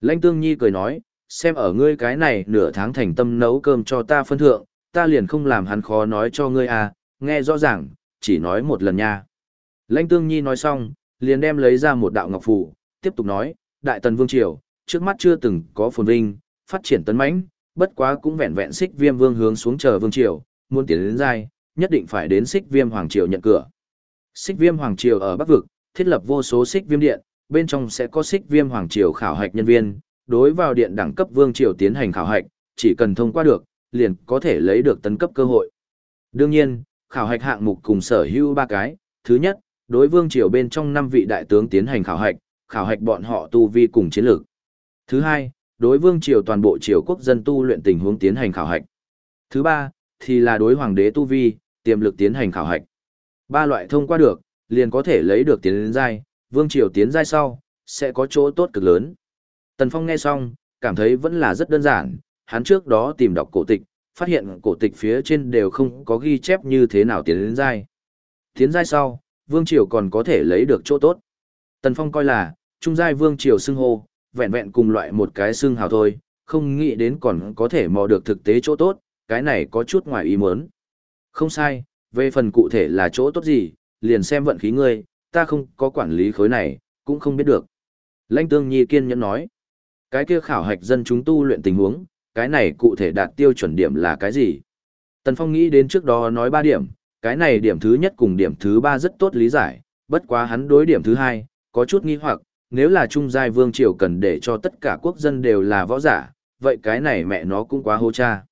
Lãnh Tương Nhi cười nói, xem ở ngươi cái này nửa tháng thành tâm nấu cơm cho ta phân thượng, ta liền không làm hắn khó nói cho ngươi à, nghe rõ ràng, chỉ nói một lần nha. Lãnh Tương Nhi nói xong, liền đem lấy ra một đạo ngọc phù, tiếp tục nói, Đại Tần Vương Triều, trước mắt chưa từng có phồn vinh, phát triển tấn mãnh, bất quá cũng vẹn vẹn xích viêm vương hướng xuống chờ Vương Triều, muốn tiến đến giai, nhất định phải đến xích viêm Hoàng Triều nhận cửa. Xích viêm Hoàng Triều ở Bắc Vực, thiết lập vô số xích viêm điện, bên trong sẽ có xích viêm Hoàng Triều khảo hạch nhân viên, đối vào điện đẳng cấp Vương Triều tiến hành khảo hạch, chỉ cần thông qua được, liền có thể lấy được tấn cấp cơ hội. Đương nhiên, khảo hạch hạng mục cùng sở hữu ba cái, thứ nhất, đối vương triều bên trong năm vị đại tướng tiến hành khảo hạch, khảo hạch bọn họ tu vi cùng chiến lược. Thứ hai, đối vương triều toàn bộ triều quốc dân tu luyện tình huống tiến hành khảo hạch. Thứ ba, thì là đối hoàng đế tu vi, tiềm lực tiến hành khảo hạch. Ba loại thông qua được, liền có thể lấy được tiến đến giai, vương triều tiến giai sau, sẽ có chỗ tốt cực lớn. Tần Phong nghe xong, cảm thấy vẫn là rất đơn giản, hắn trước đó tìm đọc cổ tịch, phát hiện cổ tịch phía trên đều không có ghi chép như thế nào tiến đến giai. Tiến giai sau, vương triều còn có thể lấy được chỗ tốt. Tần Phong coi là, trung giai vương triều xưng hô, vẹn vẹn cùng loại một cái xưng hào thôi, không nghĩ đến còn có thể mò được thực tế chỗ tốt, cái này có chút ngoài ý muốn. Không sai, về phần cụ thể là chỗ tốt gì, liền xem vận khí ngươi, ta không có quản lý khối này, cũng không biết được. Lãnh Tương Nhi kiên nhẫn nói, cái kia khảo hạch dân chúng tu luyện tình huống, cái này cụ thể đạt tiêu chuẩn điểm là cái gì? Tần Phong nghĩ đến trước đó nói 3 điểm, cái này điểm thứ nhất cùng điểm thứ 3 rất tốt lý giải, bất quá hắn đối điểm thứ hai có chút nghi hoặc, nếu là trung giai vương triều cần để cho tất cả quốc dân đều là võ giả, vậy cái này mẹ nó cũng quá hô cha.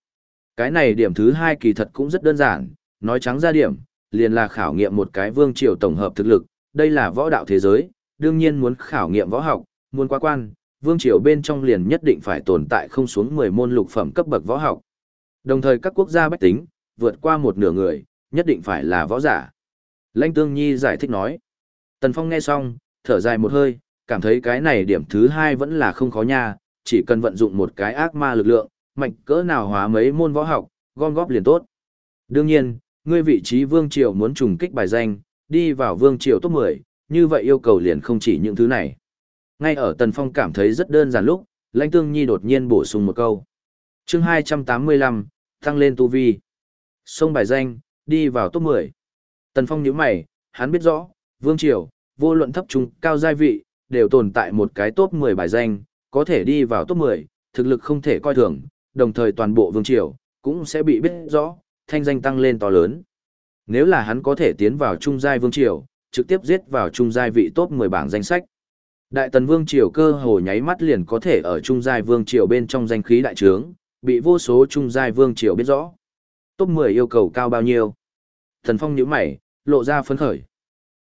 Cái này điểm thứ hai kỳ thật cũng rất đơn giản, nói trắng ra điểm, liền là khảo nghiệm một cái vương triều tổng hợp thực lực, đây là võ đạo thế giới, đương nhiên muốn khảo nghiệm võ học, muốn qua quan, vương triều bên trong liền nhất định phải tồn tại không xuống 10 môn lục phẩm cấp bậc võ học. Đồng thời các quốc gia bách tính, vượt qua một nửa người, nhất định phải là võ giả. Lãnh Tương Nhi giải thích nói. Tần Phong nghe xong, thở dài một hơi, cảm thấy cái này điểm thứ hai vẫn là không khó nha, chỉ cần vận dụng một cái ác ma lực lượng, mạnh cỡ nào hóa mấy môn võ học, gom góp liền tốt. Đương nhiên, ngươi vị trí vương triều muốn trùng kích bài danh, đi vào vương triều top 10, như vậy yêu cầu liền không chỉ những thứ này. Ngay ở Tần Phong cảm thấy rất đơn giản lúc, Lãnh Tương Nhi đột nhiên bổ sung một câu. chương 285, tăng lên tu vi. Sông bài danh, đi vào top 10. Tần Phong nhíu mày, hắn biết rõ, Vương Triều, vô luận thấp trung cao giai vị, đều tồn tại một cái top 10 bài danh, có thể đi vào top 10, thực lực không thể coi thường, đồng thời toàn bộ Vương Triều, cũng sẽ bị biết rõ, thanh danh tăng lên to lớn. Nếu là hắn có thể tiến vào trung giai Vương Triều, trực tiếp giết vào trung giai vị top 10 bảng danh sách, Đại tần vương triều cơ hồ nháy mắt liền có thể ở trung giai vương triều bên trong danh khí đại trướng, bị vô số trung giai vương triều biết rõ. Top 10 yêu cầu cao bao nhiêu? Thần Phong nhíu mày, lộ ra phấn khởi.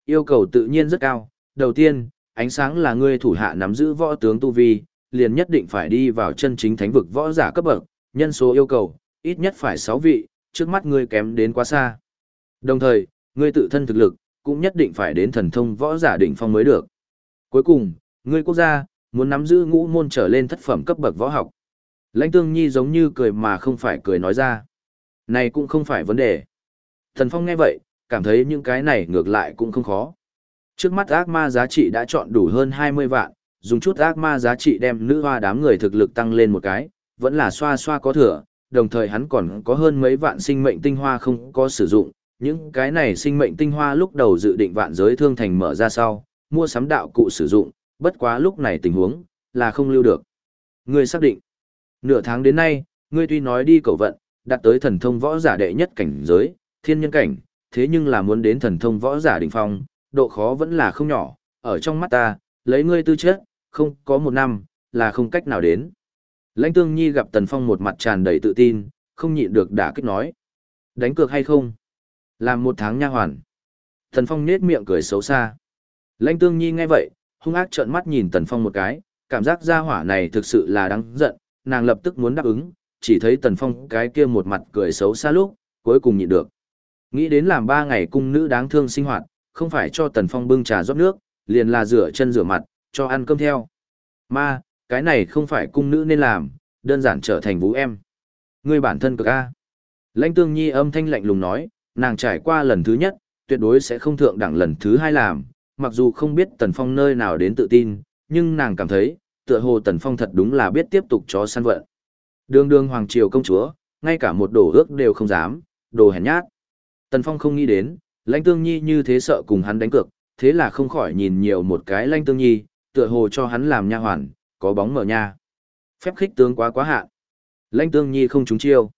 Yêu cầu tự nhiên rất cao, đầu tiên, ánh sáng là ngươi thủ hạ nắm giữ võ tướng tu vi, liền nhất định phải đi vào chân chính thánh vực võ giả cấp bậc, nhân số yêu cầu, ít nhất phải 6 vị, trước mắt ngươi kém đến quá xa. Đồng thời, ngươi tự thân thực lực, cũng nhất định phải đến thần thông võ giả đỉnh phong mới được. Cuối cùng, ngươi quốc gia, muốn nắm giữ ngũ môn trở lên thất phẩm cấp bậc võ học. Lãnh tương nhi giống như cười mà không phải cười nói ra. Này cũng không phải vấn đề. Thần Phong nghe vậy, cảm thấy những cái này ngược lại cũng không khó. Trước mắt ác ma giá trị đã chọn đủ hơn 20 vạn, dùng chút ác ma giá trị đem nữ hoa đám người thực lực tăng lên một cái, vẫn là xoa xoa có thừa, đồng thời hắn còn có hơn mấy vạn sinh mệnh tinh hoa không có sử dụng, những cái này sinh mệnh tinh hoa lúc đầu dự định vạn giới thương thành mở ra sau, mua sắm đạo cụ sử dụng, bất quá lúc này tình huống, là không lưu được. Ngươi xác định, nửa tháng đến nay, ngươi tuy nói đi cầu vận, đạt tới thần thông võ giả đệ nhất cảnh giới, thiên nhân cảnh, thế nhưng là muốn đến thần thông võ giả đỉnh phong, độ khó vẫn là không nhỏ, ở trong mắt ta, lấy ngươi tư chất, không có một năm, là không cách nào đến. Lãnh Tương Nhi gặp Tần Phong một mặt tràn đầy tự tin, không nhịn được đả kích nói. Đánh cược hay không? Làm một tháng nha hoàn. Tần Phong nết miệng cười xấu xa. Lãnh Tương Nhi nghe vậy, hung ác trợn mắt nhìn Tần Phong một cái, cảm giác gia hỏa này thực sự là đáng giận, nàng lập tức muốn đáp ứng, chỉ thấy Tần Phong cái kia một mặt cười xấu xa lúc, cuối cùng nhịn được. Nghĩ đến làm ba ngày cung nữ đáng thương sinh hoạt, không phải cho Tần Phong bưng trà rót nước, liền là rửa chân rửa mặt, cho ăn cơm theo. Ma, cái này không phải cung nữ nên làm, đơn giản trở thành vũ em. Ngươi bản thân cực a. Lãnh Tương Nhi âm thanh lạnh lùng nói, nàng trải qua lần thứ nhất, tuyệt đối sẽ không thượng đẳng lần thứ hai làm, mặc dù không biết Tần Phong nơi nào đến tự tin, nhưng nàng cảm thấy, tựa hồ Tần Phong thật đúng là biết tiếp tục chó săn vận. Đường đường hoàng triều công chúa, ngay cả một đồ ước đều không dám, đồ hèn nhát. Tần Phong không nghĩ đến, Lãnh Tương Nhi như thế sợ cùng hắn đánh cược, thế là không khỏi nhìn nhiều một cái Lãnh Tương Nhi, tựa hồ cho hắn làm nha hoàn, có bóng mở nha. Phép khích tướng quá quá hạn. Lãnh Tương Nhi không trúng chiêu.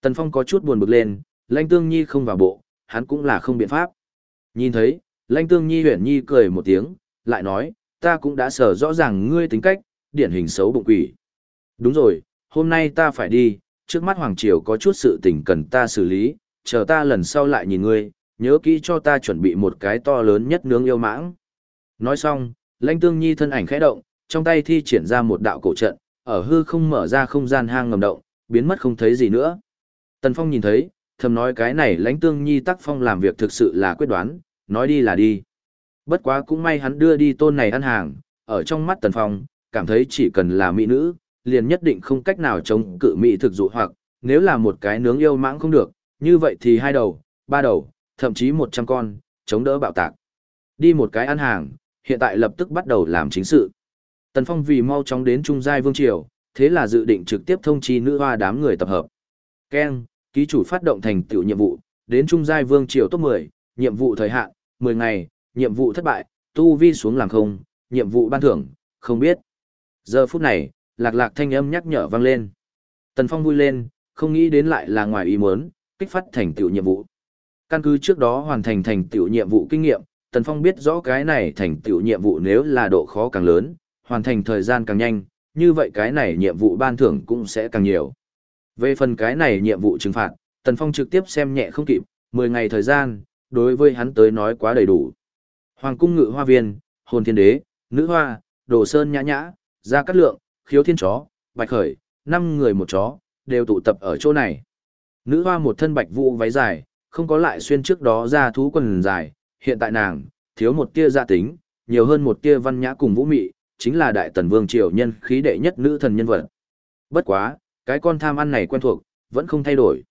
Tần Phong có chút buồn bực lên, Lãnh Tương Nhi không vào bộ, hắn cũng là không biện pháp. Nhìn thấy, Lãnh Tương Nhi huyền nhi cười một tiếng, lại nói, ta cũng đã sở rõ ràng ngươi tính cách, điển hình xấu bụng quỷ. Đúng rồi, hôm nay ta phải đi, trước mắt Hoàng Triều có chút sự tình cần ta xử lý, chờ ta lần sau lại nhìn ngươi, nhớ kỹ cho ta chuẩn bị một cái to lớn nhất nướng yêu mãng. Nói xong, Lãnh Tương Nhi thân ảnh khẽ động, trong tay thi triển ra một đạo cổ trận, ở hư không mở ra không gian hang ngầm động, biến mất không thấy gì nữa. Tần Phong nhìn thấy, thầm nói cái này Lãnh Tương Nhi tác phong làm việc thực sự là quyết đoán, nói đi là đi. Bất quá cũng may hắn đưa đi tôn này ăn hàng, ở trong mắt Tần Phong, cảm thấy chỉ cần là mỹ nữ, liền nhất định không cách nào chống cự mỹ thực dụ hoặc, nếu là một cái nướng yêu mãng không được, như vậy thì hai đầu, ba đầu, thậm chí một trăm con, chống đỡ bạo tạc. Đi một cái ăn hàng, hiện tại lập tức bắt đầu làm chính sự. Tần Phong vì mau chóng đến Trung Giai Vương Triều, thế là dự định trực tiếp thông chi nữ hoa đám người tập hợp. Ken, ký chủ phát động thành tựu nhiệm vụ, đến Trung Giai Vương Triều top 10, nhiệm vụ thời hạn, 10 ngày, nhiệm vụ thất bại, tu vi xuống làm không, nhiệm vụ ban thưởng, không biết. Giờ phút này, lạc lạc thanh âm nhắc nhở vang lên. Tần Phong vui lên, không nghĩ đến lại là ngoài ý muốn, kích phát thành tựu nhiệm vụ. Căn cứ trước đó hoàn thành thành tựu nhiệm vụ kinh nghiệm, Tần Phong biết rõ cái này thành tựu nhiệm vụ nếu là độ khó càng lớn, hoàn thành thời gian càng nhanh, như vậy cái này nhiệm vụ ban thưởng cũng sẽ càng nhiều. Về phần cái này nhiệm vụ trừng phạt, Tần Phong trực tiếp xem nhẹ không kịp, 10 ngày thời gian, đối với hắn tới nói quá đầy đủ. Hoàng cung ngự hoa viên, hồn thiên đế, nữ hoa, đồ sơn nhã nhã, gia cát lượng, khiếu thiên chó, bạch khởi, năm người một chó, đều tụ tập ở chỗ này. Nữ hoa một thân bạch vụ váy dài, không có lại xuyên trước đó ra thú quần dài, hiện tại nàng, thiếu một tia gia tính, nhiều hơn một tia văn nhã cùng vũ mị, chính là đại tần vương triều nhân khí đệ nhất nữ thần nhân vật. Bất quá, cái con tham ăn này quen thuộc, vẫn không thay đổi.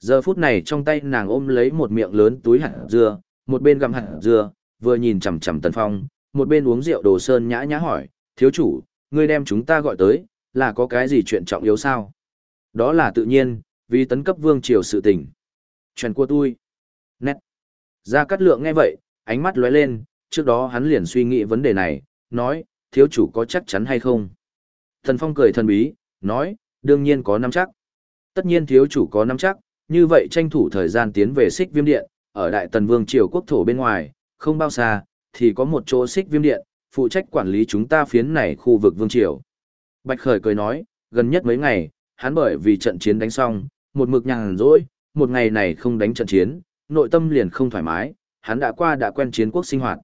Giờ phút này trong tay nàng ôm lấy một miệng lớn túi hạt dưa, một bên gặm hạt dưa, vừa nhìn chằm chằm Tần Phong, một bên uống rượu đồ sơn nhã nhã hỏi, thiếu chủ, ngươi đem chúng ta gọi tới, là có cái gì chuyện trọng yếu sao? Đó là tự nhiên, vì tấn cấp vương triều sự tình. Chuyện của tôi. Nét. Gia Cát Lượng nghe vậy, ánh mắt lóe lên, trước đó hắn liền suy nghĩ vấn đề này, nói, thiếu chủ có chắc chắn hay không? Thần Phong cười thần bí, nói, đương nhiên có nắm chắc. Tất nhiên thiếu chủ có nắm chắc, như vậy tranh thủ thời gian tiến về xích viêm điện, ở Đại Tần Vương Triều quốc thổ bên ngoài, không bao xa, thì có một chỗ xích viêm điện, phụ trách quản lý chúng ta phiến này khu vực Vương Triều. Bạch Khởi cười nói, gần nhất mấy ngày, hắn bởi vì trận chiến đánh xong, một mực nhàn rỗi, một ngày này không đánh trận chiến, nội tâm liền không thoải mái, hắn đã qua đã quen chiến quốc sinh hoạt.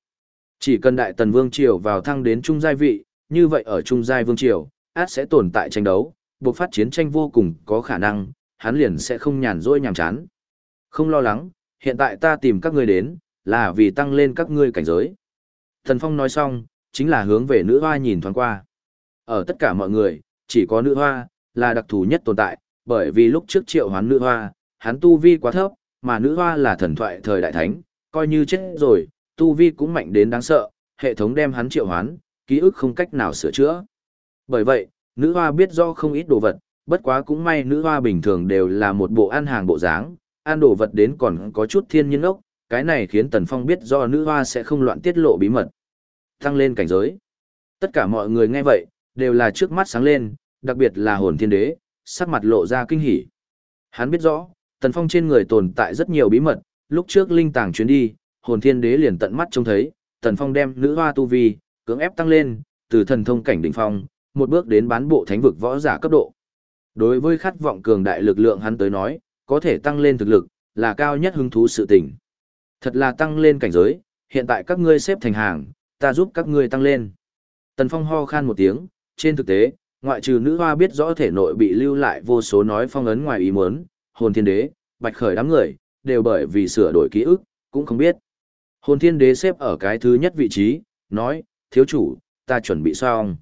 Chỉ cần Đại Tần Vương Triều vào thăng đến trung giai vị, như vậy ở trung giai Vương Triều, át sẽ tồn tại tranh đấu, buộc phát chiến tranh vô cùng có khả năng, hắn liền sẽ không nhàn rỗi nhàm chán. Không lo lắng, hiện tại ta tìm các ngươi đến, là vì tăng lên các ngươi cảnh giới. Thần Phong nói xong, chính là hướng về nữ hoa nhìn thoáng qua. Ở tất cả mọi người, chỉ có nữ hoa, là đặc thù nhất tồn tại, bởi vì lúc trước triệu hoán nữ hoa, hắn tu vi quá thấp, mà nữ hoa là thần thoại thời đại thánh, coi như chết rồi, tu vi cũng mạnh đến đáng sợ, hệ thống đem hắn triệu hoán, ký ức không cách nào sửa chữa. Bởi vậy, nữ hoa biết do không ít đồ vật, bất quá cũng may nữ hoa bình thường đều là một bộ ăn hàng bộ dáng, ăn đồ vật đến còn có chút thiên nhiên ốc, cái này khiến Tần Phong biết do nữ hoa sẽ không loạn tiết lộ bí mật. Tăng lên cảnh giới. Tất cả mọi người nghe vậy, đều là trước mắt sáng lên, đặc biệt là hồn thiên đế, sắc mặt lộ ra kinh hỉ. Hắn biết rõ, Tần Phong trên người tồn tại rất nhiều bí mật, lúc trước linh tàng chuyến đi, hồn thiên đế liền tận mắt trông thấy, Tần Phong đem nữ hoa tu vi, cưỡng ép tăng lên, từ thần thông cảnh đỉnh phong, một bước đến bán bộ thánh vực võ giả cấp độ. Đối với khát vọng cường đại lực lượng hắn tới nói, có thể tăng lên thực lực, là cao nhất hứng thú sự tình. Thật là tăng lên cảnh giới, hiện tại các ngươi xếp thành hàng, ta giúp các ngươi tăng lên. Tần Phong ho khan một tiếng, trên thực tế, ngoại trừ nữ hoa biết rõ thể nội bị lưu lại vô số nói phong ấn ngoài ý muốn, hồn thiên đế, bạch khởi đám người, đều bởi vì sửa đổi ký ức, cũng không biết. Hồn thiên đế xếp ở cái thứ nhất vị trí, nói, thiếu chủ, ta chuẩn bị xong.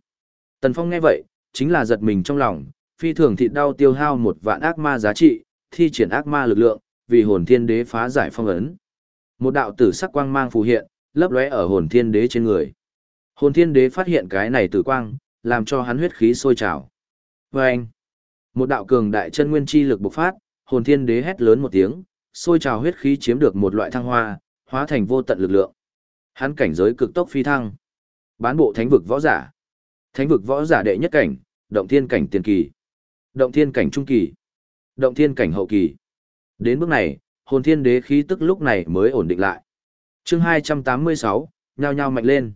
Tần Phong nghe vậy, chính là giật mình trong lòng, phi thường thịt đau tiêu hao một vạn ác ma giá trị, thi triển ác ma lực lượng, vì hồn thiên đế phá giải phong ấn. Một đạo tử sắc quang mang phù hiện, lấp lóe ở hồn thiên đế trên người. Hồn thiên đế phát hiện cái này tử quang, làm cho hắn huyết khí sôi trào. Và anh, một đạo cường đại chân nguyên chi lực bộc phát, hồn thiên đế hét lớn một tiếng, sôi trào huyết khí chiếm được một loại thăng hoa, hóa thành vô tận lực lượng. Hắn cảnh giới cực tốc phi thăng. Bán bộ thánh vực võ giả. Thánh vực võ giả đệ nhất cảnh, động thiên cảnh tiền kỳ. Động thiên cảnh trung kỳ. Động thiên cảnh hậu kỳ. Đến bước này, hồn thiên đế khí tức lúc này mới ổn định lại. chương 286, nhao nhao mạnh lên.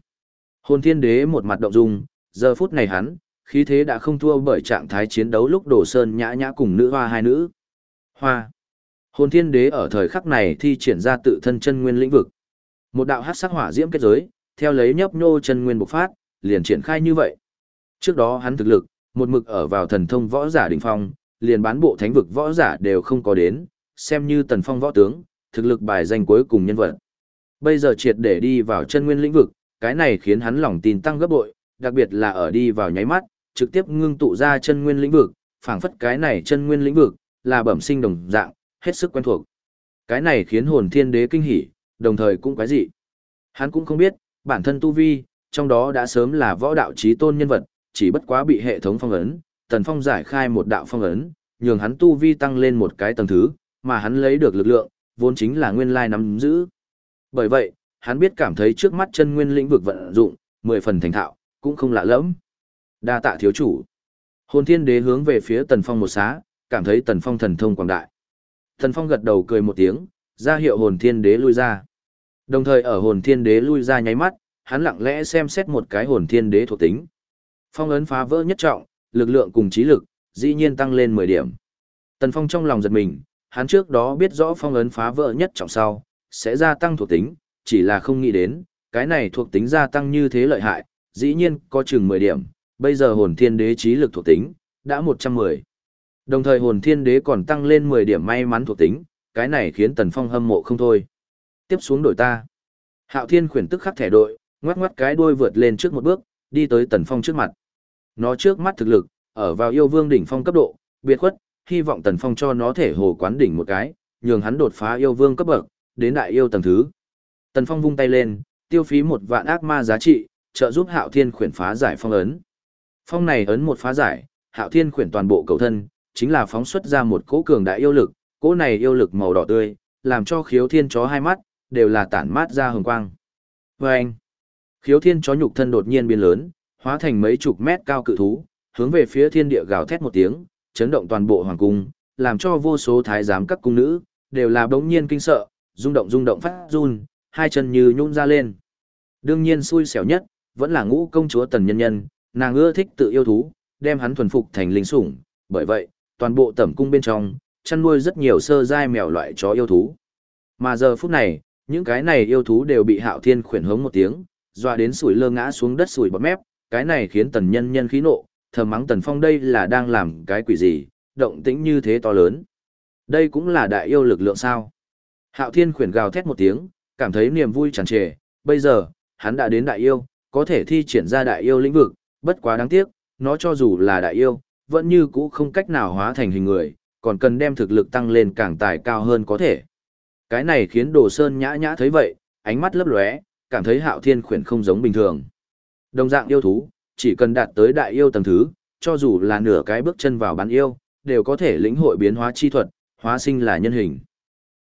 Hồn thiên đế một mặt động dung, giờ phút này hắn, khí thế đã không thua bởi trạng thái chiến đấu lúc đổ sơn nhã nhã cùng nữ hoa hai nữ. Hoa. Hồn thiên đế ở thời khắc này thi triển ra tự thân chân nguyên lĩnh vực. Một đạo hát sắc hỏa diễm kết giới, theo lấy nhấp nhô chân nguyên bộc phát, liền triển khai như vậy. Trước đó hắn thực lực, một mực ở vào thần thông võ giả đỉnh phong, liền bán bộ thánh vực võ giả đều không có đến, xem như tần phong võ tướng, thực lực bài danh cuối cùng nhân vật. Bây giờ triệt để đi vào chân nguyên lĩnh vực, cái này khiến hắn lòng tin tăng gấp bội, đặc biệt là ở đi vào nháy mắt, trực tiếp ngưng tụ ra chân nguyên lĩnh vực, phảng phất cái này chân nguyên lĩnh vực là bẩm sinh đồng dạng, hết sức quen thuộc. Cái này khiến hồn thiên đế kinh hỉ, đồng thời cũng quái dị. Hắn cũng không biết, bản thân tu vi, trong đó đã sớm là võ đạo trí tôn nhân vật, chỉ bất quá bị hệ thống phong ấn, tần phong giải khai một đạo phong ấn, nhường hắn tu vi tăng lên một cái tầng thứ, mà hắn lấy được lực lượng, vốn chính là nguyên lai nắm giữ. Bởi vậy, hắn biết cảm thấy trước mắt chân nguyên lĩnh vực vận dụng, mười phần thành thạo, cũng không lạ lẫm. Đa tạ thiếu chủ. Hồn thiên đế hướng về phía tần phong một xá, cảm thấy tần phong thần thông quảng đại. Tần phong gật đầu cười một tiếng, ra hiệu hồn thiên đế lui ra. Đồng thời ở hồn thiên đế lui ra nháy mắt, hắn lặng lẽ xem xét một cái hồn thiên đế thuộc tính. Phong ấn phá vỡ nhất trọng, lực lượng cùng trí lực, dĩ nhiên tăng lên 10 điểm. Tần Phong trong lòng giật mình, hắn trước đó biết rõ phong ấn phá vỡ nhất trọng sau, sẽ gia tăng thuộc tính, chỉ là không nghĩ đến, cái này thuộc tính gia tăng như thế lợi hại, dĩ nhiên có chừng 10 điểm, bây giờ hồn thiên đế trí lực thuộc tính, đã 110. Đồng thời hồn thiên đế còn tăng lên 10 điểm may mắn thuộc tính, cái này khiến Tần Phong hâm mộ không thôi. Tiếp xuống đội ta. Hạo Thiên khuyển tức khắc thẻ đội, ngoắc ngoắc cái đuôi vượt lên trước một bước, đi tới Tần Phong trước mặt. Nó trước mắt thực lực, ở vào yêu vương đỉnh phong cấp độ, biệt khuất, hy vọng Tần Phong cho nó thể hồ quán đỉnh một cái, nhường hắn đột phá yêu vương cấp bậc, đến đại yêu tầng thứ. Tần Phong vung tay lên, tiêu phí một vạn ác ma giá trị, trợ giúp Hạo Thiên khuyển phá giải phong ấn. Phong này ấn một phá giải, Hạo Thiên khuyển toàn bộ cầu thân, chính là phóng xuất ra một cỗ cường đại yêu lực, cỗ này yêu lực màu đỏ tươi, làm cho khiếu thiên chó hai mắt, đều là tản mát ra hồng quang. Và anh, khiếu thiên chó nhục thân đột nhiên biến lớn, hóa thành mấy chục mét cao cự thú, hướng về phía thiên địa gào thét một tiếng, chấn động toàn bộ hoàng cung, làm cho vô số thái giám các cung nữ, đều là đống nhiên kinh sợ, rung động rung động phát run, hai chân như nhún ra lên. Đương nhiên xui xẻo nhất, vẫn là ngũ công chúa tần nhân nhân, nàng ưa thích tự yêu thú, đem hắn thuần phục thành linh sủng, bởi vậy, toàn bộ tẩm cung bên trong, chăn nuôi rất nhiều sơ giai mèo loại chó yêu thú. Mà giờ phút này, những cái này yêu thú đều bị hạo thiên khuyển hống một tiếng, dọa đến sủi lơ ngã xuống đất sủi bọt mép, cái này khiến tần nhân nhân khí nộ, thầm mắng tần phong đây là đang làm cái quỷ gì, động tĩnh như thế to lớn. Đây cũng là đại yêu lực lượng sao. Hạo thiên khuyển gào thét một tiếng, cảm thấy niềm vui tràn trề, bây giờ, hắn đã đến đại yêu, có thể thi triển ra đại yêu lĩnh vực, bất quá đáng tiếc, nó cho dù là đại yêu, vẫn như cũ không cách nào hóa thành hình người, còn cần đem thực lực tăng lên càng tài cao hơn có thể. Cái này khiến Đồ Sơn nhã nhã thấy vậy, ánh mắt lấp lóe, cảm thấy Hạo Thiên khuyển không giống bình thường. Đồng dạng yêu thú, chỉ cần đạt tới đại yêu tầng thứ, cho dù là nửa cái bước chân vào bán yêu, đều có thể lĩnh hội biến hóa chi thuật, hóa sinh là nhân hình.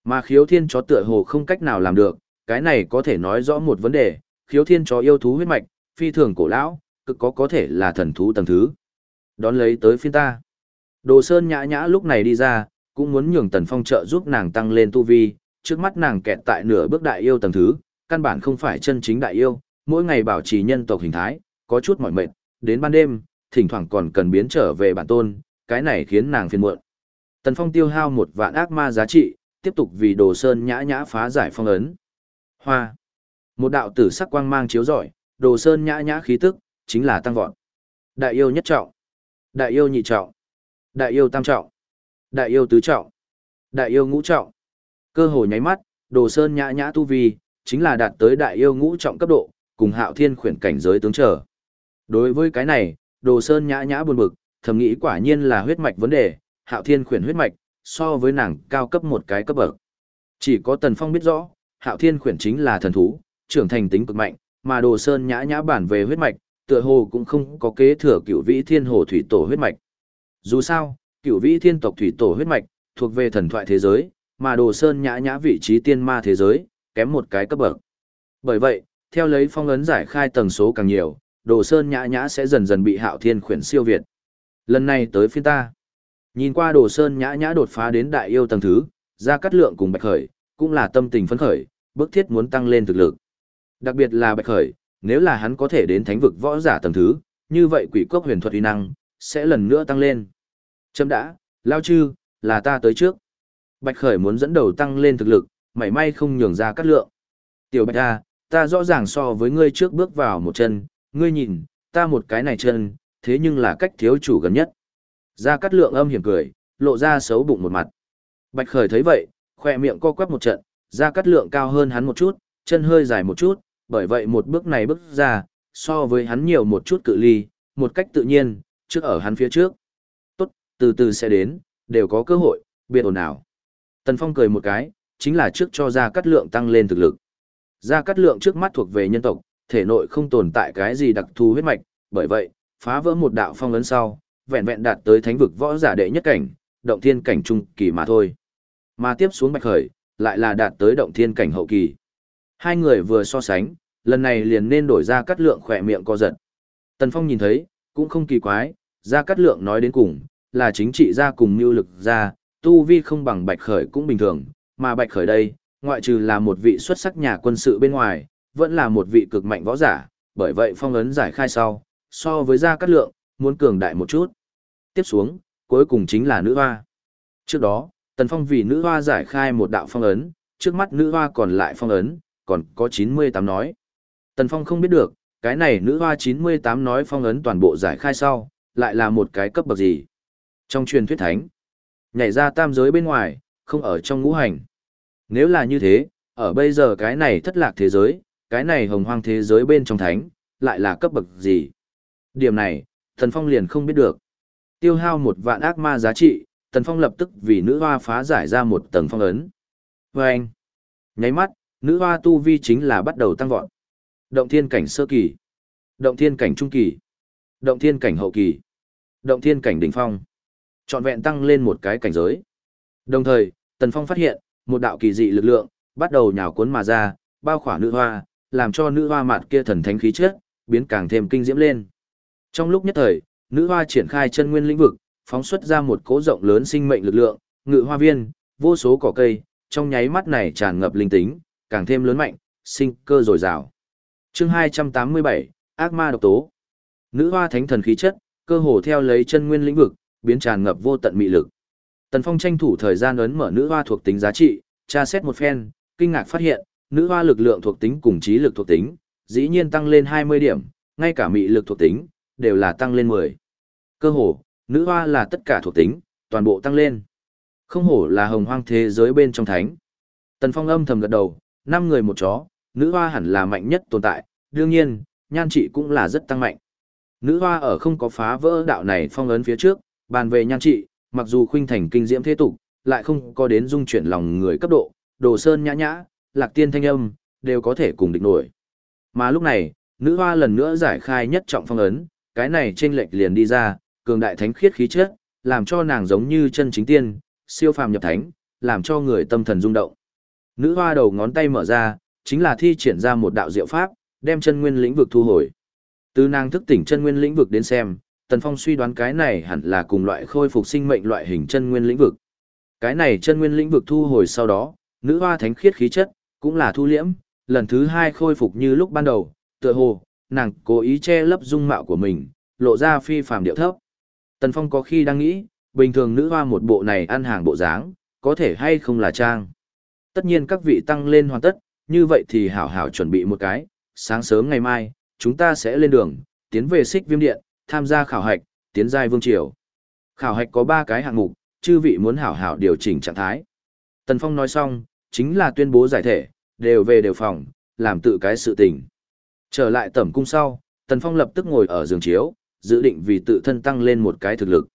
Mà khiếu thiên chó tựa hồ không cách nào làm được, cái này có thể nói rõ một vấn đề, khiếu thiên chó yêu thú huyết mạch, phi thường cổ lão, cực có có thể là thần thú tầng thứ. Đón lấy tới phiên ta. Đồ Sơn nhã nhã lúc này đi ra, cũng muốn nhường Tần Phong trợ giúp nàng tăng lên tu vi, trước mắt nàng kẹt tại nửa bước đại yêu tầng thứ, căn bản không phải chân chính đại yêu, mỗi ngày bảo trì nhân tộc hình thái, có chút mỏi mệt, đến ban đêm, thỉnh thoảng còn cần biến trở về bản tôn, cái này khiến nàng phiền muộn. Tần Phong tiêu hao một vạn ác ma giá trị, tiếp tục vì Đồ Sơn nhã nhã phá giải phong ấn. Hoa. Một đạo tử sắc quang mang chiếu rọi, Đồ Sơn nhã nhã khí tức, chính là tăng vọt. Đại yêu nhất trọng, đại yêu nhị trọng, đại yêu tam trọng, đại yêu tứ trọng, đại yêu ngũ trọng. Cơ hội nháy mắt, Đồ Sơn nhã nhã tu vi, chính là đạt tới đại yêu ngũ trọng cấp độ, cùng Hạo Thiên khuyển cảnh giới tướng trở. Đối với cái này, Đồ Sơn nhã nhã buồn bực, thầm nghĩ quả nhiên là huyết mạch vấn đề, Hạo Thiên khuyển huyết mạch, so với nàng cao cấp một cái cấp bậc. Chỉ có Tần Phong biết rõ, Hạo Thiên khuyển chính là thần thú, trưởng thành tính cực mạnh, mà Đồ Sơn nhã nhã bản về huyết mạch, tựa hồ cũng không có kế thừa cửu vĩ thiên hồ thủy tổ huyết mạch. Dù sao, cửu vĩ thiên tộc thủy tổ huyết mạch, thuộc về thần thoại thế giới, mà đồ sơn nhã nhã vị trí tiên ma thế giới, kém một cái cấp bậc. Bởi vậy, theo lấy phong ấn giải khai tầng số càng nhiều, đồ sơn nhã nhã sẽ dần dần bị hạo thiên khuyển siêu việt. Lần này tới phiên ta. Nhìn qua đồ sơn nhã nhã đột phá đến đại yêu tầng thứ, ra cắt lượng cùng bạch khởi, cũng là tâm tình phấn khởi, bức thiết muốn tăng lên thực lực. Đặc biệt là bạch khởi, nếu là hắn có thể đến thánh vực võ giả tầng thứ, như vậy quỷ cốc huyền thuật uy năng, sẽ lần nữa tăng lên. Chấm đã, lao chư, là ta tới trước. Bạch khởi muốn dẫn đầu tăng lên thực lực, mảy may không nhường ra cắt lượng. Tiểu bạch ta, ta rõ ràng so với ngươi trước bước vào một chân, ngươi nhìn, ta một cái này chân, thế nhưng là cách thiếu chủ gần nhất. gia cát lượng âm hiểm cười, lộ ra xấu bụng một mặt. Bạch khởi thấy vậy, khoe miệng co quắp một trận, gia cát lượng cao hơn hắn một chút, chân hơi dài một chút, bởi vậy một bước này bước ra, so với hắn nhiều một chút cự ly, một cách tự nhiên, trước ở hắn phía trước. Tốt, từ từ sẽ đến, đều có cơ hội, biệt ổn nào. Tần Phong cười một cái, chính là trước cho gia cát lượng tăng lên thực lực. Gia Cát Lượng trước mắt thuộc về nhân tộc, thể nội không tồn tại cái gì đặc thù huyết mạch, bởi vậy, phá vỡ một đạo phong ấn sau, vẹn vẹn đạt tới thánh vực võ giả đệ nhất cảnh, động thiên cảnh trung kỳ mà thôi. Mà tiếp xuống bạch khởi, lại là đạt tới động thiên cảnh hậu kỳ. Hai người vừa so sánh, lần này liền nên đổi ra cắt lượng khỏe miệng co giật. Tần Phong nhìn thấy, cũng không kỳ quái, ra cắt lượng nói đến cùng, là chính trị ra cùng mưu lực ra, tu vi không bằng bạch khởi cũng bình thường, mà bạch khởi đây, ngoại trừ là một vị xuất sắc nhà quân sự bên ngoài, vẫn là một vị cực mạnh võ giả, bởi vậy phong ấn giải khai sau, so với gia cát lượng, muốn cường đại một chút. Tiếp xuống, cuối cùng chính là nữ hoa. Trước đó, Tần Phong vì nữ hoa giải khai một đạo phong ấn, trước mắt nữ hoa còn lại phong ấn, còn có 98 nói. Tần Phong không biết được, cái này nữ hoa 98 nói phong ấn toàn bộ giải khai sau, lại là một cái cấp bậc gì. Trong truyền thuyết thánh, nhảy ra tam giới bên ngoài, không ở trong ngũ hành. Nếu là như thế, ở bây giờ cái này thất lạc thế giới, cái này hồng hoang thế giới bên trong thánh, lại là cấp bậc gì? Điểm này, Thần Phong liền không biết được. Tiêu hao một vạn ác ma giá trị, Thần Phong lập tức vì nữ hoa phá giải ra một tầng phong ấn. Và anh, nháy mắt, nữ hoa tu vi chính là bắt đầu tăng vọt. Động thiên cảnh sơ kỳ, động thiên cảnh trung kỳ, động thiên cảnh hậu kỳ, động thiên cảnh đỉnh phong. Trọn vẹn tăng lên một cái cảnh giới. Đồng thời, Tần Phong phát hiện, một đạo kỳ dị lực lượng, bắt đầu nhào cuốn mà ra, bao khỏa nữ hoa, làm cho nữ hoa mặt kia thần thánh khí chất, biến càng thêm kinh diễm lên. Trong lúc nhất thời, nữ hoa triển khai chân nguyên lĩnh vực, phóng xuất ra một cỗ rộng lớn sinh mệnh lực lượng, ngự hoa viên, vô số cỏ cây, trong nháy mắt này tràn ngập linh tính, càng thêm lớn mạnh, sinh cơ dồi dào. Chương 287, Ác ma độc tố. Nữ hoa thánh thần khí chất, cơ hồ theo lấy chân nguyên lĩnh vực, biến tràn ngập vô tận mị lực. Tần Phong tranh thủ thời gian ấn mở nữ hoa thuộc tính giá trị, tra xét một phen, kinh ngạc phát hiện, nữ hoa lực lượng thuộc tính cùng trí lực thuộc tính, dĩ nhiên tăng lên 20 điểm, ngay cả mị lực thuộc tính, đều là tăng lên 10. Cơ hồ, nữ hoa là tất cả thuộc tính, toàn bộ tăng lên. Không hổ là hồng hoang thế giới bên trong thánh. Tần Phong âm thầm gật đầu, năm người một chó, nữ hoa hẳn là mạnh nhất tồn tại, đương nhiên, nhan trị cũng là rất tăng mạnh. Nữ hoa ở không có phá vỡ đạo này phong ấn phía trước, bàn về nhan trị, mặc dù khuynh thành kinh diễm thế tục, lại không có đến dung chuyển lòng người cấp độ, đồ sơn nhã nhã, lạc tiên thanh âm, đều có thể cùng địch nổi. Mà lúc này, nữ hoa lần nữa giải khai nhất trọng phong ấn, cái này trên lệch liền đi ra, cường đại thánh khiết khí chất, làm cho nàng giống như chân chính tiên, siêu phàm nhập thánh, làm cho người tâm thần rung động. Nữ hoa đầu ngón tay mở ra, chính là thi triển ra một đạo diệu pháp, đem chân nguyên lĩnh vực thu hồi. Từ nàng thức tỉnh chân nguyên lĩnh vực đến xem, Tần Phong suy đoán cái này hẳn là cùng loại khôi phục sinh mệnh loại hình chân nguyên lĩnh vực. Cái này chân nguyên lĩnh vực thu hồi sau đó, nữ hoa thánh khiết khí chất, cũng là thu liễm, lần thứ hai khôi phục như lúc ban đầu, tựa hồ, nàng cố ý che lấp dung mạo của mình, lộ ra phi phàm điệu thấp. Tần Phong có khi đang nghĩ, bình thường nữ hoa một bộ này ăn hàng bộ dáng, có thể hay không là trang. Tất nhiên các vị tăng lên hoàn tất, như vậy thì hảo hảo chuẩn bị một cái, sáng sớm ngày mai, chúng ta sẽ lên đường, tiến về xích viêm điện, tham gia khảo hạch, tiến giai vương triều. Khảo hạch có 3 cái hạng mục, chư vị muốn hảo hảo điều chỉnh trạng thái. Tần Phong nói xong, chính là tuyên bố giải thể, đều về đều phòng, làm tự cái sự tình. Trở lại tẩm cung sau, Tần Phong lập tức ngồi ở giường chiếu, dự định vì tự thân tăng lên một cái thực lực.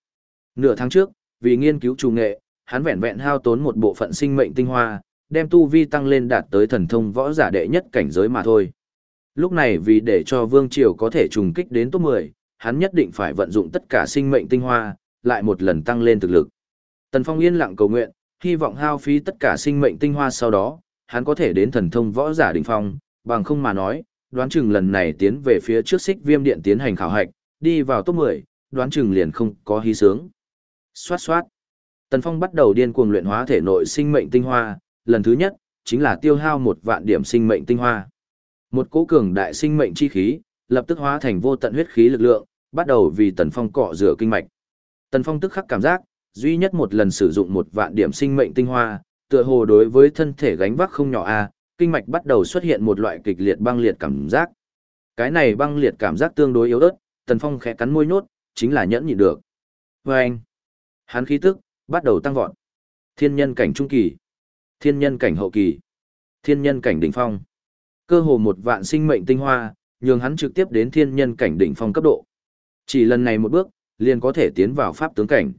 Nửa tháng trước, vì nghiên cứu trù nghệ, hắn vẹn vẹn hao tốn một bộ phận sinh mệnh tinh hoa, đem tu vi tăng lên đạt tới thần thông võ giả đệ nhất cảnh giới mà thôi. Lúc này vì để cho Vương Triều có thể trùng kích đến top 10, hắn nhất định phải vận dụng tất cả sinh mệnh tinh hoa, lại một lần tăng lên thực lực. Tần Phong yên lặng cầu nguyện, hy vọng hao phí tất cả sinh mệnh tinh hoa sau đó, hắn có thể đến thần thông võ giả đỉnh phong, bằng không mà nói, đoán chừng lần này tiến về phía trước xích viêm điện tiến hành khảo hạch, đi vào top 10, đoán chừng liền không có hí sướng. Xoát xoát. Tần Phong bắt đầu điên cuồng luyện hóa thể nội sinh mệnh tinh hoa, lần thứ nhất, chính là tiêu hao một vạn điểm sinh mệnh tinh hoa. Một cỗ cường đại sinh mệnh chi khí, lập tức hóa thành vô tận huyết khí lực lượng, bắt đầu vì Tần Phong cọ rửa kinh mạch. Tần Phong tức khắc cảm giác, duy nhất một lần sử dụng một vạn điểm sinh mệnh tinh hoa, tựa hồ đối với thân thể gánh vác không nhỏ a, kinh mạch bắt đầu xuất hiện một loại kịch liệt băng liệt cảm giác. Cái này băng liệt cảm giác tương đối yếu ớt, Tần Phong khẽ cắn môi nhốt, chính là nhẫn nhịn được. Và anh, hắn khí tức bắt đầu tăng vọt. Thiên nhân cảnh trung kỳ, thiên nhân cảnh hậu kỳ, thiên nhân cảnh đỉnh phong. Cơ hồ một vạn sinh mệnh tinh hoa, nhường hắn trực tiếp đến thiên nhân cảnh đỉnh phong cấp độ. Chỉ lần này một bước, liền có thể tiến vào pháp tướng cảnh.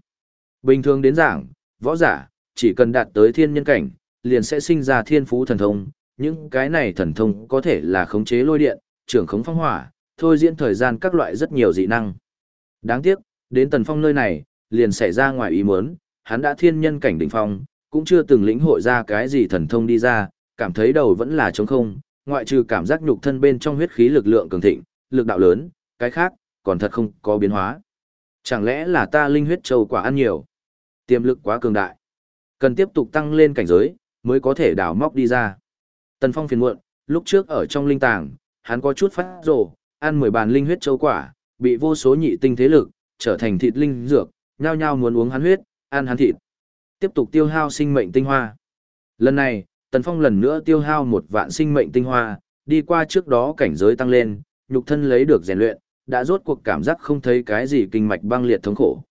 Bình thường đến giảng, võ giả, chỉ cần đạt tới thiên nhân cảnh, liền sẽ sinh ra thiên phú thần thông. Những cái này thần thông có thể là khống chế lôi điện, trưởng khống phong hỏa, thôi diễn thời gian các loại rất nhiều dị năng. Đáng tiếc, đến tần phong nơi này, liền xảy ra ngoài ý muốn, hắn đã thiên nhân cảnh đỉnh phong, cũng chưa từng lĩnh hội ra cái gì thần thông đi ra, cảm thấy đầu vẫn là trống không, ngoại trừ cảm giác nhục thân bên trong huyết khí lực lượng cường thịnh, lực đạo lớn, cái khác, còn thật không có biến hóa. Chẳng lẽ là ta linh huyết châu quả ăn nhiều? Tiềm lực quá cường đại. Cần tiếp tục tăng lên cảnh giới, mới có thể đào móc đi ra. Tần Phong phiền muộn, lúc trước ở trong linh tàng, hắn có chút phát rồ, ăn 10 bàn linh huyết châu quả, bị vô số nhị tinh thế lực, trở thành thịt linh dược, nhao nhao muốn uống hắn huyết, ăn hắn thịt. Tiếp tục tiêu hao sinh mệnh tinh hoa. Lần này, Tần Phong lần nữa tiêu hao một vạn sinh mệnh tinh hoa, đi qua trước đó cảnh giới tăng lên, nhục thân lấy được rèn luyện, đã rốt cuộc cảm giác không thấy cái gì kinh mạch băng liệt thống khổ.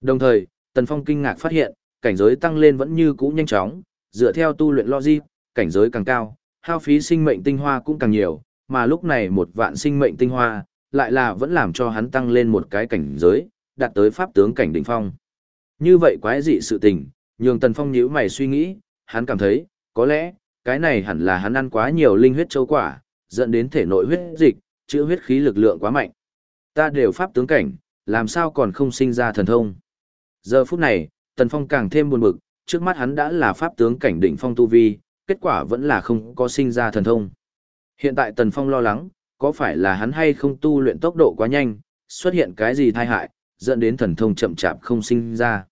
Đồng thời, Tần Phong kinh ngạc phát hiện, cảnh giới tăng lên vẫn như cũ nhanh chóng, dựa theo tu luyện logic, cảnh giới càng cao, hao phí sinh mệnh tinh hoa cũng càng nhiều, mà lúc này một vạn sinh mệnh tinh hoa, lại là vẫn làm cho hắn tăng lên một cái cảnh giới, đạt tới pháp tướng cảnh đỉnh phong. Như vậy quái dị sự tình, nhường Tần Phong nhíu mày suy nghĩ, hắn cảm thấy, có lẽ, cái này hẳn là hắn ăn quá nhiều linh huyết châu quả, dẫn đến thể nội huyết dịch, chữa huyết khí lực lượng quá mạnh. Ta đều pháp tướng cảnh, làm sao còn không sinh ra thần thông. Giờ phút này, Tần Phong càng thêm buồn bực, trước mắt hắn đã là pháp tướng cảnh đỉnh phong tu vi, kết quả vẫn là không có sinh ra thần thông. Hiện tại Tần Phong lo lắng, có phải là hắn hay không tu luyện tốc độ quá nhanh, xuất hiện cái gì tai hại, dẫn đến thần thông chậm chạp không sinh ra.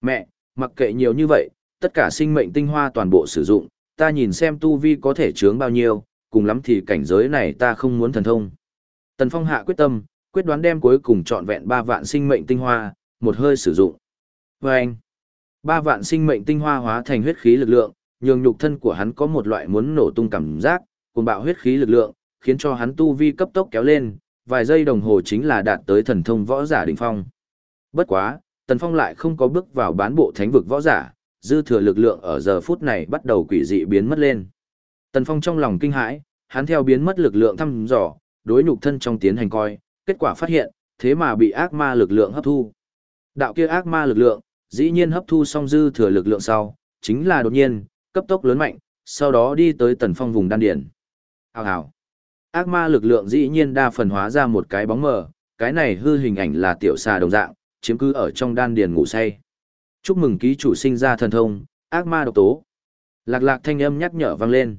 Mẹ, mặc kệ nhiều như vậy, tất cả sinh mệnh tinh hoa toàn bộ sử dụng, ta nhìn xem tu vi có thể chướng bao nhiêu, cùng lắm thì cảnh giới này ta không muốn thần thông. Tần Phong hạ quyết tâm, quyết đoán đem cuối cùng trọn vẹn 3 vạn sinh mệnh tinh hoa, một hơi sử dụng. Và anh, 3 vạn sinh mệnh tinh hoa hóa thành huyết khí lực lượng, nhường nhục thân của hắn có một loại muốn nổ tung cảm giác, cùng bạo huyết khí lực lượng, khiến cho hắn tu vi cấp tốc kéo lên, vài giây đồng hồ chính là đạt tới thần thông võ giả đỉnh phong. Bất quá, Tần Phong lại không có bước vào bán bộ thánh vực võ giả, dư thừa lực lượng ở giờ phút này bắt đầu quỷ dị biến mất lên. Tần Phong trong lòng kinh hãi, hắn theo biến mất lực lượng thăm dò, đối nhục thân trong tiến hành coi, kết quả phát hiện, thế mà bị ác ma lực lượng hấp thu. Đạo kia ác ma lực lượng, dĩ nhiên hấp thu xong dư thừa lực lượng sau, chính là đột nhiên, cấp tốc lớn mạnh, sau đó đi tới Tần Phong vùng đan điển. Hào hào. Ác ma lực lượng dĩ nhiên đa phần hóa ra một cái bóng mờ, cái này hư hình ảnh là tiểu xà đồng dạng, chiếm cứ ở trong đan điền ngủ say. Chúc mừng ký chủ sinh ra thần thông, ác ma độc tố. Lạc lạc thanh âm nhắc nhở vang lên.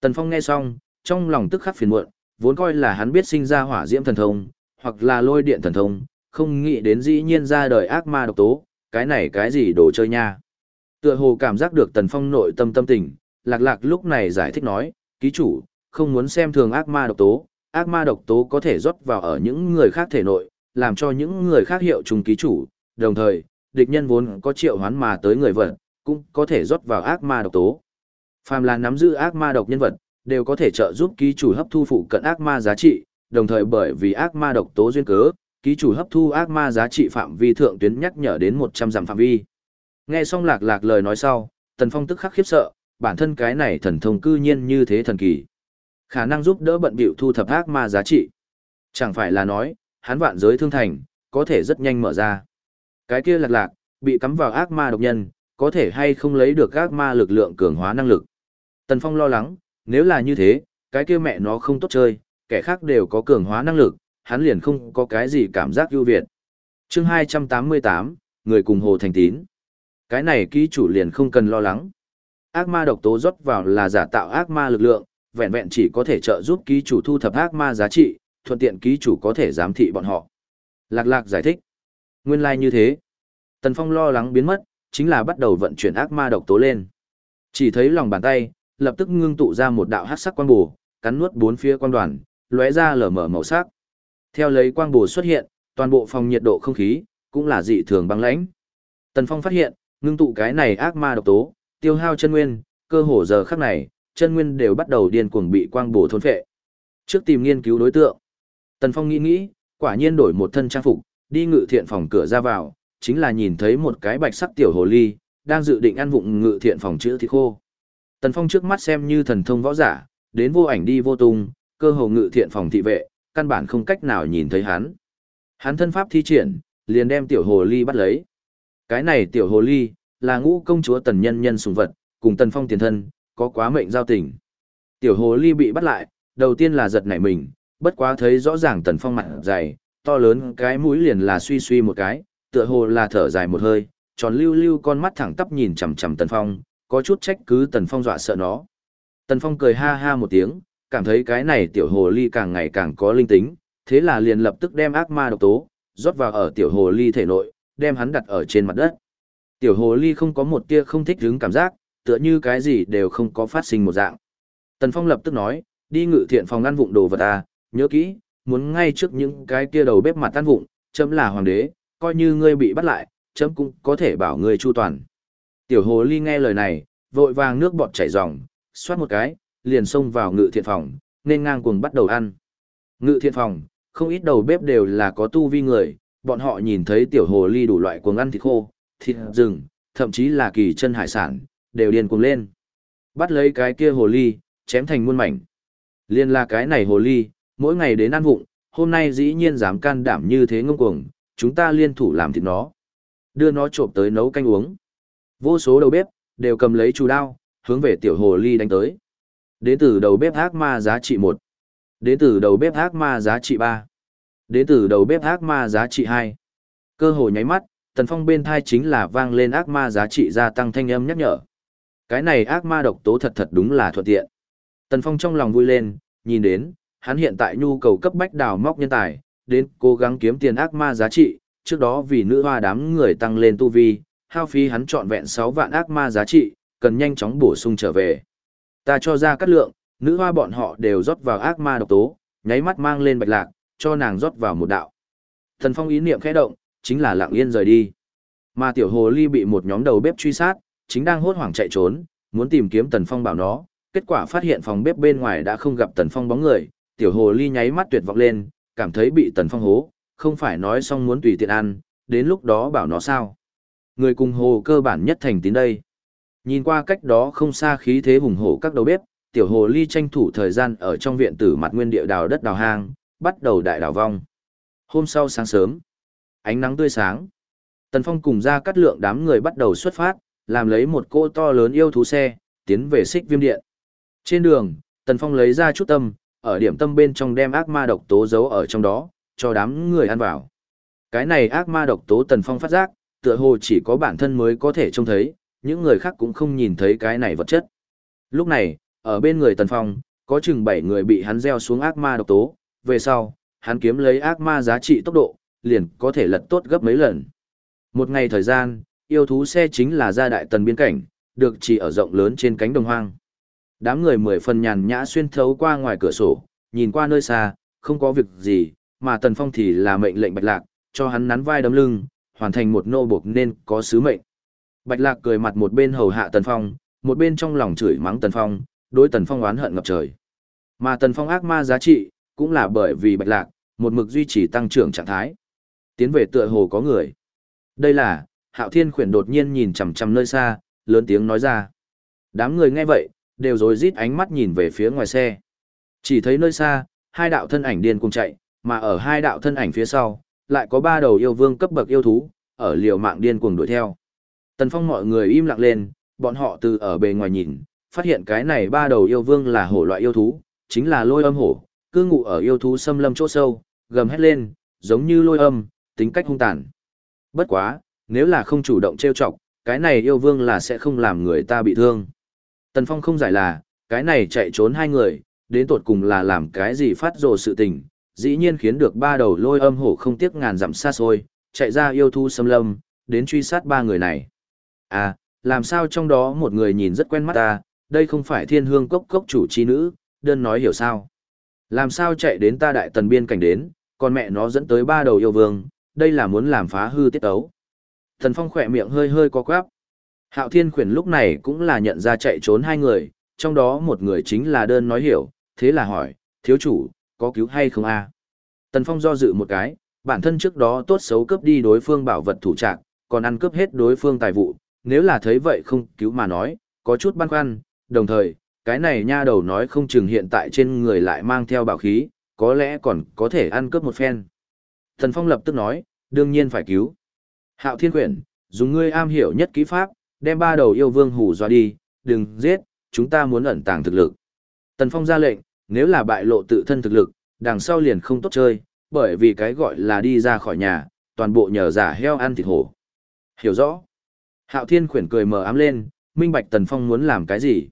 Tần Phong nghe xong, trong lòng tức khắc phiền muộn, vốn coi là hắn biết sinh ra hỏa diễm thần thông, hoặc là lôi điện thần thông, không nghĩ đến dĩ nhiên ra đời ác ma độc tố, cái này cái gì đồ chơi nha. Tựa hồ cảm giác được Tần Phong nội tâm tâm tình, lạc lạc lúc này giải thích nói, ký chủ, không muốn xem thường ác ma độc tố, ác ma độc tố có thể rót vào ở những người khác thể nội, làm cho những người khác hiệu trùng ký chủ, đồng thời, địch nhân vốn có triệu hoán mà tới người vật, cũng có thể rót vào ác ma độc tố. Phàm là nắm giữ ác ma độc nhân vật, đều có thể trợ giúp ký chủ hấp thu phụ cận ác ma giá trị, đồng thời bởi vì ác ma độc tố duyên cớ, ký chủ hấp thu ác ma giá trị phạm vi thượng tuyến nhắc nhở đến 100 dặm phạm vi. Nghe xong lạc lạc lời nói sau, Tần Phong tức khắc khiếp sợ, bản thân cái này thần thông cư nhiên như thế thần kỳ. Khả năng giúp đỡ bận bịu thu thập ác ma giá trị. Chẳng phải là nói, hắn vạn giới thương thành, có thể rất nhanh mở ra. Cái kia lạc lạc, bị cắm vào ác ma độc nhân, có thể hay không lấy được ác ma lực lượng cường hóa năng lực. Tần Phong lo lắng, nếu là như thế, cái kia mẹ nó không tốt chơi, kẻ khác đều có cường hóa năng lực, hắn liền không có cái gì cảm giác ưu việt. Chương 288, người cùng hồ thành tín. Cái này ký chủ liền không cần lo lắng. Ác ma độc tố rót vào là giả tạo ác ma lực lượng, vẹn vẹn chỉ có thể trợ giúp ký chủ thu thập ác ma giá trị, thuận tiện ký chủ có thể giám thị bọn họ. Lạc lạc giải thích. Nguyên lai like như thế. Tần Phong lo lắng biến mất, chính là bắt đầu vận chuyển ác ma độc tố lên. Chỉ thấy lòng bàn tay, lập tức ngưng tụ ra một đạo hắc sắc quang bổ, cắn nuốt bốn phía quang đoàn, lóe ra lở mở màu sắc. Theo lấy quang bổ xuất hiện, toàn bộ phòng nhiệt độ không khí cũng là dị thường băng lãnh. Tần Phong phát hiện, ngưng tụ cái này ác ma độc tố, tiêu hao chân nguyên, cơ hồ giờ khắc này, chân nguyên đều bắt đầu điên cuồng bị quang bổ thôn phệ. Trước tìm nghiên cứu đối tượng, Tần Phong nghĩ nghĩ, quả nhiên đổi một thân trang phục, đi ngự thiện phòng cửa ra vào, chính là nhìn thấy một cái bạch sắc tiểu hồ ly, đang dự định ăn vụng ngự thiện phòng chữa thịt khô. Tần Phong trước mắt xem như thần thông võ giả, đến vô ảnh đi vô tung, cơ hồ ngự thiện phòng thị vệ, căn bản không cách nào nhìn thấy hắn. Hắn thân pháp thi triển, liền đem tiểu hồ ly bắt lấy. Cái này tiểu hồ ly, là ngũ công chúa tần nhân nhân sùng vật, cùng Tần Phong tiền thân, có quá mệnh giao tình. Tiểu hồ ly bị bắt lại, đầu tiên là giật nảy mình, bất quá thấy rõ ràng Tần Phong mặt dày, to lớn cái mũi liền là suy suy một cái, tựa hồ là thở dài một hơi, tròn lưu lưu con mắt thẳng tắp nhìn chằm chằm Tần Phong, có chút trách cứ Tần Phong dọa sợ nó. Tần Phong cười ha ha một tiếng, cảm thấy cái này tiểu hồ ly càng ngày càng có linh tính, thế là liền lập tức đem ác ma độc tố, rót vào ở tiểu hồ ly thể nội, đem hắn đặt ở trên mặt đất. Tiểu hồ ly không có một tia không thích hứng cảm giác, tựa như cái gì đều không có phát sinh một dạng. Tần Phong lập tức nói, đi ngự thiện phòng ăn vụng đồ vật à, nhớ kỹ, muốn ngay trước những cái kia đầu bếp mặt tan vụng, chấm là hoàng đế, coi như ngươi bị bắt lại, chấm cũng có thể bảo ngươi chu toàn. Tiểu hồ ly nghe lời này, vội vàng nước bọt chảy ròng, xoát một cái, liền xông vào ngự thiện phòng, nên ngang cuồng bắt đầu ăn. Ngự thiện phòng, không ít đầu bếp đều là có tu vi người, bọn họ nhìn thấy tiểu hồ ly đủ loại cuồng ăn thịt khô, thịt rừng, thậm chí là kỳ chân hải sản, đều điên cuồng lên. Bắt lấy cái kia hồ ly, chém thành muôn mảnh. Liên là cái này hồ ly, mỗi ngày đến ăn vụng, hôm nay dĩ nhiên dám can đảm như thế ngông cuồng, chúng ta liên thủ làm thịt nó. Đưa nó trộm tới nấu canh uống. Vô số đầu bếp, đều cầm lấy chú đao, hướng về tiểu hồ ly đánh tới. Đến từ đầu bếp ác ma giá trị 1. Đến từ đầu bếp ác ma giá trị 3. Đến từ đầu bếp ác ma giá trị 2. Cơ hồ nháy mắt, tần phong bên thai chính là vang lên ác ma giá trị gia tăng thanh âm nhắc nhở. Cái này ác ma độc tố thật thật đúng là thuận tiện. Tần phong trong lòng vui lên, nhìn đến, hắn hiện tại nhu cầu cấp bách đào móc nhân tài, đến cố gắng kiếm tiền ác ma giá trị, trước đó vì nữ hoa đám người tăng lên tu vi, hao phí hắn trọn vẹn 6 vạn ác ma giá trị, cần nhanh chóng bổ sung trở về. Ta cho ra cắt lượng, nữ hoa bọn họ đều rót vào ác ma độc tố, nháy mắt mang lên bạch lạc, cho nàng rót vào một đạo. Thần phong ý niệm khẽ động, chính là lặng yên rời đi. Mà tiểu hồ ly bị một nhóm đầu bếp truy sát, chính đang hốt hoảng chạy trốn, muốn tìm kiếm tần phong bảo nó, kết quả phát hiện phòng bếp bên ngoài đã không gặp tần phong bóng người, tiểu hồ ly nháy mắt tuyệt vọng lên, cảm thấy bị tần phong hố, không phải nói xong muốn tùy tiện ăn, đến lúc đó bảo nó sao. Người cùng hồ cơ bản nhất thành tín đây. Nhìn qua cách đó không xa khí thế hùng hổ các đầu bếp, tiểu hồ ly tranh thủ thời gian ở trong viện tử mặt nguyên địa đào đất đào hang, bắt đầu đại đào vong. Hôm sau sáng sớm, ánh nắng tươi sáng. Tần Phong cùng ra cắt lượng đám người bắt đầu xuất phát, làm lấy một cô to lớn yêu thú xe, tiến về xích viêm điện. Trên đường, Tần Phong lấy ra chút tâm, ở điểm tâm bên trong đem ác ma độc tố giấu ở trong đó, cho đám người ăn vào. Cái này ác ma độc tố Tần Phong phát giác, tựa hồ chỉ có bản thân mới có thể trông thấy, những người khác cũng không nhìn thấy cái này vật chất. Lúc này, ở bên người Tần Phong, có chừng 7 người bị hắn gieo xuống ác ma độc tố, về sau, hắn kiếm lấy ác ma giá trị tốc độ, liền có thể lật tốt gấp mấy lần. Một ngày thời gian, yêu thú xe chính là ra đại tần biên cảnh, được chỉ ở rộng lớn trên cánh đồng hoang. Đám người mười phần nhàn nhã xuyên thấu qua ngoài cửa sổ, nhìn qua nơi xa, không có việc gì, mà Tần Phong thì là mệnh lệnh Bạch Lạc, cho hắn nắn vai đấm lưng, hoàn thành một nô buộc nên có sứ mệnh. Bạch Lạc cười mặt một bên hầu hạ Tần Phong, một bên trong lòng chửi mắng Tần Phong, đối Tần Phong oán hận ngập trời. Mà Tần Phong ác ma giá trị, cũng là bởi vì Bạch Lạc, một mực duy trì tăng trưởng trạng thái. Tiến về tựa hồ có người. Đây là, Hạo Thiên khuyển đột nhiên nhìn chằm chằm nơi xa, lớn tiếng nói ra. Đám người nghe vậy, đều rối rít ánh mắt nhìn về phía ngoài xe. Chỉ thấy nơi xa, hai đạo thân ảnh điên cùng chạy, mà ở hai đạo thân ảnh phía sau, lại có ba đầu yêu vương cấp bậc yêu thú, ở liều mạng điên cuồng đuổi theo. Tần Phong mọi người im lặng lên, bọn họ từ ở bề ngoài nhìn, phát hiện cái này ba đầu yêu vương là hổ loại yêu thú, chính là lôi âm hổ, cư ngụ ở yêu thú xâm lâm chỗ sâu, gầm hét lên, giống như lôi âm, tính cách hung tàn. Bất quá, nếu là không chủ động trêu chọc, cái này yêu vương là sẽ không làm người ta bị thương. Tần Phong không giải là, cái này chạy trốn hai người, đến tột cùng là làm cái gì phát rồ sự tình, dĩ nhiên khiến được ba đầu lôi âm hổ không tiếc ngàn dặm xa xôi, chạy ra yêu thu xâm lâm, đến truy sát ba người này. À, làm sao trong đó một người nhìn rất quen mắt ta, đây không phải thiên hương cốc cốc chủ chi nữ, đơn nói hiểu sao. Làm sao chạy đến ta đại tần biên cảnh đến, còn mẹ nó dẫn tới ba đầu yêu vương, đây là muốn làm phá hư tiết ấu. Thần Phong khỏe miệng hơi hơi có quáp. Hạo Thiên Khuyển lúc này cũng là nhận ra chạy trốn hai người, trong đó một người chính là đơn nói hiểu, thế là hỏi, thiếu chủ, có cứu hay không a? Tần Phong do dự một cái, bản thân trước đó tốt xấu cướp đi đối phương bảo vật thủ trạc, còn ăn cướp hết đối phương tài vụ, nếu là thấy vậy không cứu mà nói, có chút băn khoăn, đồng thời, cái này nha đầu nói không chừng hiện tại trên người lại mang theo bảo khí, có lẽ còn có thể ăn cướp một phen. Thần Phong lập tức nói, đương nhiên phải cứu. Hạo Thiên Quyển, dùng ngươi am hiểu nhất kỹ pháp, đem ba đầu yêu vương hù dọa đi, đừng giết, chúng ta muốn ẩn tàng thực lực. Tần Phong ra lệnh, nếu là bại lộ tự thân thực lực, đằng sau liền không tốt chơi, bởi vì cái gọi là đi ra khỏi nhà, toàn bộ nhờ giả heo ăn thịt hổ. Hiểu rõ. Hạo Thiên khuyển cười mờ ám lên, minh bạch Tần Phong muốn làm cái gì.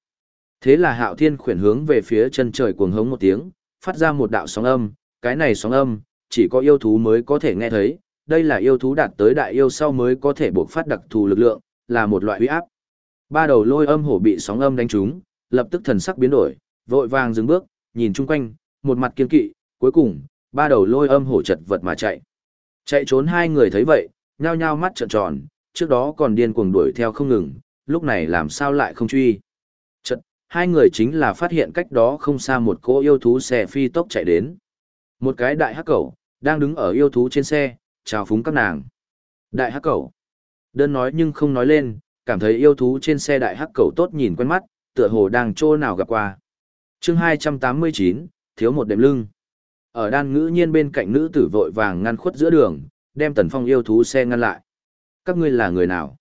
Thế là Hạo Thiên khuyển hướng về phía chân trời cuồng hống một tiếng, phát ra một đạo sóng âm, cái này sóng âm, chỉ có yêu thú mới có thể nghe thấy, đây là yêu thú đạt tới đại yêu sau mới có thể buộc phát đặc thù lực lượng, là một loại uy áp. Ba đầu lôi âm hổ bị sóng âm đánh trúng, lập tức thần sắc biến đổi, vội vàng dừng bước, nhìn chung quanh, một mặt kiên kỵ, cuối cùng, ba đầu lôi âm hổ chật vật mà chạy. Chạy trốn hai người thấy vậy, nhao nhao mắt trợn tròn, trước đó còn điên cuồng đuổi theo không ngừng, lúc này làm sao lại không truy. Chật, hai người chính là phát hiện cách đó không xa một cô yêu thú xe phi tốc chạy đến. Một cái đại hắc cẩu, đang đứng ở yêu thú trên xe, chào phúng các nàng. Đại hắc cẩu. Đơn nói nhưng không nói lên, cảm thấy yêu thú trên xe đại hắc cẩu tốt nhìn quen mắt, tựa hồ đang chỗ nào gặp qua chương 289, thiếu một đệm lưng. Ở đan ngữ nhiên bên cạnh nữ tử vội vàng ngăn khuất giữa đường, đem tần phong yêu thú xe ngăn lại. Các ngươi là người nào?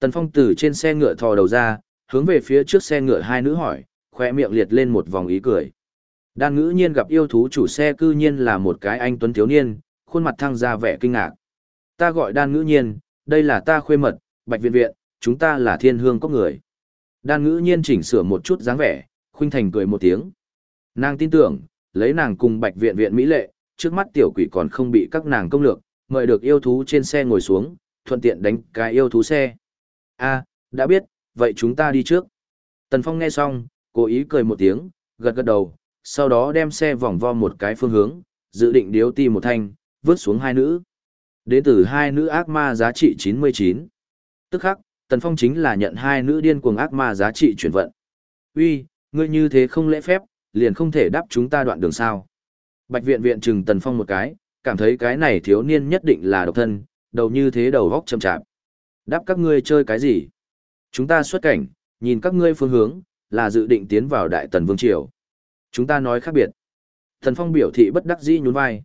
Tần phong từ trên xe ngựa thò đầu ra, hướng về phía trước xe ngựa hai nữ hỏi, khoe miệng liệt lên một vòng ý cười. Đan ngữ nhiên gặp yêu thú chủ xe cư nhiên là một cái anh tuấn thiếu niên, khuôn mặt thăng ra vẻ kinh ngạc. Ta gọi đan ngữ nhiên, đây là ta khuê mật, bạch viện viện, chúng ta là thiên hương có người. Đan ngữ nhiên chỉnh sửa một chút dáng vẻ, khuynh thành cười một tiếng. Nàng tin tưởng, lấy nàng cùng bạch viện viện mỹ lệ, trước mắt tiểu quỷ còn không bị các nàng công lược, mời được yêu thú trên xe ngồi xuống, thuận tiện đánh cái yêu thú xe. a đã biết, vậy chúng ta đi trước. Tần Phong nghe xong, cố ý cười một tiếng, gật gật đầu, sau đó đem xe vòng vo một cái phương hướng, dự định điếu ti một thanh, vứt xuống hai nữ. Đến từ hai nữ ác ma giá trị 99. Tức khắc, Tần Phong chính là nhận hai nữ điên cuồng ác ma giá trị chuyển vận. Uy, ngươi như thế không lễ phép, liền không thể đáp chúng ta đoạn đường sao. Bạch viện viện trừng Tần Phong một cái, cảm thấy cái này thiếu niên nhất định là độc thân, đầu như thế đầu góc chậm chạp. Đáp các ngươi chơi cái gì? Chúng ta xuất cảnh, nhìn các ngươi phương hướng, là dự định tiến vào Đại Tần Vương Triều. Chúng ta nói khác biệt. Tần Phong biểu thị bất đắc dĩ nhún vai.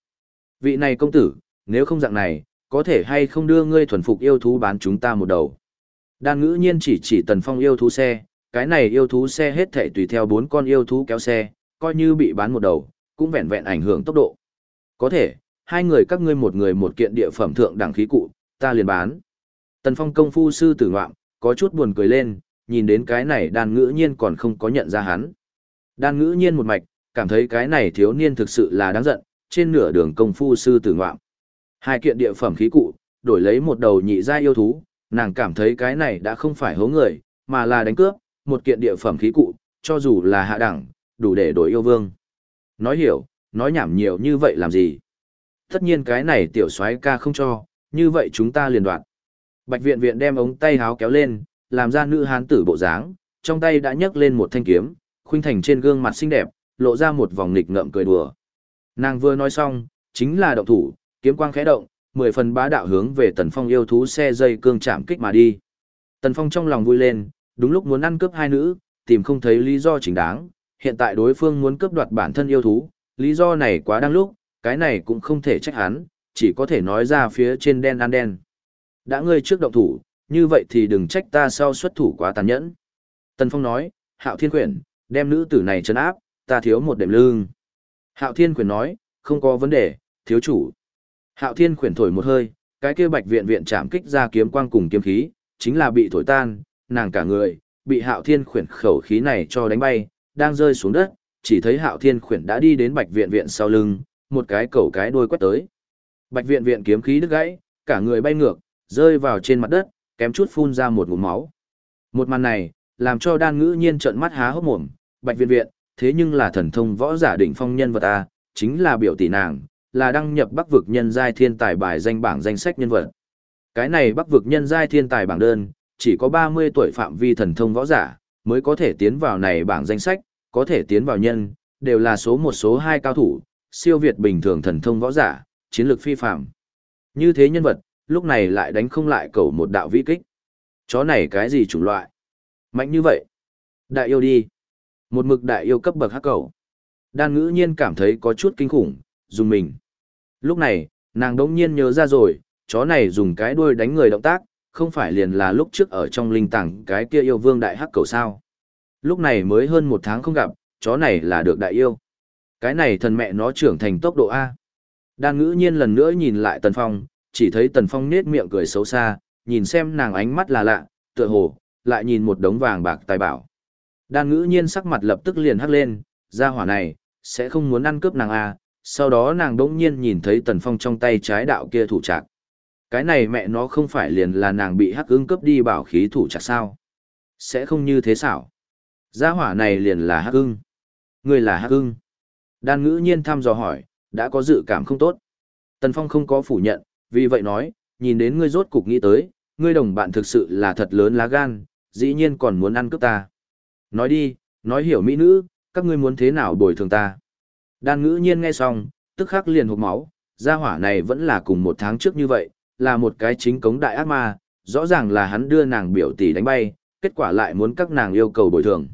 Vị này công tử, nếu không dạng này, có thể hay không đưa ngươi thuần phục yêu thú bán chúng ta một đầu. Đan ngữ nhiên chỉ chỉ Tần Phong yêu thú xe, cái này yêu thú xe hết thể tùy theo bốn con yêu thú kéo xe, coi như bị bán một đầu, cũng vẹn vẹn ảnh hưởng tốc độ. Có thể, hai người các ngươi một người một kiện địa phẩm thượng đẳng khí cụ, ta liền bán. Tần Phong công phu sư tử ngoạm, có chút buồn cười lên, nhìn đến cái này đan ngữ nhiên còn không có nhận ra hắn. Đan ngữ nhiên một mạch, cảm thấy cái này thiếu niên thực sự là đáng giận, trên nửa đường công phu sư tử ngoạm. Hai kiện địa phẩm khí cụ, đổi lấy một đầu nhị gia yêu thú, nàng cảm thấy cái này đã không phải hố người, mà là đánh cướp, một kiện địa phẩm khí cụ, cho dù là hạ đẳng, đủ để đổi yêu vương. Nói hiểu, nói nhảm nhiều như vậy làm gì? Tất nhiên cái này tiểu soái ca không cho, như vậy chúng ta liền đoạn. Bạch viện viện đem ống tay háo kéo lên, làm ra nữ hán tử bộ dáng, trong tay đã nhấc lên một thanh kiếm, khuynh thành trên gương mặt xinh đẹp, lộ ra một vòng nghịch ngợm cười đùa. Nàng vừa nói xong, chính là động thủ, kiếm quang khẽ động, mười phần bá đạo hướng về Tần Phong yêu thú xe dây cương chạm kích mà đi. Tần Phong trong lòng vui lên, đúng lúc muốn ăn cướp hai nữ, tìm không thấy lý do chính đáng, hiện tại đối phương muốn cướp đoạt bản thân yêu thú, lý do này quá đáng lúc, cái này cũng không thể trách hắn, chỉ có thể nói ra phía trên đen ăn đen. Đã ngươi trước động thủ, như vậy thì đừng trách ta sau xuất thủ quá tàn nhẫn. Tần Phong nói, Hạo Thiên Quyển, đem nữ tử này trấn áp, ta thiếu một đệm lương. Hạo Thiên quyển nói, không có vấn đề, thiếu chủ. Hạo Thiên quyển thổi một hơi, cái kia bạch viện viện chạm kích ra kiếm quang cùng kiếm khí, chính là bị thổi tan, nàng cả người, bị Hạo Thiên Khuyển khẩu khí này cho đánh bay, đang rơi xuống đất, chỉ thấy Hạo Thiên Khuyển đã đi đến bạch viện viện sau lưng, một cái cầu cái đuôi quét tới. Bạch viện viện kiếm khí đứt gãy, cả người bay ngược, rơi vào trên mặt đất, kém chút phun ra một ngụm máu. Một màn này, làm cho đan ngữ nhiên trợn mắt há hốc mồm, bạch viện viện, thế nhưng là thần thông võ giả đỉnh phong nhân vật A, chính là biểu tỷ nàng, là đăng nhập bắc vực nhân giai thiên tài bài danh bảng danh sách nhân vật. Cái này bắc vực nhân giai thiên tài bảng đơn, chỉ có 30 tuổi phạm vi thần thông võ giả, mới có thể tiến vào này bảng danh sách, có thể tiến vào nhân, đều là số một số hai cao thủ, siêu việt bình thường thần thông võ giả, chiến lược phi phạm. Như thế nhân vật, lúc này lại đánh không lại cầu một đạo vĩ kích. Chó này cái gì chủng loại? Mạnh như vậy. Đại yêu đi. Một mực đại yêu cấp bậc hắc cầu. Đan ngữ nhiên cảm thấy có chút kinh khủng, dùng mình. Lúc này, nàng đống nhiên nhớ ra rồi, chó này dùng cái đuôi đánh người động tác, không phải liền là lúc trước ở trong linh tảng cái kia yêu vương đại hắc cầu sao. Lúc này mới hơn một tháng không gặp, chó này là được đại yêu. Cái này thần mẹ nó trưởng thành tốc độ A. Đan ngữ nhiên lần nữa nhìn lại Tần Phong, chỉ thấy Tần Phong nết miệng cười xấu xa, nhìn xem nàng ánh mắt là lạ, tựa hồ, lại nhìn một đống vàng bạc tài bảo. Đan ngữ nhiên sắc mặt lập tức liền hắc lên, ra hỏa này, sẽ không muốn ăn cướp nàng A, sau đó nàng đỗng nhiên nhìn thấy Tần Phong trong tay trái đạo kia thủ trạc. Cái này mẹ nó không phải liền là nàng bị hắc ưng cướp đi bảo khí thủ chặt sao? Sẽ không như thế xảo. Gia hỏa này liền là hắc ưng. Người là hắc ưng. Đan ngữ nhiên thăm dò hỏi, đã có dự cảm không tốt. Tần Phong không có phủ nhận, vì vậy nói, nhìn đến ngươi rốt cục nghĩ tới, ngươi đồng bạn thực sự là thật lớn lá gan, dĩ nhiên còn muốn ăn cướp ta. Nói đi, nói hiểu mỹ nữ, các ngươi muốn thế nào bồi thường ta. Đan ngữ nhiên nghe xong, tức khắc liền hộp máu, gia hỏa này vẫn là cùng một tháng trước như vậy, là một cái chính cống đại ác ma, rõ ràng là hắn đưa nàng biểu tỷ đánh bay, kết quả lại muốn các nàng yêu cầu bồi thường.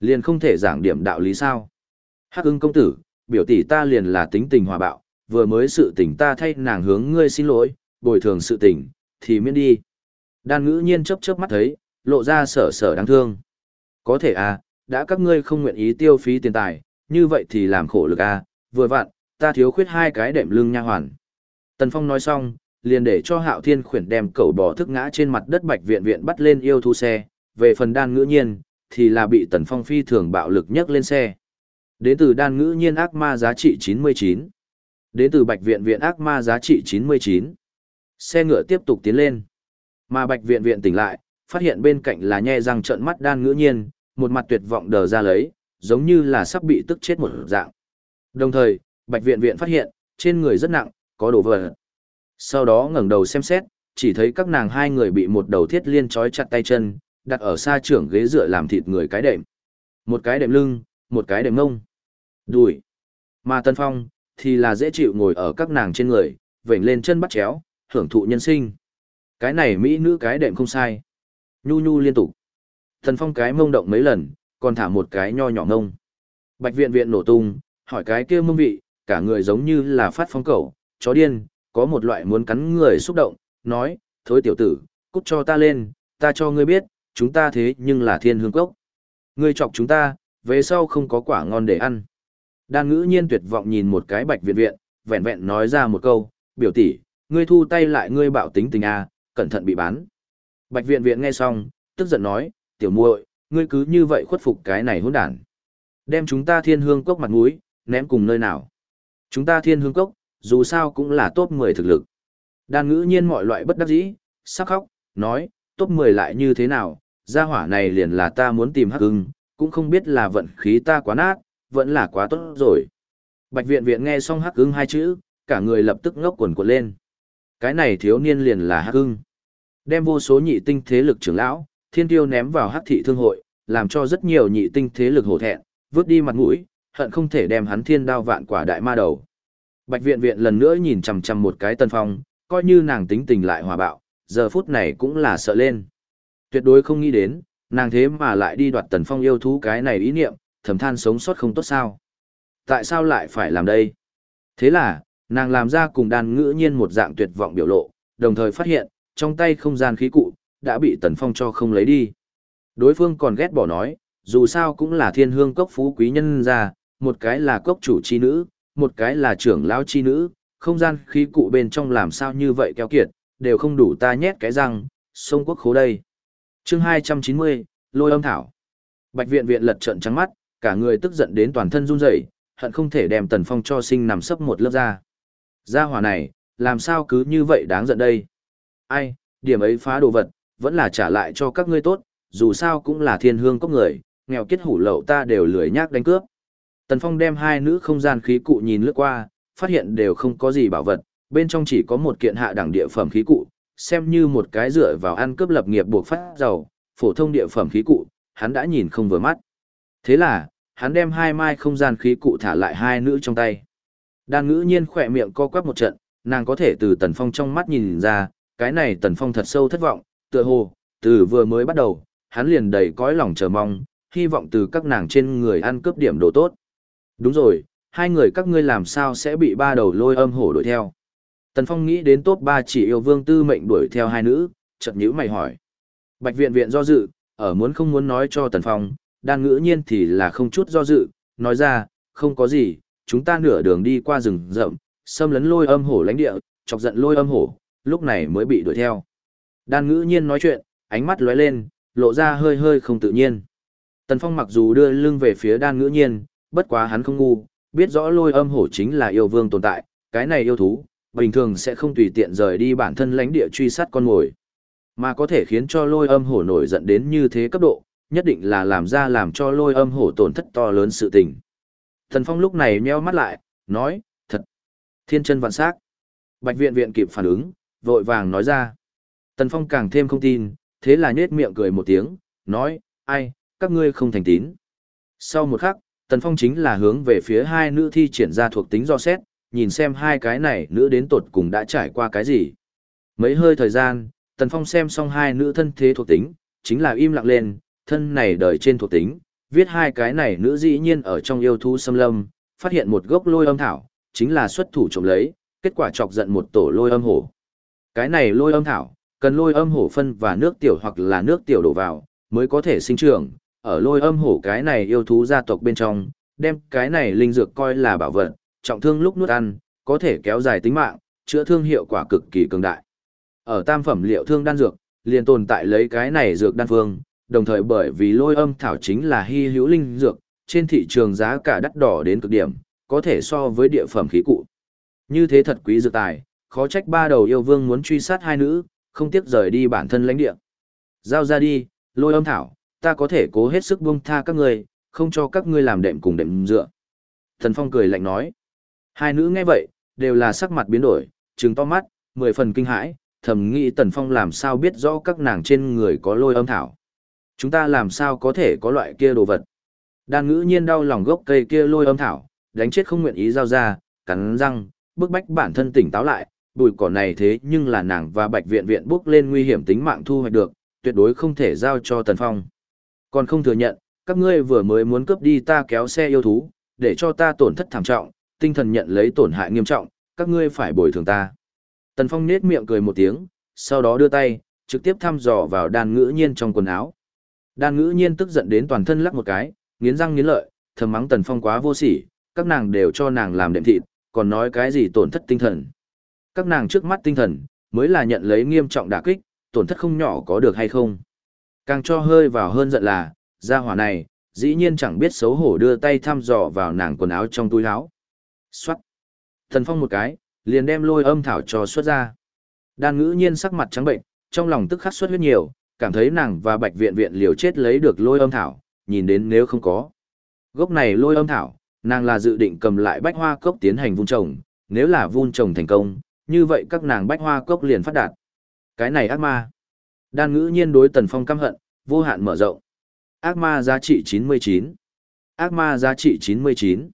Liền không thể giảng điểm đạo lý sao. Hắc ưng công tử, biểu tỷ ta liền là tính tình hòa bạo, vừa mới sự tình ta thay nàng hướng ngươi xin lỗi, bồi thường sự tình, thì miễn đi. Đan ngữ nhiên chớp chớp mắt thấy, lộ ra sở sở đáng thương. Có thể à, đã các ngươi không nguyện ý tiêu phí tiền tài, như vậy thì làm khổ lực à, vừa vặn, ta thiếu khuyết hai cái đệm lưng nha hoàn. Tần Phong nói xong, liền để cho Hạo Thiên khuyển đem cẩu bò thức ngã trên mặt đất bạch viện viện bắt lên yêu thu xe, về phần đan ngữ nhiên, thì là bị Tần Phong phi thường bạo lực nhấc lên xe. Đến từ đan ngữ nhiên ác ma giá trị 99. Đến từ bạch viện viện ác ma giá trị 99. Xe ngựa tiếp tục tiến lên. Mà bạch viện viện tỉnh lại, phát hiện bên cạnh là nhe răng trợn mắt đan ngữ nhiên, một mặt tuyệt vọng đờ ra lấy, giống như là sắp bị tức chết một dạng. Đồng thời, bạch viện viện phát hiện, trên người rất nặng, có đồ vật. Sau đó ngẩng đầu xem xét, chỉ thấy các nàng hai người bị một đầu thiết liên trói chặt tay chân, đặt ở xa trưởng ghế dựa làm thịt người cái đệm. Một cái đệm lưng, một cái đệm ngông. Đùi. Mà Tân Phong, thì là dễ chịu ngồi ở các nàng trên người, vểnh lên chân bắt chéo, hưởng thụ nhân sinh. Cái này mỹ nữ cái đệm không sai. Nhu nhu liên tục. Tân Phong cái mông động mấy lần, còn thả một cái nho nhỏ ngông. Bạch viện viện nổ tung, hỏi cái kia mông vị, cả người giống như là phát phong cầu chó điên, có một loại muốn cắn người xúc động, nói, thối tiểu tử, cút cho ta lên, ta cho ngươi biết, chúng ta thế nhưng là thiên hương cốc. Ngươi chọc chúng ta, về sau không có quả ngon để ăn. Đan ngữ nhiên tuyệt vọng nhìn một cái bạch viện viện, vẹn vẹn nói ra một câu, biểu tỷ, ngươi thu tay lại ngươi bạo tính tình a, cẩn thận bị bán. Bạch viện viện nghe xong, tức giận nói, tiểu muội, ngươi cứ như vậy khuất phục cái này hỗn đản. Đem chúng ta thiên hương cốc mặt mũi, ném cùng nơi nào. Chúng ta thiên hương cốc, dù sao cũng là top 10 thực lực. Đan ngữ nhiên mọi loại bất đắc dĩ, sắc khóc, nói, top 10 lại như thế nào, gia hỏa này liền là ta muốn tìm hắc ưng, cũng không biết là vận khí ta quá nát, vẫn là quá tốt rồi. Bạch viện viện nghe xong hắc ưng hai chữ, cả người lập tức ngốc quần quần lên. Cái này thiếu niên liền là hắc ưng. Đem vô số nhị tinh thế lực trưởng lão, thiên tiêu ném vào hắc thị thương hội, làm cho rất nhiều nhị tinh thế lực hổ thẹn, vứt đi mặt mũi, hận không thể đem hắn thiên đao vạn quả đại ma đầu. Bạch viện viện lần nữa nhìn chằm chằm một cái tân phong, coi như nàng tính tình lại hòa bạo, giờ phút này cũng là sợ lên. Tuyệt đối không nghĩ đến, nàng thế mà lại đi đoạt tần phong yêu thú cái này ý niệm, thầm than sống sót không tốt sao. Tại sao lại phải làm đây? Thế là, nàng làm ra cùng đàn ngữ nhiên một dạng tuyệt vọng biểu lộ, đồng thời phát hiện, trong tay không gian khí cụ, đã bị tần phong cho không lấy đi. Đối phương còn ghét bỏ nói, dù sao cũng là thiên hương cốc phú quý nhân ra, một cái là cốc chủ chi nữ, một cái là trưởng lão chi nữ, không gian khí cụ bên trong làm sao như vậy kéo kiệt, đều không đủ ta nhét cái răng, sông quốc khố đây. chương 290, lôi âm thảo. Bạch viện viện lật trận trắng mắt, cả người tức giận đến toàn thân run rẩy, hận không thể đem tần phong cho sinh nằm sấp một lớp da. Gia hỏa này, làm sao cứ như vậy đáng giận đây? Ai, điểm ấy phá đồ vật, vẫn là trả lại cho các ngươi tốt, dù sao cũng là thiên hương cốc người, nghèo kết hủ lậu ta đều lười nhác đánh cướp. Tần Phong đem hai nữ không gian khí cụ nhìn lướt qua, phát hiện đều không có gì bảo vật, bên trong chỉ có một kiện hạ đẳng địa phẩm khí cụ, xem như một cái dựa vào ăn cướp lập nghiệp buộc phát giàu, phổ thông địa phẩm khí cụ, hắn đã nhìn không vừa mắt. Thế là, hắn đem hai mai không gian khí cụ thả lại hai nữ trong tay. Đan ngữ nhiên khỏe miệng co quắp một trận, nàng có thể từ Tần Phong trong mắt nhìn ra, cái này Tần Phong thật sâu thất vọng, tựa hồ, từ vừa mới bắt đầu, hắn liền đầy cõi lòng chờ mong, hy vọng từ các nàng trên người ăn cướp điểm đồ tốt. Đúng rồi, hai người các ngươi làm sao sẽ bị ba đầu lôi âm hổ đuổi theo. Tần Phong nghĩ đến top ba chỉ yêu vương tư mệnh đuổi theo hai nữ, chợt nhữ mày hỏi. Bạch viện viện do dự, ở muốn không muốn nói cho Tần Phong, đan ngữ nhiên thì là không chút do dự, nói ra, không có gì, chúng ta nửa đường đi qua rừng rậm, xâm lấn lôi âm hổ lãnh địa, chọc giận lôi âm hổ, lúc này mới bị đuổi theo. Đan ngữ nhiên nói chuyện, ánh mắt lóe lên, lộ ra hơi hơi không tự nhiên. Tần Phong mặc dù đưa lưng về phía đan ngữ nhiên, bất quá hắn không ngu, biết rõ lôi âm hổ chính là yêu vương tồn tại, cái này yêu thú, bình thường sẽ không tùy tiện rời đi bản thân lãnh địa truy sát con mồi. Mà có thể khiến cho lôi âm hổ nổi giận đến như thế cấp độ, nhất định là làm ra làm cho lôi âm hổ tổn thất to lớn sự tình. Thần Phong lúc này meo mắt lại, nói, thật, thiên chân vạn sắc. Bạch viện viện kịp phản ứng, vội vàng nói ra. Tần Phong càng thêm không tin, thế là nhết miệng cười một tiếng, nói, ai, các ngươi không thành tín. Sau một khắc, Tần Phong chính là hướng về phía hai nữ thi triển ra thuộc tính do xét, nhìn xem hai cái này nữ đến tột cùng đã trải qua cái gì. Mấy hơi thời gian, Tần Phong xem xong hai nữ thân thế thuộc tính, chính là im lặng lên, thân này đời trên thuộc tính, viết hai cái này nữ dĩ nhiên ở trong yêu thú xâm lâm, phát hiện một gốc lôi âm thảo, chính là xuất thủ trộm lấy, kết quả chọc giận một tổ lôi âm hổ. Cái này lôi âm thảo, cần lôi âm hổ phân và nước tiểu hoặc là nước tiểu đổ vào, mới có thể sinh trưởng, ở lôi âm hổ cái này yêu thú gia tộc bên trong, đem cái này linh dược coi là bảo vật, trọng thương lúc nuốt ăn, có thể kéo dài tính mạng, chữa thương hiệu quả cực kỳ cường đại. Ở tam phẩm liệu thương đan dược, liền tồn tại lấy cái này dược đan phương, đồng thời bởi vì lôi âm thảo chính là hy hữu linh dược, trên thị trường giá cả đắt đỏ đến cực điểm, có thể so với địa phẩm khí cụ. Như thế thật quý dược tài, khó trách ba đầu yêu vương muốn truy sát hai nữ, không tiếc rời đi bản thân lãnh địa. Giao ra đi, lôi âm thảo, ta có thể cố hết sức buông tha các ngươi, không cho các ngươi làm đệm cùng đệm dựa. Thần Phong cười lạnh nói. Hai nữ nghe vậy, đều là sắc mặt biến đổi, trừng to mắt, mười phần kinh hãi, thầm nghĩ Tần Phong làm sao biết rõ các nàng trên người có lôi âm thảo. Chúng ta làm sao có thể có loại kia đồ vật. Đan ngữ nhiên đau lòng gốc cây kia lôi âm thảo, đánh chết không nguyện ý giao ra, cắn răng, bức bách bản thân tỉnh táo lại, bùi cỏ này thế nhưng là nàng và bạch viện viện bước lên nguy hiểm tính mạng thu hoạch được, tuyệt đối không thể giao cho Tần Phong. Còn không thừa nhận, các ngươi vừa mới muốn cướp đi ta kéo xe yêu thú, để cho ta tổn thất thảm trọng, tinh thần nhận lấy tổn hại nghiêm trọng, các ngươi phải bồi thường ta. Tần Phong nết miệng cười một tiếng, sau đó đưa tay, trực tiếp thăm dò vào đan ngữ nhiên trong quần áo. Đan ngữ nhiên tức giận đến toàn thân lắc một cái, nghiến răng nghiến lợi, thầm mắng Tần Phong quá vô sỉ, các nàng đều cho nàng làm đệm thịt, còn nói cái gì tổn thất tinh thần. Các nàng trước mắt tinh thần, mới là nhận lấy nghiêm trọng đả kích, tổn thất không nhỏ có được hay không. Càng cho hơi vào hơn giận là, gia hỏa này, dĩ nhiên chẳng biết xấu hổ đưa tay thăm dò vào nàng quần áo trong túi áo. Xoát. Thần phong một cái, liền đem lôi âm thảo cho xuất ra. Đan ngữ nhiên sắc mặt trắng bệnh, trong lòng tức khắc xuất huyết nhiều, cảm thấy nàng và bạch viện viện liều chết lấy được lôi âm thảo, nhìn đến nếu không có. Gốc này lôi âm thảo, nàng là dự định cầm lại bách hoa cốc tiến hành vun trồng, nếu là vun trồng thành công, như vậy các nàng bách hoa cốc liền phát đạt. Cái này ác ma. Đan ngữ nhiên đối tần phong căm hận, vô hạn mở rộng. Ác ma giá trị 99. Ác ma giá trị 99.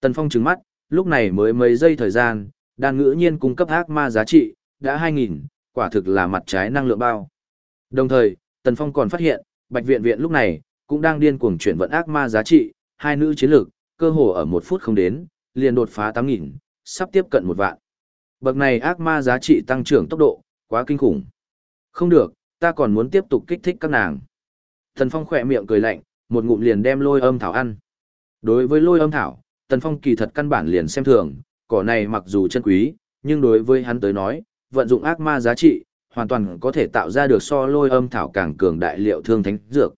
Tần phong trừng mắt, lúc này mới mấy giây thời gian, đan ngữ nhiên cung cấp ác ma giá trị, đã 2.000, quả thực là mặt trái năng lượng bao. Đồng thời, Tần Phong còn phát hiện, Bạch Viện Viện lúc này, cũng đang điên cuồng chuyển vận ác ma giá trị, hai nữ chiến lược, cơ hồ ở một phút không đến, liền đột phá 8.000, sắp tiếp cận một vạn. Bậc này ác ma giá trị tăng trưởng tốc độ, quá kinh khủng. Không được, ta còn muốn tiếp tục kích thích các nàng. Thần Phong khỏe miệng cười lạnh, một ngụm liền đem lôi âm thảo ăn. Đối với lôi âm thảo, Tần Phong kỳ thật căn bản liền xem thường, cỏ này mặc dù chân quý, nhưng đối với hắn tới nói, vận dụng ác ma giá trị, hoàn toàn có thể tạo ra được so lôi âm thảo càng cường đại liệu thương thánh dược.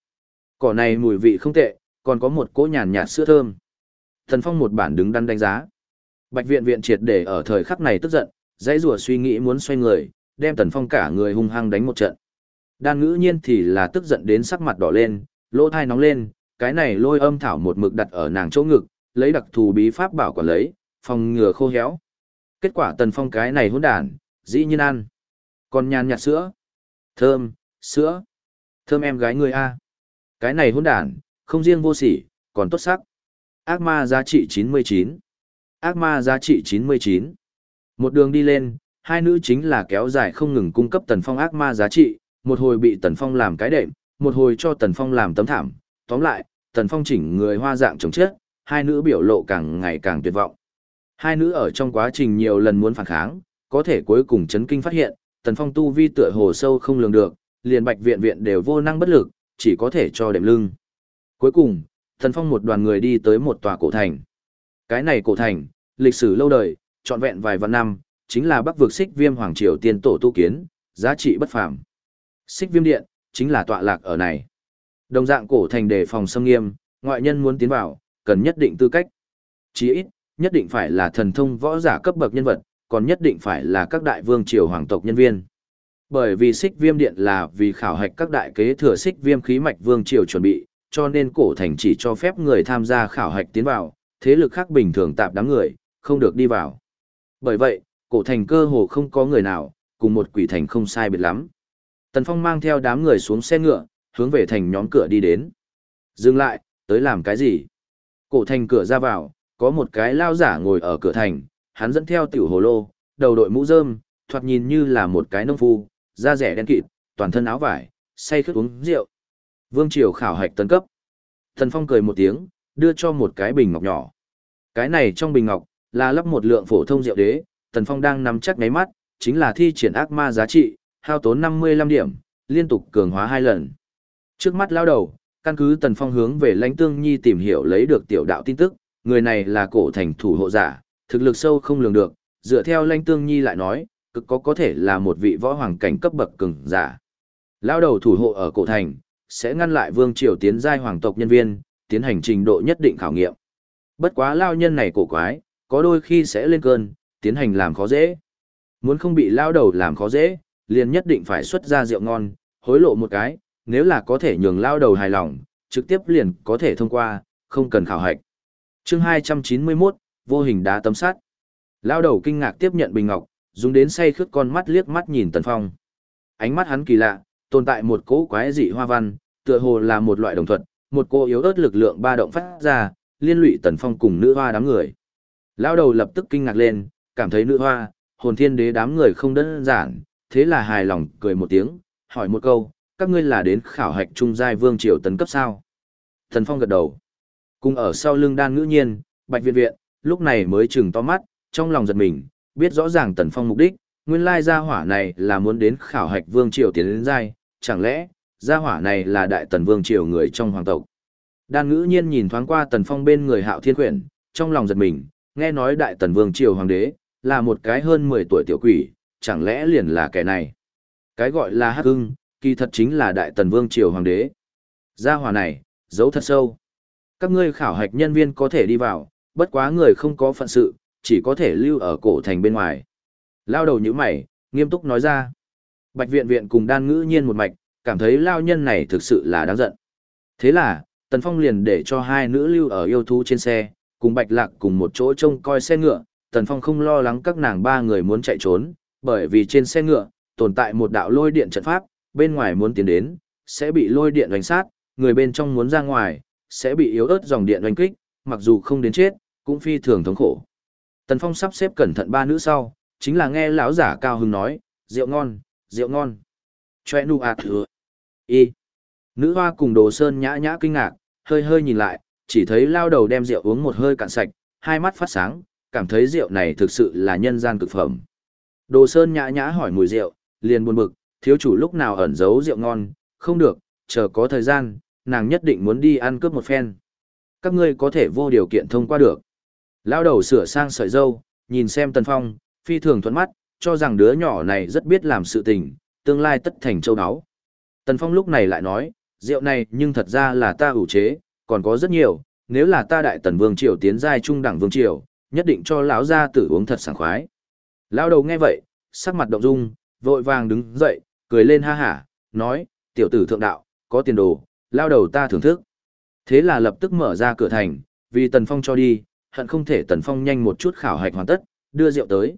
Cỏ này mùi vị không tệ, còn có một cỗ nhàn nhạt sữa thơm. Tần Phong một bản đứng đắn đánh giá. Bạch viện viện triệt để ở thời khắc này tức giận, dãy rùa suy nghĩ muốn xoay người, đem Tần Phong cả người hung hăng đánh một trận. Đan ngữ nhiên thì là tức giận đến sắc mặt đỏ lên, lỗ thai nóng lên, cái này lôi âm thảo một mực đặt ở nàng chỗ ngực, lấy đặc thù bí pháp bảo quản lấy, phòng ngừa khô héo. Kết quả Tần Phong cái này hỗn đản, dĩ nhiên ăn. Còn nhàn nhạt sữa. Thơm, sữa. Thơm em gái người A. Cái này hỗn đản, không riêng vô sỉ, còn tốt sắc. Ác ma giá trị 99. Ác ma giá trị 99. Một đường đi lên, hai nữ chính là kéo dài không ngừng cung cấp Tần Phong ác ma giá trị, một hồi bị Tần Phong làm cái đệm, một hồi cho Tần Phong làm tấm thảm. Tóm lại, Tần Phong chỉnh người hoa dạng chống chết, hai nữ biểu lộ càng ngày càng tuyệt vọng. Hai nữ ở trong quá trình nhiều lần muốn phản kháng, có thể cuối cùng chấn kinh phát hiện, Tần Phong tu vi tựa hồ sâu không lường được, liền Bạch Viện Viện đều vô năng bất lực, chỉ có thể cho đệm lưng. Cuối cùng, Tần Phong một đoàn người đi tới một tòa cổ thành. Cái này cổ thành, lịch sử lâu đời, trọn vẹn vài vạn năm, chính là Bắc vực Xích Viêm Hoàng Triều tiên tổ tu kiến, giá trị bất phàm. Xích Viêm Điện chính là tọa lạc ở này. Đồng dạng cổ thành đề phòng xâm nghiêm, ngoại nhân muốn tiến vào, cần nhất định tư cách. Chí ít, nhất định phải là thần thông võ giả cấp bậc nhân vật, còn nhất định phải là các đại vương triều hoàng tộc nhân viên. Bởi vì xích viêm điện là vì khảo hạch các đại kế thừa xích viêm khí mạch vương triều chuẩn bị, cho nên cổ thành chỉ cho phép người tham gia khảo hạch tiến vào, thế lực khác bình thường tạp đám người, không được đi vào. Bởi vậy, cổ thành cơ hồ không có người nào, cùng một quỷ thành không sai biệt lắm. Tần Phong mang theo đám người xuống xe ngựa, hướng về thành nhóm cửa đi đến. Dừng lại, tới làm cái gì? Cổ thành cửa ra vào, có một cái lao giả ngồi ở cửa thành, hắn dẫn theo tiểu hồ lô, đầu đội mũ rơm, thoạt nhìn như là một cái nông phu, da rẻ đen kịt, toàn thân áo vải, say khướt uống rượu. Vương Triều khảo hạch tấn cấp. Tần Phong cười một tiếng, đưa cho một cái bình ngọc nhỏ. Cái này trong bình ngọc, là lắp một lượng phổ thông rượu đế, Tần Phong đang nắm chắc ngáy mắt, chính là thi triển ác ma giá trị, hao tốn 55 điểm, liên tục cường hóa hai lần. Trước mắt lao đầu, căn cứ Tần Phong hướng về lãnh tương nhi tìm hiểu lấy được tiểu đạo tin tức, người này là cổ thành thủ hộ giả, thực lực sâu không lường được, dựa theo lãnh tương nhi lại nói, cực có có thể là một vị võ hoàng cảnh cấp bậc cường giả. Lao đầu thủ hộ ở cổ thành, sẽ ngăn lại vương triều tiến giai hoàng tộc nhân viên, tiến hành trình độ nhất định khảo nghiệm. Bất quá lao nhân này cổ quái, có đôi khi sẽ lên cơn, tiến hành làm khó dễ. Muốn không bị lao đầu làm khó dễ, liền nhất định phải xuất ra rượu ngon, hối lộ một cái, nếu là có thể nhường lao đầu hài lòng, trực tiếp liền có thể thông qua, không cần khảo hạch. chương 291, vô hình đá tấm sắt, Lao đầu kinh ngạc tiếp nhận bình ngọc, dùng đến say khướt con mắt liếc mắt nhìn Tần Phong. Ánh mắt hắn kỳ lạ, tồn tại một cỗ quái dị hoa văn, tựa hồ là một loại đồng thuật, một cô yếu ớt lực lượng ba động phát ra, liên lụy Tần Phong cùng nữ hoa đám người. Lao đầu lập tức kinh ngạc lên, cảm thấy nữ hoa, hồn thiên đế đám người không đơn giản, thế là hài lòng cười một tiếng, hỏi một câu, các ngươi là đến khảo hạch trung giai vương triều tấn cấp sao? Thần Phong gật đầu. Cùng ở sau lưng đan ngữ nhiên, bạch viện viện, lúc này mới chừng to mắt, trong lòng giật mình, biết rõ ràng Tần Phong mục đích, nguyên lai gia hỏa này là muốn đến khảo hạch vương triều tiến đến giai, chẳng lẽ, gia hỏa này là đại tần vương triều người trong hoàng tộc. Đan ngữ nhiên nhìn thoáng qua Tần Phong bên người hạo thiên quyển, trong lòng giật mình, nghe nói đại tần vương triều hoàng đế, là một cái hơn 10 tuổi tiểu quỷ, chẳng lẽ liền là kẻ này. Cái gọi là hắc hưng, kỳ thật chính là đại tần vương triều hoàng đế. Gia hỏa này, giấu thật sâu. Các ngươi khảo hạch nhân viên có thể đi vào, bất quá người không có phận sự, chỉ có thể lưu ở cổ thành bên ngoài. Lao đầu như mày, nghiêm túc nói ra. Bạch viện viện cùng đan ngữ nhiên một mạch, cảm thấy lao nhân này thực sự là đáng giận. Thế là, Tần Phong liền để cho hai nữ lưu ở yêu thú trên xe, cùng Bạch Lạc cùng một chỗ trông coi xe ngựa. Tần Phong không lo lắng các nàng ba người muốn chạy trốn, bởi vì trên xe ngựa, tồn tại một đạo lôi điện trận pháp, bên ngoài muốn tiến đến, sẽ bị lôi điện đánh sát, người bên trong muốn ra ngoài, sẽ bị yếu ớt dòng điện đánh kích, mặc dù không đến chết, cũng phi thường thống khổ. Tần Phong sắp xếp cẩn thận ba nữ sau, chính là nghe lão giả cao hứng nói, rượu ngon, rượu ngon. Choe nu ạt thừa. Y. Nữ hoa cùng đồ sơn nhã nhã kinh ngạc, hơi hơi nhìn lại, chỉ thấy lao đầu đem rượu uống một hơi cạn sạch, hai mắt phát sáng, cảm thấy rượu này thực sự là nhân gian cực phẩm. Đồ sơn nhã nhã hỏi mùi rượu, liền buồn bực, thiếu chủ lúc nào ẩn giấu rượu ngon, không được, chờ có thời gian, nàng nhất định muốn đi ăn cướp một phen. các ngươi có thể vô điều kiện thông qua được. Lao đầu sửa sang sợi dâu, nhìn xem Tần Phong, phi thường thuận mắt, cho rằng đứa nhỏ này rất biết làm sự tình, tương lai tất thành châu áo. Tần Phong lúc này lại nói, rượu này nhưng thật ra là ta ủ chế, còn có rất nhiều, nếu là ta đại tần vương triều tiến giai trung đẳng vương triều, nhất định cho lão gia tử uống thật sảng khoái lao đầu nghe vậy, sắc mặt động dung, vội vàng đứng dậy, cười lên ha hả, nói, tiểu tử thượng đạo, có tiền đồ, lao đầu ta thưởng thức. Thế là lập tức mở ra cửa thành, vì Tần Phong cho đi, hận không thể Tần Phong nhanh một chút khảo hạch hoàn tất, đưa rượu tới.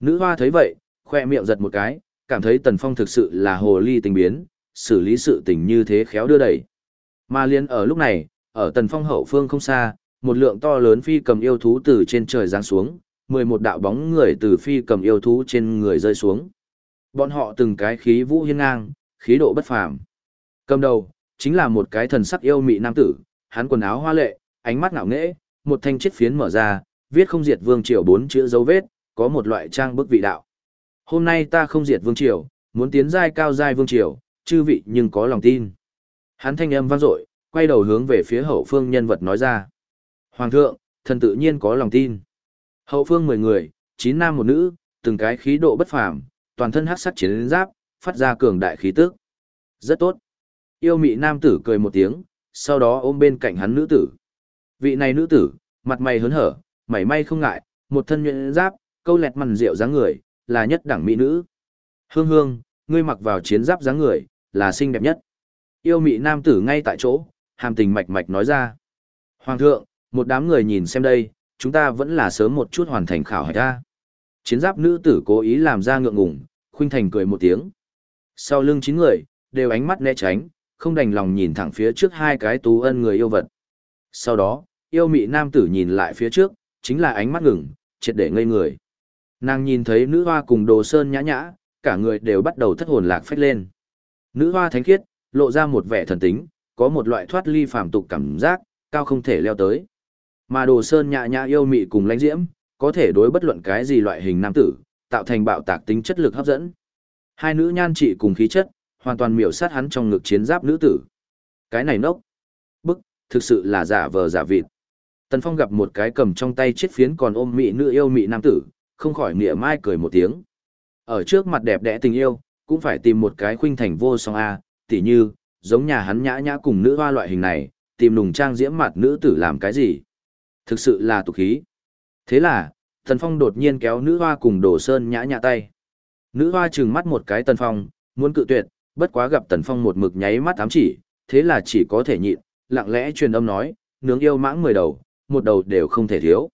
Nữ hoa thấy vậy, khoe miệng giật một cái, cảm thấy Tần Phong thực sự là hồ ly tình biến, xử lý sự tình như thế khéo đưa đẩy. Mà liên ở lúc này, ở Tần Phong hậu phương không xa, một lượng to lớn phi cầm yêu thú từ trên trời giáng xuống, mười một đạo bóng người từ phi cầm yêu thú trên người rơi xuống. Bọn họ từng cái khí vũ hiên ngang, khí độ bất phàm. Cầm đầu, chính là một cái thần sắc yêu mị nam tử, hắn quần áo hoa lệ, ánh mắt ngạo nghễ, một thanh chiếc phiến mở ra, viết không diệt vương triều bốn chữ dấu vết, có một loại trang bức vị đạo. Hôm nay ta không diệt vương triều, muốn tiến giai cao giai vương triều, chư vị nhưng có lòng tin. Hắn thanh âm vang dội, quay đầu hướng về phía hậu phương nhân vật nói ra. Hoàng thượng, thần tự nhiên có lòng tin. Hậu phương mười người, chín nam một nữ, từng cái khí độ bất phàm, toàn thân hắc sắc chiến giáp, phát ra cường đại khí tức. Rất tốt. Yêu mị nam tử cười một tiếng, sau đó ôm bên cạnh hắn nữ tử. Vị này nữ tử, mặt mày hớn hở, mảy may không ngại, một thân nhuyễn giáp, câu lẹt mằn rượu dáng người, là nhất đẳng mỹ nữ. Hương hương, ngươi mặc vào chiến giáp dáng người, là xinh đẹp nhất. Yêu mị nam tử ngay tại chỗ, hàm tình mạch mạch nói ra. Hoàng thượng, một đám người nhìn xem đây, chúng ta vẫn là sớm một chút hoàn thành khảo hạch ta Chiến giáp nữ tử cố ý làm ra ngượng ngùng, khuynh thành cười một tiếng. Sau lưng chín người, đều ánh mắt né tránh, không đành lòng nhìn thẳng phía trước hai cái tú ân người yêu vật. Sau đó, yêu mị nam tử nhìn lại phía trước, chính là ánh mắt ngừng, triệt để ngây người. Nàng nhìn thấy nữ hoa cùng đồ sơn nhã nhã, cả người đều bắt đầu thất hồn lạc phách lên. Nữ hoa thánh khiết, lộ ra một vẻ thần tính, có một loại thoát ly phàm tục cảm giác, cao không thể leo tới. Mà đồ sơn nhã nhã yêu mị cùng lãnh diễm, có thể đối bất luận cái gì loại hình nam tử, tạo thành bạo tạc tính chất lực hấp dẫn. Hai nữ nhan trị cùng khí chất, hoàn toàn miểu sát hắn trong ngực chiến giáp nữ tử. Cái này nốc. Bức, thực sự là giả vờ giả vịt. Tần Phong gặp một cái cầm trong tay chiếc phiến còn ôm mị nữ yêu mị nam tử, không khỏi nịa mai cười một tiếng. Ở trước mặt đẹp đẽ tình yêu, cũng phải tìm một cái khuynh thành vô song A, tỉ như, giống nhà hắn nhã nhã cùng nữ hoa loại hình này, tìm nùng trang diễm mặt nữ tử làm cái gì. Thực sự là tục khí. Thế là, Tần Phong đột nhiên kéo nữ hoa cùng đồ sơn nhã nhã tay. Nữ hoa trừng mắt một cái Tần Phong, muốn cự tuyệt, bất quá gặp Tần Phong một mực nháy mắt ám chỉ, thế là chỉ có thể nhịn, lặng lẽ truyền âm nói, nướng yêu mãng mười đầu, một đầu đều không thể thiếu.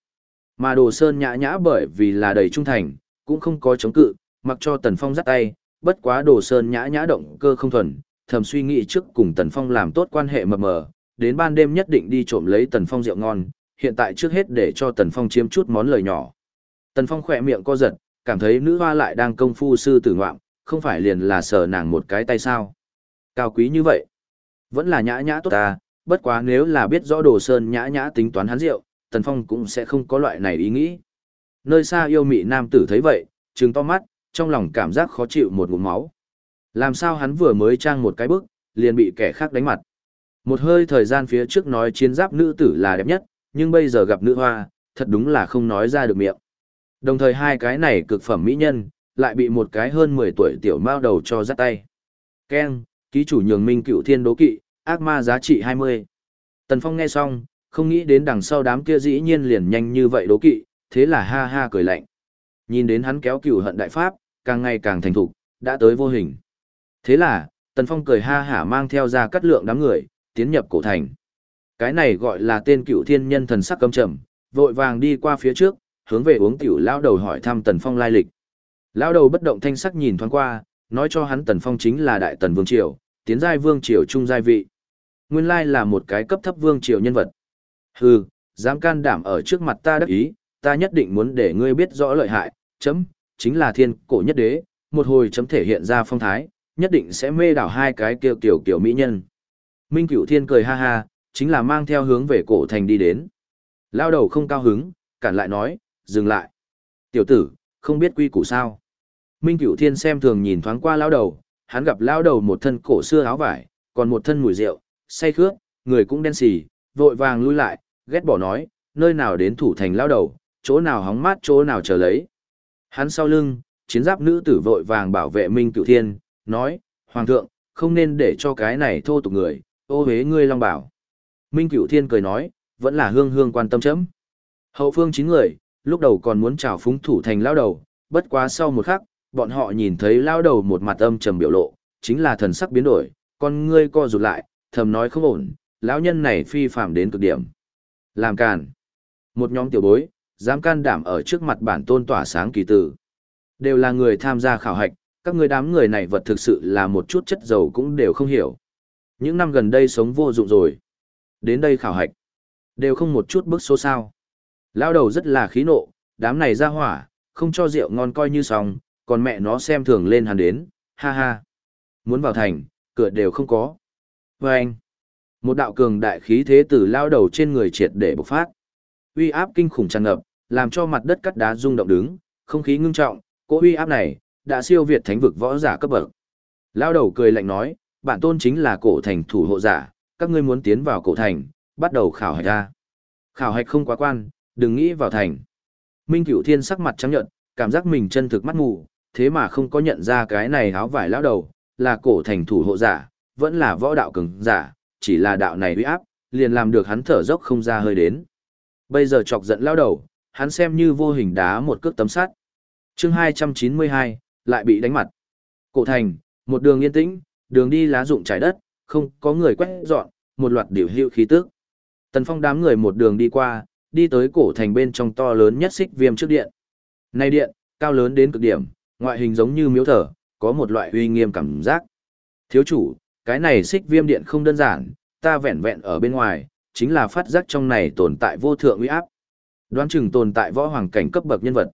Mà đồ sơn nhã nhã bởi vì là đầy trung thành, cũng không có chống cự, mặc cho Tần Phong dắt tay, bất quá đồ sơn nhã nhã động cơ không thuần, thầm suy nghĩ trước cùng Tần Phong làm tốt quan hệ mờ mờ, đến ban đêm nhất định đi trộm lấy Tần Phong rượu ngon, hiện tại trước hết để cho Tần Phong chiếm chút món lời nhỏ. Tần Phong khỏe miệng co giật, cảm thấy nữ hoa lại đang công phu sư tử ngoạm, không phải liền là sờ nàng một cái tay sao. Cao quý như vậy. Vẫn là nhã nhã tốt ta, bất quá nếu là biết rõ đồ sơn nhã nhã tính toán hắn rượu, Tần Phong cũng sẽ không có loại này ý nghĩ. Nơi xa yêu mị nam tử thấy vậy, trừng to mắt, trong lòng cảm giác khó chịu một ngụm máu. Làm sao hắn vừa mới trang một cái bức, liền bị kẻ khác đánh mặt. Một hơi thời gian phía trước nói chiến giáp nữ tử là đẹp nhất, nhưng bây giờ gặp nữ hoa, thật đúng là không nói ra được miệng. Đồng thời hai cái này cực phẩm mỹ nhân, lại bị một cái hơn 10 tuổi tiểu mao đầu cho dắt tay. Ken, ký chủ nhường minh cựu thiên đố kỵ, ác ma giá trị 20. Tần Phong nghe xong, không nghĩ đến đằng sau đám kia dĩ nhiên liền nhanh như vậy đố kỵ, thế là ha ha cười lạnh. Nhìn đến hắn kéo cựu hận đại pháp, càng ngày càng thành thục, đã tới vô hình. Thế là, Tần Phong cười ha hả mang theo ra cắt lượng đám người, tiến nhập cổ thành. Cái này gọi là tên cựu thiên nhân thần sắc cầm trầm, vội vàng đi qua phía trước, hướng về uống tiểu lão đầu hỏi thăm Tần Phong lai lịch. lão đầu bất động thanh sắc nhìn thoáng qua, nói cho hắn Tần Phong chính là đại tần vương triều, tiến giai vương triều trung giai vị. Nguyên lai là một cái cấp thấp vương triều nhân vật. Hừ, dám can đảm ở trước mặt ta đắc ý, ta nhất định muốn để ngươi biết rõ lợi hại, chấm, chính là thiên cổ nhất đế, một hồi chấm thể hiện ra phong thái, nhất định sẽ mê đảo hai cái kiều kiểu kiểu mỹ nhân. Minh Cửu Thiên cười ha ha, chính là mang theo hướng về cổ thành đi đến. Lao đầu không cao hứng, cản lại nói, dừng lại. Tiểu tử, không biết quy củ sao. Minh Cửu Thiên xem thường nhìn thoáng qua lao đầu, hắn gặp lao đầu một thân cổ xưa áo vải, còn một thân mùi rượu, say khướt, người cũng đen xì, vội vàng lui lại, ghét bỏ nói, nơi nào đến thủ thành lao đầu, chỗ nào hóng mát chỗ nào chờ lấy. Hắn sau lưng, chiến giáp nữ tử vội vàng bảo vệ Minh Cửu Thiên, nói, Hoàng thượng, không nên để cho cái này thô tục người, ô hế ngươi long bảo. Minh Cửu Thiên cười nói, vẫn là hương hương quan tâm chấm. Hậu phương chín người, lúc đầu còn muốn chào phúng thủ thành lao đầu, bất quá sau một khắc, bọn họ nhìn thấy lao đầu một mặt âm trầm biểu lộ, chính là thần sắc biến đổi, con ngươi co rụt lại, thầm nói không ổn, lão nhân này phi phạm đến cực điểm. Làm càn. Một nhóm tiểu bối, dám can đảm ở trước mặt bản tôn tỏa sáng kỳ tử. Đều là người tham gia khảo hạch, các người đám người này vật thực sự là một chút chất dầu cũng đều không hiểu. Những năm gần đây sống vô dụng rồi. Đến đây khảo hạch. Đều không một chút bức số sao. Lao đầu rất là khí nộ, đám này ra hỏa, không cho rượu ngon coi như xong, còn mẹ nó xem thường lên hắn đến, ha ha. Muốn vào thành, cửa đều không có. vê anh, một đạo cường đại khí thế từ lao đầu trên người triệt để bộc phát. Uy áp kinh khủng tràn ngập, làm cho mặt đất cắt đá rung động đứng, không khí ngưng trọng, cỗ uy áp này đã siêu việt thánh vực võ giả cấp bậc. Lao đầu cười lạnh nói, bản tôn chính là cổ thành thủ hộ giả, các ngươi muốn tiến vào cổ thành, bắt đầu khảo hạch ra. Khảo hạch không quá quan, đừng nghĩ vào thành. Minh Cửu Thiên sắc mặt trắng nhợt, cảm giác mình chân thực mắt mù, thế mà không có nhận ra cái này áo vải lão đầu, là cổ thành thủ hộ giả, vẫn là võ đạo cường giả, chỉ là đạo này uy áp, liền làm được hắn thở dốc không ra hơi đến. Bây giờ chọc giận lão đầu, hắn xem như vô hình đá một cước tấm sắt. Chương 292, lại bị đánh mặt. Cổ thành, một đường yên tĩnh, đường đi lá rụng trải đất, không có người quét dọn, một loạt điều hữu khí tức. Tần Phong đám người một đường đi qua, đi tới cổ thành bên trong to lớn nhất xích viêm trước điện. Này điện, cao lớn đến cực điểm, ngoại hình giống như miếu thờ, có một loại uy nghiêm cảm giác. Thiếu chủ, cái này xích viêm điện không đơn giản, ta vẹn vẹn ở bên ngoài, chính là phát giác trong này tồn tại vô thượng uy áp. Đoán chừng tồn tại võ hoàng cảnh cấp bậc nhân vật.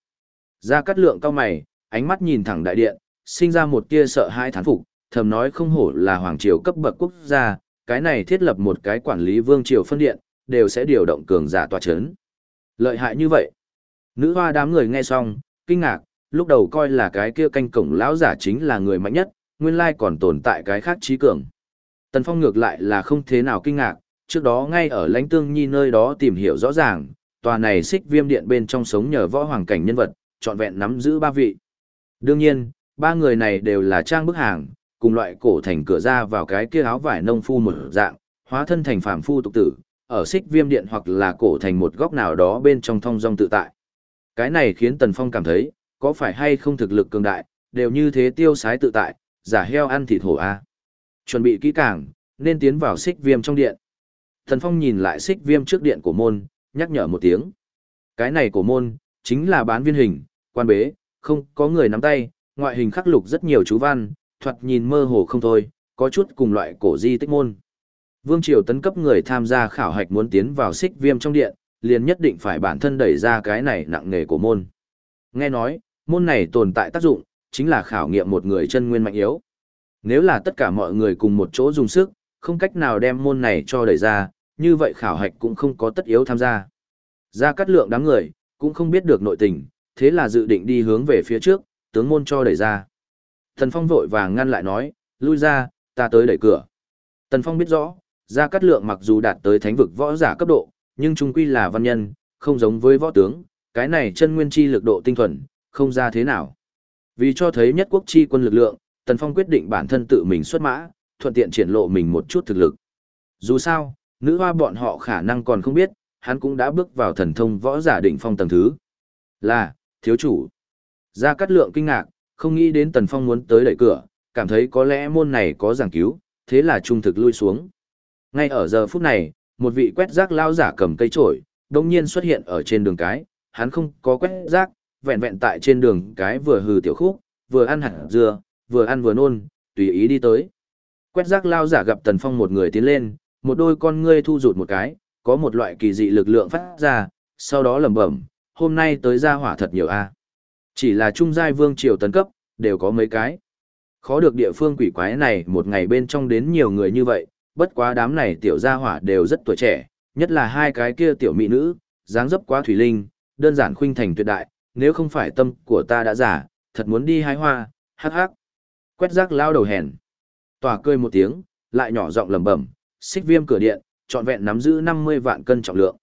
Ra cắt lượng cao mày, ánh mắt nhìn thẳng đại điện, sinh ra một tia sợ hãi thán phục, thầm nói không hổ là hoàng triều cấp bậc quốc gia, cái này thiết lập một cái quản lý vương triều phân điện, đều sẽ điều động cường giả tòa chấn. Lợi hại như vậy. Nữ hoa đám người nghe xong, kinh ngạc, lúc đầu coi là cái kia canh cổng lão giả chính là người mạnh nhất, nguyên lai còn tồn tại cái khác trí cường. Tần Phong ngược lại là không thế nào kinh ngạc, trước đó ngay ở lãnh tương nhi nơi đó tìm hiểu rõ ràng, tòa này xích viêm điện bên trong sống nhờ võ hoàng cảnh nhân vật, trọn vẹn nắm giữ ba vị. Đương nhiên, ba người này đều là trang bức hàng, cùng loại cổ thành cửa ra vào cái kia áo vải nông phu một dạng, hóa thân thành phàm phu tục tử, ở xích viêm điện hoặc là cổ thành một góc nào đó bên trong thong dong tự tại. Cái này khiến Tần Phong cảm thấy, có phải hay không thực lực cường đại, đều như thế tiêu sái tự tại, giả heo ăn thịt hổ a. Chuẩn bị kỹ càng, nên tiến vào xích viêm trong điện. Tần Phong nhìn lại xích viêm trước điện của môn, nhắc nhở một tiếng. Cái này của môn, chính là bán viên hình, quan bế, không có người nắm tay, ngoại hình khắc lục rất nhiều chú văn, thoạt nhìn mơ hồ không thôi, có chút cùng loại cổ di tích môn. Vương Triều tấn cấp người tham gia khảo hạch muốn tiến vào xích viêm trong điện, liền nhất định phải bản thân đẩy ra cái này nặng nghề của môn. Nghe nói, môn này tồn tại tác dụng, chính là khảo nghiệm một người chân nguyên mạnh yếu. Nếu là tất cả mọi người cùng một chỗ dùng sức, không cách nào đem môn này cho đẩy ra, như vậy khảo hạch cũng không có tất yếu tham gia. Ra cắt lượng đám người, cũng không biết được nội tình, thế là dự định đi hướng về phía trước, tướng môn cho đẩy ra. Tần Phong vội vàng ngăn lại nói, lui ra, ta tới đẩy cửa. Tần Phong biết rõ, Gia Cát Lượng mặc dù đạt tới thánh vực võ giả cấp độ, nhưng trung quy là văn nhân, không giống với võ tướng, cái này chân nguyên chi lực độ tinh thuần, không ra thế nào. Vì cho thấy nhất quốc chi quân lực lượng, Tần Phong quyết định bản thân tự mình xuất mã, thuận tiện triển lộ mình một chút thực lực. Dù sao, nữ hoa bọn họ khả năng còn không biết, hắn cũng đã bước vào thần thông võ giả đỉnh phong tầng thứ. Là, thiếu chủ. Gia Cát Lượng kinh ngạc, không nghĩ đến Tần Phong muốn tới đẩy cửa, cảm thấy có lẽ môn này có giảng cứu, thế là trung thực lui xuống. Ngay ở giờ phút này, một vị quét rác lao giả cầm cây trổi, đồng nhiên xuất hiện ở trên đường cái, hắn không có quét rác, vẹn vẹn tại trên đường cái vừa hừ tiểu khúc, vừa ăn hạt dưa, vừa ăn vừa nôn, tùy ý đi tới. Quét rác lao giả gặp Tần Phong một người tiến lên, một đôi con ngươi thu rụt một cái, có một loại kỳ dị lực lượng phát ra, sau đó lẩm bẩm, hôm nay tới ra hỏa thật nhiều a. Chỉ là trung giai vương triều tấn cấp, đều có mấy cái. Khó được địa phương quỷ quái này một ngày bên trong đến nhiều người như vậy, bất quá đám này tiểu gia hỏa đều rất tuổi trẻ, nhất là hai cái kia tiểu mỹ nữ, dáng dấp quá thủy linh, đơn giản khuynh thành tuyệt đại, nếu không phải tâm của ta đã giả, thật muốn đi hái hoa, hắc hắc. Quét rác lao đầu hèn. Tòa cười một tiếng, lại nhỏ giọng lẩm bẩm, xích viêm cửa điện, trọn vẹn nắm giữ 50 vạn cân trọng lượng.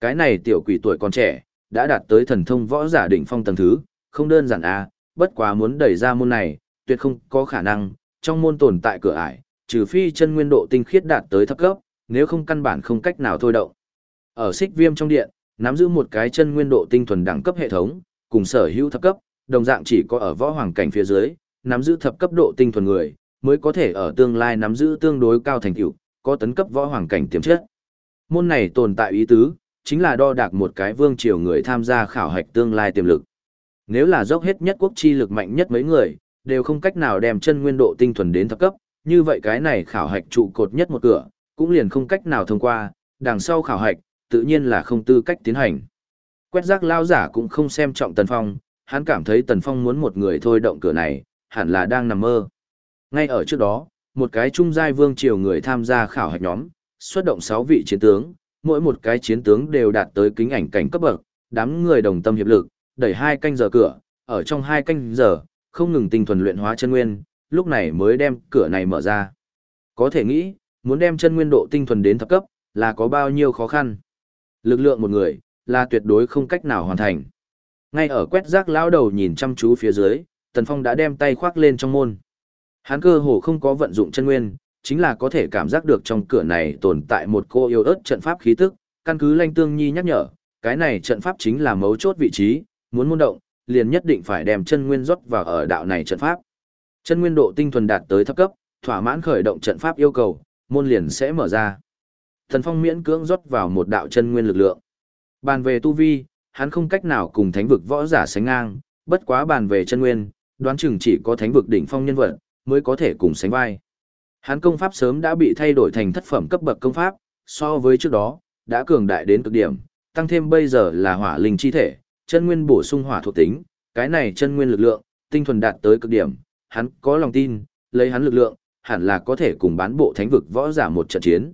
Cái này tiểu quỷ tuổi còn trẻ, đã đạt tới thần thông võ giả đỉnh phong tầng thứ, không đơn giản a, bất quá muốn đẩy ra môn này, tuyệt không có khả năng, trong môn tồn tại cửa ải, trừ phi chân nguyên độ tinh khiết đạt tới thấp cấp, nếu không căn bản không cách nào thôi động. Ở xích viêm trong điện, nắm giữ một cái chân nguyên độ tinh thuần đẳng cấp hệ thống, cùng sở hữu thấp cấp, đồng dạng chỉ có ở võ hoàng cảnh phía dưới, nắm giữ thập cấp độ tinh thuần người, mới có thể ở tương lai nắm giữ tương đối cao thành tựu, có tấn cấp võ hoàng cảnh tiềm chất. Môn này tồn tại ý tứ, chính là đo đạc một cái vương triều người tham gia khảo hạch tương lai tiềm lực. Nếu là dốc hết nhất quốc chi lực mạnh nhất mấy người, đều không cách nào đem chân nguyên độ tinh thuần đến thấp cấp, như vậy cái này khảo hạch trụ cột nhất một cửa, cũng liền không cách nào thông qua, đằng sau khảo hạch, tự nhiên là không tư cách tiến hành. Quét rác lao giả cũng không xem trọng Tần Phong, hắn cảm thấy Tần Phong muốn một người thôi động cửa này, hẳn là đang nằm mơ. Ngay ở trước đó, một cái trung giai vương triều người tham gia khảo hạch nhóm, xuất động 6 vị chiến tướng, mỗi một cái chiến tướng đều đạt tới kính ảnh cảnh cấp bậc, đám người đồng tâm hiệp lực, đẩy hai canh giờ cửa, ở trong hai canh giờ, không ngừng tinh thuần luyện hóa chân nguyên, lúc này mới đem cửa này mở ra. Có thể nghĩ, muốn đem chân nguyên độ tinh thuần đến thập cấp, là có bao nhiêu khó khăn. Lực lượng một người, là tuyệt đối không cách nào hoàn thành. Ngay ở quét rác lão đầu nhìn chăm chú phía dưới, Tần Phong đã đem tay khoác lên trong môn. Hắn cơ hồ không có vận dụng chân nguyên, chính là có thể cảm giác được trong cửa này tồn tại một cô yêu ớt trận pháp khí tức, căn cứ Lanh Tương Nhi nhắc nhở, cái này trận pháp chính là mấu chốt vị trí, muốn môn động, liền nhất định phải đem chân nguyên rót vào ở đạo này trận pháp. Chân nguyên độ tinh thuần đạt tới thấp cấp, thỏa mãn khởi động trận pháp yêu cầu, môn liền sẽ mở ra. Thần Phong miễn cưỡng rót vào một đạo chân nguyên lực lượng. Bàn về tu vi, hắn không cách nào cùng thánh vực võ giả sánh ngang, bất quá bàn về chân nguyên, đoán chừng chỉ có thánh vực đỉnh phong nhân vật mới có thể cùng sánh vai. Hắn công pháp sớm đã bị thay đổi thành thất phẩm cấp bậc công pháp, so với trước đó, đã cường đại đến cực điểm, tăng thêm bây giờ là hỏa linh chi thể, chân nguyên bổ sung hỏa thuộc tính, cái này chân nguyên lực lượng, tinh thuần đạt tới cực điểm, hắn có lòng tin, lấy hắn lực lượng, hẳn là có thể cùng bán bộ thánh vực võ giả một trận chiến.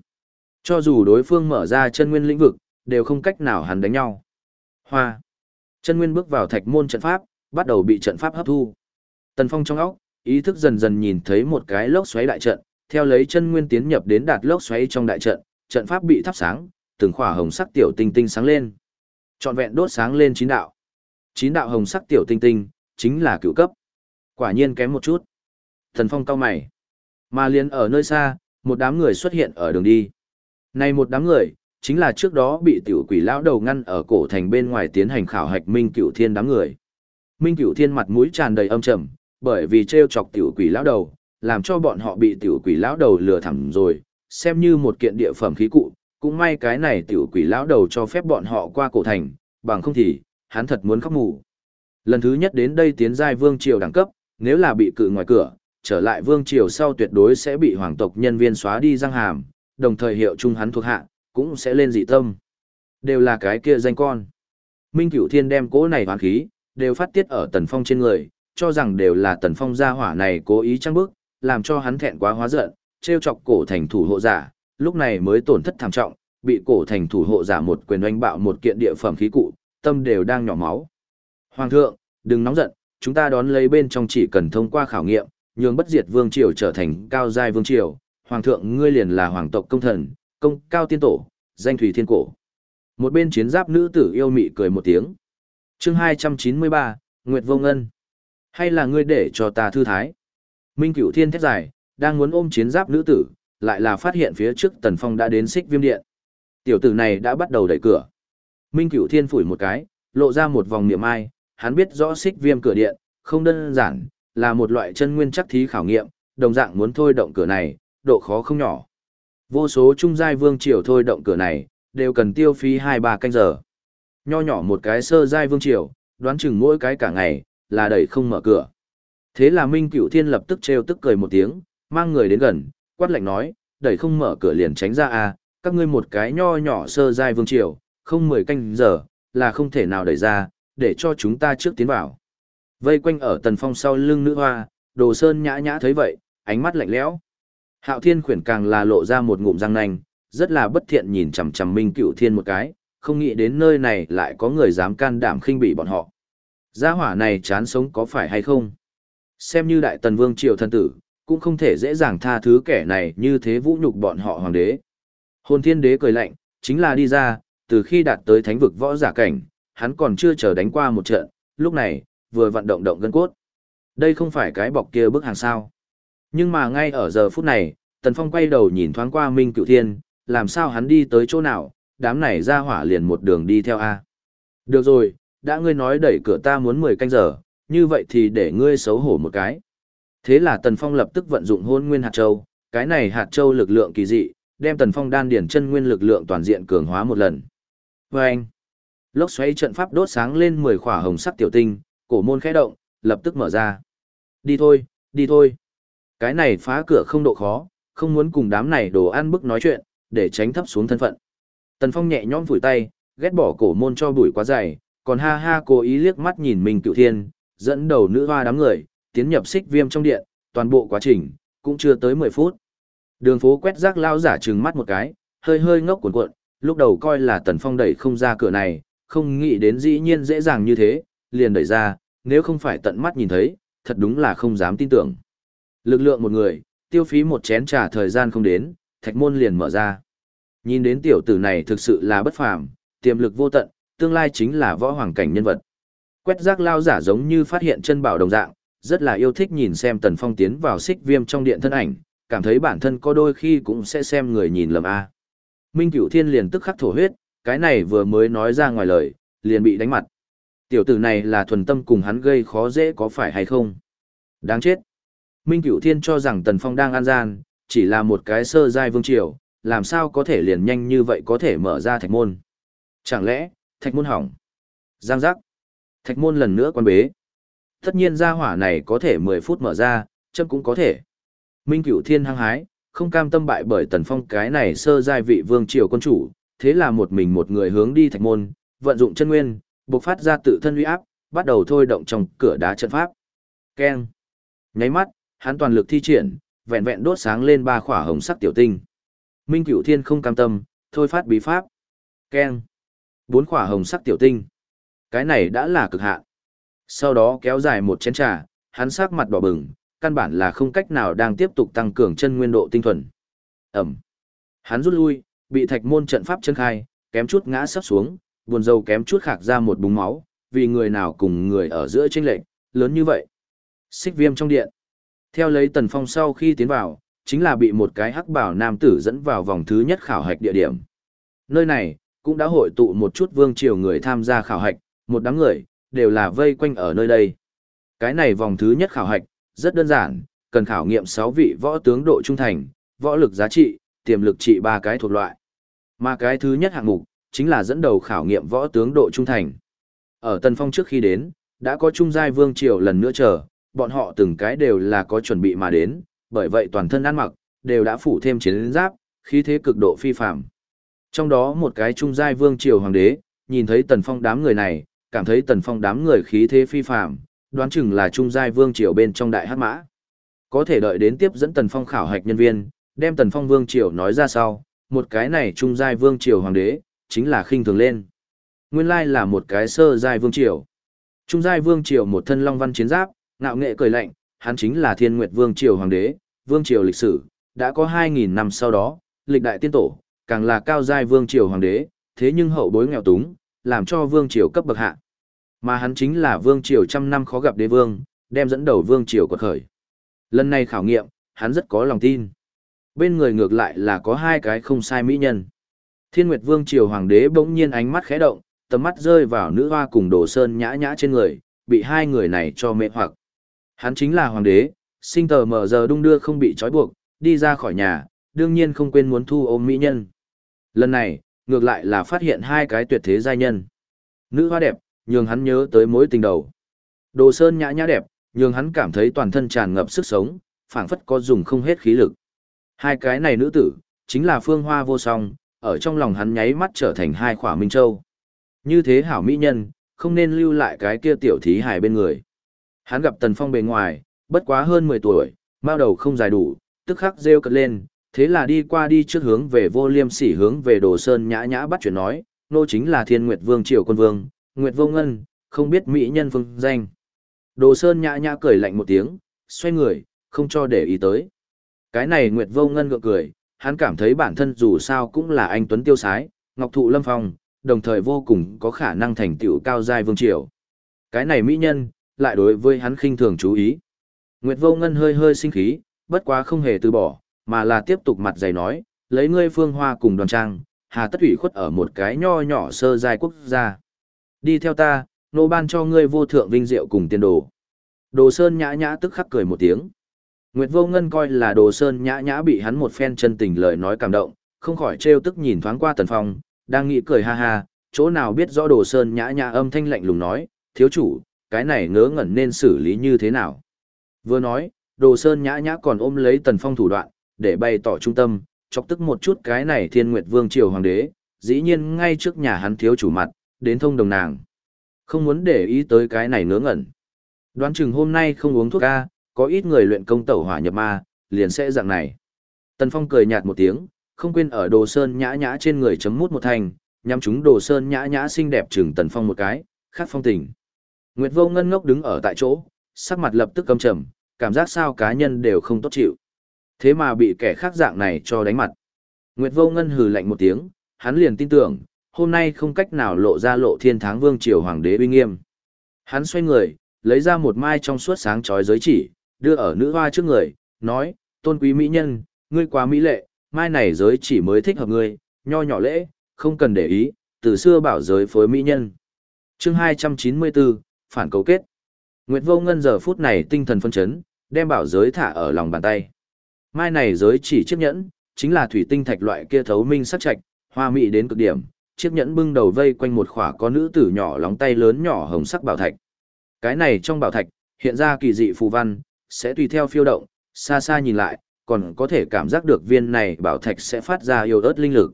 Cho dù đối phương mở ra chân nguyên lĩnh vực, đều không cách nào hắn đánh nhau. Hoa. Chân nguyên bước vào thạch môn trận pháp, bắt đầu bị trận pháp hấp thu. Tần Phong trong óc, ý thức dần dần nhìn thấy một cái lốc xoáy đại trận, theo lấy chân nguyên tiến nhập đến đạt lốc xoáy trong đại trận, trận pháp bị thắp sáng, từng khỏa hồng sắc tiểu tinh tinh sáng lên. Trọn vẹn đốt sáng lên chín đạo. Chín đạo hồng sắc tiểu tinh tinh, chính là cựu cấp. Quả nhiên kém một chút. Thần Phong cao mày. Mà liền ở nơi xa, một đám người xuất hiện ở đường đi. Này một đám người, chính là trước đó bị tiểu quỷ lão đầu ngăn ở cổ thành bên ngoài tiến hành khảo hạch Minh Cửu Thiên đám người. Minh Cửu Thiên mặt mũi tràn đầy âm trầm, bởi vì trêu chọc tiểu quỷ lão đầu, làm cho bọn họ bị tiểu quỷ lão đầu lừa thẳng rồi, xem như một kiện địa phẩm khí cụ, cũng may cái này tiểu quỷ lão đầu cho phép bọn họ qua cổ thành, bằng không thì, hắn thật muốn khóc mù. Lần thứ nhất đến đây tiến giai vương triều đẳng cấp, nếu là bị cự ngoài cửa, trở lại vương triều sau tuyệt đối sẽ bị hoàng tộc nhân viên xóa đi răng hàm, đồng thời hiệu chung hắn thuộc hạ, cũng sẽ lên dị tâm. Đều là cái kia danh con. Minh Cửu Thiên đem cố này hoàn khí, đều phát tiết ở Tần Phong trên người, cho rằng đều là Tần Phong gia hỏa này cố ý trăng bức, làm cho hắn thẹn quá hóa giận, trêu chọc cổ thành thủ hộ giả, lúc này mới tổn thất thảm trọng, bị cổ thành thủ hộ giả một quyền oanh bạo một kiện địa phẩm khí cụ, tâm đều đang nhỏ máu. Hoàng thượng, đừng nóng giận, chúng ta đón lấy bên trong chỉ cần thông qua khảo nghiệm, nhường bất diệt vương triều trở thành cao giai vương triều, hoàng thượng ngươi liền là hoàng tộc công thần, công cao tiên tổ, danh thủy thiên cổ. Một bên chiến giáp nữ tử yêu mị cười một tiếng. Chương 293, Nguyệt Vô Ngân. Hay là ngươi để cho ta thư thái? Minh Cửu Thiên thét dài, đang muốn ôm chiến giáp nữ tử, lại là phát hiện phía trước Tần Phong đã đến xích viêm điện. Tiểu tử này đã bắt đầu đẩy cửa. Minh Cửu Thiên phủi một cái, lộ ra một vòng niệm ai, hắn biết rõ xích viêm cửa điện, không đơn giản, là một loại chân nguyên chắc thí khảo nghiệm, đồng dạng muốn thôi động cửa này, độ khó không nhỏ. Vô số trung giai vương triều thôi động cửa này, đều cần tiêu phí 2-3 canh giờ. Nho nhỏ một cái sơ giai vương triều, đoán chừng mỗi cái cả ngày, là đẩy không mở cửa. Thế là Minh Cửu Thiên lập tức trêu tức cười một tiếng, mang người đến gần, quát lạnh nói, đẩy không mở cửa liền tránh ra à, các ngươi một cái nho nhỏ sơ giai vương triều, không 10 canh giờ, là không thể nào đẩy ra, để cho chúng ta trước tiến vào. Vây quanh ở tần phong sau lưng nữ hoa, đồ sơn nhã nhã thấy vậy, ánh mắt lạnh lẽo. Hạo thiên khuyển càng là lộ ra một ngụm răng nanh, rất là bất thiện nhìn chằm chằm minh cựu thiên một cái, không nghĩ đến nơi này lại có người dám can đảm khinh bỉ bọn họ. Gia hỏa này chán sống có phải hay không? Xem như đại tần vương triều thân tử, cũng không thể dễ dàng tha thứ kẻ này như thế vũ nhục bọn họ hoàng đế. Hồn thiên đế cười lạnh, chính là đi ra, từ khi đạt tới thánh vực võ giả cảnh, hắn còn chưa chờ đánh qua một trận, lúc này, vừa vận động động gân cốt. Đây không phải cái bọc kia bức hàng sao. Nhưng mà ngay ở giờ phút này, Tần Phong quay đầu nhìn thoáng qua Minh Cựu Thiên, làm sao hắn đi tới chỗ nào, đám này ra hỏa liền một đường đi theo A. Được rồi, đã ngươi nói đẩy cửa ta muốn 10 canh giờ, như vậy thì để ngươi xấu hổ một cái. Thế là Tần Phong lập tức vận dụng hôn nguyên hạt châu, cái này hạt châu lực lượng kỳ dị, đem Tần Phong đan điển chân nguyên lực lượng toàn diện cường hóa một lần. Và lốc xoáy trận pháp đốt sáng lên 10 khỏa hồng sắc tiểu tinh, cổ môn khẽ động, lập tức mở ra. Đi thôi, đi thôi. Cái này phá cửa không độ khó, không muốn cùng đám này đồ ăn bức nói chuyện, để tránh thấp xuống thân phận. Tần Phong nhẹ nhõm phủi tay, ghét bỏ cổ môn cho bụi quá dày, còn ha ha cố ý liếc mắt nhìn mình cựu thiên, dẫn đầu nữ hoa đám người, tiến nhập xích viêm trong điện, toàn bộ quá trình, cũng chưa tới 10 phút. Đường phố quét rác lao giả trừng mắt một cái, hơi hơi ngốc cuộn cuộn, lúc đầu coi là Tần Phong đẩy không ra cửa này, không nghĩ đến dĩ nhiên dễ dàng như thế, liền đẩy ra, nếu không phải tận mắt nhìn thấy, thật đúng là không dám tin tưởng. Lực lượng một người, tiêu phí một chén trà thời gian không đến, thạch môn liền mở ra. Nhìn đến tiểu tử này thực sự là bất phàm, tiềm lực vô tận, tương lai chính là võ hoàng cảnh nhân vật. Quét rác lao giả giống như phát hiện chân bảo đồng dạng, rất là yêu thích nhìn xem Tần Phong tiến vào xích viêm trong điện thân ảnh, cảm thấy bản thân có đôi khi cũng sẽ xem người nhìn lầm a. À. Minh Cửu Thiên liền tức khắc thổ huyết, cái này vừa mới nói ra ngoài lời, liền bị đánh mặt. Tiểu tử này là thuần tâm cùng hắn gây khó dễ có phải hay không? Đáng chết. Minh Cửu Thiên cho rằng Tần Phong đang an gian, chỉ là một cái sơ giai vương triều, làm sao có thể liền nhanh như vậy có thể mở ra thạch môn. Chẳng lẽ, thạch môn hỏng? Giang giác. Thạch môn lần nữa quan bế. Tất nhiên ra hỏa này có thể 10 phút mở ra, chấm cũng có thể. Minh Cửu Thiên hăng hái, không cam tâm bại bởi Tần Phong cái này sơ giai vị vương triều quân chủ, thế là một mình một người hướng đi thạch môn, vận dụng chân nguyên, bộc phát ra tự thân uy áp, bắt đầu thôi động trong cửa đá trận pháp. Keng. Nháy mắt, hắn toàn lực thi triển, vẹn vẹn đốt sáng lên ba khỏa hồng sắc tiểu tinh. Minh Cửu Thiên không cam tâm, thôi phát bí pháp. Keng. Bốn khỏa hồng sắc tiểu tinh. Cái này đã là cực hạn. Sau đó kéo dài một chén trà, hắn sắc mặt đỏ bừng, căn bản là không cách nào đang tiếp tục tăng cường chân nguyên độ tinh thuần. Ẩm. Hắn rút lui, bị thạch môn trận pháp chân khai, kém chút ngã sắp xuống, buồn rầu kém chút khạc ra một búng máu, vì người nào cùng người ở giữa chênh lệch lớn như vậy. Xích viêm trong điện. Theo lấy tần phong sau khi tiến vào, chính là bị một cái hắc bảo nam tử dẫn vào vòng thứ nhất khảo hạch địa điểm. Nơi này, cũng đã hội tụ một chút vương triều người tham gia khảo hạch, một đám người, đều là vây quanh ở nơi đây. Cái này vòng thứ nhất khảo hạch, rất đơn giản, cần khảo nghiệm 6 vị võ tướng độ trung thành, võ lực giá trị, tiềm lực trị ba cái thuộc loại. Mà cái thứ nhất hạng mục, chính là dẫn đầu khảo nghiệm võ tướng độ trung thành. Ở Tân Phong trước khi đến, đã có trung giai vương triều lần nữa chờ, bọn họ từng cái đều là có chuẩn bị mà đến, bởi vậy toàn thân ăn mặc, đều đã phủ thêm chiến giáp, khí thế cực độ phi phạm. Trong đó một cái trung giai vương triều hoàng đế, nhìn thấy Tần Phong đám người này, cảm thấy Tần Phong đám người khí thế phi phạm, đoán chừng là trung giai vương triều bên trong đại hát mã. Có thể đợi đến tiếp dẫn Tần Phong khảo hạch nhân viên, đem Tần Phong vương triều nói ra sau, một cái này trung giai vương triều hoàng đế, chính là khinh thường lên. Nguyên lai là một cái sơ giai vương triều. Trung giai vương triều một thân long văn chiến giáp, ngạo nghệ cười lạnh, hắn chính là Thiên Nguyệt vương triều hoàng đế, vương triều lịch sử, đã có 2000 năm sau đó, lịch đại tiên tổ, càng là cao giai vương triều hoàng đế, thế nhưng hậu bối nghèo túng, làm cho vương triều cấp bậc hạ. Mà hắn chính là vương triều trăm năm khó gặp đế vương, đem dẫn đầu vương triều quật khởi. Lần này khảo nghiệm, hắn rất có lòng tin. Bên người ngược lại là có hai cái không sai mỹ nhân. Thiên Nguyệt Vương triều hoàng đế bỗng nhiên ánh mắt khẽ động, tầm mắt rơi vào nữ hoa cùng Đồ Sơn nhã nhã trên người, bị hai người này cho mê hoặc. Hắn chính là hoàng đế, sinh tờ mở giờ đung đưa không bị trói buộc, đi ra khỏi nhà, đương nhiên không quên muốn thu ôm mỹ nhân. Lần này, ngược lại là phát hiện hai cái tuyệt thế giai nhân. Nữ hoa đẹp, nhường hắn nhớ tới mối tình đầu. Đồ Sơn nhã nhã đẹp, nhường hắn cảm thấy toàn thân tràn ngập sức sống, phảng phất có dùng không hết khí lực. Hai cái này nữ tử, chính là phương hoa vô song, ở trong lòng hắn nháy mắt trở thành hai khỏa minh châu. Như thế hảo mỹ nhân, không nên lưu lại cái kia tiểu thí hài bên người. Hắn gặp Tần Phong bề ngoài, bất quá hơn 10 tuổi, mao đầu không dài đủ, tức khắc rêu cật lên, thế là đi qua đi trước hướng về vô liêm sỉ hướng về đồ sơn nhã nhã bắt chuyện nói, nô chính là thiên nguyệt vương triều quân vương, nguyệt vô ngân, không biết mỹ nhân phương danh. Đồ sơn nhã nhã cười lạnh một tiếng, xoay người, không cho để ý tới. Cái này nguyệt vô ngân gượng cười, hắn cảm thấy bản thân dù sao cũng là anh Tuấn Tiêu Sái, Ngọc Thụ Lâm Phong, đồng thời vô cùng có khả năng thành tựu cao giai vương triều. Cái này mỹ nhân, lại đối với hắn khinh thường chú ý. Nguyệt Vô Ngân hơi hơi sinh khí, bất quá không hề từ bỏ, mà là tiếp tục mặt dày nói, lấy ngươi phương hoa cùng đoàn trang, hà tất ủy khuất ở một cái nho nhỏ sơ giai quốc gia. Đi theo ta, nô ban cho ngươi vô thượng vinh diệu cùng tiền đồ. Đồ Sơn nhã nhã tức khắc cười một tiếng. Nguyệt Vô Ngân coi là Đồ Sơn nhã nhã bị hắn một phen chân tình lời nói cảm động, không khỏi trêu tức nhìn thoáng qua Tần Phong, đang nghĩ cười ha ha, chỗ nào biết rõ Đồ Sơn nhã nhã âm thanh lạnh lùng nói, thiếu chủ, cái này ngớ ngẩn nên xử lý như thế nào. Vừa nói, Đồ Sơn nhã nhã còn ôm lấy Tần Phong thủ đoạn, để bày tỏ trung tâm, chọc tức một chút cái này Thiên Nguyệt Vương triều hoàng đế, dĩ nhiên ngay trước nhà hắn thiếu chủ mặt, đến thông đồng nàng. Không muốn để ý tới cái này ngớ ngẩn. Đoán chừng hôm nay không uống thuốc A, có ít người luyện công tẩu hỏa nhập ma, liền sẽ dạng này. Tần Phong cười nhạt một tiếng, không quên ở đồ sơn nhã nhã trên người chấm mút một thành, nhắm chúng đồ sơn nhã nhã xinh đẹp chừng Tần Phong một cái, khác phong tình. Nguyệt vô ngân ngốc đứng ở tại chỗ, sắc mặt lập tức cầm trầm, cảm giác sao cá nhân đều không tốt chịu. Thế mà bị kẻ khác dạng này cho đánh mặt. Nguyệt vô ngân hừ lạnh một tiếng, hắn liền tin tưởng, hôm nay không cách nào lộ ra lộ thiên tháng vương triều hoàng đế uy nghiêm. Hắn xoay người, lấy ra một mai trong suốt sáng chói giới chỉ, đưa ở nữ hoa trước người, nói, tôn quý mỹ nhân, ngươi quá mỹ lệ, mai này giới chỉ mới thích hợp ngươi, nho nhỏ lễ, không cần để ý, từ xưa bảo giới phối mỹ nhân. chương 294, phản cấu kết. Nguyệt vô ngân giờ phút này tinh thần phân chấn, đem bảo giới thả ở lòng bàn tay. Mai này giới chỉ chiếc nhẫn, chính là thủy tinh thạch loại kia thấu minh sắc trạch, hoa mỹ đến cực điểm, chiếc nhẫn bưng đầu vây quanh một khỏa có nữ tử nhỏ lóng tay lớn nhỏ hồng sắc bảo thạch. Cái này trong bảo thạch, hiện ra kỳ dị phù văn, sẽ tùy theo phiêu động, xa xa nhìn lại, còn có thể cảm giác được viên này bảo thạch sẽ phát ra yêu ớt linh lực.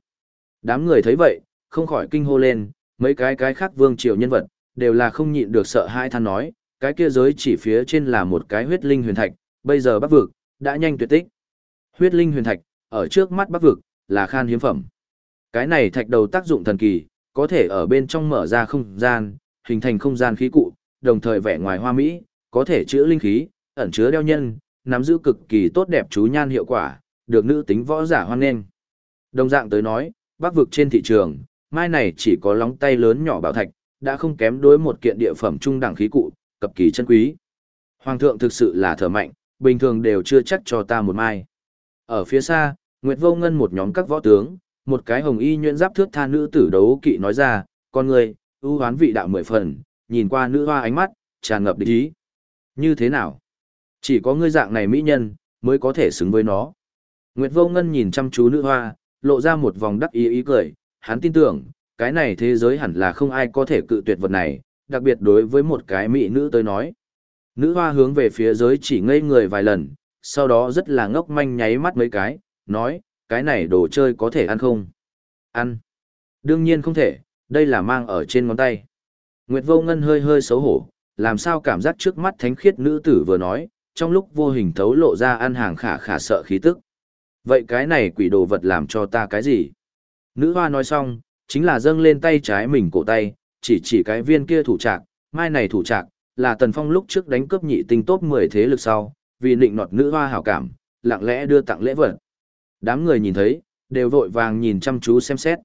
Đám người thấy vậy, không khỏi kinh hô lên, mấy cái cái khác vương triều nhân vật, đều là không nhịn được sợ hai than nói, cái kia giới chỉ phía trên là một cái huyết linh huyền thạch, bây giờ bắc vực, đã nhanh tuyệt tích. Huyết linh huyền thạch, ở trước mắt bắc vực, là khan hiếm phẩm. Cái này thạch đầu tác dụng thần kỳ, có thể ở bên trong mở ra không gian, hình thành không gian khí cụ, đồng thời vẻ ngoài hoa mỹ, có thể chữa linh khí, ẩn chứa đeo nhân, nắm giữ cực kỳ tốt đẹp chú nhan hiệu quả, được nữ tính võ giả hoan nghênh. Đồng dạng tới nói, bắc vực trên thị trường, mai này chỉ có lóng tay lớn nhỏ bảo thạch, đã không kém đối một kiện địa phẩm trung đẳng khí cụ, cực kỳ chân quý. Hoàng thượng thực sự là thở mạnh, bình thường đều chưa chắc cho ta một mai. Ở phía xa, Nguyệt Vô Ngân một nhóm các võ tướng, một cái hồng y nhuyễn giáp thước tha nữ tử đấu kỵ nói ra, con người, ưu hoán vị đạo mười phần, nhìn qua nữ hoa ánh mắt, tràn ngập địch ý. Như thế nào? Chỉ có ngươi dạng này mỹ nhân, mới có thể xứng với nó. Nguyệt Vô Ngân nhìn chăm chú nữ hoa, lộ ra một vòng đắc ý ý cười, hắn tin tưởng, cái này thế giới hẳn là không ai có thể cự tuyệt vật này, đặc biệt đối với một cái mỹ nữ tới nói. Nữ hoa hướng về phía giới chỉ ngây người vài lần, sau đó rất là ngốc manh nháy mắt mấy cái, nói, cái này đồ chơi có thể ăn không? Ăn. Đương nhiên không thể, đây là mang ở trên ngón tay. Nguyệt Vô Ngân hơi hơi xấu hổ, làm sao cảm giác trước mắt thánh khiết nữ tử vừa nói, trong lúc vô hình thấu lộ ra ăn hàng khả khả sợ khí tức. Vậy cái này quỷ đồ vật làm cho ta cái gì? Nữ hoa nói xong, chính là dâng lên tay trái mình cổ tay, chỉ chỉ cái viên kia thủ trạc, mai này thủ trạc, là tần phong lúc trước đánh cướp nhị tinh tốt 10 thế lực sau, vì định nọt nữ hoa hảo cảm, lặng lẽ đưa tặng lễ vật. Đám người nhìn thấy, đều vội vàng nhìn chăm chú xem xét.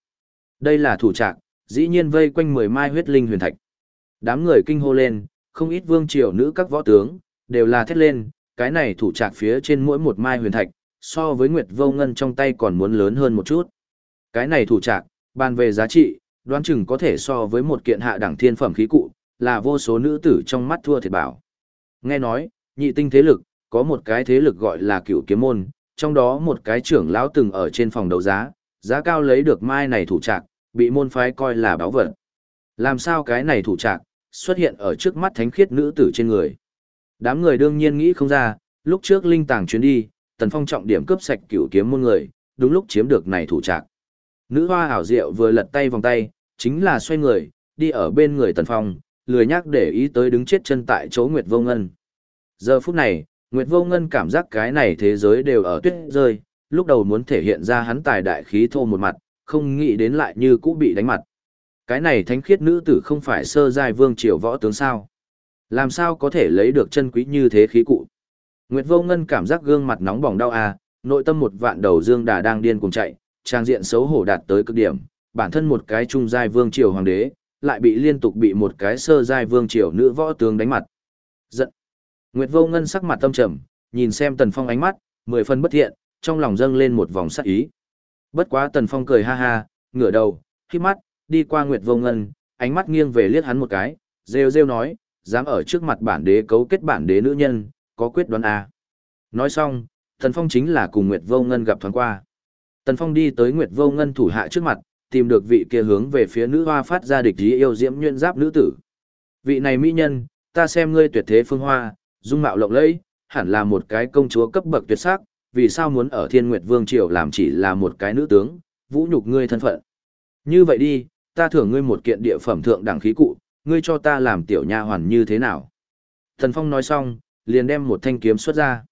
Đây là thủ trạc, dĩ nhiên vây quanh 10 mai huyết linh huyền thạch. Đám người kinh hô lên, không ít vương triều nữ các võ tướng, đều là thét lên, cái này thủ trạc phía trên mỗi một mai huyền thạch, so với Nguyệt Vô Ngân trong tay còn muốn lớn hơn một chút. Cái này thủ trạc, bàn về giá trị, đoán chừng có thể so với một kiện hạ đẳng thiên phẩm khí cụ, là vô số nữ tử trong mắt thua thiệt bảo. Nghe nói, nhị tinh thế lực, có một cái thế lực gọi là cựu kiếm môn, trong đó một cái trưởng lão từng ở trên phòng đấu giá, giá cao lấy được mai này thủ trạc, bị môn phái coi là báo vật. Làm sao cái này thủ trạc, xuất hiện ở trước mắt thánh khiết nữ tử trên người. Đám người đương nhiên nghĩ không ra, lúc trước linh tàng chuyến đi, tần phong trọng điểm cướp sạch cửu kiếm môn người, đúng lúc chiếm được này thủ trạc. Nữ hoa hảo diệu vừa lật tay vòng tay, chính là xoay người, đi ở bên người tần phong, lười nhắc để ý tới đứng chết chân tại chỗ Nguyệt Vô Ngân. Giờ phút này, Nguyệt Vô Ngân cảm giác cái này thế giới đều ở tuyết rơi, lúc đầu muốn thể hiện ra hắn tài đại khí thô một mặt, không nghĩ đến lại như cũ bị đánh mặt. Cái này thánh khiết nữ tử không phải sơ giai vương triều võ tướng sao? Làm sao có thể lấy được chân quý như thế khí cụ? Nguyệt Vô Ngân cảm giác gương mặt nóng bỏng đau à, nội tâm một vạn đầu dương đà đang điên cùng chạy, trang diện xấu hổ đạt tới cực điểm, bản thân một cái trung giai vương triều hoàng đế, lại bị liên tục bị một cái sơ giai vương triều nữ võ tướng đánh mặt. Giận. Nguyệt Vô Ngân sắc mặt tâm trầm, nhìn xem Tần Phong ánh mắt, mười phần bất thiện, trong lòng dâng lên một vòng sắc ý. Bất quá Tần Phong cười ha ha, ngửa đầu, khi mắt, đi qua Nguyệt Vô Ngân, ánh mắt nghiêng về liếc hắn một cái, rêu rêu nói, dám ở trước mặt bản đế cấu kết bản đế nữ nhân, có quyết đoán à. Nói xong, Tần Phong chính là cùng Nguyệt Vô Ngân gặp thoáng qua. Tần Phong đi tới Nguyệt Vô Ngân thủ hạ trước mặt, tìm được vị kia hướng về phía nữ hoa phát ra địch ý yêu diễm nhuyễn giáp nữ tử. Vị này mỹ nhân, ta xem ngươi tuyệt thế phương hoa, dung mạo lộng lẫy, hẳn là một cái công chúa cấp bậc tuyệt sắc, vì sao muốn ở Thiên Nguyệt Vương triều làm chỉ là một cái nữ tướng, vũ nhục ngươi thân phận. Như vậy đi, ta thưởng ngươi một kiện địa phẩm thượng đẳng khí cụ, ngươi cho ta làm tiểu nha hoàn như thế nào? Thần Phong nói xong, liền đem một thanh kiếm xuất ra.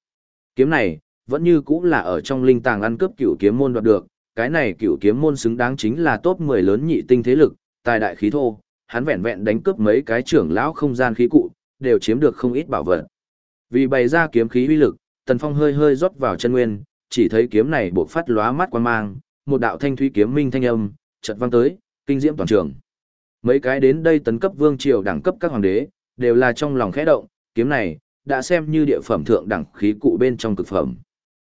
Kiếm này, vẫn như cũng là ở trong linh tàng ăn cướp cửu kiếm môn đoạt được, cái này cửu kiếm môn xứng đáng chính là top 10 lớn nhị tinh thế lực, tài đại khí thô, hắn vẹn vẹn đánh cướp mấy cái trưởng lão không gian khí cụ, đều chiếm được không ít bảo vật. Vì bày ra kiếm khí uy lực, Tần Phong hơi hơi rót vào chân nguyên, chỉ thấy kiếm này buộc phát lóa mắt quan mang, một đạo thanh thúy kiếm minh thanh âm, chợt vang tới, kinh diễm toàn trường. Mấy cái đến đây tấn cấp vương triều đẳng cấp các hoàng đế, đều là trong lòng khẽ động, kiếm này đã xem như địa phẩm thượng đẳng khí cụ bên trong cực phẩm.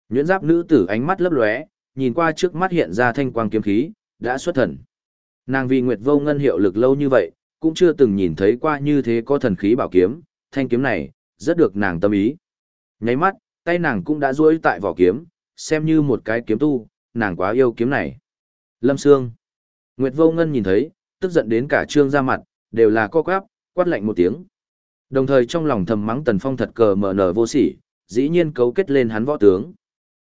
Nhuyễn giáp nữ tử ánh mắt lấp lóe, nhìn qua trước mắt hiện ra thanh quang kiếm khí, đã xuất thần. Nàng vì Nguyệt Vô Ngân hiệu lực lâu như vậy, cũng chưa từng nhìn thấy qua như thế có thần khí bảo kiếm, thanh kiếm này, rất được nàng tâm ý. Nháy mắt, tay nàng cũng đã duỗi tại vỏ kiếm, xem như một cái kiếm tu, nàng quá yêu kiếm này. Lâm Sương. Nguyệt Vô Ngân nhìn thấy, tức giận đến cả trương ra mặt, đều là co quắp, quát lạnh một tiếng. Đồng thời trong lòng thầm mắng Tần Phong thật cờ mở nở vô sỉ, dĩ nhiên cấu kết lên hắn võ tướng.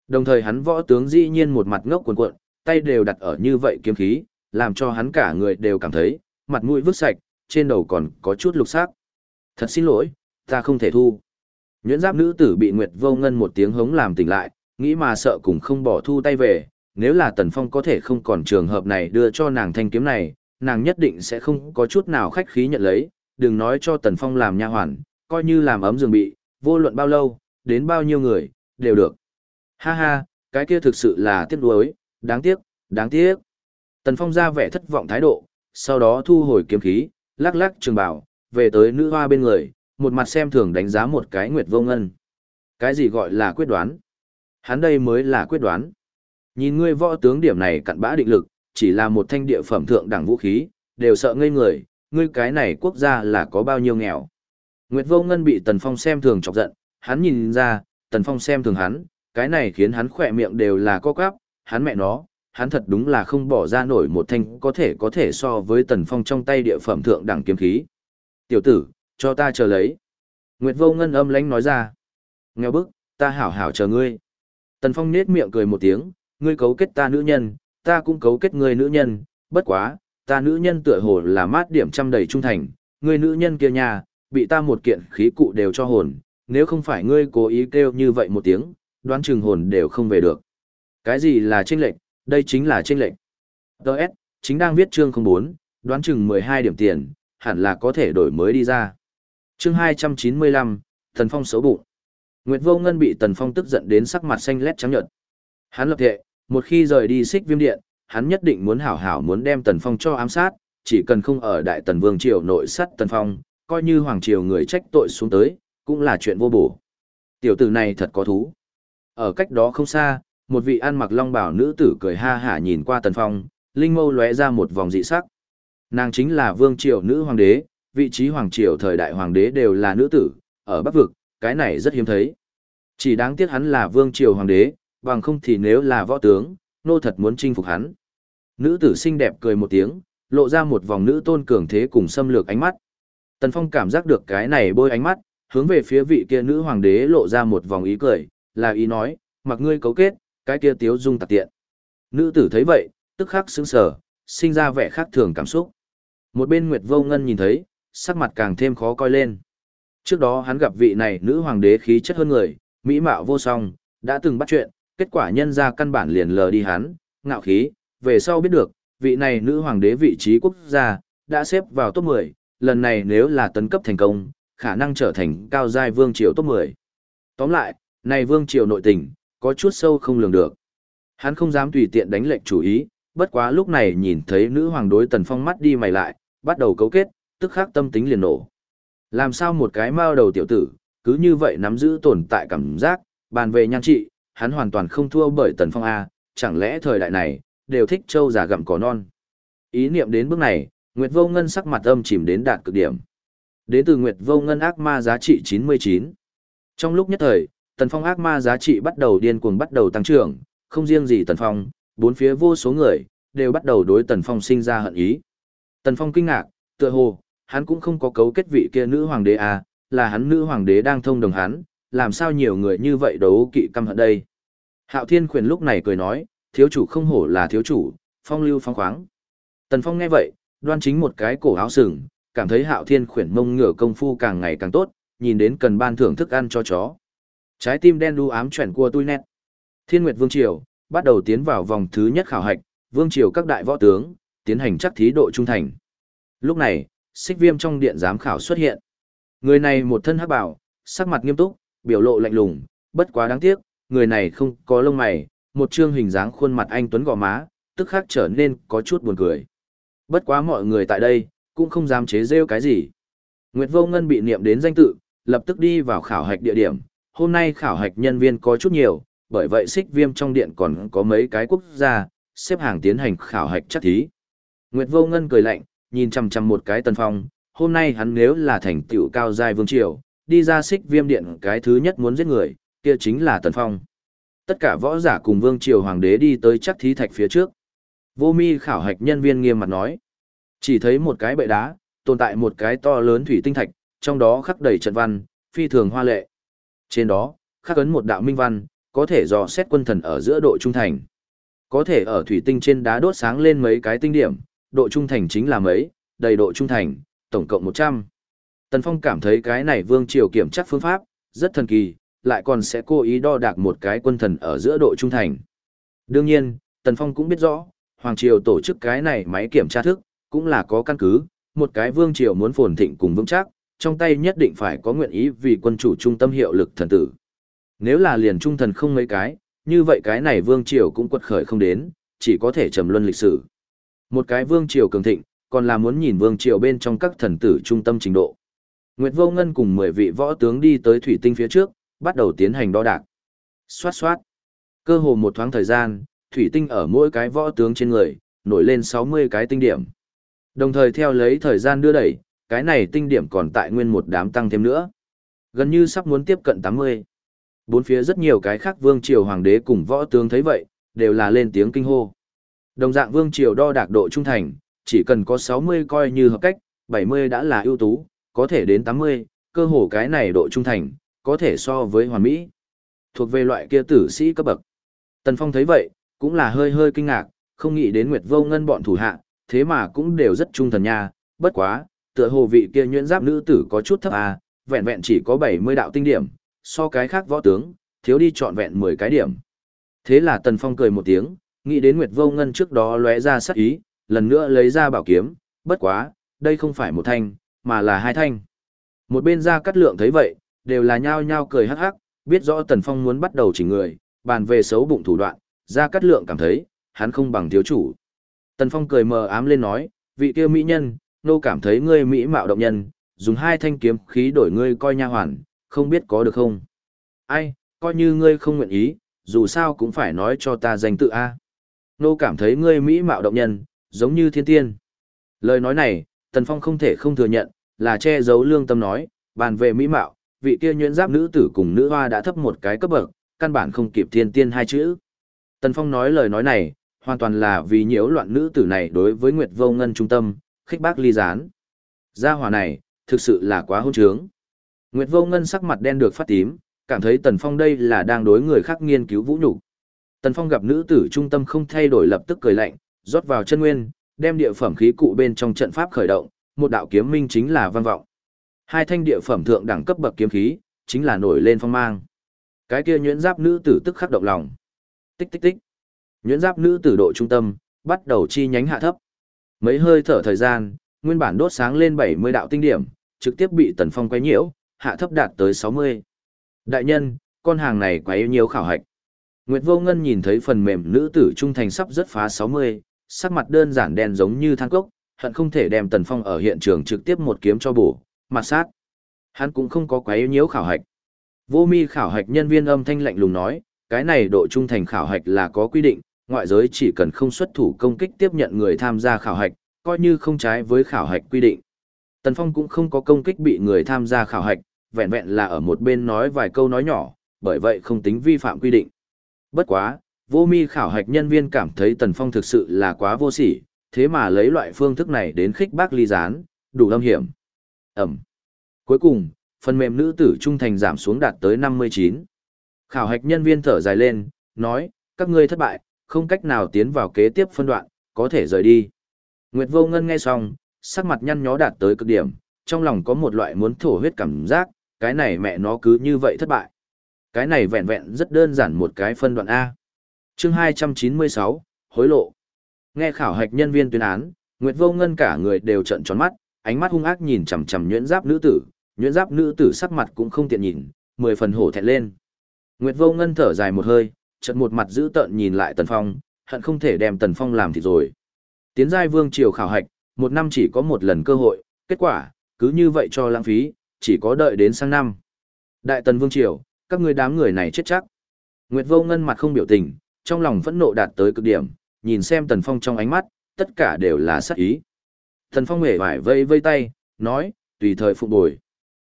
Đồng thời hắn võ tướng dĩ nhiên một mặt ngốc cuộn cuộn, tay đều đặt ở như vậy kiếm khí, làm cho hắn cả người đều cảm thấy, mặt mũi vứt sạch, trên đầu còn có chút lục sắc. Thật xin lỗi, ta không thể thu. Nhuyễn giáp nữ tử bị Nguyệt Vô Ngân một tiếng hống làm tỉnh lại, nghĩ mà sợ cũng không bỏ thu tay về, nếu là Tần Phong có thể không còn trường hợp này đưa cho nàng thanh kiếm này, nàng nhất định sẽ không có chút nào khách khí nhận lấy, đừng nói cho Tần Phong làm nha hoàn, coi như làm ấm giường bị, vô luận bao lâu, đến bao nhiêu người, đều được. Ha ha, cái kia thực sự là tiếc nuối, đáng tiếc, đáng tiếc. Tần Phong ra vẻ thất vọng thái độ, sau đó thu hồi kiếm khí, lắc lắc trường bảo, về tới nữ hoa bên người, một mặt xem thường đánh giá một cái nguyệt vô ngân. Cái gì gọi là quyết đoán? Hắn đây mới là quyết đoán. Nhìn ngươi võ tướng điểm này cặn bã định lực, chỉ là một thanh địa phẩm thượng đẳng vũ khí, đều sợ ngây người, ngươi cái này quốc gia là có bao nhiêu nghèo. Nguyệt vô ngân bị Tần Phong xem thường chọc giận, hắn nhìn ra, Tần Phong xem thường hắn, cái này khiến hắn khỏe miệng đều là co quắp, hắn mẹ nó, hắn thật đúng là không bỏ ra nổi một thanh có thể có thể so với Tần Phong trong tay địa phẩm thượng đẳng kiếm khí. Tiểu tử, cho ta chờ lấy. Nguyệt vô ngân âm lánh nói ra. Nghèo bức, ta hảo hảo chờ ngươi. Tần Phong nết miệng cười một tiếng, ngươi cấu kết ta nữ nhân, ta cũng cấu kết ngươi nữ nhân, bất quá, ta nữ nhân tựa hồ là mát điểm trăm đầy trung thành, ngươi nữ nhân kia nhà, bị ta một kiện khí cụ đều cho hồn, nếu không phải ngươi cố ý kêu như vậy một tiếng, đoán chừng hồn đều không về được. Cái gì là chênh lệnh, đây chính là chênh lệnh. Đợt, chính đang viết chương 04, đoán chừng 12 điểm tiền, hẳn là có thể đổi mới đi ra. Chương 295, Tần Phong xấu bụng. Nguyệt Vô Ngân bị Tần Phong tức giận đến sắc mặt xanh lét trắng nhợt. Hắn lập thệ, một khi rời đi xích viêm điện, hắn nhất định muốn hảo hảo muốn đem Tần Phong cho ám sát, chỉ cần không ở Đại Tần Vương Triều nội sát Tần Phong, coi như Hoàng Triều người trách tội xuống tới, cũng là chuyện vô bổ. Tiểu tử này thật có thú. Ở cách đó không xa, một vị ăn mặc long bào nữ tử cười ha hả nhìn qua Tần Phong, linh mâu lóe ra một vòng dị sắc. Nàng chính là Vương Triều nữ hoàng đế, vị trí hoàng triều thời đại hoàng đế đều là nữ tử, ở Bắc vực, cái này rất hiếm thấy. Chỉ đáng tiếc hắn là Vương Triều hoàng đế, bằng không thì nếu là võ tướng, nô thật muốn chinh phục hắn. Nữ tử xinh đẹp cười một tiếng, lộ ra một vòng nữ tôn cường thế cùng xâm lược ánh mắt. Tần Phong cảm giác được cái này bôi ánh mắt, hướng về phía vị kia nữ hoàng đế lộ ra một vòng ý cười, là ý nói, mặc ngươi cấu kết, cái kia tiếu dung tạc tiện. Nữ tử thấy vậy, tức khắc sững sờ, sinh ra vẻ khác thường cảm xúc. Một bên Nguyệt Vô Ngân nhìn thấy, sắc mặt càng thêm khó coi lên. Trước đó hắn gặp vị này nữ hoàng đế khí chất hơn người, mỹ mạo vô song, đã từng bắt chuyện, kết quả nhân ra căn bản liền lờ đi hắn, ngạo khí, về sau biết được, vị này nữ hoàng đế vị trí quốc gia, đã xếp vào top 10, lần này nếu là tấn cấp thành công, khả năng trở thành cao giai vương triều top 10. Tóm lại, này vương triều nội tình, có chút sâu không lường được. Hắn không dám tùy tiện đánh lệnh chủ ý, bất quá lúc này nhìn thấy nữ hoàng đối Tần Phong mắt đi mày lại, bắt đầu cấu kết, tức khắc tâm tính liền nổ. Làm sao một cái mao đầu tiểu tử, cứ như vậy nắm giữ tồn tại cảm giác, bàn về nhan trị, hắn hoàn toàn không thua bởi Tần Phong A, chẳng lẽ thời đại này, đều thích trâu già gặm cỏ non. Ý niệm đến bước này, Nguyệt Vô Ngân sắc mặt âm chìm đến đạt cực điểm. Đến từ Nguyệt Vô Ngân ác ma giá trị 99. Trong lúc nhất thời, Tần Phong ác ma giá trị bắt đầu điên cuồng bắt đầu tăng trưởng, không riêng gì Tần Phong, bốn phía vô số người, đều bắt đầu đối Tần Phong sinh ra hận ý. Tần Phong kinh ngạc, tựa hồ, hắn cũng không có cấu kết vị kia nữ hoàng đế à, là hắn nữ hoàng đế đang thông đồng hắn, làm sao nhiều người như vậy đấu kỵ căm hận đây. Hạo Thiên khuyển lúc này cười nói, thiếu chủ không hổ là thiếu chủ, phong lưu phong khoáng. Tần Phong nghe vậy, đoan chính một cái cổ áo sừng, cảm thấy Hạo Thiên khuyển mông ngựa công phu càng ngày càng tốt, nhìn đến cần ban thưởng thức ăn cho chó. Trái tim đen đu ám chuyển qua tôi nét. Thiên Nguyệt Vương Triều, bắt đầu tiến vào vòng thứ nhất khảo hạch, Vương Triều các đại võ tướng, tiến hành chắc thí độ trung thành. Lúc này, xích viêm trong điện giám khảo xuất hiện. Người này một thân hắc bảo, sắc mặt nghiêm túc, biểu lộ lạnh lùng, bất quá đáng tiếc, người này không có lông mày, một trương hình dáng khuôn mặt anh tuấn gò má, tức khắc trở nên có chút buồn cười. Bất quá mọi người tại đây, cũng không dám chế rêu cái gì. Nguyệt Vô Ngân bị niệm đến danh tự, lập tức đi vào khảo hạch địa điểm. Hôm nay khảo hạch nhân viên có chút nhiều, bởi vậy xích viêm trong điện còn có mấy cái quốc gia, xếp hàng tiến hành khảo hạch chắc thí. Nguyệt Vô Ngân cười lạnh, nhìn chằm chằm một cái tần phong, hôm nay hắn nếu là thành tựu cao giai vương triều, đi ra xích viêm điện cái thứ nhất muốn giết người, kia chính là tần phong. Tất cả võ giả cùng vương triều hoàng đế đi tới chắc thí thạch phía trước. Vô mi khảo hạch nhân viên nghiêm mặt nói. Chỉ thấy một cái bệ đá, tồn tại một cái to lớn thủy tinh thạch, trong đó khắc đầy trận văn, phi thường hoa lệ. Trên đó, khắc ấn một đạo minh văn, có thể dò xét quân thần ở giữa độ trung thành. Có thể ở thủy tinh trên đá đốt sáng lên mấy cái tinh điểm, độ trung thành chính là mấy, đầy độ trung thành, tổng cộng 100. Tần Phong cảm thấy cái này vương triều kiểm chắc phương pháp, rất thần kỳ, lại còn sẽ cố ý đo đạc một cái quân thần ở giữa độ trung thành. Đương nhiên, Tần Phong cũng biết rõ, Hoàng Triều tổ chức cái này máy kiểm tra thức, cũng là có căn cứ, một cái vương triều muốn phồn thịnh cùng vững chắc, trong tay nhất định phải có nguyện ý vì quân chủ trung tâm hiệu lực thần tử. Nếu là liền trung thần không mấy cái, như vậy cái này vương triều cũng quật khởi không đến, chỉ có thể trầm luân lịch sử. Một cái vương triều cường thịnh, còn là muốn nhìn vương triều bên trong các thần tử trung tâm trình độ. Nguyệt Vô Ngân cùng 10 vị võ tướng đi tới thủy tinh phía trước, bắt đầu tiến hành đo đạc. Xoát xoát. Cơ hồ một thoáng thời gian, thủy tinh ở mỗi cái võ tướng trên người, nổi lên 60 cái tinh điểm. Đồng thời theo lấy thời gian đưa đẩy, cái này tinh điểm còn tại nguyên một đám tăng thêm nữa. Gần như sắp muốn tiếp cận 80. Bốn phía rất nhiều cái khác vương triều hoàng đế cùng võ tướng thấy vậy, đều là lên tiếng kinh hô. Đồng dạng vương triều đo đạc độ trung thành, chỉ cần có 60 coi như hợp cách, 70 đã là ưu tú, có thể đến 80, cơ hồ cái này độ trung thành, có thể so với hoàn mỹ. Thuộc về loại kia tử sĩ cấp bậc. Tần Phong thấy vậy, cũng là hơi hơi kinh ngạc, không nghĩ đến Nguyệt Vô Ngân bọn thủ hạ, thế mà cũng đều rất trung thần nha, bất quá, tựa hồ vị kia nhuyễn giáp nữ tử có chút thấp à, vẹn vẹn chỉ có 70 đạo tinh điểm, so cái khác võ tướng, thiếu đi trọn vẹn 10 cái điểm. Thế là Tần Phong cười một tiếng, nghĩ đến Nguyệt Vô Ngân trước đó lóe ra sắc ý, lần nữa lấy ra bảo kiếm, bất quá, đây không phải một thanh, mà là hai thanh. Một bên ra cắt lượng thấy vậy, đều là nhao nhao cười hắc hắc, biết rõ Tần Phong muốn bắt đầu chỉnh người, bàn về xấu bụng thủ đoạn, ra cắt lượng cảm thấy, hắn không bằng thiếu chủ. Tần Phong cười mờ ám lên nói, vị kia mỹ nhân, nô cảm thấy ngươi mỹ mạo động nhân, dùng hai thanh kiếm khí đổi ngươi coi nha hoàn, không biết có được không? Ai, coi như ngươi không nguyện ý, dù sao cũng phải nói cho ta danh tự A. Nô cảm thấy ngươi mỹ mạo động nhân, giống như thiên tiên. Lời nói này, Tần Phong không thể không thừa nhận, là che giấu lương tâm nói, bàn về mỹ mạo, vị kia nhuyễn giáp nữ tử cùng nữ hoa đã thấp một cái cấp bậc, căn bản không kịp thiên tiên hai chữ. Tần Phong nói lời nói này, hoàn toàn là vì nhiễu loạn nữ tử này đối với Nguyệt Vô Ngân trung tâm, khích bác ly gián. Gia hỏa này, thực sự là quá hôn trướng. Nguyệt Vô Ngân sắc mặt đen được phát tím, cảm thấy Tần Phong đây là đang đối người khác nghiên cứu vũ nhục. Tần Phong gặp nữ tử trung tâm không thay đổi lập tức cười lạnh, rót vào chân nguyên, đem địa phẩm khí cụ bên trong trận pháp khởi động, một đạo kiếm minh chính là văn vọng. Hai thanh địa phẩm thượng đẳng cấp bậc kiếm khí, chính là nổi lên phong mang. Cái kia nhuyễn giáp nữ tử tức khắc động lòng. Tích tích tích. Nhuyễn giáp nữ tử độ trung tâm, bắt đầu chi nhánh hạ thấp. Mấy hơi thở thời gian, nguyên bản đốt sáng lên 70 đạo tinh điểm, trực tiếp bị Tần Phong quấy nhiễu, hạ thấp đạt tới 60. Đại nhân, con hàng này quá yêu nhiều khảo hạch. Nguyệt Vô Ngân nhìn thấy phần mềm nữ tử trung thành sắp rất phá 60, sắc mặt đơn giản đen giống như than cốc, hận không thể đem Tần Phong ở hiện trường trực tiếp một kiếm cho bổ, mặt sát. Hắn cũng không có quấy nhiễu khảo hạch. Vô mi khảo hạch nhân viên âm thanh lạnh lùng nói, cái này độ trung thành khảo hạch là có quy định, ngoại giới chỉ cần không xuất thủ công kích tiếp nhận người tham gia khảo hạch, coi như không trái với khảo hạch quy định. Tần Phong cũng không có công kích bị người tham gia khảo hạch, vẹn vẹn là ở một bên nói vài câu nói nhỏ, bởi vậy không tính vi phạm quy định. Bất quá, vô mi khảo hạch nhân viên cảm thấy Tần Phong thực sự là quá vô sỉ, thế mà lấy loại phương thức này đến khích bác ly gián, đủ lâm hiểm. Ẩm. Cuối cùng, phần mềm nữ tử trung thành giảm xuống đạt tới 59. Khảo hạch nhân viên thở dài lên, nói, các ngươi thất bại, không cách nào tiến vào kế tiếp phân đoạn, có thể rời đi. Nguyệt vô ngân nghe xong, sắc mặt nhăn nhó đạt tới cực điểm, trong lòng có một loại muốn thổ huyết cảm giác, cái này mẹ nó cứ như vậy thất bại. Cái này vẹn vẹn rất đơn giản một cái phân đoạn A. chương 296, hối lộ. Nghe khảo hạch nhân viên tuyên án, Nguyệt vô ngân cả người đều trận tròn mắt, ánh mắt hung ác nhìn chằm chằm nhuyễn giáp nữ tử, nhuyễn giáp nữ tử sắc mặt cũng không tiện nhìn, mười phần hổ thẹn lên. Nguyệt vô ngân thở dài một hơi, chợt một mặt giữ tợn nhìn lại Tần Phong, hận không thể đem Tần Phong làm thịt rồi. Tiến giai vương triều khảo hạch, một năm chỉ có một lần cơ hội, kết quả, cứ như vậy cho lãng phí, chỉ có đợi đến sang năm. Đại tần vương triều, các ngươi đám người này chết chắc. Nguyệt vô ngân mặt không biểu tình, trong lòng phẫn nộ đạt tới cực điểm, nhìn xem Tần Phong trong ánh mắt, tất cả đều là sát ý. Tần Phong hề vải vây vây tay, nói, tùy thời phục bồi.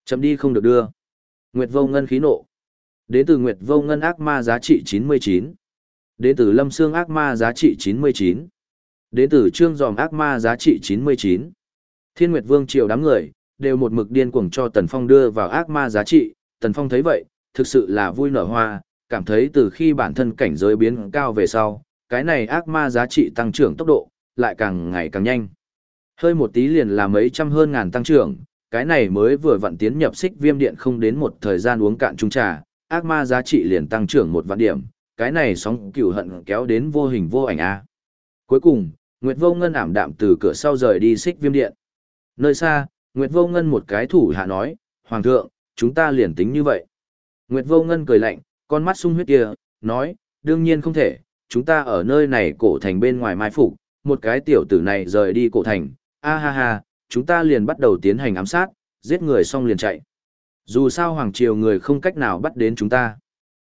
Chấm đi không được đưa. Nguyệt vô ngân khí nộ. Đến từ Nguyệt vô ngân ác ma giá trị 99. Đến từ Lâm Sương ác ma giá trị 99. Đến từ Trương Giòm ác ma giá trị 99. Thiên Nguyệt Vương triều đám người, đều một mực điên cuồng cho Tần Phong đưa vào ác ma giá trị. Tần Phong thấy vậy, thực sự là vui nở hoa, cảm thấy từ khi bản thân cảnh giới biến cao về sau, cái này ác ma giá trị tăng trưởng tốc độ, lại càng ngày càng nhanh. Hơi một tí liền là mấy trăm hơn ngàn tăng trưởng, cái này mới vừa vận tiến nhập xích viêm điện không đến một thời gian uống cạn chung trà, ác ma giá trị liền tăng trưởng một vạn điểm, cái này sóng cửu hận kéo đến vô hình vô ảnh a. Cuối cùng, Nguyệt Vô Ngân ảm đạm từ cửa sau rời đi xích viêm điện. Nơi xa, Nguyệt Vô Ngân một cái thủ hạ nói, Hoàng thượng, chúng ta liền tính như vậy. Nguyệt Vô Ngân cười lạnh, con mắt sung huyết kia, nói, đương nhiên không thể, chúng ta ở nơi này cổ thành bên ngoài mai phục, một cái tiểu tử này rời đi cổ thành, a ha ha, chúng ta liền bắt đầu tiến hành ám sát, giết người xong liền chạy. Dù sao Hoàng Triều người không cách nào bắt đến chúng ta.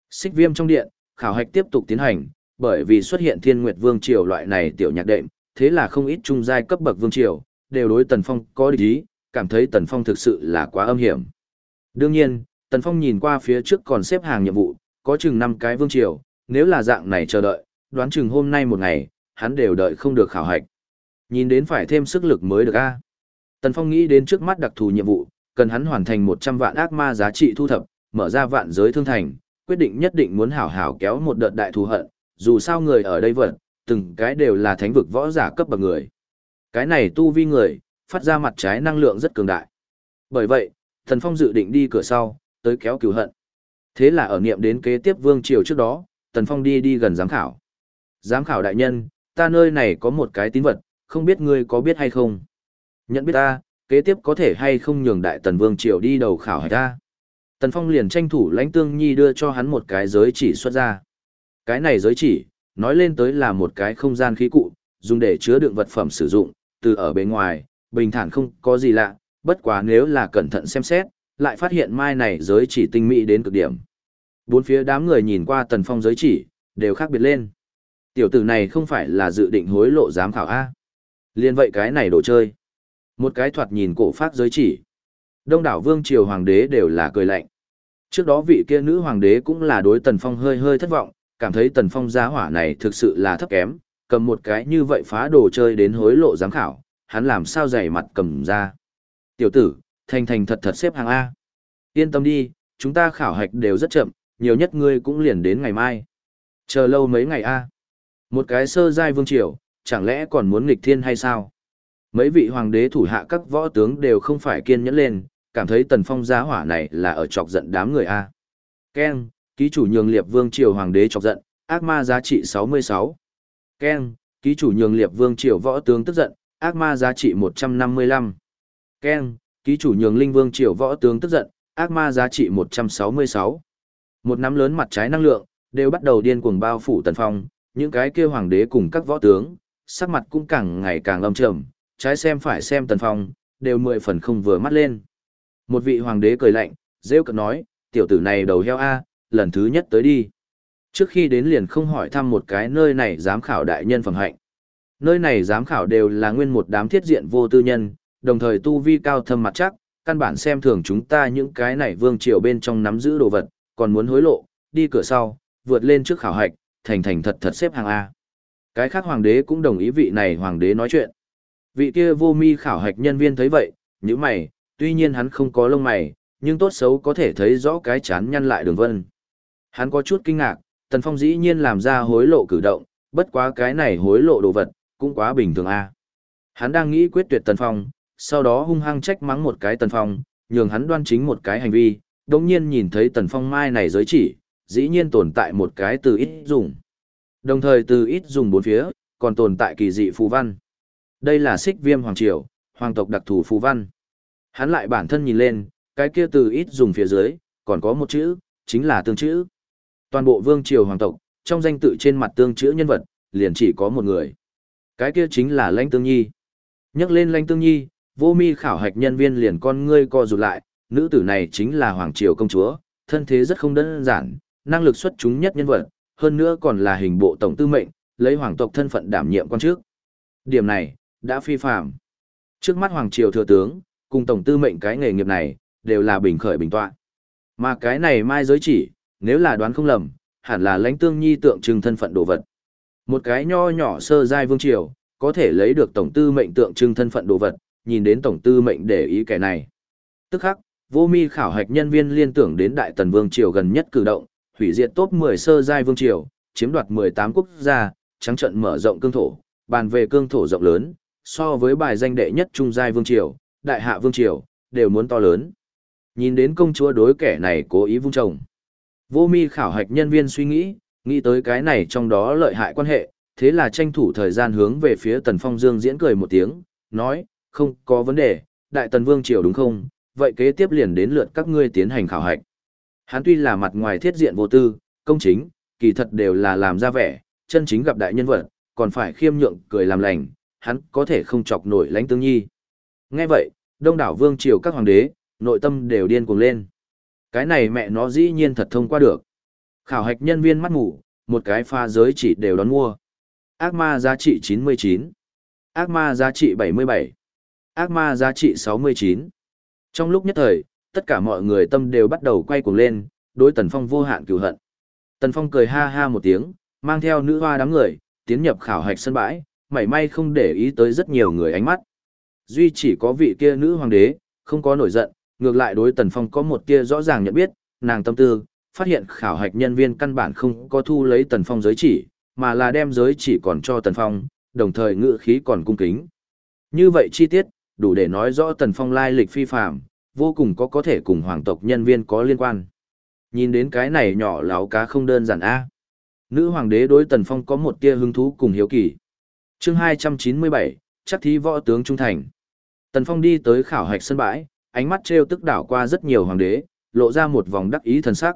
Xích viêm trong điện, khảo hạch tiếp tục tiến hành, bởi vì xuất hiện thiên nguyệt vương triều loại này tiểu nhạc đệm, thế là không ít trung giai cấp bậc vương triều, đều đối Tần Phong có địch ý, cảm thấy Tần Phong thực sự là quá âm hiểm. Đương nhiên, Tần Phong nhìn qua phía trước còn xếp hàng nhiệm vụ, có chừng 5 cái vương triều, nếu là dạng này chờ đợi, đoán chừng hôm nay một ngày, hắn đều đợi không được khảo hạch. Nhìn đến phải thêm sức lực mới được a. Tần Phong nghĩ đến trước mắt đặc thù nhiệm vụ, cần hắn hoàn thành 100 vạn ác ma giá trị thu thập, mở ra vạn giới thương thành, quyết định nhất định muốn hảo hảo kéo một đợt đại thù hận, dù sao người ở đây vật, từng cái đều là thánh vực võ giả cấp bậc người. Cái này tu vi người, phát ra mặt trái năng lượng rất cường đại. Bởi vậy, Thần Phong dự định đi cửa sau, tới kéo cửu hận. Thế là ở niệm đến kế tiếp vương triều trước đó, Tần Phong đi đi gần giám khảo. Giám khảo đại nhân, ta nơi này có một cái tín vật, không biết ngươi có biết hay không? Nhận biết ta, kế tiếp có thể hay không nhường đại tần vương triều đi đầu khảo hỏi ta. Tần Phong liền tranh thủ lãnh tương nhi đưa cho hắn một cái giới chỉ xuất ra. Cái này giới chỉ, nói lên tới là một cái không gian khí cụ, dùng để chứa đựng vật phẩm sử dụng, từ ở bên ngoài, bình thản không có gì lạ, bất quá nếu là cẩn thận xem xét, lại phát hiện mai này giới chỉ tinh mỹ đến cực điểm. Bốn phía đám người nhìn qua Tần Phong giới chỉ, đều khác biệt lên. Tiểu tử này không phải là dự định hối lộ giám khảo A. Liên vậy cái này đồ chơi. Một cái thoạt nhìn cổ phát giới chỉ. Đông đảo vương triều hoàng đế đều là cười lạnh. Trước đó vị kia nữ hoàng đế cũng là đối Tần Phong hơi hơi thất vọng, cảm thấy Tần Phong giá hỏa này thực sự là thấp kém, cầm một cái như vậy phá đồ chơi đến hối lộ giám khảo, hắn làm sao dày mặt cầm ra. Tiểu tử, thành thành thật thật xếp hàng A. Yên tâm đi, chúng ta khảo hạch đều rất chậm, nhiều nhất ngươi cũng liền đến ngày mai. Chờ lâu mấy ngày A. Một cái sơ giai vương triều, chẳng lẽ còn muốn nghịch thiên hay sao? Mấy vị hoàng đế thủ hạ các võ tướng đều không phải kiên nhẫn lên, cảm thấy tần phong giá hỏa này là ở chọc giận đám người A. Ken, ký chủ nhường liệp vương triều hoàng đế chọc giận, ác ma giá trị 66. Ken, ký chủ nhường liệp vương triều võ tướng tức giận, ác ma giá trị 155. Ken, ký chủ nhường linh vương triều võ tướng tức giận, ác ma giá trị 166. Một nắm lớn mặt trái năng lượng, đều bắt đầu điên cuồng bao phủ tần phong, những cái kia hoàng đế cùng các võ tướng, sắc mặt cũng càng ngày càng âm trầm, trái xem phải xem Tần Phong, đều mười phần không vừa mắt lên. Một vị hoàng đế cười lạnh, rêu cợt nói, tiểu tử này đầu heo A, lần thứ nhất tới đi. Trước khi đến liền không hỏi thăm một cái nơi này giám khảo đại nhân phẩm hạnh. Nơi này giám khảo đều là nguyên một đám thiết diện vô tư nhân, đồng thời tu vi cao thâm mặt chắc, căn bản xem thường chúng ta những cái này vương triều bên trong nắm giữ đồ vật, còn muốn hối lộ, đi cửa sau, vượt lên trước khảo hạch, thành thành thật thật xếp hàng A. Cái khác hoàng đế cũng đồng ý vị này hoàng đế nói chuyện. Vị kia vô mi khảo hạch nhân viên thấy vậy, như mày, tuy nhiên hắn không có lông mày, nhưng tốt xấu có thể thấy rõ cái chán nhăn lại đường vân. Hắn có chút kinh ngạc, Tần Phong dĩ nhiên làm ra hối lộ cử động, bất quá cái này hối lộ đồ vật, cũng quá bình thường a. Hắn đang nghĩ quyết tuyệt Tần Phong, sau đó hung hăng trách mắng một cái Tần Phong, nhường hắn đoan chính một cái hành vi, đồng nhiên nhìn thấy Tần Phong mai này giới chỉ, dĩ nhiên tồn tại một cái từ ít dùng. Đồng thời từ ít dùng bốn phía, còn tồn tại kỳ dị phù văn. Đây là xích viêm hoàng triều, hoàng tộc đặc thù phù văn. Hắn lại bản thân nhìn lên, cái kia từ ít dùng phía dưới, còn có một chữ, chính là tương chữ. Toàn bộ vương triều hoàng tộc, trong danh tự trên mặt tương chữ nhân vật, liền chỉ có một người. Cái kia chính là Lãnh Tương Nhi. Nhắc lên Lãnh Tương Nhi, vô mi khảo hạch nhân viên liền con ngươi co rụt lại, nữ tử này chính là hoàng triều công chúa, thân thế rất không đơn giản, năng lực xuất chúng nhất nhân vật, hơn nữa còn là hình bộ tổng tư mệnh, lấy hoàng tộc thân phận đảm nhiệm quan trước. Điểm này, đã phi phạm. Trước mắt hoàng triều thừa tướng, cùng tổng tư mệnh cái nghề nghiệp này, đều là bình khởi bình tọa. Mà cái này mai giới chỉ, nếu là đoán không lầm, hẳn là lãnh tương nhi tượng trưng thân phận đồ vật. Một cái nho nhỏ sơ giai vương triều, có thể lấy được tổng tư mệnh tượng trưng thân phận đồ vật, nhìn đến tổng tư mệnh để ý kẻ này. Tức khắc, vô mi khảo hạch nhân viên liên tưởng đến đại tần vương triều gần nhất cử động, hủy diệt top 10 sơ giai vương triều, chiếm đoạt 18 quốc gia, trắng trận mở rộng cương thổ, bàn về cương thổ rộng lớn, so với bài danh đệ nhất trung giai vương triều, đại hạ vương triều, đều muốn to lớn. Nhìn đến công chúa đối kẻ này cố ý vung trồng. Vô mi khảo hạch nhân viên suy nghĩ, nghĩ tới cái này trong đó lợi hại quan hệ, thế là tranh thủ thời gian hướng về phía Tần Phong Dương diễn cười một tiếng, nói, không có vấn đề, Đại Tần Vương Triều đúng không, vậy kế tiếp liền đến lượt các ngươi tiến hành khảo hạch. Hắn tuy là mặt ngoài thiết diện vô tư, công chính, kỳ thật đều là làm ra vẻ, chân chính gặp đại nhân vật, còn phải khiêm nhượng cười làm lành, hắn có thể không chọc nổi lãnh tương nhi. Nghe vậy, đông đảo vương triều các hoàng đế, nội tâm đều điên cuồng lên. Cái này mẹ nó dĩ nhiên thật thông qua được. Khảo hạch nhân viên mắt ngủ, một cái pha giới chỉ đều đón mua. Ác ma giá trị 99. Ác ma giá trị 77. Ác ma giá trị 69. Trong lúc nhất thời, tất cả mọi người tâm đều bắt đầu quay cuồng lên, đối Tần Phong vô hạn cừu hận. Tần Phong cười ha ha một tiếng, mang theo nữ hoa đám người, tiến nhập khảo hạch sân bãi, mảy may không để ý tới rất nhiều người ánh mắt. Duy chỉ có vị kia nữ hoàng đế, không có nổi giận, ngược lại đối Tần Phong có một tia rõ ràng nhận biết, nàng tâm tư, phát hiện khảo hạch nhân viên căn bản không có thu lấy Tần Phong giới chỉ, mà là đem giới chỉ còn cho Tần Phong, đồng thời ngự khí còn cung kính. Như vậy chi tiết, đủ để nói rõ Tần Phong lai lịch phi phạm, vô cùng có có thể cùng hoàng tộc nhân viên có liên quan. Nhìn đến cái này nhỏ láo cá không đơn giản a. Nữ hoàng đế đối Tần Phong có một tia hứng thú cùng hiếu kỳ. Chương 297, chắc thí võ tướng trung thành. Tần Phong đi tới khảo hạch sân bãi, ánh mắt trêu tức đảo qua rất nhiều hoàng đế, lộ ra một vòng đắc ý thần sắc.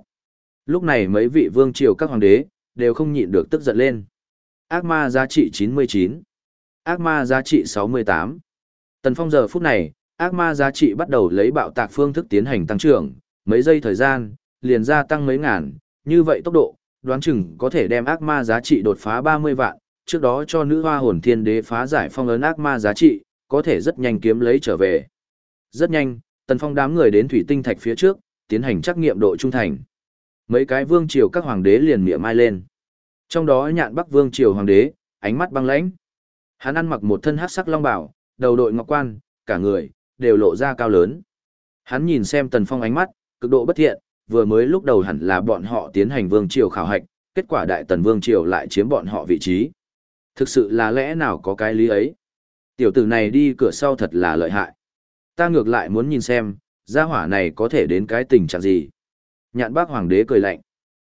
Lúc này mấy vị vương triều các hoàng đế, đều không nhịn được tức giận lên. Ác ma giá trị 99. Ác ma giá trị 68. Tần Phong giờ phút này, ác ma giá trị bắt đầu lấy bạo tạc phương thức tiến hành tăng trưởng, mấy giây thời gian, liền gia tăng mấy ngàn, như vậy tốc độ, đoán chừng có thể đem ác ma giá trị đột phá 30 vạn, trước đó cho nữ hoa hồn thiên đế phá giải phong ấn ác ma giá trị, có thể rất nhanh kiếm lấy trở về. Rất nhanh, Tần Phong đám người đến thủy tinh thạch phía trước, tiến hành trắc nghiệm độ trung thành. Mấy cái vương triều các hoàng đế liền mỉa mai lên. Trong đó nhạn Bắc vương triều hoàng đế, ánh mắt băng lãnh. Hắn ăn mặc một thân hắc sắc long bảo, đầu đội ngọc quan, cả người đều lộ ra cao lớn. Hắn nhìn xem Tần Phong ánh mắt, cực độ bất thiện, vừa mới lúc đầu hẳn là bọn họ tiến hành vương triều khảo hạch, kết quả đại tần vương triều lại chiếm bọn họ vị trí. Thực sự là lẽ nào có cái lý ấy? Tiểu tử này đi cửa sau thật là lợi hại. Ta ngược lại muốn nhìn xem, gia hỏa này có thể đến cái tình trạng gì. Nhạn bác hoàng đế cười lạnh.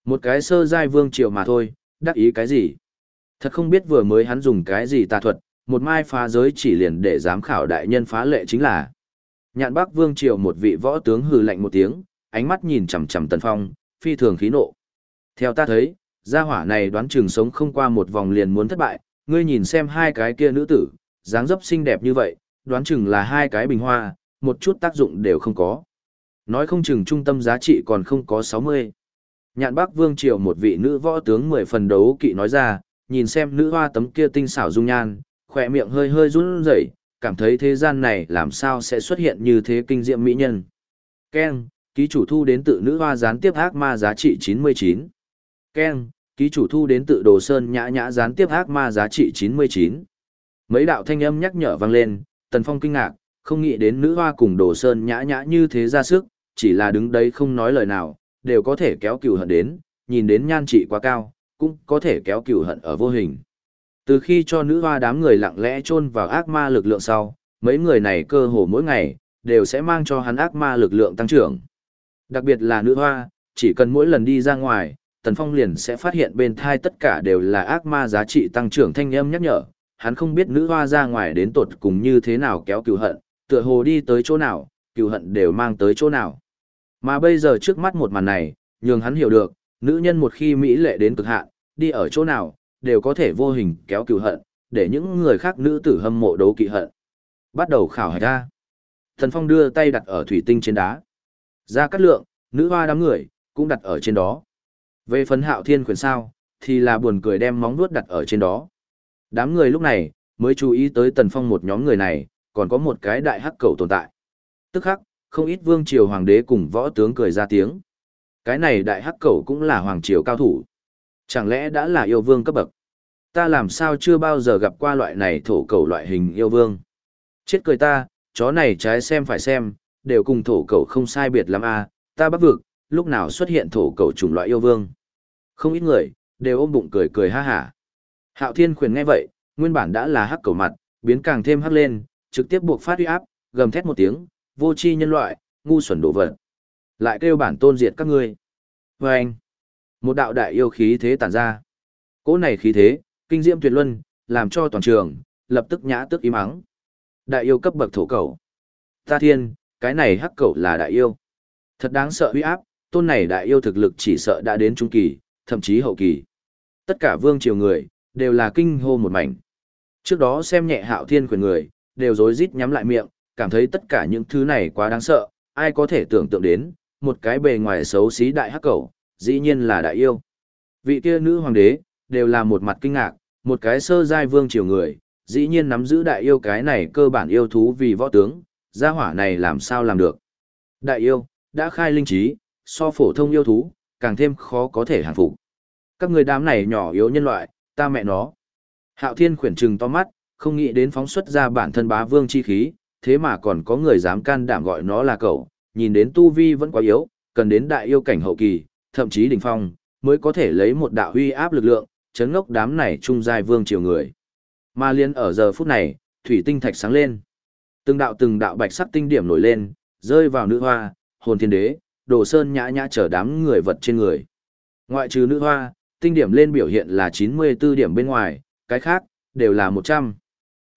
Một cái sơ giai vương triều mà thôi, đắc ý cái gì. Thật không biết vừa mới hắn dùng cái gì tà thuật, một mai phá giới chỉ liền để giám khảo đại nhân phá lệ chính là. Nhạn Bắc vương triều một vị võ tướng hừ lạnh một tiếng, ánh mắt nhìn chằm chằm tần phong, phi thường khí nộ. Theo ta thấy, gia hỏa này đoán chừng sống không qua một vòng liền muốn thất bại, ngươi nhìn xem hai cái kia nữ tử, dáng dấp xinh đẹp như vậy, đoán chừng là hai cái bình hoa, một chút tác dụng đều không có. Nói không chừng trung tâm giá trị còn không có 60. Nhạn Bắc Vương Triều một vị nữ võ tướng mười phần đấu kỵ nói ra, nhìn xem nữ hoa tấm kia tinh xảo dung nhan, khỏe miệng hơi hơi run rẩy, cảm thấy thế gian này làm sao sẽ xuất hiện như thế kinh diệm mỹ nhân. Ken, ký chủ thu đến tự nữ hoa gián tiếp ác ma giá trị 99. Ken, ký chủ thu đến tự đồ sơn nhã nhã gián tiếp ác ma giá trị 99. Mấy đạo thanh âm nhắc nhở vang lên, Tần Phong kinh ngạc, không nghĩ đến nữ hoa cùng đồ sơn nhã nhã như thế ra sức, chỉ là đứng đấy không nói lời nào, đều có thể kéo cừu hận đến, nhìn đến nhan trị quá cao, cũng có thể kéo cừu hận ở vô hình. Từ khi cho nữ hoa đám người lặng lẽ chôn vào ác ma lực lượng sau, mấy người này cơ hồ mỗi ngày, đều sẽ mang cho hắn ác ma lực lượng tăng trưởng. Đặc biệt là nữ hoa, chỉ cần mỗi lần đi ra ngoài, Tần Phong liền sẽ phát hiện bên thai tất cả đều là ác ma giá trị tăng trưởng thanh âm nhắc nhở, hắn không biết nữ hoa ra ngoài đến tột cùng như thế nào kéo cừu hận, tựa hồ đi tới chỗ nào, cừu hận đều mang tới chỗ nào. Mà bây giờ trước mắt một màn này, nhường hắn hiểu được, nữ nhân một khi mỹ lệ đến cực hạn, đi ở chỗ nào, đều có thể vô hình kéo cựu hận, để những người khác nữ tử hâm mộ đấu kỵ hận. Bắt đầu khảo hạch ra. Thần Phong đưa tay đặt ở thủy tinh trên đá. Ra cắt lượng, nữ hoa đám người, cũng đặt ở trên đó. Về phấn hạo thiên khuyển sao, thì là buồn cười đem móng vuốt đặt ở trên đó. Đám người lúc này, mới chú ý tới Tần Phong một nhóm người này, còn có một cái đại hắc cầu tồn tại. Tức khắc, không ít vương triều hoàng đế cùng võ tướng cười ra tiếng. Cái này đại hắc cầu cũng là hoàng triều cao thủ. Chẳng lẽ đã là yêu vương cấp bậc? Ta làm sao chưa bao giờ gặp qua loại này thổ cầu loại hình yêu vương? Chết cười ta, chó này trái xem phải xem, đều cùng thổ cầu không sai biệt lắm a. À, ta bắt vực, lúc nào xuất hiện thổ cầu chủng loại yêu vương? Không ít người, đều ôm bụng cười cười ha hả. Hạo Thiên khuyển nghe vậy, nguyên bản đã là hắc cầu mặt, biến càng thêm hắc lên, trực tiếp buộc phát uy áp, gầm thét một tiếng, vô tri nhân loại, ngu xuẩn đổ vật. Lại kêu bản tôn diệt các ngươi. Và anh, một đạo đại yêu khí thế tản ra. Cỗ này khí thế, kinh diễm tuyệt luân, làm cho toàn trường, lập tức nhã tức im ắng. Đại yêu cấp bậc thổ cầu. Ta thiên, cái này hắc cầu là đại yêu. Thật đáng sợ uy áp, tôn này đại yêu thực lực chỉ sợ đã đến trung kỳ, thậm chí hậu kỳ. Tất cả vương triều người, đều là kinh hô một mảnh. Trước đó xem nhẹ hạo thiên quyền người, đều rối rít nhắm lại miệng, cảm thấy tất cả những thứ này quá đáng sợ, ai có thể tưởng tượng đến, một cái bề ngoài xấu xí đại hắc cầu, dĩ nhiên là đại yêu. Vị kia nữ hoàng đế, đều là một mặt kinh ngạc, một cái sơ giai vương triều người, dĩ nhiên nắm giữ đại yêu cái này cơ bản yêu thú vì võ tướng, gia hỏa này làm sao làm được. Đại yêu, đã khai linh trí, so phổ thông yêu thú, càng thêm khó có thể hàng phục. Các người đám này nhỏ yếu nhân loại, ta mẹ nó. Hạo thiên khuyển trừng to mắt, không nghĩ đến phóng xuất ra bản thân bá vương chi khí, thế mà còn có người dám can đảm gọi nó là cậu, nhìn đến tu vi vẫn quá yếu, cần đến đại yêu cảnh hậu kỳ, thậm chí đỉnh phong, mới có thể lấy một đạo huy áp lực lượng, chấn ngốc đám này trung giai vương triều người. Mà liên ở giờ phút này, thủy tinh thạch sáng lên. Từng đạo từng đạo bạch sắc tinh điểm nổi lên, rơi vào nữ hoa, hồn thiên đế, đồ sơn nhã nhã chở đám người vật trên người. Ngoại trừ nữ hoa, tinh điểm lên biểu hiện là 94 điểm bên ngoài, cái khác, đều là 100.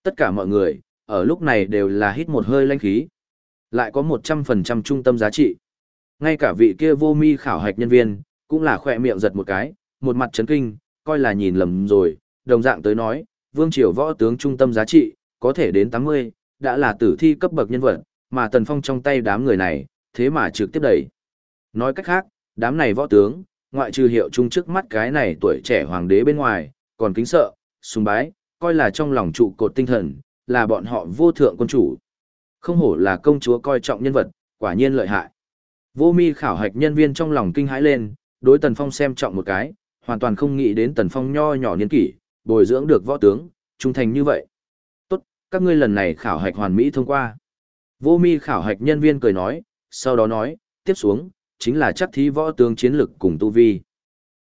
Tất cả mọi người, ở lúc này đều là hít một hơi lanh khí. Lại có 100% trung tâm giá trị. Ngay cả vị kia vô mi khảo hạch nhân viên, cũng là khỏe miệng giật một cái, một mặt chấn kinh, coi là nhìn lầm rồi, đồng dạng tới nói, vương triều võ tướng trung tâm giá trị, có thể đến 80, đã là tử thi cấp bậc nhân vật, mà Tần Phong trong tay đám người này, thế mà trực tiếp đẩy. Nói cách khác, đám này võ tướng, ngoại trừ hiệu chung trước mắt cái này tuổi trẻ hoàng đế bên ngoài, còn kính sợ, sùng bái, coi là trong lòng trụ cột tinh thần, là bọn họ vô thượng quân chủ. Không hổ là công chúa coi trọng nhân vật, quả nhiên lợi hại. Vô mi khảo hạch nhân viên trong lòng kinh hãi lên, đối Tần Phong xem trọng một cái, hoàn toàn không nghĩ đến Tần Phong nho nhỏ niên kỷ, bồi dưỡng được võ tướng, trung thành như vậy. Tốt, các ngươi lần này khảo hạch hoàn mỹ thông qua. Vô mi khảo hạch nhân viên cười nói, sau đó nói, tiếp xuống, chính là chắc thí võ tướng chiến lực cùng tu vi.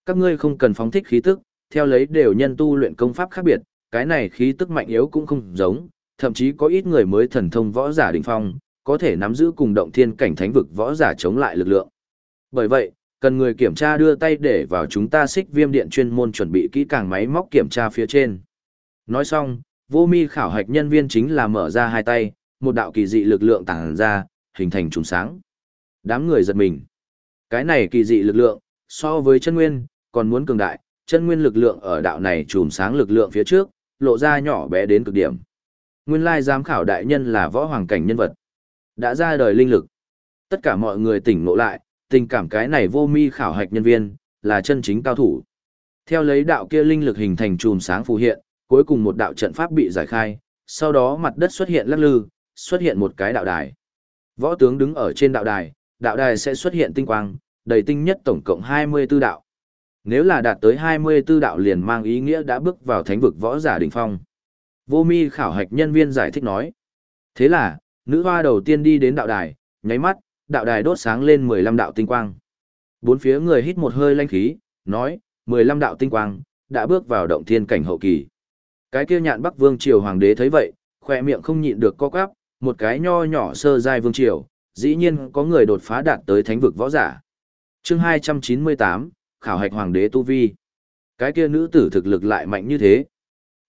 Các ngươi không cần phóng thích khí tức, theo lấy đều nhân tu luyện công pháp khác biệt, cái này khí tức mạnh yếu cũng không giống, thậm chí có ít người mới thần thông võ giả đỉnh phong, có thể nắm giữ cùng động thiên cảnh thánh vực võ giả chống lại lực lượng. Bởi vậy, cần người kiểm tra đưa tay để vào chúng ta xích viêm điện chuyên môn chuẩn bị kỹ càng máy móc kiểm tra phía trên. Nói xong, vô mi khảo hạch nhân viên chính là mở ra hai tay, một đạo kỳ dị lực lượng tàng ra, hình thành trùng sáng. Đám người giật mình. Cái này kỳ dị lực lượng, so với chân nguyên, còn muốn cường đại, chân nguyên lực lượng ở đạo này trùm sáng lực lượng phía trước, lộ ra nhỏ bé đến cực điểm. Nguyên lai giám khảo đại nhân là võ hoàng cảnh nhân vật. Đã ra đời linh lực. Tất cả mọi người tỉnh ngộ lại, tình cảm cái này vô mi khảo hạch nhân viên, là chân chính cao thủ. Theo lấy đạo kia linh lực hình thành chùm sáng phù hiện, cuối cùng một đạo trận pháp bị giải khai, sau đó mặt đất xuất hiện lắc lư, xuất hiện một cái đạo đài. Võ tướng đứng ở trên đạo đài, đạo đài sẽ xuất hiện tinh quang, đầy tinh nhất tổng cộng 24 đạo. Nếu là đạt tới 24 đạo liền mang ý nghĩa đã bước vào thánh vực võ giả đỉnh phong. Vô mi khảo hạch nhân viên giải thích nói. Thế là, nữ hoa đầu tiên đi đến đạo đài, nháy mắt, đạo đài đốt sáng lên 15 đạo tinh quang. Bốn phía người hít một hơi lanh khí, nói, 15 đạo tinh quang, đã bước vào động thiên cảnh hậu kỳ. Cái kia nhạn Bắc Vương Triều Hoàng đế thấy vậy, khoe miệng không nhịn được co quắp, một cái nho nhỏ sơ giai Vương Triều, dĩ nhiên có người đột phá đạt tới thánh vực võ giả. chương 298, khảo hạch Hoàng đế Tu Vi. Cái kia nữ tử thực lực lại mạnh như thế.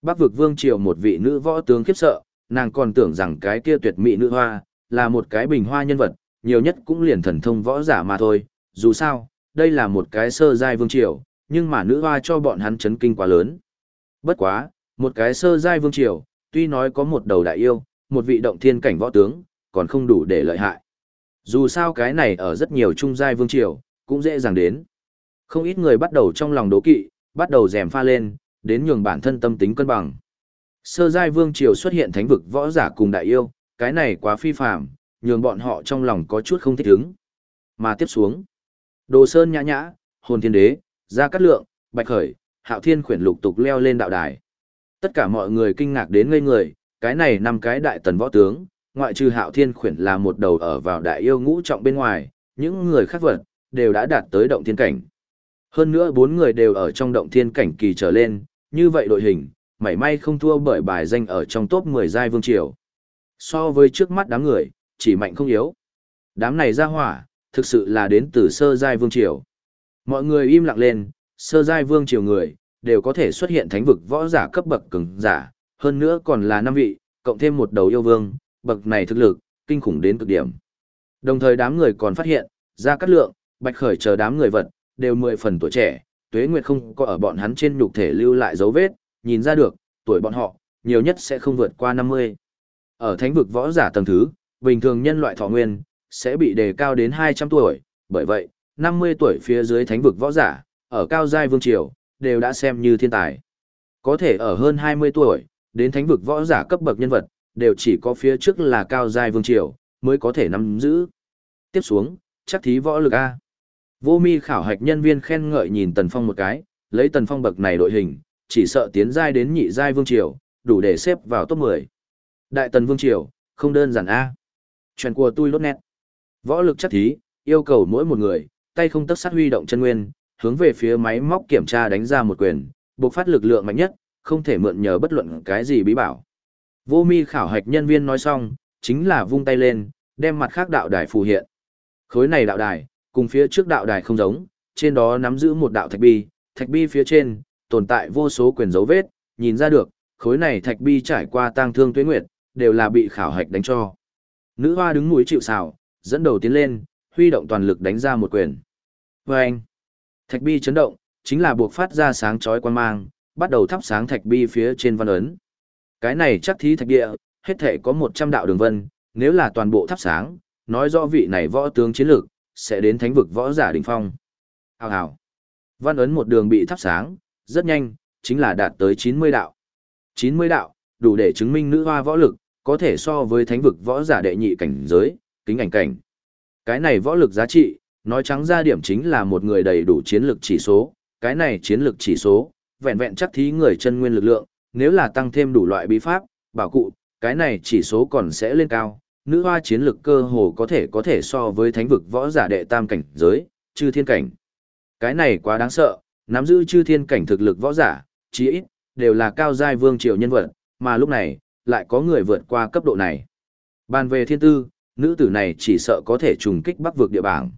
Bắc vực Vương Triều một vị nữ võ tướng khiếp sợ, nàng còn tưởng rằng cái kia tuyệt mỹ nữ hoa, là một cái bình hoa nhân vật, nhiều nhất cũng liền thần thông võ giả mà thôi, dù sao, đây là một cái sơ giai vương triều, nhưng mà nữ hoa cho bọn hắn chấn kinh quá lớn. Bất quá, một cái sơ giai vương triều, tuy nói có một đầu đại yêu, một vị động thiên cảnh võ tướng, còn không đủ để lợi hại. Dù sao cái này ở rất nhiều trung giai vương triều, cũng dễ dàng đến. Không ít người bắt đầu trong lòng đố kỵ, bắt đầu rèm pha lên, đến nhường bản thân tâm tính cân bằng. Sơ giai vương triều xuất hiện thánh vực võ giả cùng đại yêu, cái này quá phi phàm, nhường bọn họ trong lòng có chút không thích ứng. Mà tiếp xuống, Đồ Sơn nhã nhã, Hồn Thiên Đế, Gia Cát Lượng, Bạch Khởi, Hạo Thiên khuyển lục tục leo lên đạo đài. Tất cả mọi người kinh ngạc đến ngây người, cái này năm cái đại tần võ tướng, ngoại trừ Hạo Thiên khuyển là một đầu ở vào đại yêu ngũ trọng bên ngoài, những người khác vật đều đã đạt tới động thiên cảnh. Hơn nữa bốn người đều ở trong động thiên cảnh kỳ trở lên, như vậy đội hình, mảy may không thua bởi bài danh ở trong top 10 giai vương triều. So với trước mắt đám người, chỉ mạnh không yếu. Đám này ra hỏa, thực sự là đến từ sơ giai vương triều. Mọi người im lặng lên, sơ giai vương triều người, đều có thể xuất hiện thánh vực võ giả cấp bậc cường giả, hơn nữa còn là năm vị, cộng thêm một đầu yêu vương, bậc này thực lực, kinh khủng đến cực điểm. Đồng thời đám người còn phát hiện, ra cát lượng, bạch khởi chờ đám người vật, đều mười phần tuổi trẻ, tuế nguyệt không có ở bọn hắn trên nhục thể lưu lại dấu vết, nhìn ra được, tuổi bọn họ, nhiều nhất sẽ không vượt qua 50. Ở thánh vực võ giả tầng thứ, bình thường nhân loại thọ nguyên, sẽ bị đề cao đến 200 tuổi, bởi vậy, 50 tuổi phía dưới thánh vực võ giả, ở cao giai vương triều, đều đã xem như thiên tài. Có thể ở hơn 20 tuổi, đến thánh vực võ giả cấp bậc nhân vật, đều chỉ có phía trước là cao giai vương triều, mới có thể nắm giữ. Tiếp xuống, chắc thí võ lực A. Vô mi khảo hạch nhân viên khen ngợi nhìn Tần Phong một cái, lấy Tần Phong bậc này đội hình, chỉ sợ tiến giai đến nhị giai vương triều, đủ để xếp vào top 10. Đại Tần vương triều, không đơn giản A. Chuyện của tôi lốt nét. Võ lực chắc thí, yêu cầu mỗi một người, tay không tấc sát huy động chân nguyên, hướng về phía máy móc kiểm tra đánh ra một quyền, bộc phát lực lượng mạnh nhất, không thể mượn nhờ bất luận cái gì bí bảo. Vô mi khảo hạch nhân viên nói xong, chính là vung tay lên, đem mặt khác đạo đài phù hiện. Khối này đạo đài, cùng phía trước đạo đài không giống, trên đó nắm giữ một đạo thạch bi, thạch bi phía trên, tồn tại vô số quyền dấu vết, nhìn ra được, khối này thạch bi trải qua tang thương tuyết nguyệt, đều là bị khảo hạch đánh cho. Nữ hoa đứng núi chịu xào, dẫn đầu tiến lên, huy động toàn lực đánh ra một quyền. Vâng! anh, thạch bi chấn động, chính là buộc phát ra sáng chói quan mang, bắt đầu thắp sáng thạch bi phía trên văn ấn. Cái này chắc thí thạch địa, hết thể có 100 đạo đường vân, nếu là toàn bộ thắp sáng, nói rõ vị này võ tướng chiến lược, sẽ đến thánh vực võ giả đỉnh phong. Hào hào. Văn ấn một đường bị thắp sáng, rất nhanh, chính là đạt tới 90 đạo. 90 đạo, đủ để chứng minh nữ hoa võ lực, có thể so với thánh vực võ giả đệ nhị cảnh giới, kính ảnh cảnh. Cái này võ lực giá trị, nói trắng ra điểm chính là một người đầy đủ chiến lực chỉ số, cái này chiến lực chỉ số, vẹn vẹn chắc thí người chân nguyên lực lượng, nếu là tăng thêm đủ loại bí pháp, bảo cụ, cái này chỉ số còn sẽ lên cao. Nữ hoa chiến lực cơ hồ có thể có thể so với thánh vực võ giả đệ tam cảnh giới, chư thiên cảnh. Cái này quá đáng sợ, nắm giữ chư thiên cảnh thực lực võ giả, chí ít, đều là cao giai vương triều nhân vật, mà lúc này, lại có người vượt qua cấp độ này. Bàn về thiên tư, nữ tử này chỉ sợ có thể trùng kích bắc vực địa bảng.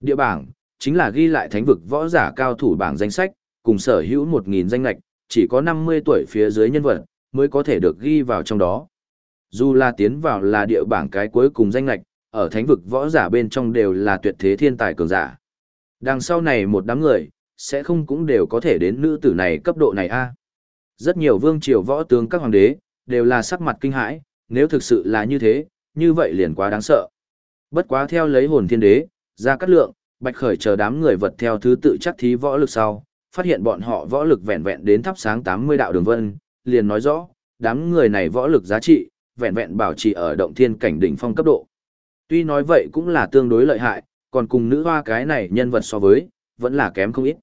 Địa bảng, chính là ghi lại thánh vực võ giả cao thủ bảng danh sách, cùng sở hữu 1.000 danh lạch, chỉ có 50 tuổi phía dưới nhân vật, mới có thể được ghi vào trong đó. Dù là tiến vào là địa bảng cái cuối cùng danh lạch, ở thánh vực võ giả bên trong đều là tuyệt thế thiên tài cường giả. Đằng sau này một đám người, sẽ không cũng đều có thể đến nữ tử này cấp độ này a Rất nhiều vương triều võ tướng các hoàng đế, đều là sắc mặt kinh hãi, nếu thực sự là như thế, như vậy liền quá đáng sợ. Bất quá theo lấy hồn thiên đế, ra cắt lượng, bạch khởi chờ đám người vật theo thứ tự chắc thí võ lực sau, phát hiện bọn họ võ lực vẹn vẹn đến thắp sáng 80 đạo đường vân, liền nói rõ, đám người này võ lực giá trị, vẹn vẹn bảo trì ở động thiên cảnh đỉnh phong cấp độ. Tuy nói vậy cũng là tương đối lợi hại, còn cùng nữ hoa cái này nhân vật so với, vẫn là kém không ít.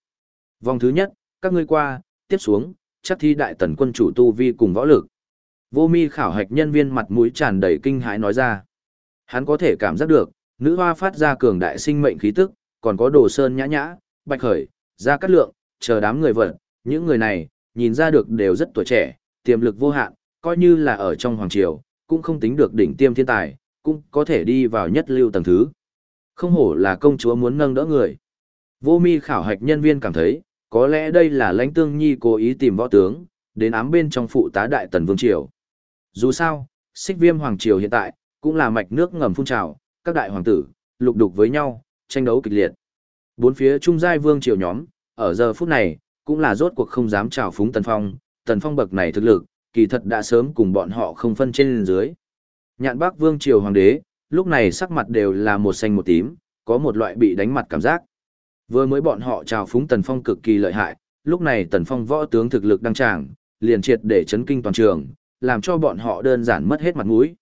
Vòng thứ nhất, các ngươi qua, tiếp xuống, chắc thi đại tần quân chủ tu vi cùng võ lực. Vô mi khảo hạch nhân viên mặt mũi tràn đầy kinh hãi nói ra. Hắn có thể cảm giác được, nữ hoa phát ra cường đại sinh mệnh khí tức, còn có đồ sơn nhã nhã, bạch khởi, ra cắt lượng, chờ đám người vợ, những người này, nhìn ra được đều rất tuổi trẻ, tiềm lực vô hạn, coi như là ở trong hoàng triều, cũng không tính được đỉnh tiêm thiên tài, cũng có thể đi vào nhất lưu tầng thứ. Không hổ là công chúa muốn nâng đỡ người. Vô mi khảo hạch nhân viên cảm thấy, có lẽ đây là lãnh tương nhi cố ý tìm võ tướng, đến ám bên trong phụ tá đại tần vương triều. Dù sao, xích viêm hoàng triều hiện tại, cũng là mạch nước ngầm phun trào, các đại hoàng tử, lục đục với nhau, tranh đấu kịch liệt. Bốn phía trung giai vương triều nhóm, ở giờ phút này, cũng là rốt cuộc không dám trào phúng Tần Phong, Tần Phong bậc này thực lực, kỳ thật đã sớm cùng bọn họ không phân trên dưới. Nhạn Bắc Vương triều hoàng đế, lúc này sắc mặt đều là một xanh một tím, có một loại bị đánh mặt cảm giác. Vừa mới bọn họ trào phúng Tần Phong cực kỳ lợi hại, lúc này Tần Phong võ tướng thực lực đăng tràng, liền triệt để chấn kinh toàn trường, làm cho bọn họ đơn giản mất hết mặt mũi.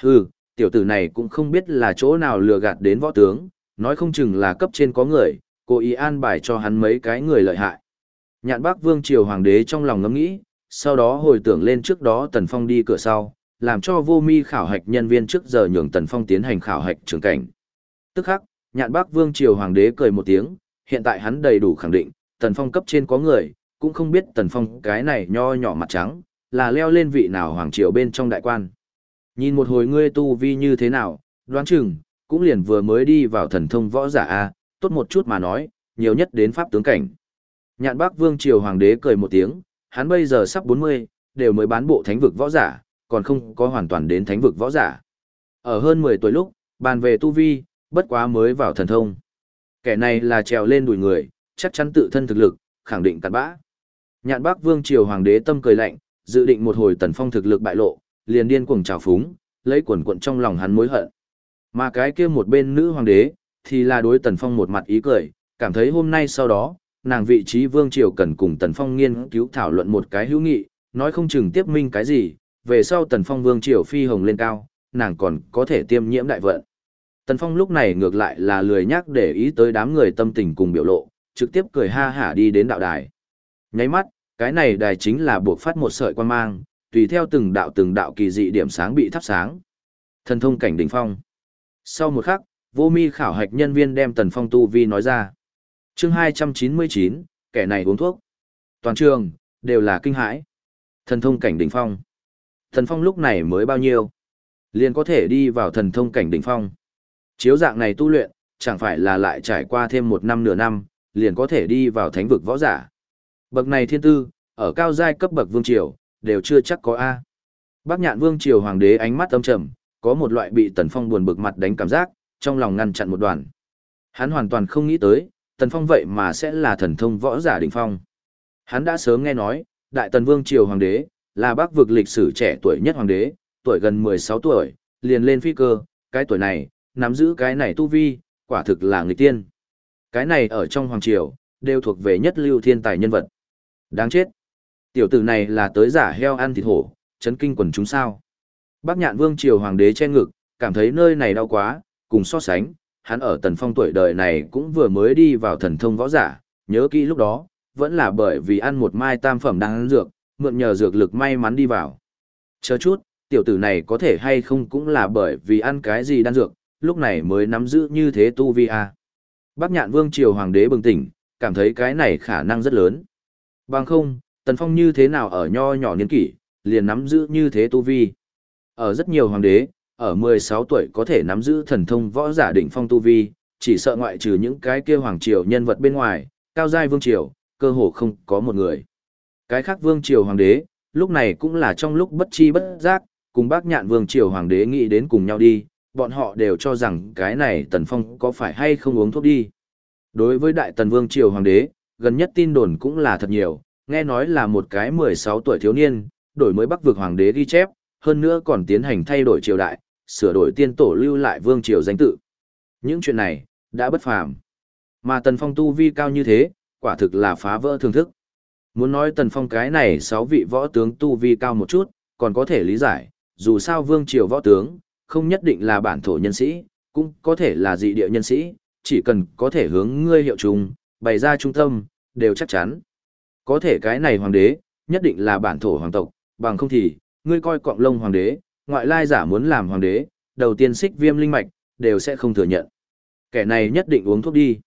Hừ, tiểu tử này cũng không biết là chỗ nào lừa gạt đến võ tướng, nói không chừng là cấp trên có người, cố ý an bài cho hắn mấy cái người lợi hại. Nhạn bác vương triều hoàng đế trong lòng ngẫm nghĩ, sau đó hồi tưởng lên trước đó Tần Phong đi cửa sau, làm cho vô mi khảo hạch nhân viên trước giờ nhường Tần Phong tiến hành khảo hạch trường cảnh. Tức khắc, nhạn bác vương triều hoàng đế cười một tiếng, hiện tại hắn đầy đủ khẳng định, Tần Phong cấp trên có người, cũng không biết Tần Phong cái này nho nhỏ mặt trắng, là leo lên vị nào hoàng triều bên trong đại quan. Nhìn một hồi ngươi tu vi như thế nào, đoán chừng, cũng liền vừa mới đi vào thần thông võ giả A, tốt một chút mà nói, nhiều nhất đến pháp tướng cảnh. Nhạn bác vương triều hoàng đế cười một tiếng, hắn bây giờ sắp 40, đều mới bán bộ thánh vực võ giả, còn không có hoàn toàn đến thánh vực võ giả. Ở hơn 10 tuổi lúc, bàn về tu vi, bất quá mới vào thần thông. Kẻ này là trèo lên đùi người, chắc chắn tự thân thực lực, khẳng định cặn bã. Nhạn bác vương triều hoàng đế tâm cười lạnh, dự định một hồi tần phong thực lực bại lộ, liền điên cuồng trào phúng, lấy quần quận trong lòng hắn mối hận. Mà cái kia một bên nữ hoàng đế, thì là đối tần phong một mặt ý cười, cảm thấy hôm nay sau đó, nàng vị trí vương triều cần cùng tần phong nghiên cứu thảo luận một cái hữu nghị, nói không chừng tiếp minh cái gì, về sau tần phong vương triều phi hồng lên cao, nàng còn có thể tiêm nhiễm đại vận. Tần phong lúc này ngược lại là lười nhắc để ý tới đám người tâm tình cùng biểu lộ, trực tiếp cười ha hả đi đến đạo đài. Nháy mắt, cái này đài chính là buộc phát một sợi quan mang, tùy theo từng đạo từng đạo kỳ dị điểm sáng bị thắp sáng. Thần thông cảnh đỉnh phong. Sau một khắc, vô mi khảo hạch nhân viên đem tần phong tu vi nói ra. chương 299, kẻ này uống thuốc. Toàn trường, đều là kinh hãi. Thần thông cảnh đỉnh phong. Thần phong lúc này mới bao nhiêu? Liền có thể đi vào thần thông cảnh đỉnh phong. Chiếu dạng này tu luyện, chẳng phải là lại trải qua thêm một năm nửa năm, liền có thể đi vào thánh vực võ giả. Bậc này thiên tư, ở cao giai cấp bậc vương triều, đều chưa chắc có A. Bác nhạn vương triều hoàng đế ánh mắt âm trầm, có một loại bị tần phong buồn bực mặt đánh cảm giác, trong lòng ngăn chặn một đoàn. Hắn hoàn toàn không nghĩ tới, tần phong vậy mà sẽ là thần thông võ giả đỉnh phong. Hắn đã sớm nghe nói, đại tần vương triều hoàng đế, là bác vực lịch sử trẻ tuổi nhất hoàng đế, tuổi gần 16 tuổi, liền lên phi cơ, cái tuổi này, nắm giữ cái này tu vi, quả thực là người tiên. Cái này ở trong hoàng triều, đều thuộc về nhất lưu thiên tài nhân vật. Đáng chết. Tiểu tử này là tới giả heo ăn thịt hổ, chấn kinh quần chúng sao. Bác nhạn vương triều hoàng đế che ngực, cảm thấy nơi này đau quá, cùng so sánh, hắn ở tần phong tuổi đời này cũng vừa mới đi vào thần thông võ giả, nhớ kỹ lúc đó, vẫn là bởi vì ăn một mai tam phẩm đang ăn dược, mượn nhờ dược lực may mắn đi vào. Chờ chút, tiểu tử này có thể hay không cũng là bởi vì ăn cái gì đan dược, lúc này mới nắm giữ như thế tu vi a. À. Bác nhạn vương triều hoàng đế bừng tỉnh, cảm thấy cái này khả năng rất lớn. Bằng không, tần phong như thế nào ở nho nhỏ niên kỷ, liền nắm giữ như thế tu vi. Ở rất nhiều hoàng đế, ở 16 tuổi có thể nắm giữ thần thông võ giả đỉnh phong tu vi, chỉ sợ ngoại trừ những cái kia hoàng triều nhân vật bên ngoài, cao giai vương triều, cơ hồ không có một người. Cái khác vương triều hoàng đế, lúc này cũng là trong lúc bất chi bất giác, cùng bác nhạn vương triều hoàng đế nghĩ đến cùng nhau đi, bọn họ đều cho rằng cái này tần phong có phải hay không uống thuốc đi. Đối với đại tần vương triều hoàng đế, gần nhất tin đồn cũng là thật nhiều, nghe nói là một cái 16 tuổi thiếu niên, đổi mới bắc vực hoàng đế ghi chép, hơn nữa còn tiến hành thay đổi triều đại, sửa đổi tiên tổ lưu lại vương triều danh tự. Những chuyện này, đã bất phàm. Mà Tần Phong tu vi cao như thế, quả thực là phá vỡ thường thức. Muốn nói Tần Phong cái này sáu vị võ tướng tu vi cao một chút, còn có thể lý giải, dù sao vương triều võ tướng, không nhất định là bản thổ nhân sĩ, cũng có thể là dị địa nhân sĩ, chỉ cần có thể hướng ngươi hiệu trùng, bày ra trung tâm, đều chắc chắn. Có thể cái này hoàng đế, nhất định là bản thổ hoàng tộc, bằng không thì, ngươi coi cọng lông hoàng đế, ngoại lai giả muốn làm hoàng đế, đầu tiên xích viêm linh mạch, đều sẽ không thừa nhận. Kẻ này nhất định uống thuốc đi.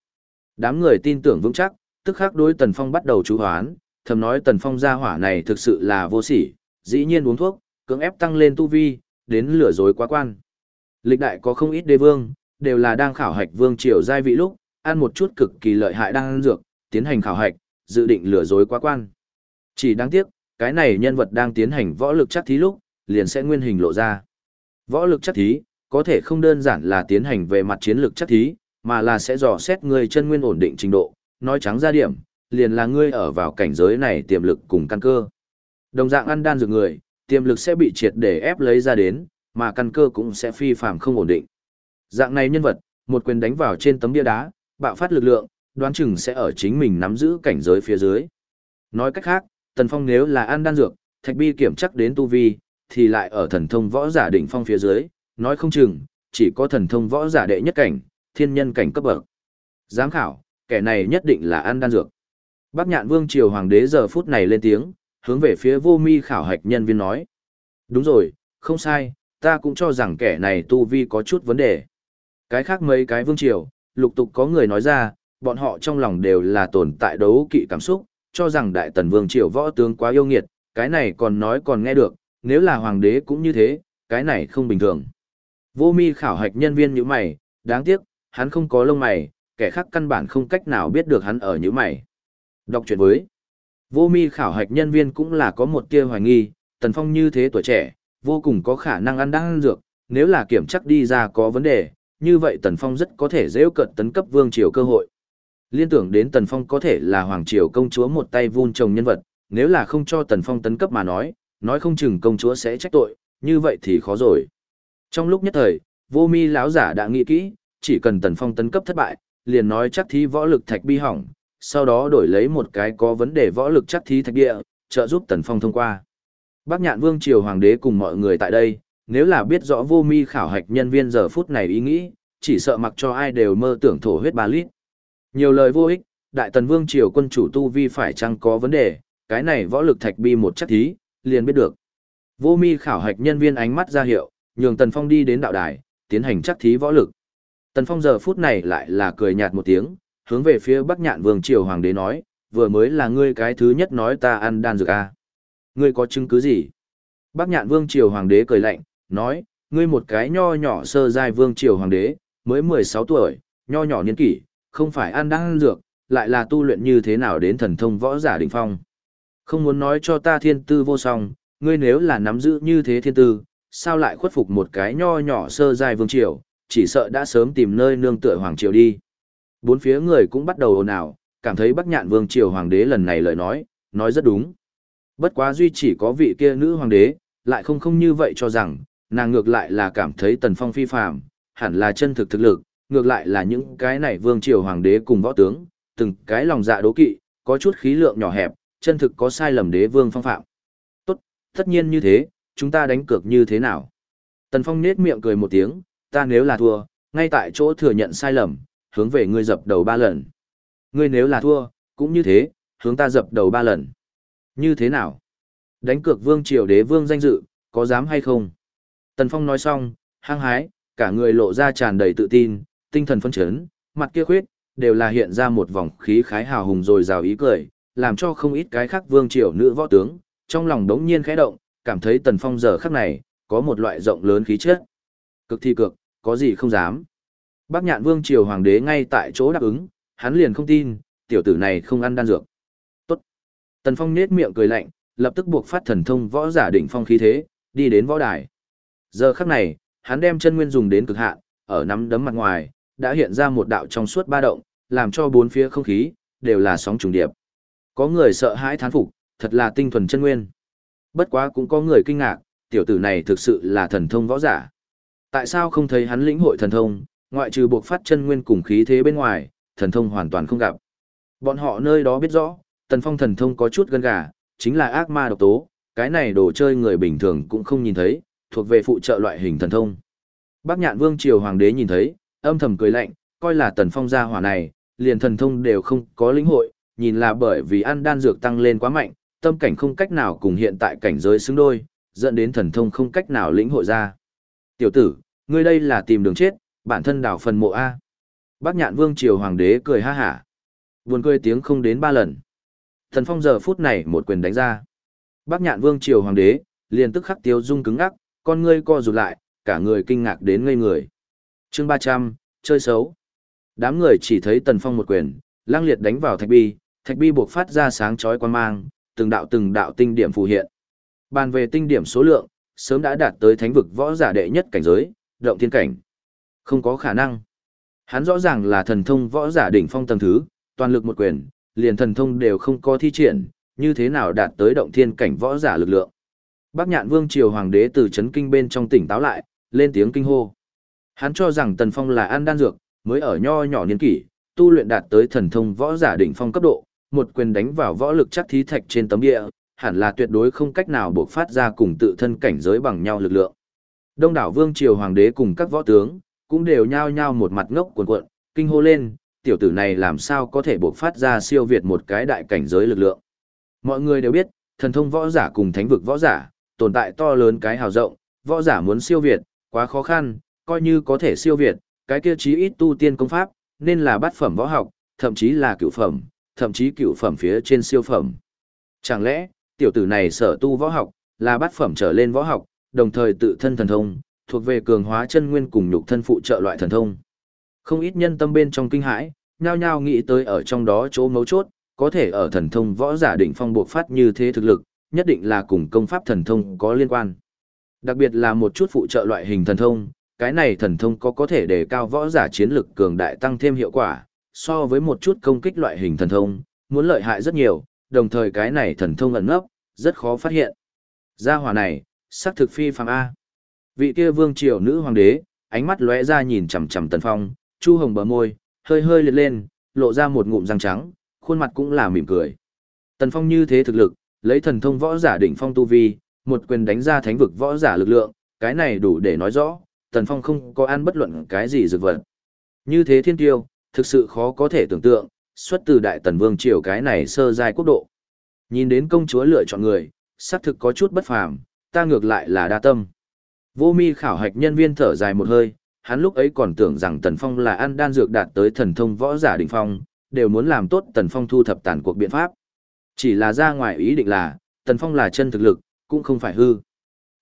Đám người tin tưởng vững chắc, tức khắc đối Tần Phong bắt đầu chú hoán, thầm nói Tần Phong gia hỏa này thực sự là vô sỉ, dĩ nhiên uống thuốc, cưỡng ép tăng lên tu vi, đến lừa dối quá quan. Lịch đại có không ít đế vương, đều là đang khảo hạch vương triều giai vị lúc, ăn một chút cực kỳ lợi hại đang ăn dược, tiến hành khảo hạch, dự định lừa dối quá quan. Chỉ đáng tiếc, cái này nhân vật đang tiến hành võ lực chắc thí lúc, liền sẽ nguyên hình lộ ra. Võ lực chắc thí, có thể không đơn giản là tiến hành về mặt chiến lược chắc thí, mà là sẽ dò xét người chân nguyên ổn định trình độ, nói trắng ra điểm, liền là ngươi ở vào cảnh giới này tiềm lực cùng căn cơ. Đồng dạng ăn đan dược người, tiềm lực sẽ bị triệt để ép lấy ra đến, mà căn cơ cũng sẽ phi phàm không ổn định. Dạng này nhân vật, một quyền đánh vào trên tấm bia đá, bạo phát lực lượng, đoán chừng sẽ ở chính mình nắm giữ cảnh giới phía dưới. Nói cách khác, Tần Phong nếu là ăn đan dược, thạch bi kiểm chắc đến tu vi, thì lại ở thần thông võ giả đỉnh phong phía dưới, nói không chừng, chỉ có thần thông võ giả đệ nhất cảnh, thiên nhân cảnh cấp bậc. Giám khảo, kẻ này nhất định là ăn đan dược. Bác Nhạn Vương triều hoàng đế giờ phút này lên tiếng, hướng về phía Vô Mi khảo hạch nhân viên nói: "Đúng rồi, không sai, ta cũng cho rằng kẻ này tu vi có chút vấn đề." Cái khác mấy cái vương triều, lục tục có người nói ra, bọn họ trong lòng đều là tồn tại đấu kỵ cảm xúc, cho rằng đại tần vương triều võ tướng quá yêu nghiệt, cái này còn nói còn nghe được, nếu là hoàng đế cũng như thế, cái này không bình thường. Vô mi khảo hạch nhân viên như mày, đáng tiếc, hắn không có lông mày, kẻ khác căn bản không cách nào biết được hắn ở như mày. Đọc chuyện với Vô mi khảo hạch nhân viên cũng là có một tia hoài nghi, tần phong như thế tuổi trẻ, vô cùng có khả năng ăn đang ăn dược, nếu là kiểm chắc đi ra có vấn đề, như vậy tần phong rất có thể dễ cận tấn cấp vương triều cơ hội. Liên tưởng đến Tần Phong có thể là Hoàng Triều công chúa một tay vun trồng nhân vật, nếu là không cho Tần Phong tấn cấp mà nói, nói không chừng công chúa sẽ trách tội, như vậy thì khó rồi. Trong lúc nhất thời, vô mi lão giả đã nghĩ kỹ, chỉ cần Tần Phong tấn cấp thất bại, liền nói chắc thí võ lực thạch bi hỏng, sau đó đổi lấy một cái có vấn đề võ lực chắc thí thạch địa, trợ giúp Tần Phong thông qua. Bác Nhạn Vương Triều Hoàng đế cùng mọi người tại đây, nếu là biết rõ vô mi khảo hạch nhân viên giờ phút này ý nghĩ, chỉ sợ mặc cho ai đều mơ tưởng thổ huyết ba lít. Nhiều lời vô ích, Đại Tần Vương triều quân chủ tu vi phải chăng có vấn đề, cái này võ lực thạch bi một chắc thí, liền biết được. Vô mi khảo hạch nhân viên ánh mắt ra hiệu, nhường Tần Phong đi đến đạo đài, tiến hành chắc thí võ lực. Tần Phong giờ phút này lại là cười nhạt một tiếng, hướng về phía Bắc Nhạn Vương triều hoàng đế nói, vừa mới là ngươi cái thứ nhất nói ta ăn đan dược a. À? Ngươi có chứng cứ gì? Bắc Nhạn Vương triều hoàng đế cười lạnh, nói, ngươi một cái nho nhỏ sơ giai vương triều hoàng đế, mới 16 tuổi, nho nhỏ niên kỷ, không phải ăn đan ăn dược, lại là tu luyện như thế nào đến thần thông võ giả đỉnh phong. Không muốn nói cho ta thiên tư vô song, ngươi nếu là nắm giữ như thế thiên tư, sao lại khuất phục một cái nho nhỏ sơ giai vương triều, chỉ sợ đã sớm tìm nơi nương tựa hoàng triều đi. Bốn phía người cũng bắt đầu ồn ào, cảm thấy Bắc Nhạn Vương triều hoàng đế lần này lời nói, nói rất đúng. Bất quá duy chỉ có vị kia nữ hoàng đế, lại không không như vậy cho rằng, nàng ngược lại là cảm thấy Tần Phong phi phàm, hẳn là chân thực thực lực, ngược lại là những cái này vương triều hoàng đế cùng võ tướng, từng cái lòng dạ đố kỵ, có chút khí lượng nhỏ hẹp, chân thực có sai lầm đế vương phong phạm. Tốt, tất nhiên như thế, chúng ta đánh cược như thế nào? Tần Phong nết miệng cười một tiếng, ta nếu là thua, ngay tại chỗ thừa nhận sai lầm, hướng về ngươi dập đầu ba lần. Ngươi nếu là thua, cũng như thế, hướng ta dập đầu ba lần. Như thế nào? Đánh cược vương triều đế vương danh dự, có dám hay không? Tần Phong nói xong, hăng hái, cả người lộ ra tràn đầy tự tin, tinh thần phấn chấn, mặt kia khuyết, đều là hiện ra một vòng khí khái hào hùng rồi rào ý cười, làm cho không ít cái khác vương triều nữ võ tướng, trong lòng đống nhiên khẽ động, cảm thấy tần phong giờ khắc này, có một loại rộng lớn khí chất. Cực thi cực, có gì không dám. Bác nhạn vương triều hoàng đế ngay tại chỗ đáp ứng, hắn liền không tin, tiểu tử này không ăn đan dược. Tốt. Tần phong nết miệng cười lạnh, lập tức buộc phát thần thông võ giả đỉnh phong khí thế, đi đến võ đài. Giờ khắc này, hắn đem chân nguyên dùng đến cực hạn, ở nắm đấm mặt ngoài, đã hiện ra một đạo trong suốt ba động, làm cho bốn phía không khí đều là sóng trùng điệp. Có người sợ hãi thán phục, thật là tinh thuần chân nguyên. Bất quá cũng có người kinh ngạc, tiểu tử này thực sự là thần thông võ giả. Tại sao không thấy hắn lĩnh hội thần thông, ngoại trừ buộc phát chân nguyên cùng khí thế bên ngoài, thần thông hoàn toàn không gặp. Bọn họ nơi đó biết rõ, tần phong thần thông có chút gân gà, chính là ác ma độc tố, cái này đồ chơi người bình thường cũng không nhìn thấy, thuộc về phụ trợ loại hình thần thông. Bác nhạn vương triều hoàng đế nhìn thấy, âm thầm cười lạnh, coi là tần phong gia hỏa này, liền thần thông đều không có lĩnh hội, nhìn là bởi vì ăn đan dược tăng lên quá mạnh, tâm cảnh không cách nào cùng hiện tại cảnh giới xứng đôi, dẫn đến thần thông không cách nào lĩnh hội ra. Tiểu tử, ngươi đây là tìm đường chết, bản thân đảo phần mộ A. Bác nhạn vương triều hoàng đế cười ha hả. Buồn cười tiếng không đến ba lần. Thần phong giờ phút này một quyền đánh ra. Bác nhạn vương triều hoàng đế, liền tức khắc tiêu dung cứng ngắc, con ngươi co rụt lại, cả người kinh ngạc đến ngây người. chương ba trăm chơi xấu. Đám người chỉ thấy tần phong một quyền, lang liệt đánh vào thạch bi, thạch bi buộc phát ra sáng chói quan mang, từng đạo từng đạo tinh điểm phù hiện. Bàn về tinh điểm số lượng, sớm đã đạt tới thánh vực võ giả đệ nhất cảnh giới, động thiên cảnh. Không có khả năng. Hắn rõ ràng là thần thông võ giả đỉnh phong tầng thứ, toàn lực một quyền, liền thần thông đều không có thi triển, như thế nào đạt tới động thiên cảnh võ giả lực lượng. Bác Nhạn Vương triều hoàng đế từ chấn kinh bên trong tỉnh táo lại, lên tiếng kinh hô. Hắn cho rằng Tần Phong là ăn đan dược, mới ở nho nhỏ niên kỷ, tu luyện đạt tới thần thông võ giả đỉnh phong cấp độ, một quyền đánh vào võ lực chắc thí thạch trên tấm địa, hẳn là tuyệt đối không cách nào buộc phát ra cùng tự thân cảnh giới bằng nhau lực lượng. Đông đảo vương triều hoàng đế cùng các võ tướng, cũng đều nhao nhao một mặt ngốc cuộn cuộn, kinh hô lên, tiểu tử này làm sao có thể bộc phát ra siêu việt một cái đại cảnh giới lực lượng. Mọi người đều biết, thần thông võ giả cùng thánh vực võ giả, tồn tại to lớn cái hào rộng, võ giả muốn siêu việt, quá khó khăn, coi như có thể siêu việt, cái kia chí ít tu tiên công pháp, nên là bát phẩm võ học, thậm chí là cửu phẩm, thậm chí cửu phẩm phía trên siêu phẩm. Chẳng lẽ, tiểu tử này sở tu võ học, là bát phẩm trở lên võ học, đồng thời tự thân thần thông, thuộc về cường hóa chân nguyên cùng nhục thân phụ trợ loại thần thông. Không ít nhân tâm bên trong kinh hãi, nhao nhao nghĩ tới ở trong đó chỗ mấu chốt, có thể ở thần thông võ giả đỉnh phong buộc phát như thế thực lực, nhất định là cùng công pháp thần thông có liên quan. Đặc biệt là một chút phụ trợ loại hình thần thông, cái này thần thông có có thể đề cao võ giả chiến lực cường đại tăng thêm hiệu quả, so với một chút công kích loại hình thần thông, muốn lợi hại rất nhiều, đồng thời cái này thần thông ẩn nấp, rất khó phát hiện. Gia hỏa này, sắc thực phi phàm A. Vị kia vương triều nữ hoàng đế, ánh mắt lóe ra nhìn chằm chằm tần phong, chu hồng bờ môi, hơi hơi liệt lên, lộ ra một ngụm răng trắng, khuôn mặt cũng là mỉm cười. Tần phong như thế thực lực, lấy thần thông võ giả đỉnh phong tu vi, một quyền đánh ra thánh vực võ giả lực lượng, cái này đủ để nói rõ, Tần Phong không có ăn bất luận cái gì dược vật. Như thế thiên tiêu, thực sự khó có thể tưởng tượng, xuất từ đại tần vương triều cái này sơ giai quốc độ. Nhìn đến công chúa lựa chọn người, xác thực có chút bất phàm, ta ngược lại là đa tâm. Vô mi khảo hạch nhân viên thở dài một hơi, hắn lúc ấy còn tưởng rằng Tần Phong là ăn đan dược đạt tới thần thông võ giả đỉnh phong, đều muốn làm tốt Tần Phong thu thập tàn cuộc biện pháp. Chỉ là ra ngoài ý định là, Tần Phong là chân thực lực, cũng không phải hư.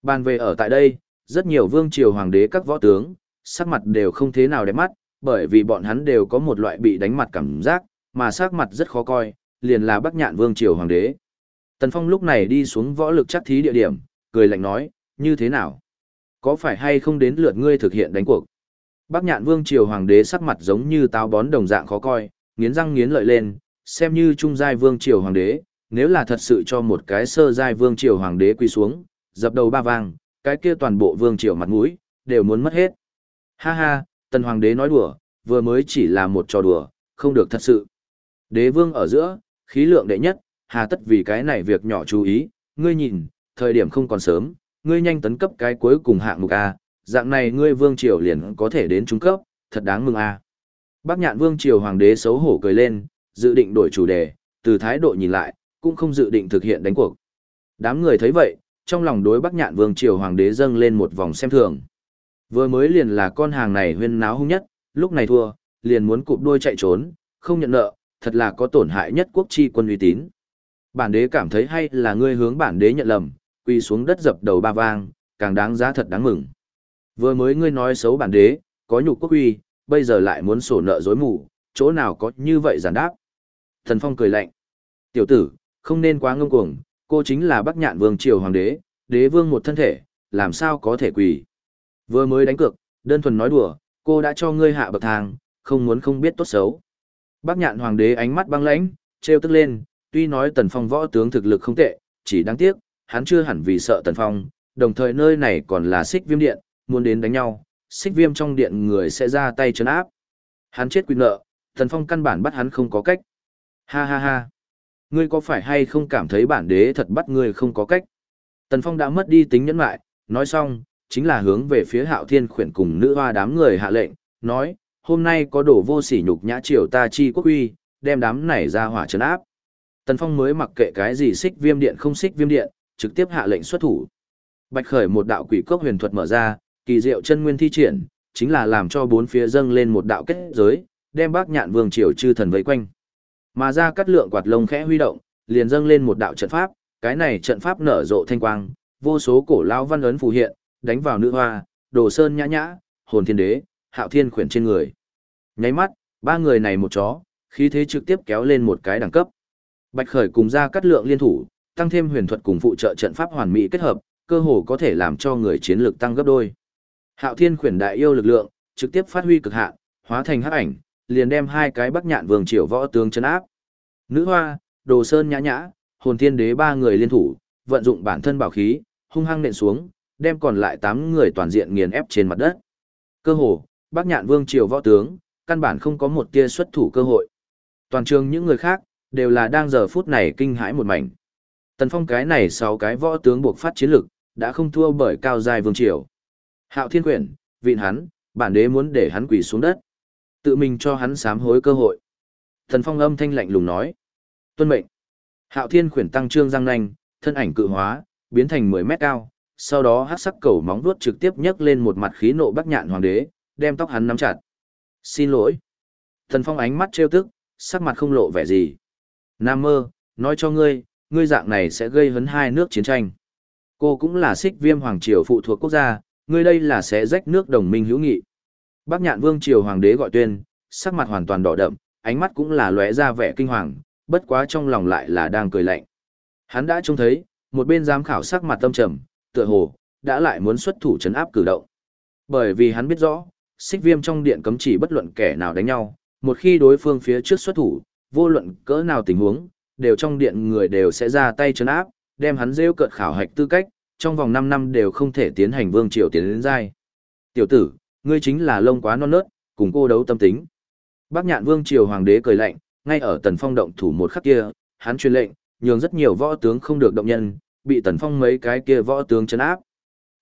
Bàn về ở tại đây, rất nhiều vương triều hoàng đế các võ tướng, sắc mặt đều không thế nào đẹp mắt, bởi vì bọn hắn đều có một loại bị đánh mặt cảm giác, mà sắc mặt rất khó coi, liền là Bắc Nhạn vương triều hoàng đế. Tần Phong lúc này đi xuống võ lực chắc thí địa điểm, cười lạnh nói, như thế nào? Có phải hay không đến lượt ngươi thực hiện đánh cuộc? Bác Nhạn vương triều hoàng đế sắc mặt giống như táo bón đồng dạng khó coi, nghiến răng nghiến lợi lên, xem như trung giai vương triều hoàng đế, nếu là thật sự cho một cái sơ giai vương triều hoàng đế quy xuống, dập đầu ba vang, cái kia toàn bộ vương triều mặt mũi, đều muốn mất hết. Ha ha, tần hoàng đế nói đùa, vừa mới chỉ là một trò đùa, không được thật sự. Đế vương ở giữa, khí lượng đệ nhất, hà tất vì cái này việc nhỏ chú ý, ngươi nhìn, thời điểm không còn sớm, ngươi nhanh tấn cấp cái cuối cùng hạng mục A, dạng này ngươi vương triều liền có thể đến trung cấp, thật đáng mừng A. Bác nhạn vương triều hoàng đế xấu hổ cười lên, dự định đổi chủ đề, từ thái độ nhìn lại, cũng không dự định thực hiện đánh cuộc. Đám người thấy vậy, trong lòng đối Bắc Nhạn Vương triều hoàng đế dâng lên một vòng xem thường. Vừa mới liền là con hàng này huyên náo hung nhất, lúc này thua, liền muốn cụp đuôi chạy trốn, không nhận nợ, thật là có tổn hại nhất quốc chi quân uy tín. Bản đế cảm thấy hay là ngươi hướng bản đế nhận lầm, quỳ xuống đất dập đầu ba vang, càng đáng giá thật đáng mừng. Vừa mới ngươi nói xấu bản đế, có nhục quốc uy, bây giờ lại muốn sổ nợ dối mù, chỗ nào có như vậy giản đáp. Thần Phong cười lạnh. Tiểu tử, không nên quá ngông cuồng, cô chính là Bắc Nhạn Vương triều hoàng đế, đế vương một thân thể, làm sao có thể quỳ. Vừa mới đánh cược, đơn thuần nói đùa, cô đã cho ngươi hạ bậc thang, không muốn không biết tốt xấu. Bắc Nhạn hoàng đế ánh mắt băng lãnh, trêu tức lên, tuy nói Tần Phong võ tướng thực lực không tệ, chỉ đáng tiếc, hắn chưa hẳn vì sợ Tần Phong, đồng thời nơi này còn là xích viêm điện, muốn đến đánh nhau, xích viêm trong điện người sẽ ra tay chấn áp. Hắn chết quyền nợ, Tần Phong căn bản bắt hắn không có cách. Ha ha ha. Ngươi có phải hay không cảm thấy bản đế thật bắt ngươi không có cách? Tần Phong đã mất đi tính nhẫn lại, nói xong, chính là hướng về phía hạo thiên khuyển cùng nữ hoa đám người hạ lệnh, nói, hôm nay có đổ vô sỉ nhục nhã triều ta chi quốc uy, đem đám này ra hỏa trấn áp. Tần Phong mới mặc kệ cái gì xích viêm điện không xích viêm điện, trực tiếp hạ lệnh xuất thủ. Bạch khởi một đạo quỷ cốc huyền thuật mở ra, kỳ diệu chân nguyên thi triển, chính là làm cho bốn phía dâng lên một đạo kết giới, đem bác nhạn vương triều chư thần vây quanh. Mà ra cắt lượng quạt lông khẽ huy động, liền dâng lên một đạo trận pháp, cái này trận pháp nở rộ thanh quang, vô số cổ lao văn ấn phù hiện, đánh vào nữ hoa, đồ sơn nhã nhã, hồn thiên đế, hạo thiên khuyển trên người. Nháy mắt, ba người này một chó, khí thế trực tiếp kéo lên một cái đẳng cấp. Bạch Khởi cùng ra cắt lượng liên thủ, tăng thêm huyền thuật cùng phụ trợ trận pháp hoàn mỹ kết hợp, cơ hồ có thể làm cho người chiến lược tăng gấp đôi. Hạo Thiên khuyển đại yêu lực lượng, trực tiếp phát huy cực hạn, hóa thành hắc ảnh, liền đem hai cái Bắc Nhạn Vương triều võ tướng chấn áp. Nữ Hoa, Đồ Sơn nhã nhã, Hồn Thiên Đế ba người liên thủ, vận dụng bản thân bảo khí, hung hăng nện xuống, đem còn lại 8 người toàn diện nghiền ép trên mặt đất. Cơ hồ, Bắc Nhạn Vương triều võ tướng, căn bản không có một tia xuất thủ cơ hội. Toàn trường những người khác, đều là đang giờ phút này kinh hãi một mảnh. Tần Phong cái này sáu cái võ tướng buộc phát chiến lực, đã không thua bởi cao giai vương triều. Hạo Thiên Quyển, vịn hắn, bản đế muốn để hắn quỳ xuống đất. Tự mình cho hắn sám hối cơ hội. Tần Phong âm thanh lạnh lùng nói. Tuân mệnh. Hạo Thiên Quyển tăng trương răng nanh, thân ảnh cự hóa, biến thành 10 mét cao, sau đó hắc sắc cầu móng vuốt trực tiếp nhấc lên một mặt khí nộ bắc nhạn hoàng đế, đem tóc hắn nắm chặt. Xin lỗi. Tần Phong ánh mắt trêu tức, sắc mặt không lộ vẻ gì. Nam mơ, nói cho ngươi, ngươi dạng này sẽ gây hấn hai nước chiến tranh. Cô cũng là xích viêm hoàng triều phụ thuộc quốc gia, ngươi đây là sẽ rách nước đồng minh hữu nghị. Bác nhạn vương triều hoàng đế gọi tuyên, sắc mặt hoàn toàn đỏ đậm, ánh mắt cũng là lóe ra vẻ kinh hoàng, bất quá trong lòng lại là đang cười lạnh. Hắn đã trông thấy, một bên giám khảo sắc mặt tâm trầm, tựa hồ, đã lại muốn xuất thủ trấn áp cử động. Bởi vì hắn biết rõ, xích viêm trong điện cấm chỉ bất luận kẻ nào đánh nhau, một khi đối phương phía trước xuất thủ, vô luận cỡ nào tình huống, đều trong điện người đều sẽ ra tay trấn áp, đem hắn rêu cợt khảo hạch tư cách, trong vòng 5 năm đều không thể tiến hành vương triều tiến đến giai. Tiểu tử, ngươi chính là lông quá non nớt, cùng cô đấu tâm tính. Bác nhạn vương triều hoàng đế cười lạnh, ngay ở tần phong động thủ một khắc kia, hắn truyền lệnh, nhường rất nhiều võ tướng không được động nhân, bị tần phong mấy cái kia võ tướng chấn áp.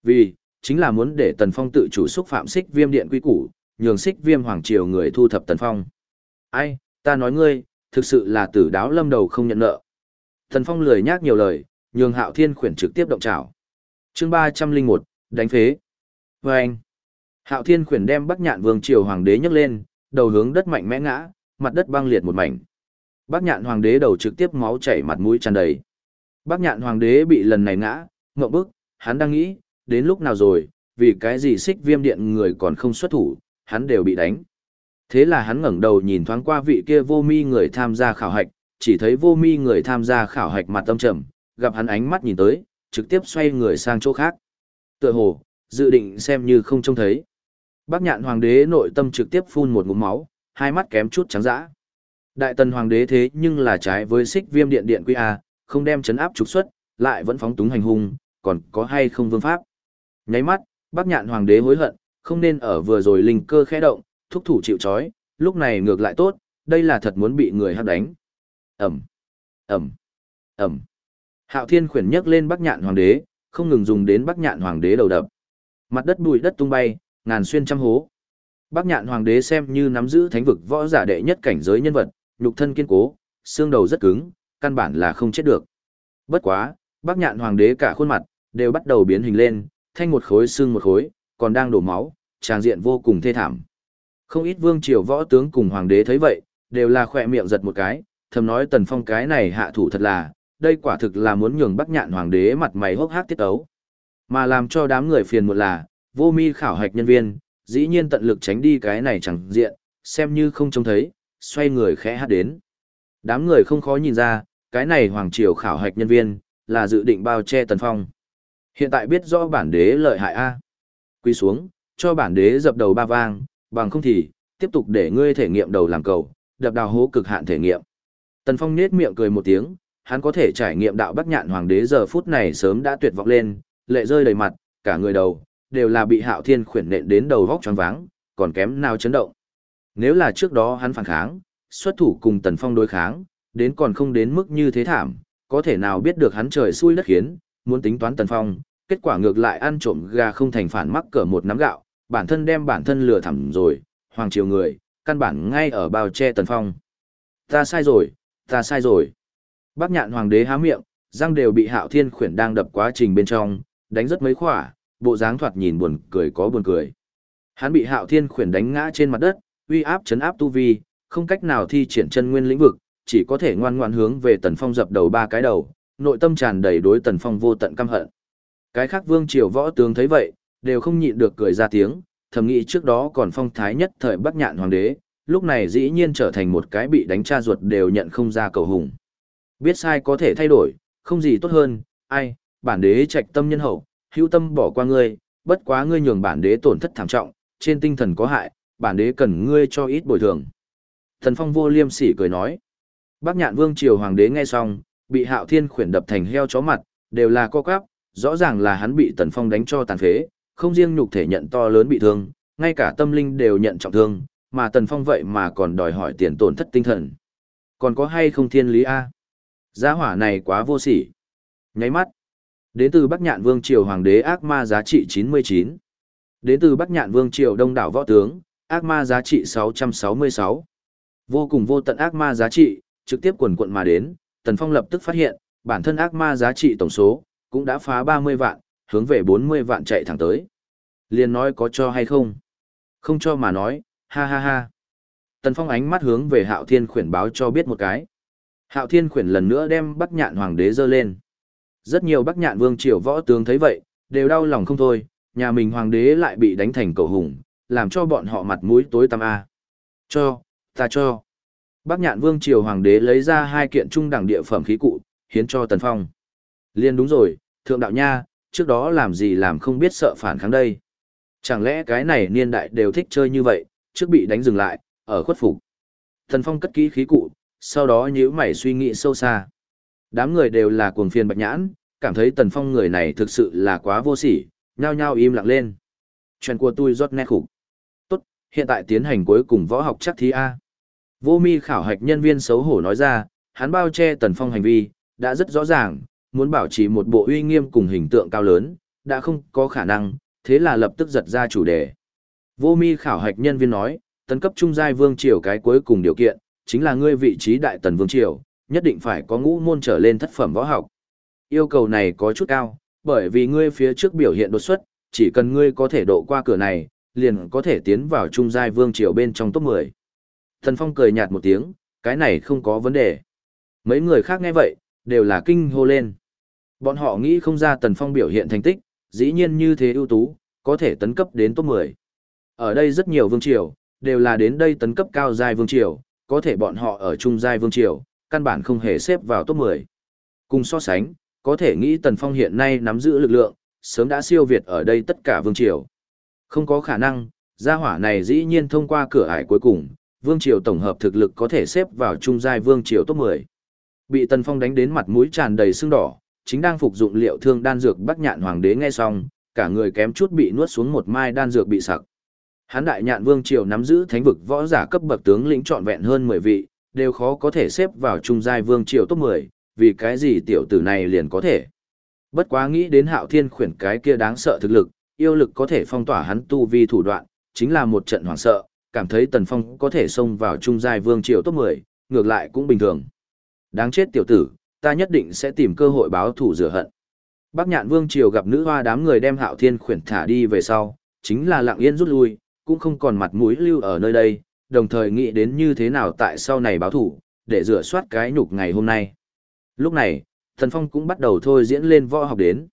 Vì, chính là muốn để tần phong tự chủ xúc phạm xích viêm điện quy củ, nhường xích viêm hoàng triều người thu thập tần phong. Ai, ta nói ngươi, thực sự là tử đáo lâm đầu không nhận nợ. Thần Phong lười nhác nhiều lời, nhường Hạo Thiên khuyển trực tiếp động trảo. Chương ba trăm linh một đánh phế. Và anh. Hạo Thiên khuyển đem Bắc Nhạn Vương triều hoàng đế nhấc lên, đầu hướng đất mạnh mẽ ngã, mặt đất băng liệt một mảnh. Bắc Nhạn hoàng đế đầu trực tiếp máu chảy mặt mũi tràn đầy. Bắc Nhạn hoàng đế bị lần này ngã, ngậm bức, hắn đang nghĩ, đến lúc nào rồi, vì cái gì xích viêm điện người còn không xuất thủ, hắn đều bị đánh. Thế là hắn ngẩng đầu nhìn thoáng qua vị kia vô mi người tham gia khảo hạch, chỉ thấy vô mi người tham gia khảo hạch mặt tâm trầm, gặp hắn ánh mắt nhìn tới, trực tiếp xoay người sang chỗ khác. Tựa hồ, dự định xem như không trông thấy. Bác nhạn hoàng đế nội tâm trực tiếp phun một ngụm máu, hai mắt kém chút trắng dã. Đại tần hoàng đế thế nhưng là trái với xích viêm điện điện quy A, không đem chấn áp trục xuất, lại vẫn phóng túng hành hung, còn có hay không vương pháp. Nháy mắt, bác nhạn hoàng đế hối hận, không nên ở vừa rồi linh cơ khẽ động, thúc thủ chịu trói, lúc này ngược lại tốt, đây là thật muốn bị người hắc đánh. Ẩm, Ẩm, Ẩm. Hạo Thiên khuyển nhấc lên Bắc Nhạn Hoàng đế, không ngừng dùng đến Bắc Nhạn Hoàng đế đầu đập. Mặt đất bụi đất tung bay, ngàn xuyên trăm hố. Bắc Nhạn Hoàng đế xem như nắm giữ thánh vực võ giả đệ nhất cảnh giới nhân vật, nhục thân kiên cố, xương đầu rất cứng, căn bản là không chết được. Bất quá, Bắc Nhạn Hoàng đế cả khuôn mặt đều bắt đầu biến hình lên, thanh một khối xương một khối, còn đang đổ máu, tràng diện vô cùng thê thảm. Không ít vương triều võ tướng cùng hoàng đế thấy vậy, đều là khỏe miệng giật một cái, thầm nói tần phong cái này hạ thủ thật là, đây quả thực là muốn nhường bắc nhạn hoàng đế mặt mày hốc hác tiết ấu. Mà làm cho đám người phiền một là, vô mi khảo hạch nhân viên, dĩ nhiên tận lực tránh đi cái này chẳng diện, xem như không trông thấy, xoay người khẽ hát đến. Đám người không khó nhìn ra, cái này hoàng triều khảo hạch nhân viên, là dự định bao che tần phong. Hiện tại biết rõ bản đế lợi hại A. Quy xuống, cho bản đế dập đầu ba vang, bằng không thì, tiếp tục để ngươi thể nghiệm đầu làm cầu, đập đào hố cực hạn thể nghiệm. Tần Phong nết miệng cười một tiếng, hắn có thể trải nghiệm đạo Bắc Nhạn Hoàng đế giờ phút này sớm đã tuyệt vọng lên, lệ rơi đầy mặt, cả người đầu đều là bị Hạo Thiên khuyển nện đến đầu vóc choáng váng, còn kém nào chấn động. Nếu là trước đó hắn phản kháng, xuất thủ cùng Tần Phong đối kháng, đến còn không đến mức như thế thảm, có thể nào biết được hắn trời xui đất khiến, muốn tính toán Tần Phong, kết quả ngược lại ăn trộm gà không thành phản mắc cỡ một nắm gạo, bản thân đem bản thân lừa thẳm rồi, hoàng triều người, căn bản ngay ở bao che Tần Phong. Ta sai rồi, ta sai rồi. Bác nhạn hoàng đế há miệng, răng đều bị hạo thiên khuyển đang đập quá trình bên trong, đánh rất mấy khỏa, bộ dáng thoạt nhìn buồn cười có buồn cười. Hắn bị hạo thiên khuyển đánh ngã trên mặt đất, uy áp chấn áp tu vi, không cách nào thi triển chân nguyên lĩnh vực, chỉ có thể ngoan ngoan hướng về Tần Phong dập đầu ba cái đầu, nội tâm tràn đầy đối Tần Phong vô tận căm hận. Cái khác vương triều võ tướng thấy vậy, đều không nhịn được cười ra tiếng, thầm nghĩ trước đó còn phong thái nhất thời Bắc Nhạn hoàng đế, lúc này dĩ nhiên trở thành một cái bị đánh cha ruột đều nhận không ra cầu hùng. Biết sai có thể thay đổi, không gì tốt hơn, ai, bản đế trạch tâm nhân hậu, hữu tâm bỏ qua ngươi, bất quá ngươi nhường bản đế tổn thất thảm trọng, trên tinh thần có hại, bản đế cần ngươi cho ít bồi thường. Thần Phong vô liêm sỉ cười nói. Bác Nhạn Vương triều hoàng đế nghe xong, bị Hạo Thiên khuyển đập thành heo chó mặt, đều là co quắp, rõ ràng là hắn bị Tần Phong đánh cho tàn phế, không riêng nhục thể nhận to lớn bị thương, ngay cả tâm linh đều nhận trọng thương, mà Tần Phong vậy mà còn đòi hỏi tiền tổn thất tinh thần. Còn có hay không thiên lý a? Giá hỏa này quá vô sỉ. Nháy mắt. Đến từ Bắc Nhạn Vương triều hoàng đế ác ma giá trị 99. Đến từ Bắc Nhạn Vương triều đông đảo võ tướng, ác ma giá trị 666. Vô cùng vô tận ác ma giá trị, trực tiếp quần quận mà đến, Tần Phong lập tức phát hiện, bản thân ác ma giá trị tổng số, cũng đã phá 30 vạn, hướng về 40 vạn chạy thẳng tới. Liền nói có cho hay không? Không cho mà nói, ha ha ha. Tần Phong ánh mắt hướng về Hạo Thiên khuyển báo cho biết một cái. Hạo Thiên khuyển lần nữa đem Bắc Nhạn Hoàng đế dơ lên. Rất nhiều Bắc Nhạn Vương triều võ tướng thấy vậy, đều đau lòng không thôi, nhà mình Hoàng đế lại bị đánh thành cầu hùng, làm cho bọn họ mặt mũi tối tăm a. Cho, ta cho. Bắc Nhạn Vương triều Hoàng đế lấy ra hai kiện trung đẳng địa phẩm khí cụ, hiến cho Tần Phong. Liên đúng rồi, thượng đạo nha, trước đó làm gì làm không biết sợ phản kháng đây. Chẳng lẽ cái này niên đại đều thích chơi như vậy, trước bị đánh dừng lại, ở khuất phục. Tần Phong cất kỹ khí cụ, sau đó nhíu mày suy nghĩ sâu xa. Đám người đều là cuồng phiền bạch nhãn, cảm thấy Tần Phong người này thực sự là quá vô sỉ, nhao nhao im lặng lên. Chuyện của tôi rót nét khủng. Tốt, hiện tại tiến hành cuối cùng võ học chắc thí A. Vô mi khảo hạch nhân viên xấu hổ nói ra, hắn bao che Tần Phong hành vi, đã rất rõ ràng, muốn bảo trì một bộ uy nghiêm cùng hình tượng cao lớn, đã không có khả năng, thế là lập tức giật ra chủ đề. Vô mi khảo hạch nhân viên nói, tấn cấp trung giai vương triều cái cuối cùng điều kiện, chính là ngươi vị trí đại tần vương triều, nhất định phải có ngũ môn trở lên thất phẩm võ học. Yêu cầu này có chút cao, bởi vì ngươi phía trước biểu hiện đột xuất, chỉ cần ngươi có thể độ qua cửa này, liền có thể tiến vào trung giai vương triều bên trong top 10. Thần Phong cười nhạt một tiếng, cái này không có vấn đề. Mấy người khác nghe vậy, đều là kinh hô lên. Bọn họ nghĩ không ra Tần Phong biểu hiện thành tích, dĩ nhiên như thế ưu tú, có thể tấn cấp đến top 10. Ở đây rất nhiều vương triều, đều là đến đây tấn cấp cao giai vương triều, có thể bọn họ ở trung giai vương triều, căn bản không hề xếp vào top 10. Cùng so sánh, có thể nghĩ Tần Phong hiện nay nắm giữ lực lượng, sớm đã siêu việt ở đây tất cả vương triều. Không có khả năng, gia hỏa này dĩ nhiên thông qua cửa ải cuối cùng, vương triều tổng hợp thực lực có thể xếp vào trung giai vương triều top 10. Bị Tần Phong đánh đến mặt mũi tràn đầy sưng đỏ, chính đang phục dụng liệu thương đan dược Bắc Nhạn Hoàng đế nghe xong, cả người kém chút bị nuốt xuống một mai đan dược bị sặc. Hán đại nhạn vương triều nắm giữ thánh vực võ giả cấp bậc tướng lĩnh trọn vẹn hơn 10 vị, đều khó có thể xếp vào trung giai vương triều top 10, vì cái gì tiểu tử này liền có thể. Bất quá nghĩ đến hạo thiên khuyển cái kia đáng sợ thực lực, yêu lực có thể phong tỏa hắn tu vi thủ đoạn, chính là một trận hoảng sợ, cảm thấy tần phong có thể xông vào trung giai vương triều top 10, ngược lại cũng bình thường. Đáng chết tiểu tử, ta nhất định sẽ tìm cơ hội báo thù rửa hận. Bác nhạn vương triều gặp nữ hoa đám người đem hạo thiên khuyển thả đi về sau, chính là lặng yên rút lui, cũng không còn mặt mũi lưu ở nơi đây, đồng thời nghĩ đến như thế nào tại sau này báo thủ, để rửa soát cái nhục ngày hôm nay. Lúc này, Thần Phong cũng bắt đầu thôi diễn lên võ học đến.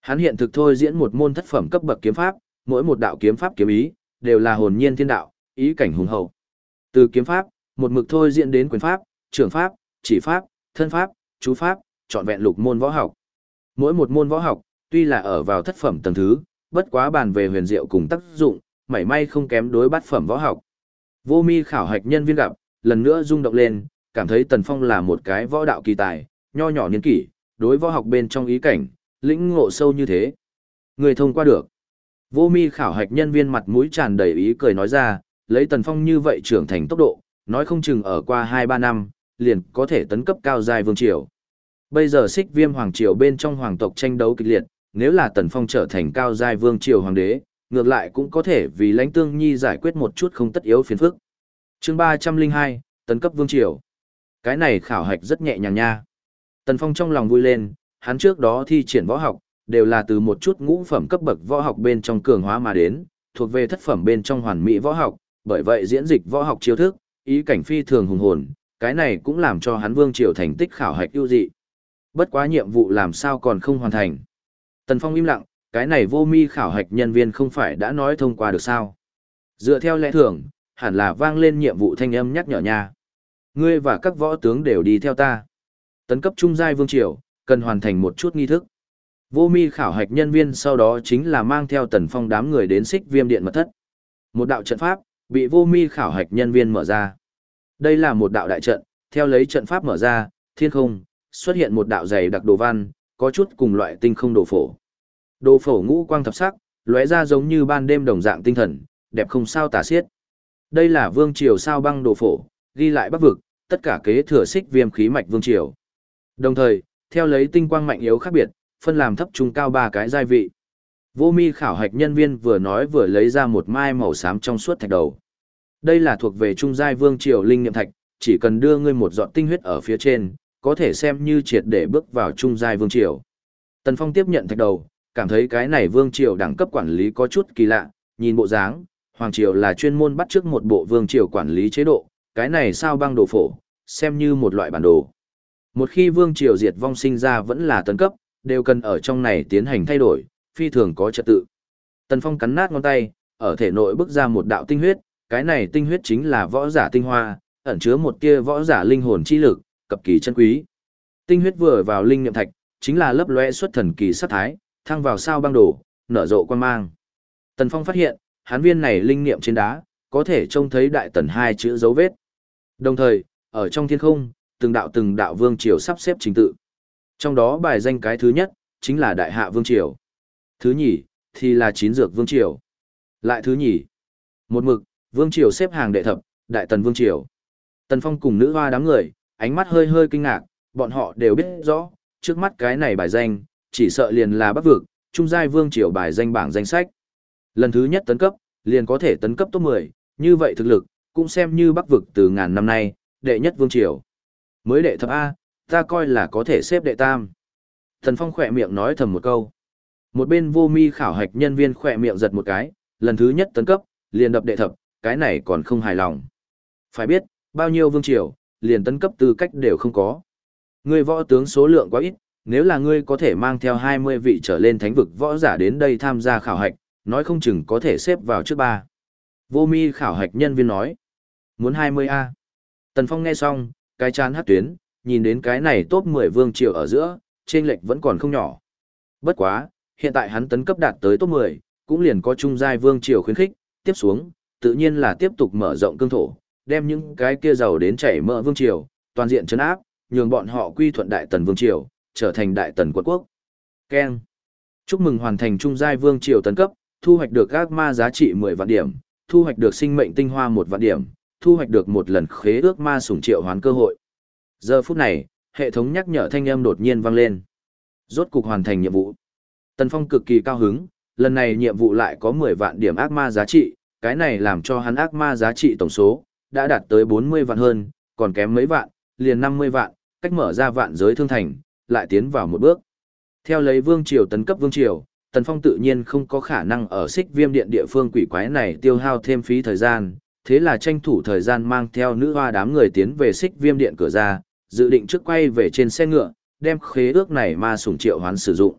Hắn hiện thực thôi diễn một môn thất phẩm cấp bậc kiếm pháp, mỗi một đạo kiếm pháp kiếm ý, đều là hồn nhiên thiên đạo, ý cảnh hùng hậu. Từ kiếm pháp, một mực thôi diễn đến quyền pháp, trưởng pháp, chỉ pháp, thân pháp, chú pháp, chọn vẹn lục môn võ học. Mỗi một môn võ học, tuy là ở vào thất phẩm tầng thứ, bất quá bàn về huyền diệu cùng tác dụng, mảy may không kém đối bát phẩm võ học. Vô mi khảo hạch nhân viên gặp, lần nữa rung động lên, cảm thấy Tần Phong là một cái võ đạo kỳ tài, nho nhỏ niên kỷ, đối võ học bên trong ý cảnh, lĩnh ngộ sâu như thế. Người thông qua được. Vô mi khảo hạch nhân viên mặt mũi tràn đầy ý cười nói ra, lấy tần phong như vậy trưởng thành tốc độ, nói không chừng ở qua 2-3 năm, liền có thể tấn cấp cao dài vương triều. Bây giờ xích viêm hoàng triều bên trong hoàng tộc tranh đấu kịch liệt, nếu là tần phong trở thành cao giai vương triều hoàng đế, ngược lại cũng có thể vì lãnh tương nhi giải quyết một chút không tất yếu phiền phức. chương 302, tấn cấp vương triều. Cái này khảo hạch rất nhẹ nhàng nha. Tần phong trong lòng vui lên, hắn trước đó thi triển võ học, đều là từ một chút ngũ phẩm cấp bậc võ học bên trong cường hóa mà đến, thuộc về thất phẩm bên trong hoàn mỹ võ học, bởi vậy diễn dịch võ học chiêu thức, ý cảnh phi thường hùng hồn, cái này cũng làm cho hắn vương triều thành tích khảo hạch ưu dị. Bất quá nhiệm vụ làm sao còn không hoàn thành. Tần Phong im lặng, cái này vô mi khảo hạch nhân viên không phải đã nói thông qua được sao. Dựa theo lẽ thường, hẳn là vang lên nhiệm vụ thanh âm nhắc nhở nha. Ngươi và các võ tướng đều đi theo ta. Tấn cấp trung giai vương triều, cần hoàn thành một chút nghi thức. Vô mi khảo hạch nhân viên sau đó chính là mang theo tần phong đám người đến xích viêm điện mật thất. Một đạo trận pháp, bị vô mi khảo hạch nhân viên mở ra. Đây là một đạo đại trận, theo lấy trận pháp mở ra, thiên không, xuất hiện một đạo dày đặc đồ văn, có chút cùng loại tinh không đồ phổ. Đồ phổ ngũ quang thập sắc, lóe ra giống như ban đêm đồng dạng tinh thần, đẹp không sao tả xiết. Đây là vương triều sao băng đồ phổ, ghi lại bắc vực, tất cả kế thừa xích viêm khí mạch vương triều. Đồng thời, theo lấy tinh quang mạnh yếu khác biệt, phân làm thấp trung cao ba cái giai vị. Vô mi khảo hạch nhân viên vừa nói vừa lấy ra một mai màu xám trong suốt thạch đầu. Đây là thuộc về trung giai vương triều linh nghiệm thạch, chỉ cần đưa ngươi một giọt tinh huyết ở phía trên, có thể xem như triệt để bước vào trung giai vương triều. Tần Phong tiếp nhận thạch đầu, cảm thấy cái này vương triều đẳng cấp quản lý có chút kỳ lạ, nhìn bộ dáng, hoàng triều là chuyên môn bắt trước một bộ vương triều quản lý chế độ, cái này sao băng đồ phổ, xem như một loại bản đồ. Một khi vương triều diệt vong sinh ra vẫn là tấn cấp, đều cần ở trong này tiến hành thay đổi, phi thường có trật tự. Tần Phong cắn nát ngón tay, ở thể nội bước ra một đạo tinh huyết, cái này tinh huyết chính là võ giả tinh hoa, ẩn chứa một tia võ giả linh hồn chi lực, cập kỳ chân quý. Tinh huyết vừa vào linh niệm thạch, chính là lấp lóe xuất thần kỳ sát thái, thăng vào sao băng đổ, nở rộ quan mang. Tần Phong phát hiện, hán viên này linh niệm trên đá, có thể trông thấy đại tần hai chữ dấu vết. Đồng thời, ở trong thiên không, từng đạo từng đạo vương triều sắp xếp trình tự. Trong đó bài danh cái thứ nhất, chính là đại hạ vương triều. Thứ nhì, thì là chín dược vương triều. Lại thứ nhì, một mực, vương triều xếp hàng đệ thập, đại tần vương triều. Tần Phong cùng nữ hoa đám người, ánh mắt hơi hơi kinh ngạc, bọn họ đều biết rõ, trước mắt cái này bài danh, chỉ sợ liền là bắc vực, trung giai vương triều bài danh bảng danh sách. Lần thứ nhất tấn cấp, liền có thể tấn cấp top 10, như vậy thực lực, cũng xem như bắc vực từ ngàn năm nay, đệ nhất vương triều. Mới đệ thập A, ta coi là có thể xếp đệ tam. Thần Phong khỏe miệng nói thầm một câu. Một bên vô mi khảo hạch nhân viên khỏe miệng giật một cái, lần thứ nhất tấn cấp, liền đập đệ thập, cái này còn không hài lòng. Phải biết, bao nhiêu vương triều, liền tấn cấp tư cách đều không có. Ngươi võ tướng số lượng quá ít, nếu là ngươi có thể mang theo 20 vị trở lên thánh vực võ giả đến đây tham gia khảo hạch, nói không chừng có thể xếp vào trước ba. Vô mi khảo hạch nhân viên nói. Muốn 20A. Tần Phong nghe xong, cái chán hát tuyến, nhìn đến cái này top 10 vương triều ở giữa, trên lệch vẫn còn không nhỏ. Bất quá, hiện tại hắn tấn cấp đạt tới top 10, cũng liền có trung giai vương triều khuyến khích, tiếp xuống, tự nhiên là tiếp tục mở rộng cương thổ, đem những cái kia giàu đến chảy mỡ vương triều, toàn diện chấn áp, nhường bọn họ quy thuận đại tần vương triều, trở thành đại tần quận quốc. Ken. Chúc mừng hoàn thành trung giai vương triều tấn cấp, thu hoạch được ác ma giá trị 10 vạn điểm, thu hoạch được sinh mệnh tinh hoa 1 vạn điểm, thu hoạch được một lần khế ước ma sủng triệu hoán cơ hội. Giờ phút này, hệ thống nhắc nhở thanh âm đột nhiên vang lên. Rốt cục hoàn thành nhiệm vụ. Tần Phong cực kỳ cao hứng, lần này nhiệm vụ lại có 10 vạn điểm ác ma giá trị, cái này làm cho hắn ác ma giá trị tổng số, đã đạt tới 40 vạn hơn, còn kém mấy vạn, liền 50 vạn, cách mở ra vạn giới thương thành, lại tiến vào một bước. Theo lấy vương triều tấn cấp vương triều, Tần Phong tự nhiên không có khả năng ở xích viêm điện địa phương quỷ quái này tiêu hao thêm phí thời gian, thế là tranh thủ thời gian mang theo nữ hoa đám người tiến về xích viêm điện cửa ra, dự định trước quay về trên xe ngựa, đem khế ước này ma sủng triệu hoán sử dụng.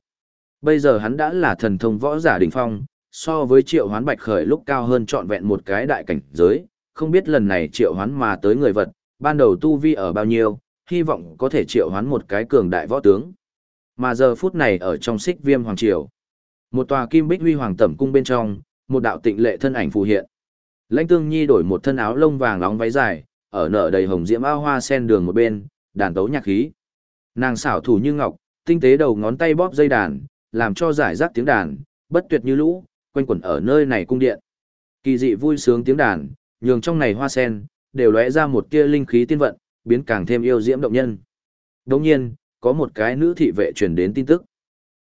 Bây giờ hắn đã là thần thông võ giả đỉnh phong, so với triệu hoán bạch khởi lúc cao hơn trọn vẹn một cái đại cảnh giới, không biết lần này triệu hoán mà tới người vật, ban đầu tu vi ở bao nhiêu, hy vọng có thể triệu hoán một cái cường đại võ tướng. Mà giờ phút này ở trong xích viêm hoàng triều, một tòa kim bích huy hoàng tẩm cung bên trong, một đạo tịnh lệ thân ảnh phù hiện. Lãnh Tương Nhi đổi một thân áo lông vàng nóng váy dài, ở nở đầy hồng diễm ao hoa sen đường một bên, đàn tấu nhạc khí. Nàng xảo thủ như ngọc, tinh tế đầu ngón tay bóp dây đàn, làm cho giải rác tiếng đàn, bất tuyệt như lũ, quanh quẩn ở nơi này cung điện. Kỳ dị vui sướng tiếng đàn, nhường trong này hoa sen, đều lóe ra một tia linh khí tiên vận, biến càng thêm yêu diễm động nhân. Đồng nhiên, có một cái nữ thị vệ truyền đến tin tức.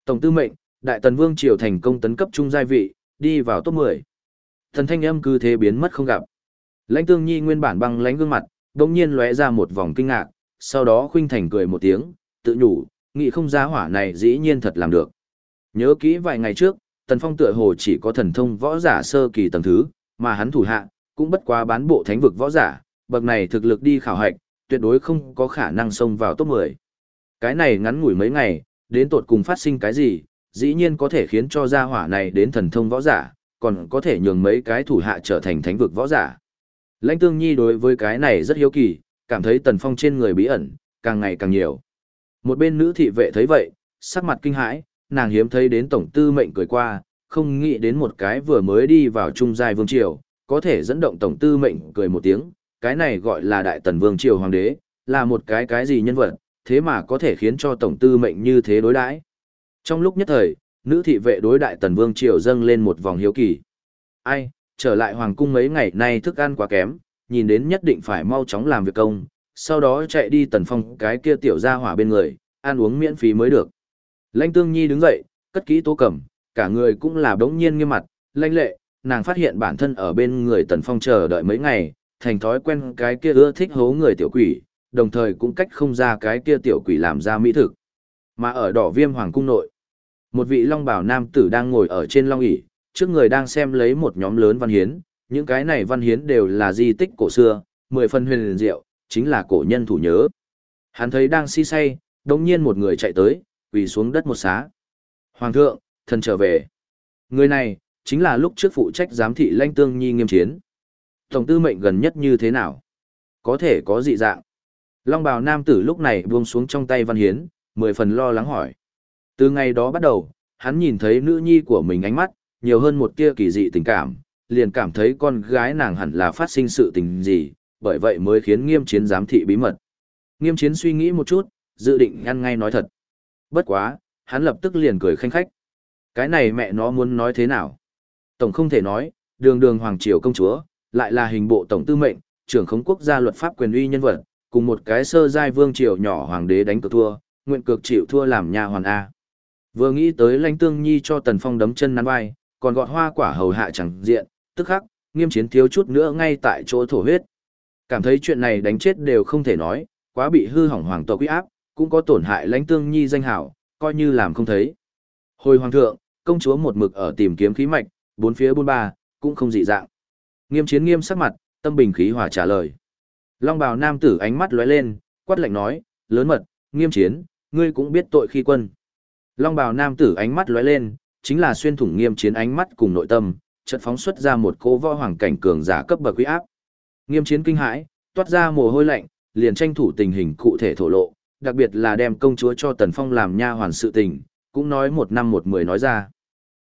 Tổng tư mệnh, Đại Tần Vương Triều thành công tấn cấp trung giai vị, đi vào top 10. Thần thanh âm cứ thế biến mất không gặp. Lãnh Tương Nhi nguyên bản băng lãnh gương mặt, đống nhiên lóe ra một vòng kinh ngạc, sau đó khuynh thành cười một tiếng, tự nhủ, nghĩ không giá hỏa này dĩ nhiên thật làm được. Nhớ kỹ vài ngày trước, Tần Phong tựa hồ chỉ có thần thông võ giả sơ kỳ tầng thứ, mà hắn thủ hạ cũng bất quá bán bộ thánh vực võ giả, bậc này thực lực đi khảo hạch, tuyệt đối không có khả năng xông vào top 10. Cái này ngắn ngủi mấy ngày, đến tột cùng phát sinh cái gì, dĩ nhiên có thể khiến cho gia hỏa này đến thần thông võ giả, còn có thể nhường mấy cái thủ hạ trở thành thánh vực võ giả. Lãnh Tương Nhi đối với cái này rất hiếu kỳ, cảm thấy Tần Phong trên người bí ẩn, càng ngày càng nhiều. Một bên nữ thị vệ thấy vậy, sắc mặt kinh hãi, nàng hiếm thấy đến tổng tư mệnh cười qua, không nghĩ đến một cái vừa mới đi vào trung giai vương triều, có thể dẫn động tổng tư mệnh cười một tiếng, cái này gọi là đại tần vương triều hoàng đế, là một cái cái gì nhân vật, thế mà có thể khiến cho tổng tư mệnh như thế đối đãi. Trong lúc nhất thời, nữ thị vệ đối đại tần vương triều dâng lên một vòng hiếu kỳ. Ai, trở lại hoàng cung mấy ngày nay thức ăn quá kém, nhìn đến nhất định phải mau chóng làm việc công, sau đó chạy đi tần phong cái kia tiểu ra hỏa bên người, ăn uống miễn phí mới được. Lãnh tương nhi đứng dậy, cất kỹ tố cẩm, cả người cũng là đống nhiên nghiêm mặt, lãnh lệ, nàng phát hiện bản thân ở bên người tần phong chờ đợi mấy ngày, thành thói quen cái kia ưa thích hố người tiểu quỷ, đồng thời cũng cách không ra cái kia tiểu quỷ làm ra mỹ thực. Mà ở đỏ viêm hoàng cung nội, một vị long bảo nam tử đang ngồi ở trên long ỷ trước người đang xem lấy một nhóm lớn văn hiến, những cái này văn hiến đều là di tích cổ xưa, mười phần huyền liền diệu, chính là cổ nhân thủ nhớ. Hắn thấy đang si say, đồng nhiên một người chạy tới, quỳ xuống đất một xá. Hoàng thượng, thần trở về. Người này, chính là lúc trước phụ trách giám thị lãnh tương nhi nghiêm chiến. Tổng tư mệnh gần nhất như thế nào? Có thể có dị dạng. Long bào nam tử lúc này buông xuống trong tay văn hiến, mười phần lo lắng hỏi. Từ ngày đó bắt đầu, hắn nhìn thấy nữ nhi của mình ánh mắt, nhiều hơn một tia kỳ dị tình cảm, liền cảm thấy con gái nàng hẳn là phát sinh sự tình gì, bởi vậy mới khiến nghiêm chiến giám thị bí mật. Nghiêm chiến suy nghĩ một chút, dự định ngăn ngay nói thật. Bất quá, hắn lập tức liền cười khanh khách. Cái này mẹ nó muốn nói thế nào? Tổng không thể nói, đường đường hoàng triều công chúa, lại là hình bộ tổng tư mệnh, trưởng khống quốc gia luật pháp quyền uy nhân vật, cùng một cái sơ giai vương triều nhỏ hoàng đế đánh cược thua, nguyện cược chịu thua làm nhà hoàn A. Vừa nghĩ tới lãnh tương nhi cho tần phong đấm chân nắn vai, còn gọt hoa quả hầu hạ chẳng diện, tức khắc, nghiêm chiến thiếu chút nữa ngay tại chỗ thổ huyết. Cảm thấy chuyện này đánh chết đều không thể nói, quá bị hư hỏng hoàng tộc uy áp, cũng có tổn hại lãnh tương nhi danh hảo, coi như làm không thấy. Hồi hoàng thượng, công chúa một mực ở tìm kiếm khí mạch, bốn phía buôn ba, cũng không dị dạng. Nghiêm chiến nghiêm sắc mặt, tâm bình khí hòa trả lời. Long bào nam tử ánh mắt lóe lên, quát lạnh nói, lớn mật, nghiêm chiến, ngươi cũng biết tội khi quân. Long bào nam tử ánh mắt lóe lên, chính là xuyên thủng nghiêm chiến ánh mắt cùng nội tâm, chợt phóng xuất ra một cỗ võ hoàng cảnh cường giả cấp bậc quý áp. Nghiêm chiến kinh hãi, toát ra mồ hôi lạnh, liền tranh thủ tình hình cụ thể thổ lộ, đặc biệt là đem công chúa cho Tần Phong làm nha hoàn sự tình, cũng nói một năm một mười nói ra.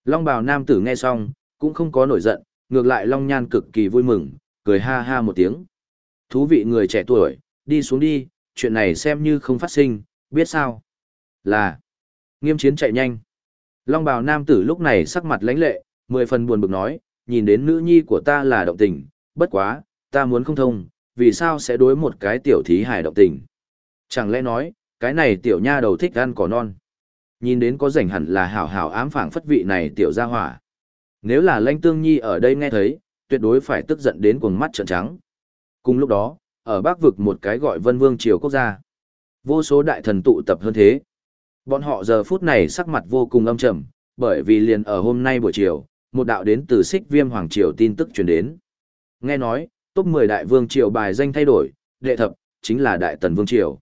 Long bào nam tử nghe xong, cũng không có nổi giận, ngược lại Long Nhan cực kỳ vui mừng, cười ha ha một tiếng. Thú vị người trẻ tuổi, đi xuống đi, chuyện này xem như không phát sinh, biết sao? Là, nghiêm chiến chạy nhanh. Long bào nam tử lúc này sắc mặt lãnh lệ, mười phần buồn bực nói, nhìn đến nữ nhi của ta là động tình, bất quá, ta muốn không thông, vì sao sẽ đối một cái tiểu thí hải động tình. Chẳng lẽ nói, cái này tiểu nha đầu thích ăn cỏ non. Nhìn đến có rảnh hẳn là hảo hảo ám phảng phất vị này tiểu gia hỏa. Nếu là lãnh tương nhi ở đây nghe thấy, tuyệt đối phải tức giận đến cuồng mắt trợn trắng. Cùng lúc đó, ở bắc vực một cái gọi vân vương triều quốc gia. Vô số đại thần tụ tập hơn thế. Bọn họ giờ phút này sắc mặt vô cùng âm trầm, bởi vì liền ở hôm nay buổi chiều, một đạo đến từ xích viêm hoàng triều tin tức truyền đến. Nghe nói, top 10 đại vương triều bài danh thay đổi, đệ thập, chính là đại tần vương triều.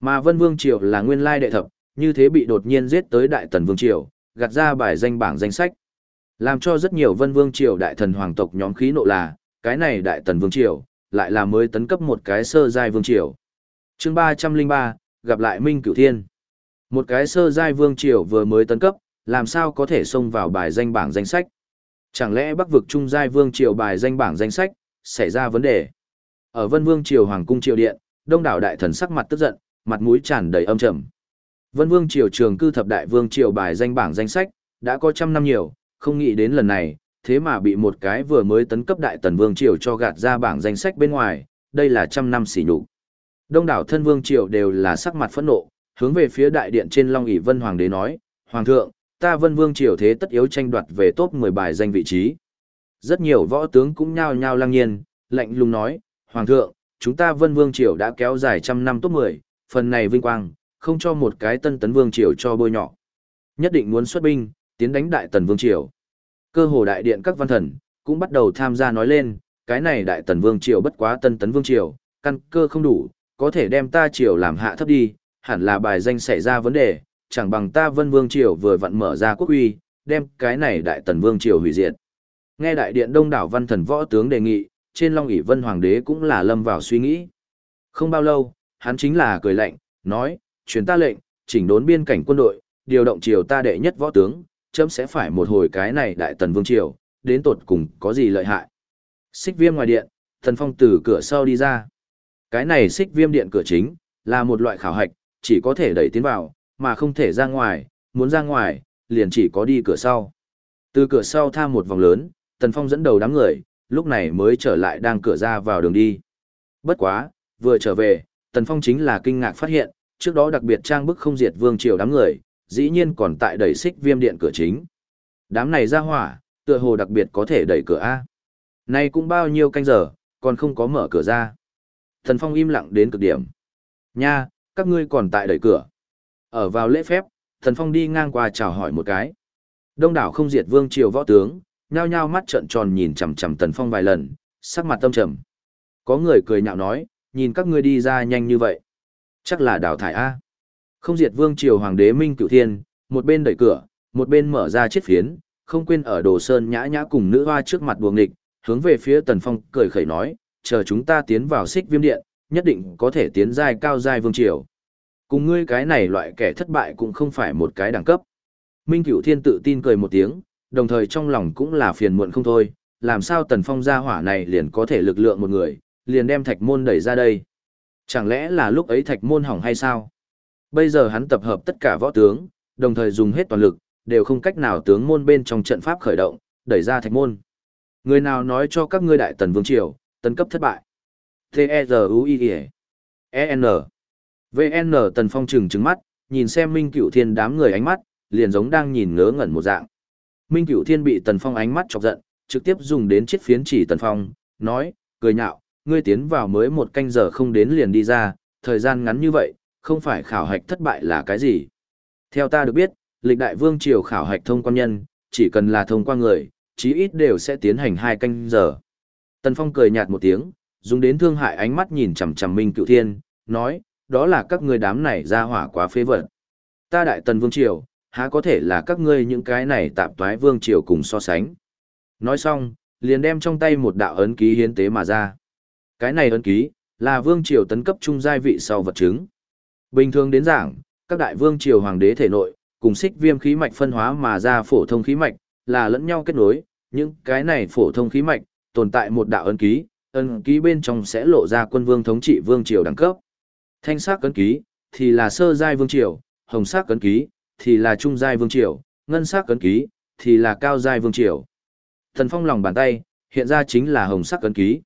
Mà vân vương triều là nguyên lai đệ thập, như thế bị đột nhiên giết tới đại tần vương triều, gạt ra bài danh bảng danh sách. Làm cho rất nhiều vân vương triều đại thần hoàng tộc nhóm khí nộ là, cái này đại tần vương triều, lại là mới tấn cấp một cái sơ giai vương triều. chương 303, gặp lại Minh Cửu Thiên. Một cái sơ giai vương triều vừa mới tấn cấp, làm sao có thể xông vào bài danh bảng danh sách? Chẳng lẽ Bắc vực trung giai vương triều bài danh bảng danh sách xảy ra vấn đề? Ở Vân Vương triều hoàng cung triều điện, đông đảo đại thần sắc mặt tức giận, mặt mũi tràn đầy âm trầm. Vân Vương Triều trường cư thập đại vương triều bài danh bảng danh sách, đã có trăm năm nhiều, không nghĩ đến lần này, thế mà bị một cái vừa mới tấn cấp đại tần vương triều cho gạt ra bảng danh sách bên ngoài, đây là trăm năm xỉ nhục. Đông đảo thân vương triều đều là sắc mặt phẫn nộ, hướng về phía đại điện trên Long ỷ Vân Hoàng đế nói, Hoàng thượng, ta Vân Vương triều thế tất yếu tranh đoạt về top 10 bài danh vị trí. Rất nhiều võ tướng cũng nhao nhao lăng nhiên, lạnh lùng nói, Hoàng thượng, chúng ta Vân Vương triều đã kéo dài trăm năm top 10, phần này vinh quang, không cho một cái tân tấn vương triều cho bôi nhọ. Nhất định muốn xuất binh, tiến đánh đại tần vương triều. Cơ hồ đại điện các văn thần, cũng bắt đầu tham gia nói lên, cái này đại tần vương triều bất quá tân tấn vương triều, căn cơ không đủ, có thể đem ta triều làm hạ thấp đi, hẳn là bài danh xảy ra vấn đề, chẳng bằng ta vân vương triều vừa vặn mở ra quốc uy, đem cái này đại tần vương triều hủy diệt. Nghe đại điện đông đảo văn thần võ tướng đề nghị, trên long ỷ vân hoàng đế cũng là lâm vào suy nghĩ. Không bao lâu, hắn chính là cười lạnh, nói, truyền ta lệnh, chỉnh đốn biên cảnh quân đội, điều động triều ta đệ nhất võ tướng, chấm sẽ phải một hồi cái này đại tần vương triều, đến tột cùng có gì lợi hại. Xích viêm ngoài điện, thần phong từ cửa sau đi ra. Cái này xích viêm điện cửa chính, là một loại khảo hạch, chỉ có thể đẩy tiến vào, mà không thể ra ngoài, muốn ra ngoài, liền chỉ có đi cửa sau. Từ cửa sau tham một vòng lớn, Tần Phong dẫn đầu đám người, lúc này mới trở lại đang cửa ra vào đường đi. Bất quá, vừa trở về, Tần Phong chính là kinh ngạc phát hiện, trước đó đặc biệt trang bức không diệt vương triều đám người, dĩ nhiên còn tại đẩy xích viêm điện cửa chính. Đám này ra hỏa, tựa hồ đặc biệt có thể đẩy cửa A. Nay cũng bao nhiêu canh giờ, còn không có mở cửa ra. Thần Phong im lặng đến cực điểm. Nha, các ngươi còn tại đẩy cửa. Ở vào lễ phép, Thần Phong đi ngang qua chào hỏi một cái. Đông đảo không diệt vương triều võ tướng, nhao nhao mắt trợn tròn nhìn chằm chằm Tần Phong vài lần, sắc mặt tâm trầm. Có người cười nhạo nói, nhìn các ngươi đi ra nhanh như vậy. Chắc là đào thải A. Không diệt vương triều hoàng đế Minh Cửu Thiên, một bên đẩy cửa, một bên mở ra chiếc phiến, không quên ở đồ sơn nhã nhã cùng nữ hoa trước mặt buồng địch, hướng về phía Tần Phong cười khẩy nói, chờ chúng ta tiến vào xích viêm điện, nhất định có thể tiến giai cao giai vương triều. Cùng ngươi cái này loại kẻ thất bại cũng không phải một cái đẳng cấp. Minh Cửu Thiên tự tin cười một tiếng, đồng thời trong lòng cũng là phiền muộn không thôi, làm sao Tần Phong gia hỏa này liền có thể lực lượng một người, liền đem thạch môn đẩy ra đây. Chẳng lẽ là lúc ấy thạch môn hỏng hay sao? Bây giờ hắn tập hợp tất cả võ tướng, đồng thời dùng hết toàn lực, đều không cách nào tướng môn bên trong trận pháp khởi động, đẩy ra thạch môn. Người nào nói cho các ngươi đại tần vương triều, tấn cấp thất bại. T-E-Z-U-I-E-N V-N tần phong trừng trừng mắt, nhìn xem Minh Cửu Thiên đám người ánh mắt, liền giống đang nhìn ngớ ngẩn một dạng. Minh Cửu Thiên bị tần phong ánh mắt chọc giận, trực tiếp dùng đến chiếc phiến chỉ tần phong, nói, cười nhạo, ngươi tiến vào mới một canh giờ không đến liền đi ra, thời gian ngắn như vậy, không phải khảo hạch thất bại là cái gì. Theo ta được biết, lịch đại vương triều khảo hạch thông quan nhân, chỉ cần là thông qua người, chí ít đều sẽ tiến hành hai canh giờ. Tần Phong cười nhạt một tiếng, dùng đến thương hại ánh mắt nhìn chằm chằm Minh Cựu Thiên, nói, đó là các ngươi đám này ra hỏa quá phế vật. Ta đại tần vương triều, há có thể là các ngươi những cái này tạp toái vương triều cùng so sánh. Nói xong, liền đem trong tay một đạo ấn ký hiến tế mà ra. Cái này ấn ký, là vương triều tấn cấp trung giai vị sau vật chứng. Bình thường đến giảng, các đại vương triều hoàng đế thể nội, cùng xích viêm khí mạch phân hóa mà ra phổ thông khí mạch, là lẫn nhau kết nối, những cái này phổ thông khí mạch, tồn tại một đạo ấn ký, ấn ký bên trong sẽ lộ ra quân vương thống trị vương triều đẳng cấp. Thanh sắc ấn ký, thì là sơ giai vương triều, hồng sắc ấn ký, thì là trung giai vương triều, ngân sắc ấn ký, thì là cao giai vương triều. Thần phong lòng bàn tay, hiện ra chính là hồng sắc ấn ký.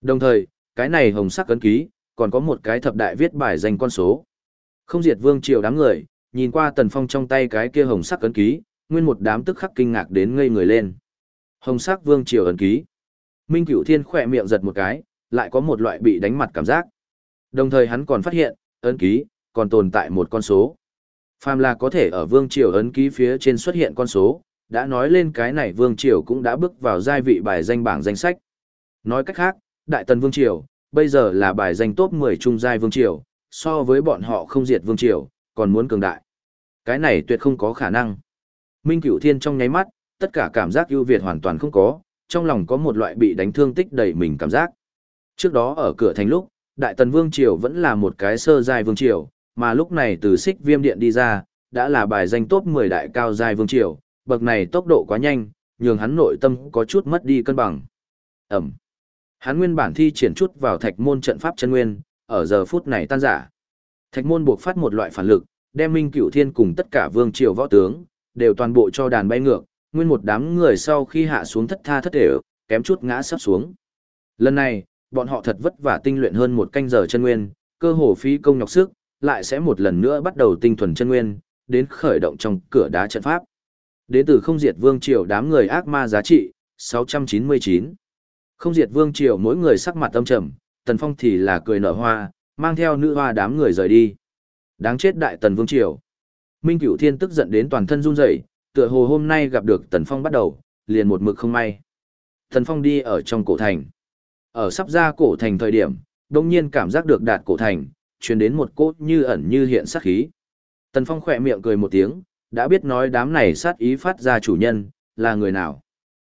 Đồng thời, cái này hồng sắc ấn ký, còn có một cái thập đại viết bài danh con số. Không diệt vương triều đám người, nhìn qua tần phong trong tay cái kia hồng sắc ấn ký, nguyên một đám tức khắc kinh ngạc đến ngây người lên. Hồng sắc vương triều ấn ký. Minh Cửu Thiên khỏe miệng giật một cái, lại có một loại bị đánh mặt cảm giác. Đồng thời hắn còn phát hiện, ấn ký, còn tồn tại một con số. Phàm là có thể ở vương triều ấn ký phía trên xuất hiện con số, đã nói lên cái này vương triều cũng đã bước vào giai vị bài danh bảng danh sách. Nói cách khác, Đại Tần Vương Triều, bây giờ là bài danh top 10 trung giai Vương Triều, so với bọn họ không diệt Vương Triều, còn muốn cường đại. Cái này tuyệt không có khả năng. Minh Cửu Thiên trong nháy mắt, tất cả cảm giác ưu việt hoàn toàn không có, trong lòng có một loại bị đánh thương tích đầy mình cảm giác. Trước đó ở cửa thành lúc, Đại Tần Vương Triều vẫn là một cái sơ giai Vương Triều, mà lúc này từ xích viêm điện đi ra, đã là bài danh top 10 đại cao giai Vương Triều, bậc này tốc độ quá nhanh, nhường hắn nội tâm có chút mất đi cân bằng. Ẩm. Hắn nguyên bản thi triển chút vào thạch môn trận pháp chân nguyên, ở giờ phút này tan giả. Thạch môn buộc phát một loại phản lực, đem Minh Cửu Thiên cùng tất cả vương triều võ tướng, đều toàn bộ cho đàn bay ngược, nguyên một đám người sau khi hạ xuống thất tha thất đều, kém chút ngã sắp xuống. Lần này, bọn họ thật vất vả tinh luyện hơn một canh giờ chân nguyên, cơ hồ phí công nhọc sức, lại sẽ một lần nữa bắt đầu tinh thuần chân nguyên, đến khởi động trong cửa đá trận pháp. Đến từ không diệt vương triều đám người ác ma giá trị, 699. Không diệt vương triều mỗi người sắc mặt âm trầm, tần phong thì là cười nở hoa, mang theo nữ hoa đám người rời đi. Đáng chết đại tần vương triều. Minh Cửu Thiên tức giận đến toàn thân run rẩy, tựa hồ hôm nay gặp được Tần Phong bắt đầu, liền một mực không may. Tần Phong đi ở trong cổ thành. Ở sắp ra cổ thành thời điểm, đông nhiên cảm giác được đạt cổ thành, truyền đến một cốt như ẩn như hiện sát khí. Tần Phong khỏe miệng cười một tiếng, đã biết nói đám này sát ý phát ra chủ nhân, là người nào.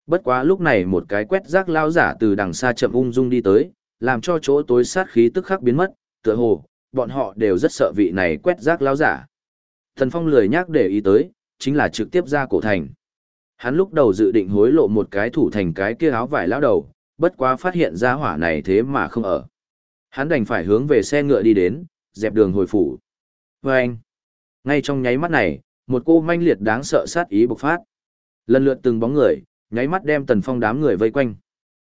Bất quá lúc này một cái quét rác lao giả từ đằng xa chậm ung dung đi tới, làm cho chỗ tối sát khí tức khắc biến mất, tựa hồ, bọn họ đều rất sợ vị này quét rác lao giả. Thần Phong lười nhắc để ý tới, chính là trực tiếp ra cổ thành. Hắn lúc đầu dự định hối lộ một cái thủ thành cái kia áo vải lao đầu, bất quá phát hiện ra hỏa này thế mà không ở. Hắn đành phải hướng về xe ngựa đi đến, dẹp đường hồi phủ. Và anh, ngay trong nháy mắt này, một cô manh liệt đáng sợ sát ý bộc phát. Lần lượt từng bóng người, nháy mắt đem Tần Phong đám người vây quanh.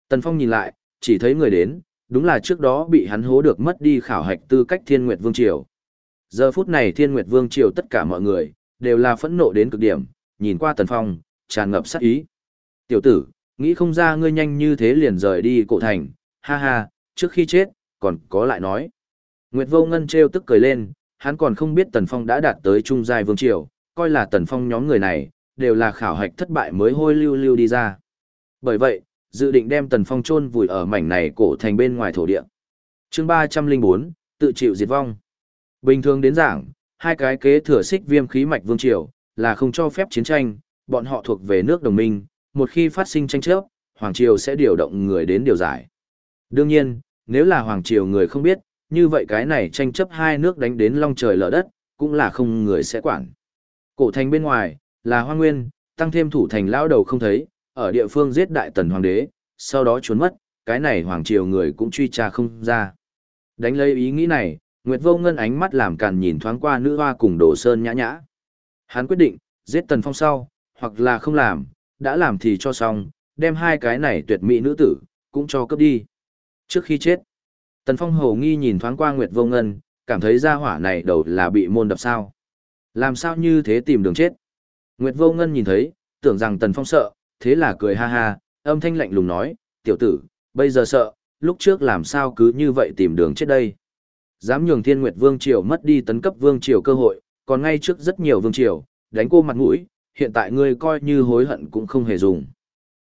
Tần Phong nhìn lại, chỉ thấy người đến, đúng là trước đó bị hắn hố được mất đi khảo hạch tư cách Thiên Nguyệt Vương Triều. Giờ phút này Thiên Nguyệt Vương Triều tất cả mọi người, đều là phẫn nộ đến cực điểm, nhìn qua Tần Phong, tràn ngập sát ý. Tiểu tử, nghĩ không ra ngươi nhanh như thế liền rời đi cổ thành, ha ha, trước khi chết, còn có lại nói. Nguyệt Vô Ngân trêu tức cười lên, hắn còn không biết Tần Phong đã đạt tới trung giai vương triều, coi là Tần Phong nhóm người này, đều là khảo hạch thất bại mới hôi lưu lưu đi ra. Bởi vậy, dự định đem Tần Phong chôn vùi ở mảnh này cổ thành bên ngoài thổ địa. Chương 304, tự chịu diệt vong. Bình thường đến giảng, hai cái kế thừa xích viêm khí mạch vương triều, là không cho phép chiến tranh, bọn họ thuộc về nước đồng minh, một khi phát sinh tranh chấp, Hoàng Triều sẽ điều động người đến điều giải. Đương nhiên, nếu là Hoàng Triều người không biết, như vậy cái này tranh chấp hai nước đánh đến long trời lở đất, cũng là không người sẽ quản. Cổ thành bên ngoài, là hoa nguyên, tăng thêm thủ thành lão đầu không thấy, ở địa phương giết đại tần hoàng đế, sau đó trốn mất, cái này Hoàng Triều người cũng truy tra không ra. Đánh lấy ý nghĩ này, Nguyệt Vô Ngân ánh mắt làm càn nhìn thoáng qua nữ hoa cùng Đồ Sơn nhã nhã. Hắn quyết định, giết Tần Phong sau, hoặc là không làm, đã làm thì cho xong, đem hai cái này tuyệt mỹ nữ tử, cũng cho cướp đi. Trước khi chết, Tần Phong hầu nghi nhìn thoáng qua Nguyệt Vô Ngân, cảm thấy gia hỏa này đầu là bị môn đập sao. Làm sao như thế tìm đường chết. Nguyệt Vô Ngân nhìn thấy, tưởng rằng Tần Phong sợ, thế là cười ha ha, âm thanh lạnh lùng nói, tiểu tử, bây giờ sợ, lúc trước làm sao cứ như vậy tìm đường chết đây dám nhường Thiên Nguyệt Vương Triều mất đi tấn cấp Vương Triều cơ hội, còn ngay trước rất nhiều Vương Triều, đánh cô mặt mũi, hiện tại ngươi coi như hối hận cũng không hề dùng.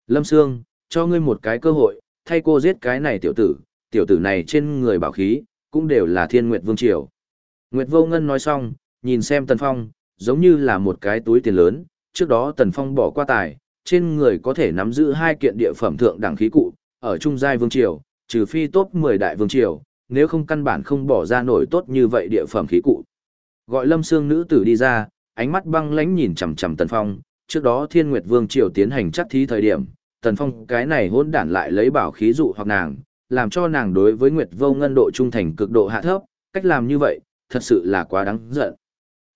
Lâm Sương, cho ngươi một cái cơ hội, thay cô giết cái này tiểu tử, tiểu tử này trên người bảo khí, cũng đều là Thiên Nguyệt Vương Triều. Nguyệt Vô Ngân nói xong, nhìn xem Tần Phong, giống như là một cái túi tiền lớn, trước đó Tần Phong bỏ qua tài, trên người có thể nắm giữ hai kiện địa phẩm thượng đẳng khí cụ, ở trung giai vương triều, trừ phi top 10 đại vương triều, nếu không căn bản không bỏ ra nổi tốt như vậy địa phẩm khí cụ. Gọi Lâm Sương nữ tử đi ra, ánh mắt băng lãnh nhìn chằm chằm Tần Phong, trước đó Thiên Nguyệt Vương triều tiến hành chắc thí thời điểm, Tần Phong cái này hỗn đản lại lấy bảo khí dụ hoặc nàng, làm cho nàng đối với Nguyệt Vô Ngân độ trung thành cực độ hạ thấp, cách làm như vậy, thật sự là quá đáng giận.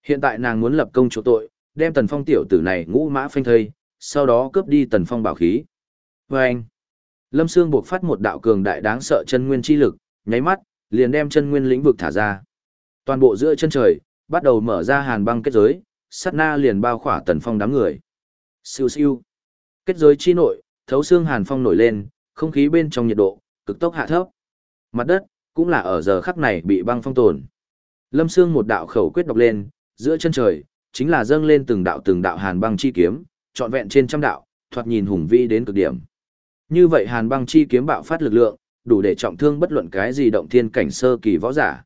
Hiện tại nàng muốn lập công chỗ tội, đem Tần Phong tiểu tử này ngũ mã phanh thây, sau đó cướp đi Tần Phong bảo khí. Và anh, Lâm Sương buộc phát một đạo cường đại đáng sợ chân nguyên chi lực, nháy mắt, liền đem chân nguyên lĩnh vực thả ra. Toàn bộ giữa chân trời, bắt đầu mở ra hàn băng kết giới, sát na liền bao khỏa tần phong đám người. Siêu siêu. Kết giới chi nội, thấu xương hàn phong nổi lên, không khí bên trong nhiệt độ, cực tốc hạ thấp. Mặt đất, cũng là ở giờ khắc này bị băng phong tồn. Lâm xương một đạo khẩu quyết đọc lên, giữa chân trời, chính là dâng lên từng đạo từng đạo hàn băng chi kiếm, trọn vẹn trên trăm đạo, thoạt nhìn hùng vĩ đến cực điểm. Như vậy hàn băng chi kiếm bạo phát lực lượng, đủ để trọng thương bất luận cái gì động thiên cảnh sơ kỳ võ giả.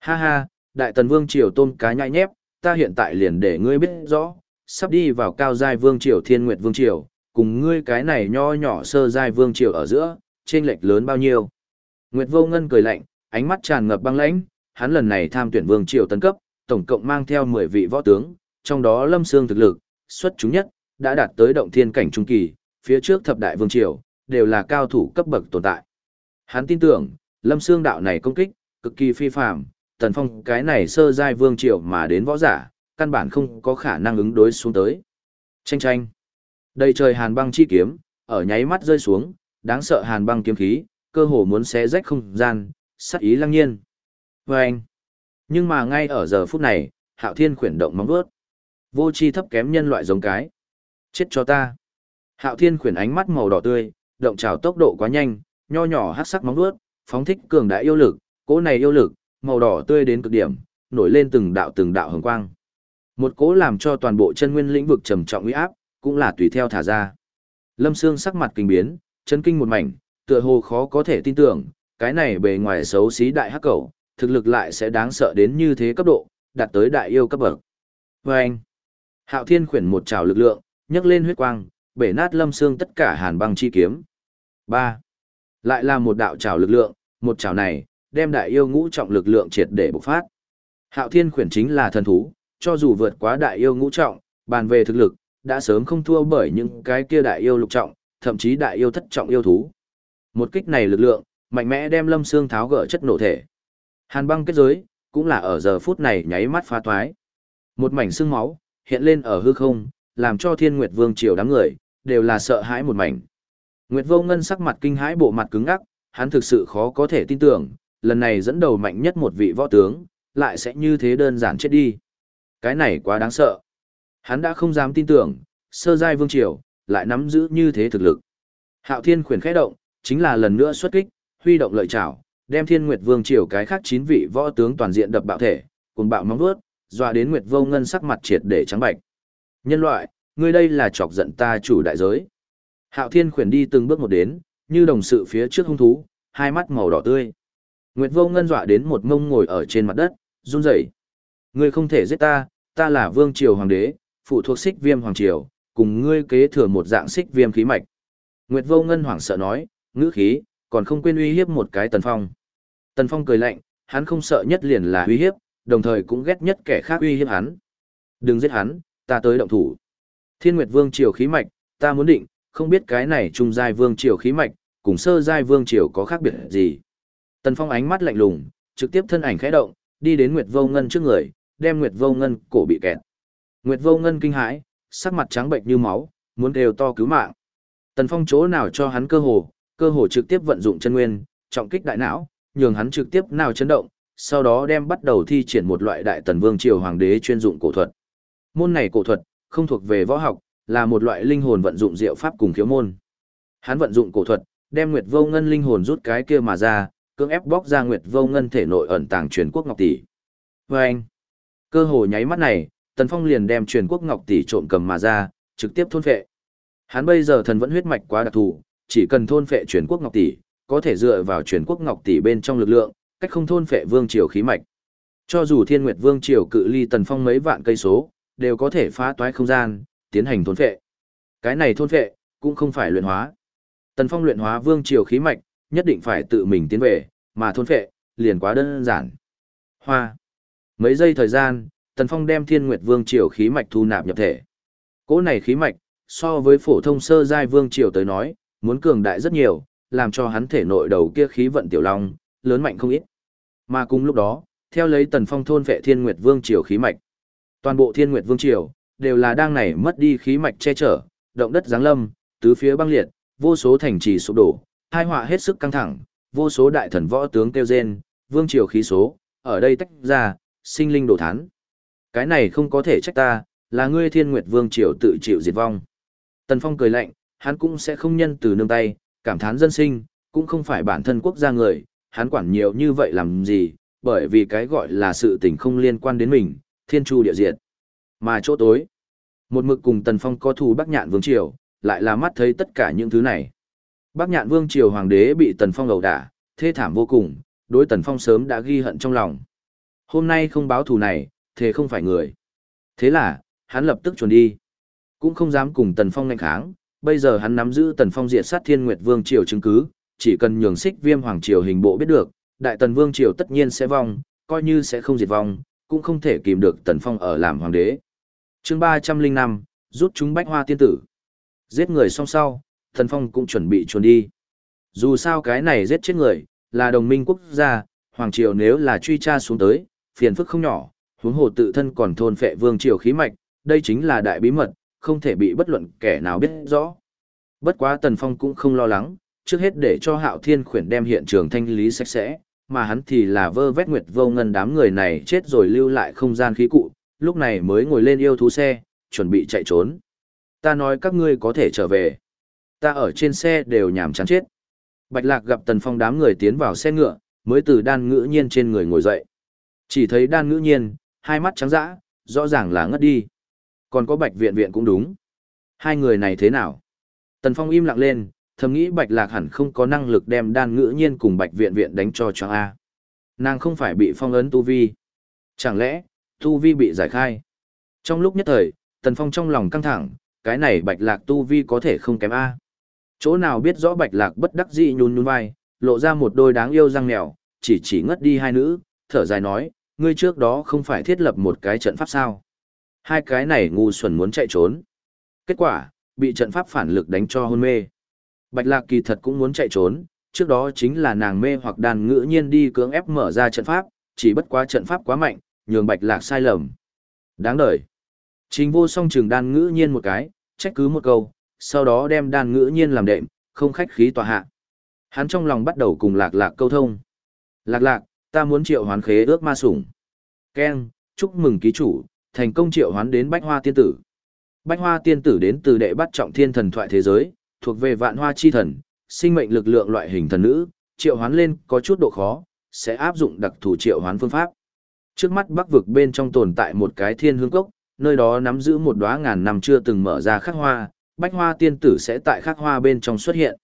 Ha ha, đại tần vương triều tôm cá nhai nhép, ta hiện tại liền để ngươi biết rõ, sắp đi vào cao giai vương triều thiên nguyệt vương triều, cùng ngươi cái này nho nhỏ sơ giai vương triều ở giữa, trên lệch lớn bao nhiêu. Nguyệt vô ngân cười lạnh, ánh mắt tràn ngập băng lãnh, hắn lần này tham tuyển vương triều tấn cấp, tổng cộng mang theo 10 vị võ tướng, trong đó lâm sương thực lực, xuất chúng nhất, đã đạt tới động thiên cảnh trung kỳ, phía trước thập đại vương triều, đều là cao thủ cấp bậc tồn tại. Hắn tin tưởng, Lâm sương đạo này công kích, cực kỳ phi phàm, Tần Phong cái này sơ giai vương triều mà đến võ giả, căn bản không có khả năng ứng đối xuống tới. Tranh tranh. Đây trời hàn băng chi kiếm, ở nháy mắt rơi xuống, đáng sợ hàn băng kiếm khí, cơ hồ muốn xé rách không gian, sát ý lăng nhiên. Và anh. Nhưng mà ngay ở giờ phút này, Hạo Thiên khuyển động móng vuốt. Vô chi thấp kém nhân loại giống cái. Chết cho ta. Hạo Thiên khuyển ánh mắt màu đỏ tươi, động trào tốc độ quá nhanh, nho nhỏ hắc sắc móng vuốt, phóng thích cường đại yêu lực, cỗ này yêu lực, màu đỏ tươi đến cực điểm, nổi lên từng đạo từng đạo hồng quang. Một cỗ làm cho toàn bộ chân nguyên lĩnh vực trầm trọng uy áp, cũng là tùy theo thả ra. Lâm Sương sắc mặt kinh biến, chân kinh một mảnh, tựa hồ khó có thể tin tưởng, cái này bề ngoài xấu xí đại hắc cầu, thực lực lại sẽ đáng sợ đến như thế cấp độ, đạt tới đại yêu cấp bậc. Và anh, Hạo Thiên khuyển một trào lực lượng, nhấc lên huyết quang, bể nát Lâm xương tất cả hàn băng chi kiếm. 3. Lại là một đạo trào lực lượng, một trào này, đem đại yêu ngũ trọng lực lượng triệt để bộc phát. Hạo Thiên khuyển chính là thần thú, cho dù vượt quá đại yêu ngũ trọng, bàn về thực lực, đã sớm không thua bởi những cái kia đại yêu lục trọng, thậm chí đại yêu thất trọng yêu thú. Một kích này lực lượng, mạnh mẽ đem Lâm Xương tháo gỡ chất nổ thể. Hàn băng kết giới, cũng là ở giờ phút này nháy mắt phá toái. Một mảnh xương máu, hiện lên ở hư không, làm cho Thiên Nguyệt Vương triều đám người, đều là sợ hãi một mảnh. Nguyệt Vô Ngân sắc mặt kinh hãi bộ mặt cứng ngắc, hắn thực sự khó có thể tin tưởng, lần này dẫn đầu mạnh nhất một vị võ tướng, lại sẽ như thế đơn giản chết đi. Cái này quá đáng sợ. Hắn đã không dám tin tưởng, sơ giai vương triều, lại nắm giữ như thế thực lực. Hạo Thiên khuyển khẽ động, chính là lần nữa xuất kích, huy động lợi chảo, đem Thiên Nguyệt Vương triều cái khác chín vị võ tướng toàn diện đập bạo thể, cùng bạo móng vuốt, dọa đến Nguyệt Vô Ngân sắc mặt triệt để trắng bạch. Nhân loại, ngươi đây là chọc giận ta chủ đại giới. Hạo Thiên khuyển đi từng bước một đến, như đồng sự phía trước hung thú, hai mắt màu đỏ tươi. Nguyệt Vô Ngân dọa đến một ngông ngồi ở trên mặt đất, run rẩy. Ngươi không thể giết ta, ta là vương triều hoàng đế, phụ thuộc xích viêm hoàng triều, cùng ngươi kế thừa một dạng xích viêm khí mạch. Nguyệt Vô Ngân hoảng sợ nói, ngữ khí, còn không quên uy hiếp một cái Tần Phong. Tần Phong cười lạnh, hắn không sợ nhất liền là uy hiếp, đồng thời cũng ghét nhất kẻ khác uy hiếp hắn. Đừng giết hắn, ta tới động thủ. Thiên Nguyệt Vương triều khí mạch, ta muốn định, không biết cái này trung giai vương triều khí mạch, cùng sơ giai vương triều có khác biệt gì. Tần Phong ánh mắt lạnh lùng, trực tiếp thân ảnh khẽ động, đi đến Nguyệt Vô Ngân trước người, đem Nguyệt Vô Ngân cổ bị kẹt. Nguyệt Vô Ngân kinh hãi, sắc mặt trắng bệnh như máu, muốn đều to cứu mạng. Tần Phong chỗ nào cho hắn cơ hồ, cơ hồ trực tiếp vận dụng chân nguyên, trọng kích đại não, nhường hắn trực tiếp nào chấn động, sau đó đem bắt đầu thi triển một loại đại tần vương triều hoàng đế chuyên dụng cổ thuật. Môn này cổ thuật, không thuộc về võ học, là một loại linh hồn vận dụng diệu pháp cùng khiếu môn. Hắn vận dụng cổ thuật, đem Nguyệt Vô Ngân linh hồn rút cái kia mà ra, cưỡng ép bóc ra Nguyệt Vô Ngân thể nội ẩn tàng truyền quốc ngọc tỷ. Và anh, cơ hồ nháy mắt này, Tần Phong liền đem truyền quốc ngọc tỷ trộm cầm mà ra, trực tiếp thôn phệ. Hắn bây giờ thần vẫn huyết mạch quá đặc thù, chỉ cần thôn phệ truyền quốc ngọc tỷ, có thể dựa vào truyền quốc ngọc tỷ bên trong lực lượng, cách không thôn phệ vương triều khí mạch. Cho dù Thiên Nguyệt Vương triều cự ly Tần Phong mấy vạn cây số, đều có thể phá toái không gian, tiến hành thôn phệ. Cái này thôn phệ cũng không phải luyện hóa. Tần Phong luyện hóa vương triều khí mạch, nhất định phải tự mình tiến về, mà thôn phệ liền quá đơn giản. Hoa. Mấy giây thời gian, Tần Phong đem Thiên Nguyệt Vương triều khí mạch thu nạp nhập thể. Cỗ này khí mạch, so với phổ thông sơ giai vương triều tới nói, muốn cường đại rất nhiều, làm cho hắn thể nội đầu kia khí vận tiểu long, lớn mạnh không ít. Mà cùng lúc đó, theo lấy Tần Phong thôn vệ Thiên Nguyệt Vương triều khí mạch. Toàn bộ Thiên Nguyệt Vương triều đều là đang này mất đi khí mạch che chở, động đất giáng lâm, tứ phía băng liệt, vô số thành trì sụp đổ, hai họa hết sức căng thẳng, vô số đại thần võ tướng kêu rên, vương triều khí số, ở đây tách ra, sinh linh đổ thán. Cái này không có thể trách ta, là ngươi thiên nguyệt vương triều tự chịu diệt vong. Tần Phong cười lạnh, hắn cũng sẽ không nhân từ nương tay, cảm thán dân sinh, cũng không phải bản thân quốc gia người, hắn quản nhiều như vậy làm gì, bởi vì cái gọi là sự tình không liên quan đến mình, thiên chu địa diệt. Mà chỗ tối, một mực cùng Tần Phong có thù Bắc Nhạn Vương Triều, lại là mắt thấy tất cả những thứ này. Bắc Nhạn Vương Triều Hoàng đế bị Tần Phong đầu đả, thê thảm vô cùng, đối Tần Phong sớm đã ghi hận trong lòng. Hôm nay không báo thù này, thế không phải người. Thế là, hắn lập tức chuẩn đi. Cũng không dám cùng Tần Phong ngạnh kháng, bây giờ hắn nắm giữ Tần Phong diệt sát Thiên Nguyệt Vương triều chứng cứ, chỉ cần nhường xích viêm hoàng triều hình bộ biết được, Đại Tần Vương triều tất nhiên sẽ vong, coi như sẽ không diệt vong, cũng không thể kìm được Tần Phong ở làm hoàng đế. Chương ba trăm linh năm rút chúng bách hoa tiên tử. Giết người song sau, Tần Phong cũng chuẩn bị trốn đi. Dù sao cái này giết chết người, là đồng minh quốc gia, hoàng triều nếu là truy tra xuống tới, phiền phức không nhỏ, huống hồ tự thân còn thôn phệ vương triều khí mạch, đây chính là đại bí mật, không thể bị bất luận kẻ nào biết rõ. Bất quá Tần Phong cũng không lo lắng, trước hết để cho Hạo Thiên khuyển đem hiện trường thanh lý sạch sẽ, mà hắn thì là vơ vét nguyệt vô ngân đám người này chết rồi lưu lại không gian khí cụ, lúc này mới ngồi lên yêu thú xe, chuẩn bị chạy trốn. Ta nói các ngươi có thể trở về. Ta ở trên xe đều nhảm chán chết. Bạch Lạc gặp Tần Phong đám người tiến vào xe ngựa, mới từ đan ngữ nhiên trên người ngồi dậy. Chỉ thấy đan ngữ nhiên, hai mắt trắng dã, rõ ràng là ngất đi. Còn có bạch viện viện cũng đúng. Hai người này thế nào? Tần Phong im lặng lên, thầm nghĩ bạch lạc hẳn không có năng lực đem đan ngữ nhiên cùng bạch viện viện đánh cho cho A. Nàng không phải bị phong ấn tu vi. Chẳng lẽ, tu vi bị giải khai? Trong lúc nhất thời, Tần Phong trong lòng căng thẳng, cái này bạch lạc tu vi có thể không kém A. Chỗ nào biết rõ bạch lạc bất đắc dĩ nhún nhún vai, lộ ra một đôi đáng yêu răng mèo, chỉ chỉ ngất đi hai nữ, thở dài nói, ngươi trước đó không phải thiết lập một cái trận pháp sao. Hai cái này ngu xuẩn muốn chạy trốn. Kết quả, bị trận pháp phản lực đánh cho hôn mê. Bạch lạc kỳ thật cũng muốn chạy trốn, trước đó chính là nàng mê hoặc đàn ngữ nhiên đi cưỡng ép mở ra trận pháp, chỉ bất quá trận pháp quá mạnh, nhường bạch lạc sai lầm. Đáng đời. Chính vô song trường đàn ngữ nhiên một cái, trách cứ một câu, sau đó đem đàn ngữ nhiên làm đệm, không khách khí tòa hạ. Hắn trong lòng bắt đầu cùng lạc lạc câu thông. Lạc lạc, ta muốn triệu hoán khế ước ma sủng. Ken, chúc mừng ký chủ, thành công triệu hoán đến bách hoa tiên tử. Bách hoa tiên tử đến từ đệ bắt trọng thiên thần thoại thế giới, thuộc về vạn hoa chi thần, sinh mệnh lực lượng loại hình thần nữ, triệu hoán lên có chút độ khó, sẽ áp dụng đặc thù triệu hoán phương pháp. Trước mắt bắc vực bên trong tồn tại một cái thiên hương cốc, nơi đó nắm giữ một đóa ngàn năm chưa từng mở ra khắc hoa, bách hoa tiên tử sẽ tại khắc hoa bên trong xuất hiện.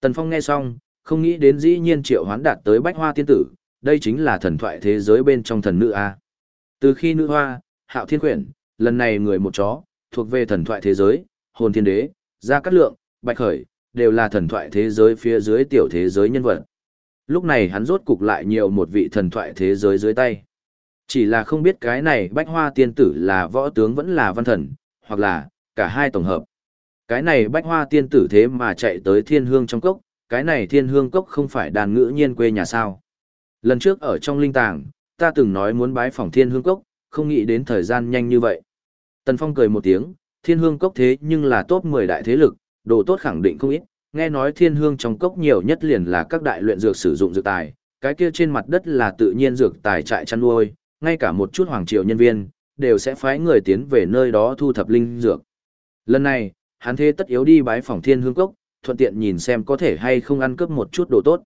Tần Phong nghe xong, không nghĩ đến dĩ nhiên triệu hoán đạt tới bách hoa tiên tử, đây chính là thần thoại thế giới bên trong thần nữ A. Từ khi nữ hoa, hạo thiên quyển, lần này người một chó, thuộc về thần thoại thế giới, hồn thiên đế, gia cát lượng, bạch khởi, đều là thần thoại thế giới phía dưới tiểu thế giới nhân vật. Lúc này hắn rốt cục lại nhiều một vị thần thoại thế giới dưới tay. Chỉ là không biết cái này bách hoa tiên tử là võ tướng vẫn là văn thần, hoặc là, cả hai tổng hợp. Cái này bách hoa tiên tử thế mà chạy tới thiên hương trong cốc, cái này thiên hương cốc không phải đàn ngữ nhiên quê nhà sao. Lần trước ở trong linh tàng, ta từng nói muốn bái phòng thiên hương cốc, không nghĩ đến thời gian nhanh như vậy. Tần Phong cười một tiếng, thiên hương cốc thế nhưng là top 10 đại thế lực, đồ tốt khẳng định không ít, nghe nói thiên hương trong cốc nhiều nhất liền là các đại luyện dược sử dụng dược tài, cái kia trên mặt đất là tự nhiên dược tài trại chăn nuôi, ngay cả một chút hoàng triều nhân viên, đều sẽ phái người tiến về nơi đó thu thập linh dược. Lần này, hắn thế tất yếu đi bái phòng thiên hương cốc, thuận tiện nhìn xem có thể hay không ăn cướp một chút đồ tốt.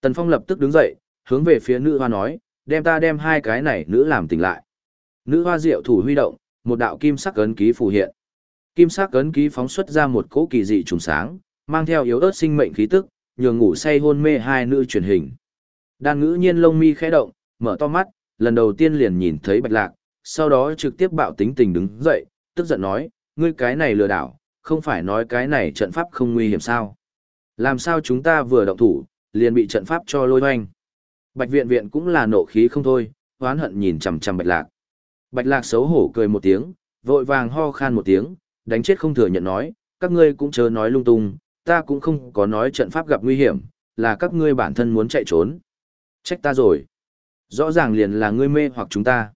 Tần Phong lập tức đứng dậy, hướng về phía nữ hoa nói, đem ta đem hai cái này nữ làm tỉnh lại. Nữ hoa diệu thủ huy động, một đạo kim sắc ấn ký phù hiện. Kim sắc ấn ký phóng xuất ra một cỗ kỳ dị trùng sáng, mang theo yếu ớt sinh mệnh khí tức, nhường ngủ say hôn mê hai nữ truyền hình. Đan ngữ nhiên lông mi khẽ động, mở to mắt, lần đầu tiên liền nhìn thấy bạch lạc, sau đó trực tiếp bạo tính tình đứng dậy, tức giận nói, ngươi cái này lừa đảo, không phải nói cái này trận pháp không nguy hiểm sao. Làm sao chúng ta vừa động thủ, liền bị trận pháp cho lôi hoanh. Bạch viện viện cũng là nộ khí không thôi, oán hận nhìn chằm chằm bạch lạc. Bạch lạc xấu hổ cười một tiếng, vội vàng ho khan một tiếng, đánh chết không thừa nhận nói, các ngươi cũng chớ nói lung tung, ta cũng không có nói trận pháp gặp nguy hiểm, là các ngươi bản thân muốn chạy trốn. Trách ta rồi. Rõ ràng liền là ngươi mê hoặc chúng ta.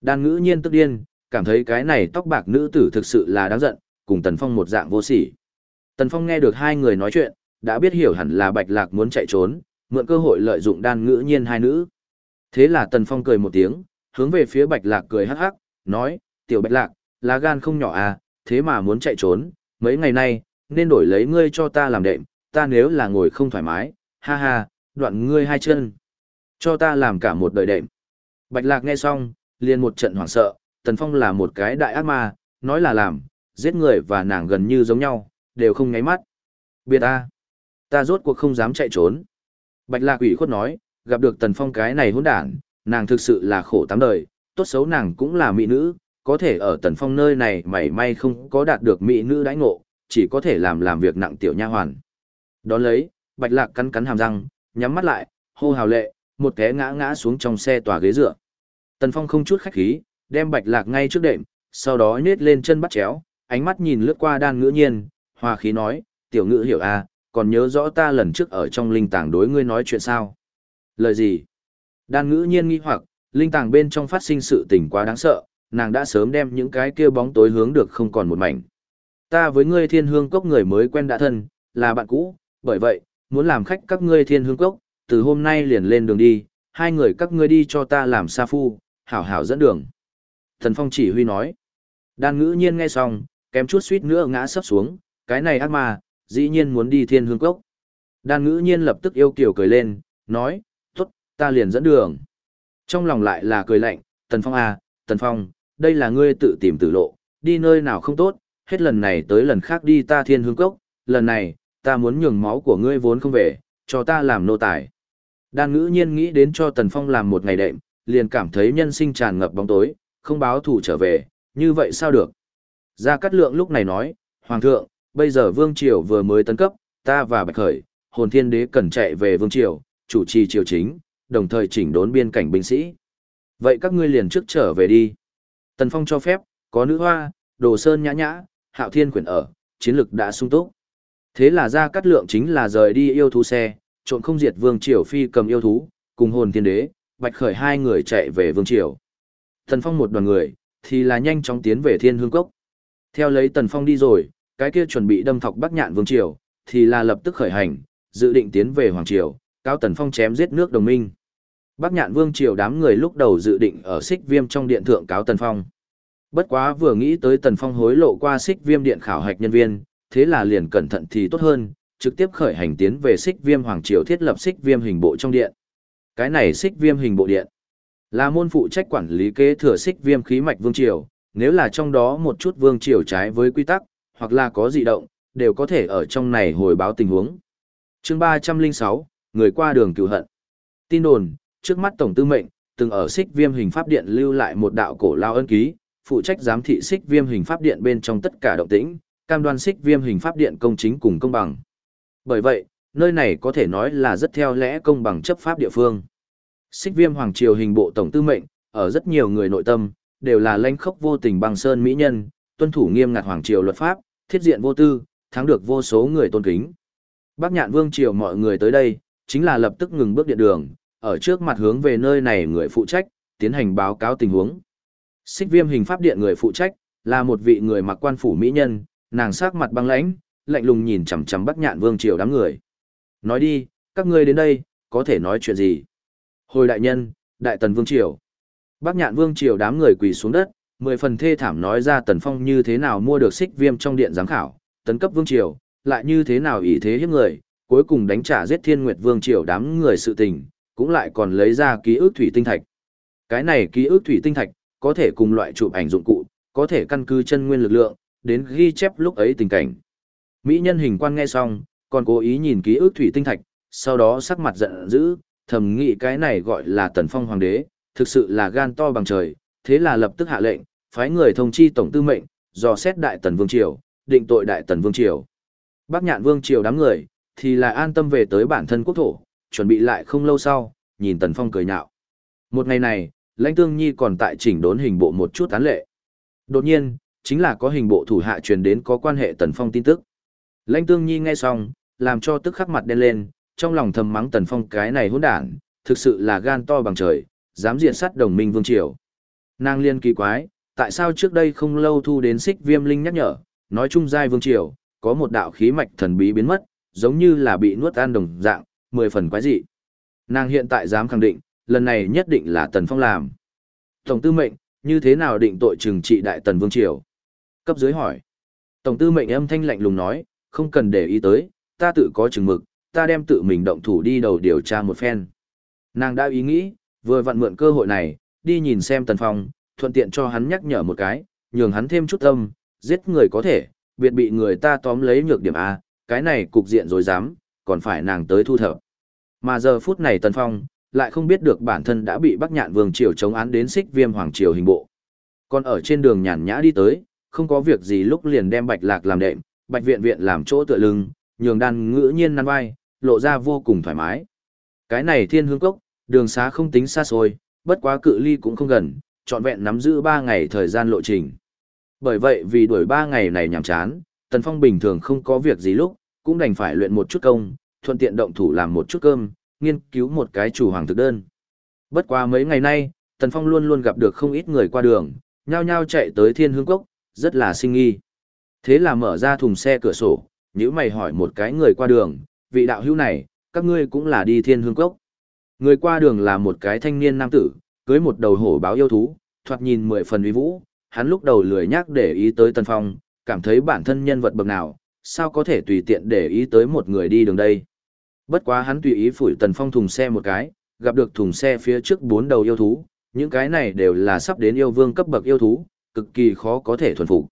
Đan ngữ nhiên tức điên, cảm thấy cái này tóc bạc nữ tử thực sự là đáng giận, cùng Tần Phong một dạng vô sỉ. Tần Phong nghe được hai người nói chuyện, đã biết hiểu hẳn là Bạch Lạc muốn chạy trốn, mượn cơ hội lợi dụng đan ngữ nhiên hai nữ. Thế là Tần Phong cười một tiếng, hướng về phía Bạch Lạc cười hắc hắc, nói, tiểu Bạch Lạc, lá gan không nhỏ à, thế mà muốn chạy trốn, mấy ngày nay, nên đổi lấy ngươi cho ta làm đệm, ta nếu là ngồi không thoải mái, ha ha, đoạn ngươi hai chân. Cho ta làm cả một đời đệm. Bạch Lạc nghe xong, liền một trận hoảng sợ, Tần Phong là một cái đại ác ma, nói là làm, giết người và nàng gần như giống nhau, đều không nháy mắt. Biệt ta, ta rốt cuộc không dám chạy trốn. Bạch Lạc ủy khuất nói, gặp được Tần Phong cái này hỗn đản, nàng thực sự là khổ tám đời, tốt xấu nàng cũng là mỹ nữ, có thể ở Tần Phong nơi này mảy may không có đạt được mỹ nữ đãi ngộ, chỉ có thể làm làm việc nặng tiểu nha hoàn. Đón lấy, Bạch Lạc cắn cắn hàm răng, nhắm mắt lại, hô hào lệ, một té ngã ngã xuống trong xe tòa ghế dựa. Tần Phong không chút khách khí, đem Bạch Lạc ngay trước đệm, sau đó nhét lên chân bắt chéo, ánh mắt nhìn lướt qua đan ngữ nhiên, hòa khí nói, tiểu ngữ hiểu à, còn nhớ rõ ta lần trước ở trong linh tàng đối ngươi nói chuyện sao? Lời gì? Đan ngữ nhiên nghi hoặc, Linh tàng bên trong phát sinh sự tình quá đáng sợ, nàng đã sớm đem những cái kia bóng tối hướng được không còn một mảnh. Ta với ngươi thiên hương cốc người mới quen đã thân, là bạn cũ, bởi vậy, muốn làm khách các ngươi thiên hương cốc, từ hôm nay liền lên đường đi, hai người các ngươi đi cho ta làm sa phu, hảo hảo dẫn đường. Thần Phong chỉ huy nói. Đan ngữ nhiên nghe xong, kém chút suýt nữa ngã sấp xuống, cái này ác ma, dĩ nhiên muốn đi thiên hương cốc. Đan ngữ nhiên lập tức yêu kiều cười lên, nói, ta liền dẫn đường. Trong lòng lại là cười lạnh, Tần Phong à, Tần Phong, đây là ngươi tự tìm tử lộ, đi nơi nào không tốt, hết lần này tới lần khác đi ta thiên hương cốc, lần này, ta muốn nhường máu của ngươi vốn không về, cho ta làm nô tài. Đan ngữ nhiên nghĩ đến cho Tần Phong làm một ngày đệm, liền cảm thấy nhân sinh tràn ngập bóng tối, không báo thủ trở về, như vậy sao được. Gia Cát Lượng lúc này nói, Hoàng thượng, bây giờ Vương Triều vừa mới tấn cấp, ta và Bạch Khởi, hồn thiên đế cần chạy về Vương Triều, chủ trì triều chính, đồng thời chỉnh đốn biên cảnh binh sĩ. Vậy các ngươi liền trước trở về đi. Tần Phong cho phép, có nữ hoa, đồ sơn nhã nhã, hạo thiên quyển ở, chiến lực đã sung túc. Thế là ra cắt Lượng chính là rời đi yêu thú xe, trộn không diệt Vương Triều phi cầm yêu thú, cùng hồn thiên đế, Bạch Khởi hai người chạy về Vương Triều. Tần Phong một đoàn người, thì là nhanh chóng tiến về Thiên Hương Cốc. Theo lấy Tần Phong đi rồi, cái kia chuẩn bị đâm thọc Bắc Nhạn Vương Triều, thì là lập tức khởi hành, dự định tiến về Hoàng Triều, cao Tần Phong chém giết nước đồng minh. Bắc Nhạn Vương Triều đám người lúc đầu dự định ở xích viêm trong điện thượng cáo Tần Phong. Bất quá vừa nghĩ tới Tần Phong hối lộ qua xích viêm điện khảo hạch nhân viên, thế là liền cẩn thận thì tốt hơn, trực tiếp khởi hành tiến về xích viêm Hoàng Triều thiết lập xích viêm hình bộ trong điện. Cái này xích viêm hình bộ điện là môn phụ trách quản lý kế thừa xích viêm khí mạch vương triều, nếu là trong đó một chút vương triều trái với quy tắc, hoặc là có dị động, đều có thể ở trong này hồi báo tình huống. chương 306, người qua đường cựu hận. Tin đồn, trước mắt Tổng Tư mệnh, từng ở xích viêm hình pháp điện lưu lại một đạo cổ lao ân ký, phụ trách giám thị xích viêm hình pháp điện bên trong tất cả động tĩnh, cam đoan xích viêm hình pháp điện công chính cùng công bằng. Bởi vậy, nơi này có thể nói là rất theo lẽ công bằng chấp pháp địa phương. Xích viêm hoàng triều hình bộ tổng tư mệnh, ở rất nhiều người nội tâm, đều là lãnh khốc vô tình bằng sơn mỹ nhân, tuân thủ nghiêm ngặt hoàng triều luật pháp, thiết diện vô tư, thắng được vô số người tôn kính. Bác nhạn vương triều mọi người tới đây, chính là lập tức ngừng bước điện đường, ở trước mặt hướng về nơi này người phụ trách, tiến hành báo cáo tình huống. Xích viêm hình pháp điện người phụ trách, là một vị người mặc quan phủ mỹ nhân, nàng sắc mặt băng lãnh, lạnh lùng nhìn chằm chằm Bắc Nhạn Vương triều đám người. Nói đi, các ngươi đến đây, có thể nói chuyện gì? Hồi đại nhân, đại tần vương triều. Bác nhạn vương triều đám người quỳ xuống đất, mười phần thê thảm nói ra tần phong như thế nào mua được xích viêm trong điện giám khảo, tấn cấp vương triều, lại như thế nào ỷ thế hiếp người, cuối cùng đánh trả giết thiên nguyệt vương triều đám người sự tình, cũng lại còn lấy ra ký ức thủy tinh thạch. Cái này ký ức thủy tinh thạch, có thể cùng loại chụp ảnh dụng cụ, có thể căn cứ chân nguyên lực lượng, đến ghi chép lúc ấy tình cảnh. Mỹ nhân hình quan nghe xong, còn cố ý nhìn ký ức thủy tinh thạch, sau đó sắc mặt giận dữ, thầm nghĩ cái này gọi là tần phong hoàng đế, thực sự là gan to bằng trời, thế là lập tức hạ lệnh, phái người thông chi tổng tư mệnh, dò xét đại tần vương triều, định tội đại tần vương triều. Bác nhạn vương triều đám người, thì lại an tâm về tới bản thân quốc thổ, chuẩn bị lại không lâu sau, nhìn tần phong cười nhạo. Một ngày này, lãnh tương nhi còn tại chỉnh đốn hình bộ một chút án lệ. Đột nhiên, chính là có hình bộ thủ hạ truyền đến có quan hệ tần phong tin tức. Lãnh tương nhi nghe xong, làm cho tức khắc mặt đen lên, trong lòng thầm mắng Tần Phong cái này hỗn đản, thực sự là gan to bằng trời, dám diện sát đồng minh vương triều. Nàng liên kỳ quái, tại sao trước đây không lâu thu đến xích viêm linh nhắc nhở, nói chung giai vương triều, có một đạo khí mạch thần bí biến mất, giống như là bị nuốt ăn đồng dạng, mười phần quái dị. Nàng hiện tại dám khẳng định, lần này nhất định là Tần Phong làm. Tổng tư mệnh, như thế nào định tội trừng trị đại tần vương triều? Cấp dưới hỏi. Tổng tư mệnh âm thanh lạnh lùng nói, không cần để ý tới, ta tự có chừng mực, ta đem tự mình động thủ đi đầu điều tra một phen. Nàng đã ý nghĩ, vừa vặn mượn cơ hội này, đi nhìn xem Tần Phong, thuận tiện cho hắn nhắc nhở một cái, nhường hắn thêm chút tâm, giết người có thể, biệt bị người ta tóm lấy nhược điểm A, cái này cục diện rồi dám, còn phải nàng tới thu thập. Mà giờ phút này Tần Phong, lại không biết được bản thân đã bị Bắc Nhạn Vương Triều chống án đến xích viêm Hoàng Triều hình bộ. Còn ở trên đường nhàn nhã đi tới, không có việc gì lúc liền đem Bạch Lạc làm đệm, Bạch Viện Viện làm chỗ tựa lưng, nhường đan ngữ nhiên năn vai, lộ ra vô cùng thoải mái. Cái này thiên hương cốc, đường xá không tính xa xôi, bất quá cự ly cũng không gần, trọn vẹn nắm giữ 3 ngày thời gian lộ trình. Bởi vậy vì đuổi 3 ngày này nhàm chán, Tần Phong bình thường không có việc gì lúc, cũng đành phải luyện một chút công, thuận tiện động thủ làm một chút cơm, nghiên cứu một cái chủ hoàng thực đơn. Bất quá mấy ngày nay, Tần Tần Phong luôn luôn gặp được không ít người qua đường, nhao nhao chạy tới thiên hương cốc, rất là sinh nghi. Thế là mở ra thùng xe cửa sổ, nếu mày hỏi một cái người qua đường, vị đạo hữu này, các ngươi cũng là đi thiên hương cốc. Người qua đường là một cái thanh niên nam tử, cưới một đầu hổ báo yêu thú, thoạt nhìn mười phần uy vũ, hắn lúc đầu lười nhắc để ý tới Tần Phong, cảm thấy bản thân nhân vật bậc nào, sao có thể tùy tiện để ý tới một người đi đường đây. Bất quá hắn tùy ý phủi Tần Phong thùng xe một cái, gặp được thùng xe phía trước bốn đầu yêu thú, những cái này đều là sắp đến yêu vương cấp bậc yêu thú, cực kỳ khó có thể thuần phục.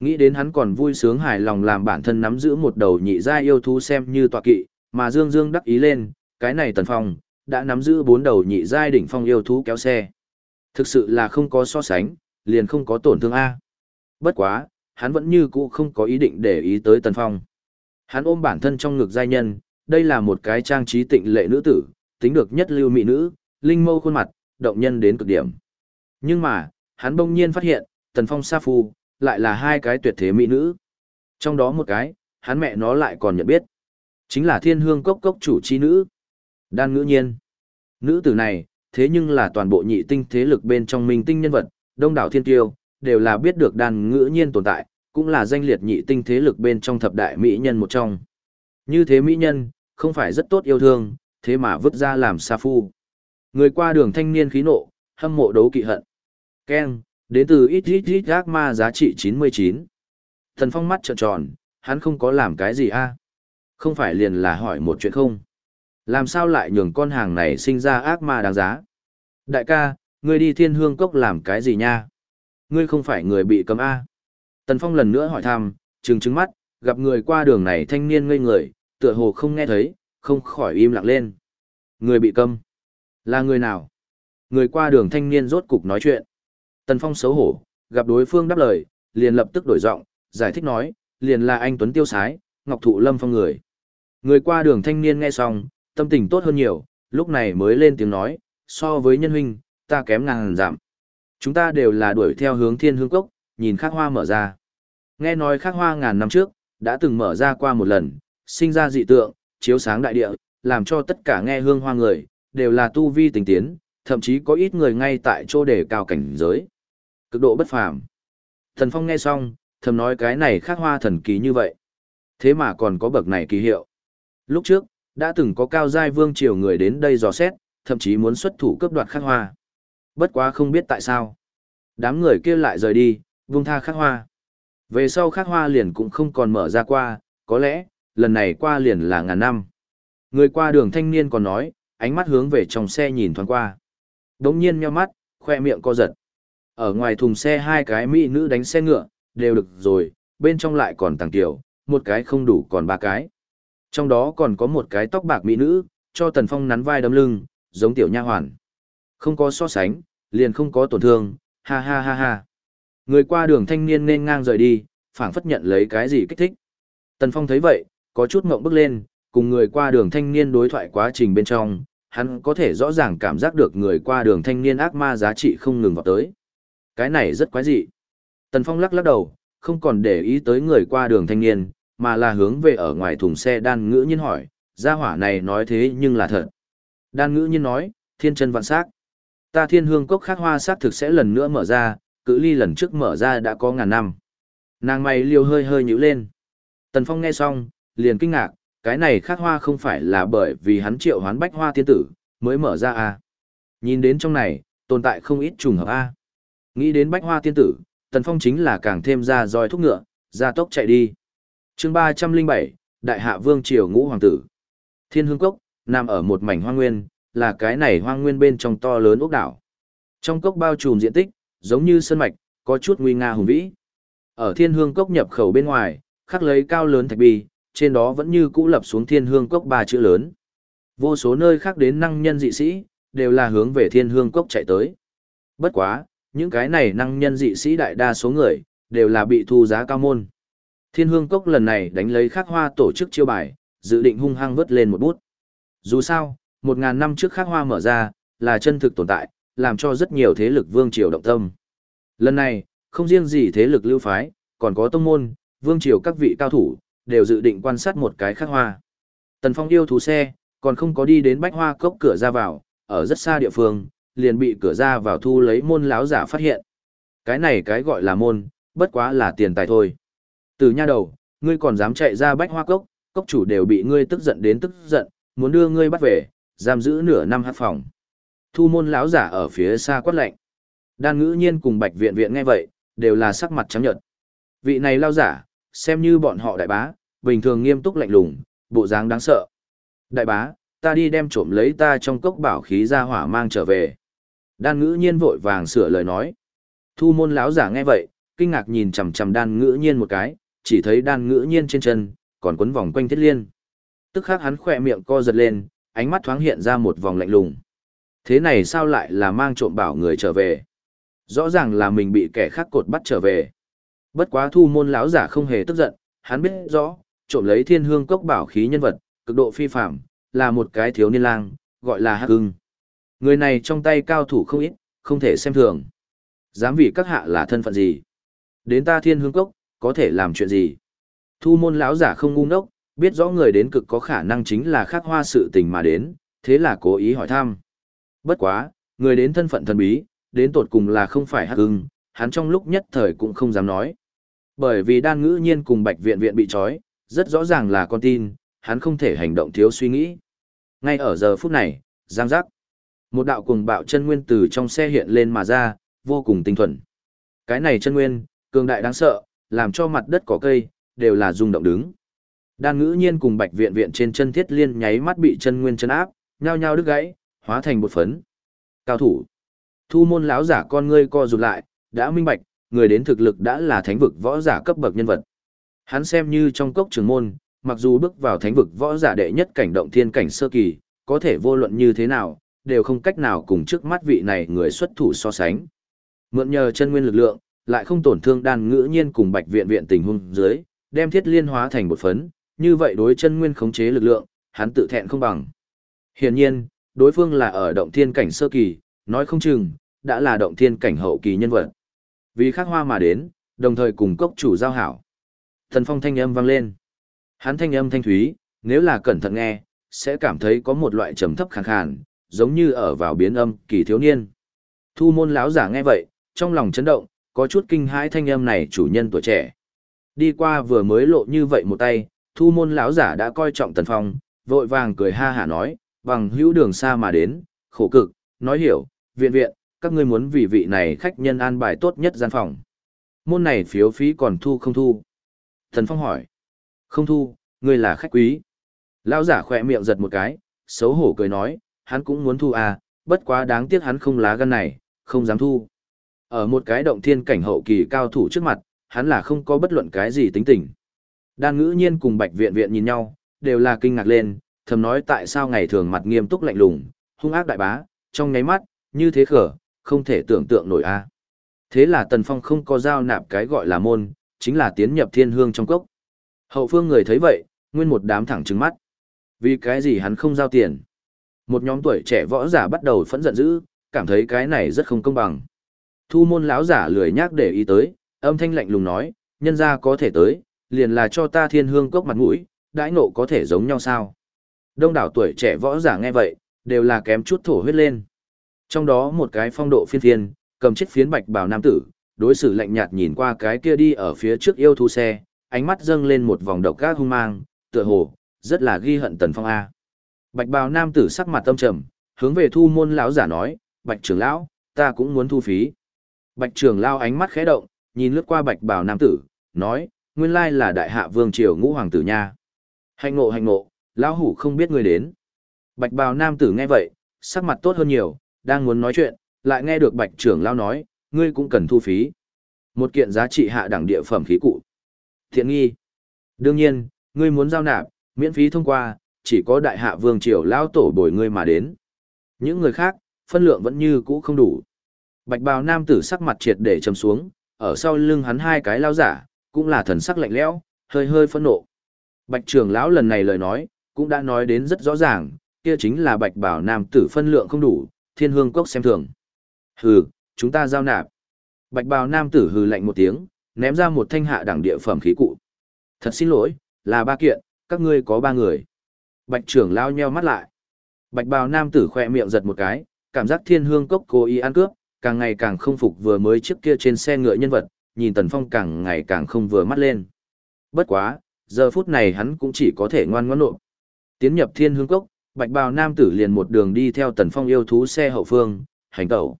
Nghĩ đến hắn còn vui sướng hài lòng làm bản thân nắm giữ một đầu nhị gia yêu thú xem như tọa kỵ, mà Dương Dương đắc ý lên, cái này Tần Phong đã nắm giữ bốn đầu nhị giai đỉnh phong yêu thú kéo xe. Thực sự là không có so sánh, liền không có tổn thương a. Bất quá, hắn vẫn như cũ không có ý định để ý tới Tần Phong. Hắn ôm bản thân trong ngực giai nhân, đây là một cái trang trí tịnh lệ nữ tử, tính được nhất lưu mỹ nữ, linh mâu khuôn mặt, động nhân đến cực điểm. Nhưng mà, hắn bỗng nhiên phát hiện, Tần Phong Sa Phu, lại là hai cái tuyệt thế mỹ nữ. Trong đó một cái, hắn mẹ nó lại còn nhận biết. Chính là thiên hương cốc cốc chủ chi nữ. Đan ngữ nhiên. Nữ tử này, thế nhưng là toàn bộ nhị tinh thế lực bên trong minh tinh nhân vật, đông đảo thiên tiêu, đều là biết được đàn ngữ nhiên tồn tại, cũng là danh liệt nhị tinh thế lực bên trong thập đại mỹ nhân một trong. Như thế mỹ nhân, không phải rất tốt yêu thương, thế mà vứt ra làm sa phu. Người qua đường thanh niên khí nộ, hâm mộ đấu kỵ hận. Ken, đến từ ít ít ít ác ma giá trị 99. Thần phong mắt trợn tròn, hắn không có làm cái gì a Không phải liền là hỏi một chuyện không? Làm sao lại nhường con hàng này sinh ra ác ma đáng giá? Đại ca, ngươi đi thiên hương cốc làm cái gì nha? Ngươi không phải người bị cấm A. Tần Phong lần nữa hỏi thăm, trừng trừng mắt, gặp người qua đường này thanh niên ngây người, tựa hồ không nghe thấy, không khỏi im lặng lên. Người bị câm. Là người nào? Người qua đường thanh niên rốt cục nói chuyện. Tần Phong xấu hổ, gặp đối phương đáp lời, liền lập tức đổi giọng, giải thích nói, liền là anh Tuấn Tiêu Sái, Ngọc Thụ Lâm Phong người. Người qua đường thanh niên nghe xong, tâm tình tốt hơn nhiều, lúc này mới lên tiếng nói, so với nhân huynh, ta kém ngàn giảm. Chúng ta đều là đuổi theo hướng thiên hương cốc, nhìn khắc hoa mở ra. Nghe nói khắc hoa ngàn năm trước, đã từng mở ra qua một lần, sinh ra dị tượng, chiếu sáng đại địa, làm cho tất cả nghe hương hoa người, đều là tu vi tình tiến, thậm chí có ít người ngay tại chỗ để cao cảnh giới. Cực độ bất phàm. Thần Phong nghe xong, thầm nói cái này khắc hoa thần kỳ như vậy. Thế mà còn có bậc này kỳ hiệu. Lúc trước, đã từng có cao giai vương triều người đến đây dò xét, thậm chí muốn xuất thủ cướp đoạt khắc hoa. Bất quá không biết tại sao. Đám người kia lại rời đi, vung tha khắc hoa. Về sau khắc hoa liền cũng không còn mở ra qua, có lẽ, lần này qua liền là ngàn năm. Người qua đường thanh niên còn nói, ánh mắt hướng về trong xe nhìn thoáng qua. Đống nhiên nheo mắt, khoe miệng co giật. Ở ngoài thùng xe hai cái mỹ nữ đánh xe ngựa, đều được rồi, bên trong lại còn tàng tiểu, một cái không đủ còn ba cái. Trong đó còn có một cái tóc bạc mỹ nữ, cho Tần Phong nắn vai đấm lưng, giống tiểu nha hoàn. Không có so sánh, liền không có tổn thương, ha ha ha ha. Người qua đường thanh niên nên ngang rời đi, phảng phất nhận lấy cái gì kích thích. Tần Phong thấy vậy, có chút ngộng bước lên, cùng người qua đường thanh niên đối thoại quá trình bên trong, hắn có thể rõ ràng cảm giác được người qua đường thanh niên ác ma giá trị không ngừng vào tới. Cái này rất quái dị. Tần Phong lắc lắc đầu, không còn để ý tới người qua đường thanh niên, mà là hướng về ở ngoài thùng xe đan ngữ nhiên hỏi, gia hỏa này nói thế nhưng là thật. Đan ngữ nhiên nói, thiên chân vạn sắc. Ta thiên hương cốc khác hoa sắc thực sẽ lần nữa mở ra, cự ly lần trước mở ra đã có ngàn năm. Nàng mày liêu hơi hơi nhíu lên. Tần Phong nghe xong, liền kinh ngạc, cái này khác hoa không phải là bởi vì hắn triệu hoán bách hoa tiên tử, mới mở ra à. Nhìn đến trong này, tồn tại không ít trùng hợp a. À. Nghĩ đến bách hoa tiên tử, Tần Phong chính là càng thêm ra roi thúc ngựa, ra tốc chạy đi. chương ba trăm linh bảy Đại hạ vương triều ngũ hoàng tử. Thiên hương cốc, nằm ở một mảnh hoang nguyên, là cái này hoang nguyên bên trong to lớn ốc đảo. Trong cốc bao trùm diện tích, giống như sơn mạch, có chút nguy nga hùng vĩ. Ở thiên hương cốc nhập khẩu bên ngoài, khắc lấy cao lớn thạch bì, trên đó vẫn như cũ lập xuống thiên hương cốc ba chữ lớn. Vô số nơi khác đến năng nhân dị sĩ, đều là hướng về thiên hương cốc chạy tới. Bất quá, những cái này năng nhân dị sĩ đại đa số người, đều là bị thu giá cao môn. Thiên hương cốc lần này đánh lấy khắc hoa tổ chức chiêu bài, dự định hung hăng vớt lên một bút. Dù sao, một ngàn năm trước khắc hoa mở ra, là chân thực tồn tại, làm cho rất nhiều thế lực vương triều động tâm. Lần này, không riêng gì thế lực lưu phái, còn có tông môn, vương triều các vị cao thủ, đều dự định quan sát một cái khắc hoa. Tần Phong yêu thú xe, còn không có đi đến bách hoa cốc cửa ra vào, ở rất xa địa phương, liền bị cửa ra vào thu lấy môn lão giả phát hiện. Cái này cái gọi là môn, bất quá là tiền tài thôi. Từ nha đầu, ngươi còn dám chạy ra bách hoa cốc, cốc chủ đều bị ngươi tức giận đến tức giận, muốn đưa ngươi bắt về, giam giữ nửa năm hát phòng. Thu môn lão giả ở phía xa quát lạnh. Đan ngữ nhiên cùng bạch viện viện nghe vậy, đều là sắc mặt trắng nhợt. Vị này lao giả, xem như bọn họ đại bá, bình thường nghiêm túc lạnh lùng, bộ dáng đáng sợ. Đại bá, ta đi đem trộm lấy ta trong cốc bảo khí ra hỏa mang trở về. Đan ngữ nhiên vội vàng sửa lời nói. Thu môn lão giả nghe vậy, kinh ngạc nhìn chằm chằm đan ngữ nhiên một cái, chỉ thấy đan ngữ nhiên trên chân, còn quấn vòng quanh thiết liên. Tức khắc hắn khỏe miệng co giật lên, ánh mắt thoáng hiện ra một vòng lạnh lùng. Thế này sao lại là mang trộm bảo người trở về? Rõ ràng là mình bị kẻ khác cột bắt trở về. Bất quá thu môn lão giả không hề tức giận, hắn biết rõ, trộm lấy thiên hương cốc bảo khí nhân vật, cực độ phi phạm, là một cái thiếu niên lang, gọi là hắc hưng. Người này trong tay cao thủ không ít, không thể xem thường. Dám vì các hạ là thân phận gì? Đến ta thiên hương cốc, có thể làm chuyện gì? Thu môn lão giả không ngu ngốc, biết rõ người đến cực có khả năng chính là khắc hoa sự tình mà đến, thế là cố ý hỏi thăm. Bất quá, người đến thân phận thần bí, đến tột cùng là không phải hắc ưng, hắn trong lúc nhất thời cũng không dám nói. Bởi vì đan ngữ nhiên cùng bạch viện viện bị trói, rất rõ ràng là con tin, hắn không thể hành động thiếu suy nghĩ. Ngay ở giờ phút này, giang giác. Một đạo cùng bạo chân nguyên từ trong xe hiện lên mà ra, vô cùng tinh thuần. Cái này chân nguyên, cường đại đáng sợ, làm cho mặt đất cỏ cây, đều là rung động đứng. Đan ngữ nhiên cùng bạch viện viện trên chân thiết liên nháy mắt bị chân nguyên chân áp, nhao nhao đứt gãy, hóa thành một phấn. Cao thủ. Thu môn lão giả con ngươi co rụt lại, đã minh bạch, người đến thực lực đã là thánh vực võ giả cấp bậc nhân vật. Hắn xem như trong cốc trường môn, mặc dù bước vào thánh vực võ giả đệ nhất cảnh động thiên cảnh sơ kỳ, có thể vô luận như thế nào, đều không cách nào cùng trước mắt vị này người xuất thủ so sánh. Mượn nhờ chân nguyên lực lượng, lại không tổn thương đan ngữ nhiên cùng bạch viện viện tình huống dưới, đem thiết liên hóa thành một phấn, như vậy đối chân nguyên khống chế lực lượng, hắn tự thẹn không bằng. Hiển nhiên, đối phương là ở động thiên cảnh sơ kỳ, nói không chừng, đã là động thiên cảnh hậu kỳ nhân vật. Vì khắc hoa mà đến, đồng thời cùng cốc chủ giao hảo. Thần phong thanh âm vang lên. Hắn thanh âm thanh thúy, nếu là cẩn thận nghe, sẽ cảm thấy có một loại trầm thấp khàn khàn, giống như ở vào biến âm kỳ thiếu niên. Thu môn lão giả nghe vậy, trong lòng chấn động, có chút kinh hãi thanh âm này chủ nhân tuổi trẻ. Đi qua vừa mới lộ như vậy một tay, thu môn lão giả đã coi trọng tần phong, vội vàng cười ha hả nói, bằng hữu đường xa mà đến, khổ cực, nói hiểu, viện viện, các ngươi muốn vì vị này khách nhân an bài tốt nhất gian phòng. Môn này phiếu phí còn thu không thu? Thần phong hỏi. Không thu, ngươi là khách quý. Lão giả khỏe miệng giật một cái, xấu hổ cười nói, hắn cũng muốn thu à, bất quá đáng tiếc hắn không lá gan này, không dám thu. Ở một cái động thiên cảnh hậu kỳ cao thủ trước mặt, hắn là không có bất luận cái gì tính tình. Đan ngữ nhiên cùng bạch viện viện nhìn nhau, đều là kinh ngạc lên, thầm nói tại sao ngày thường mặt nghiêm túc lạnh lùng, hung ác đại bá, trong nháy mắt, như thế khở, không thể tưởng tượng nổi a. À. Thế là Tần Phong không có giao nạp cái gọi là môn, chính là tiến nhập thiên hương trong cốc. Hậu phương người thấy vậy, nguyên một đám thẳng trừng mắt. Vì cái gì hắn không giao tiền? Một nhóm tuổi trẻ võ giả bắt đầu phẫn giận dữ, cảm thấy cái này rất không công bằng. Thu môn lão giả lười nhác để ý tới, âm thanh lạnh lùng nói, nhân ra có thể tới, liền là cho ta thiên hương cốc mặt mũi, đãi nộ có thể giống nhau sao. Đông đảo tuổi trẻ võ giả nghe vậy, đều là kém chút thổ huyết lên. Trong đó một cái phong độ phiên thiên cầm chiếc phiến bạch bào nam tử, đối xử lạnh nhạt nhìn qua cái kia đi ở phía trước yêu thú xe, ánh mắt dâng lên một vòng độc gác hung mang, tựa hồ, rất là ghi hận tần phong A. Bạch bào nam tử sắc mặt tâm trầm, hướng về thu môn lão giả nói, bạch trưởng lão, ta cũng muốn thu phí. Bạch trưởng lão ánh mắt khẽ động, nhìn lướt qua bạch bào nam tử, nói, nguyên lai là đại hạ vương triều ngũ hoàng tử nha. Hạnh ngộ hạnh ngộ, lão hủ không biết ngươi đến. Bạch bào nam tử nghe vậy, sắc mặt tốt hơn nhiều, đang muốn nói chuyện, lại nghe được bạch trưởng lão nói, ngươi cũng cần thu phí. Một kiện giá trị hạ đẳng địa phẩm khí cụ. Thiện nghi. Đương nhiên, ngươi muốn giao nạp, miễn phí thông qua, chỉ có đại hạ vương triều lão tổ bồi ngươi mà đến. Những người khác, phân lượng vẫn như cũ không đủ. Bạch bào nam tử sắc mặt triệt để trầm xuống, ở sau lưng hắn hai cái lao giả, cũng là thần sắc lạnh lẽo, hơi hơi phẫn nộ. Bạch trưởng lão lần này lời nói, cũng đã nói đến rất rõ ràng, kia chính là bạch bảo nam tử phân lượng không đủ, thiên hương cốc xem thường. Hừ, chúng ta giao nạp. Bạch bào nam tử hừ lạnh một tiếng, ném ra một thanh hạ đẳng địa phẩm khí cụ. Thật xin lỗi, là ba kiện, các ngươi có ba người. Bạch trưởng lao nheo mắt lại. Bạch bào nam tử khoe miệng giật một cái, cảm giác thiên hương cốc cố ý ăn cướp, càng ngày càng không phục vừa mới trước kia trên xe ngựa nhân vật, nhìn Tần Phong càng ngày càng không vừa mắt lên. Bất quá, giờ phút này hắn cũng chỉ có thể ngoan ngoãn nộp. Tiến nhập thiên hương cốc, bạch bào nam tử liền một đường đi theo Tần Phong yêu thú xe hậu phương, hành tẩu.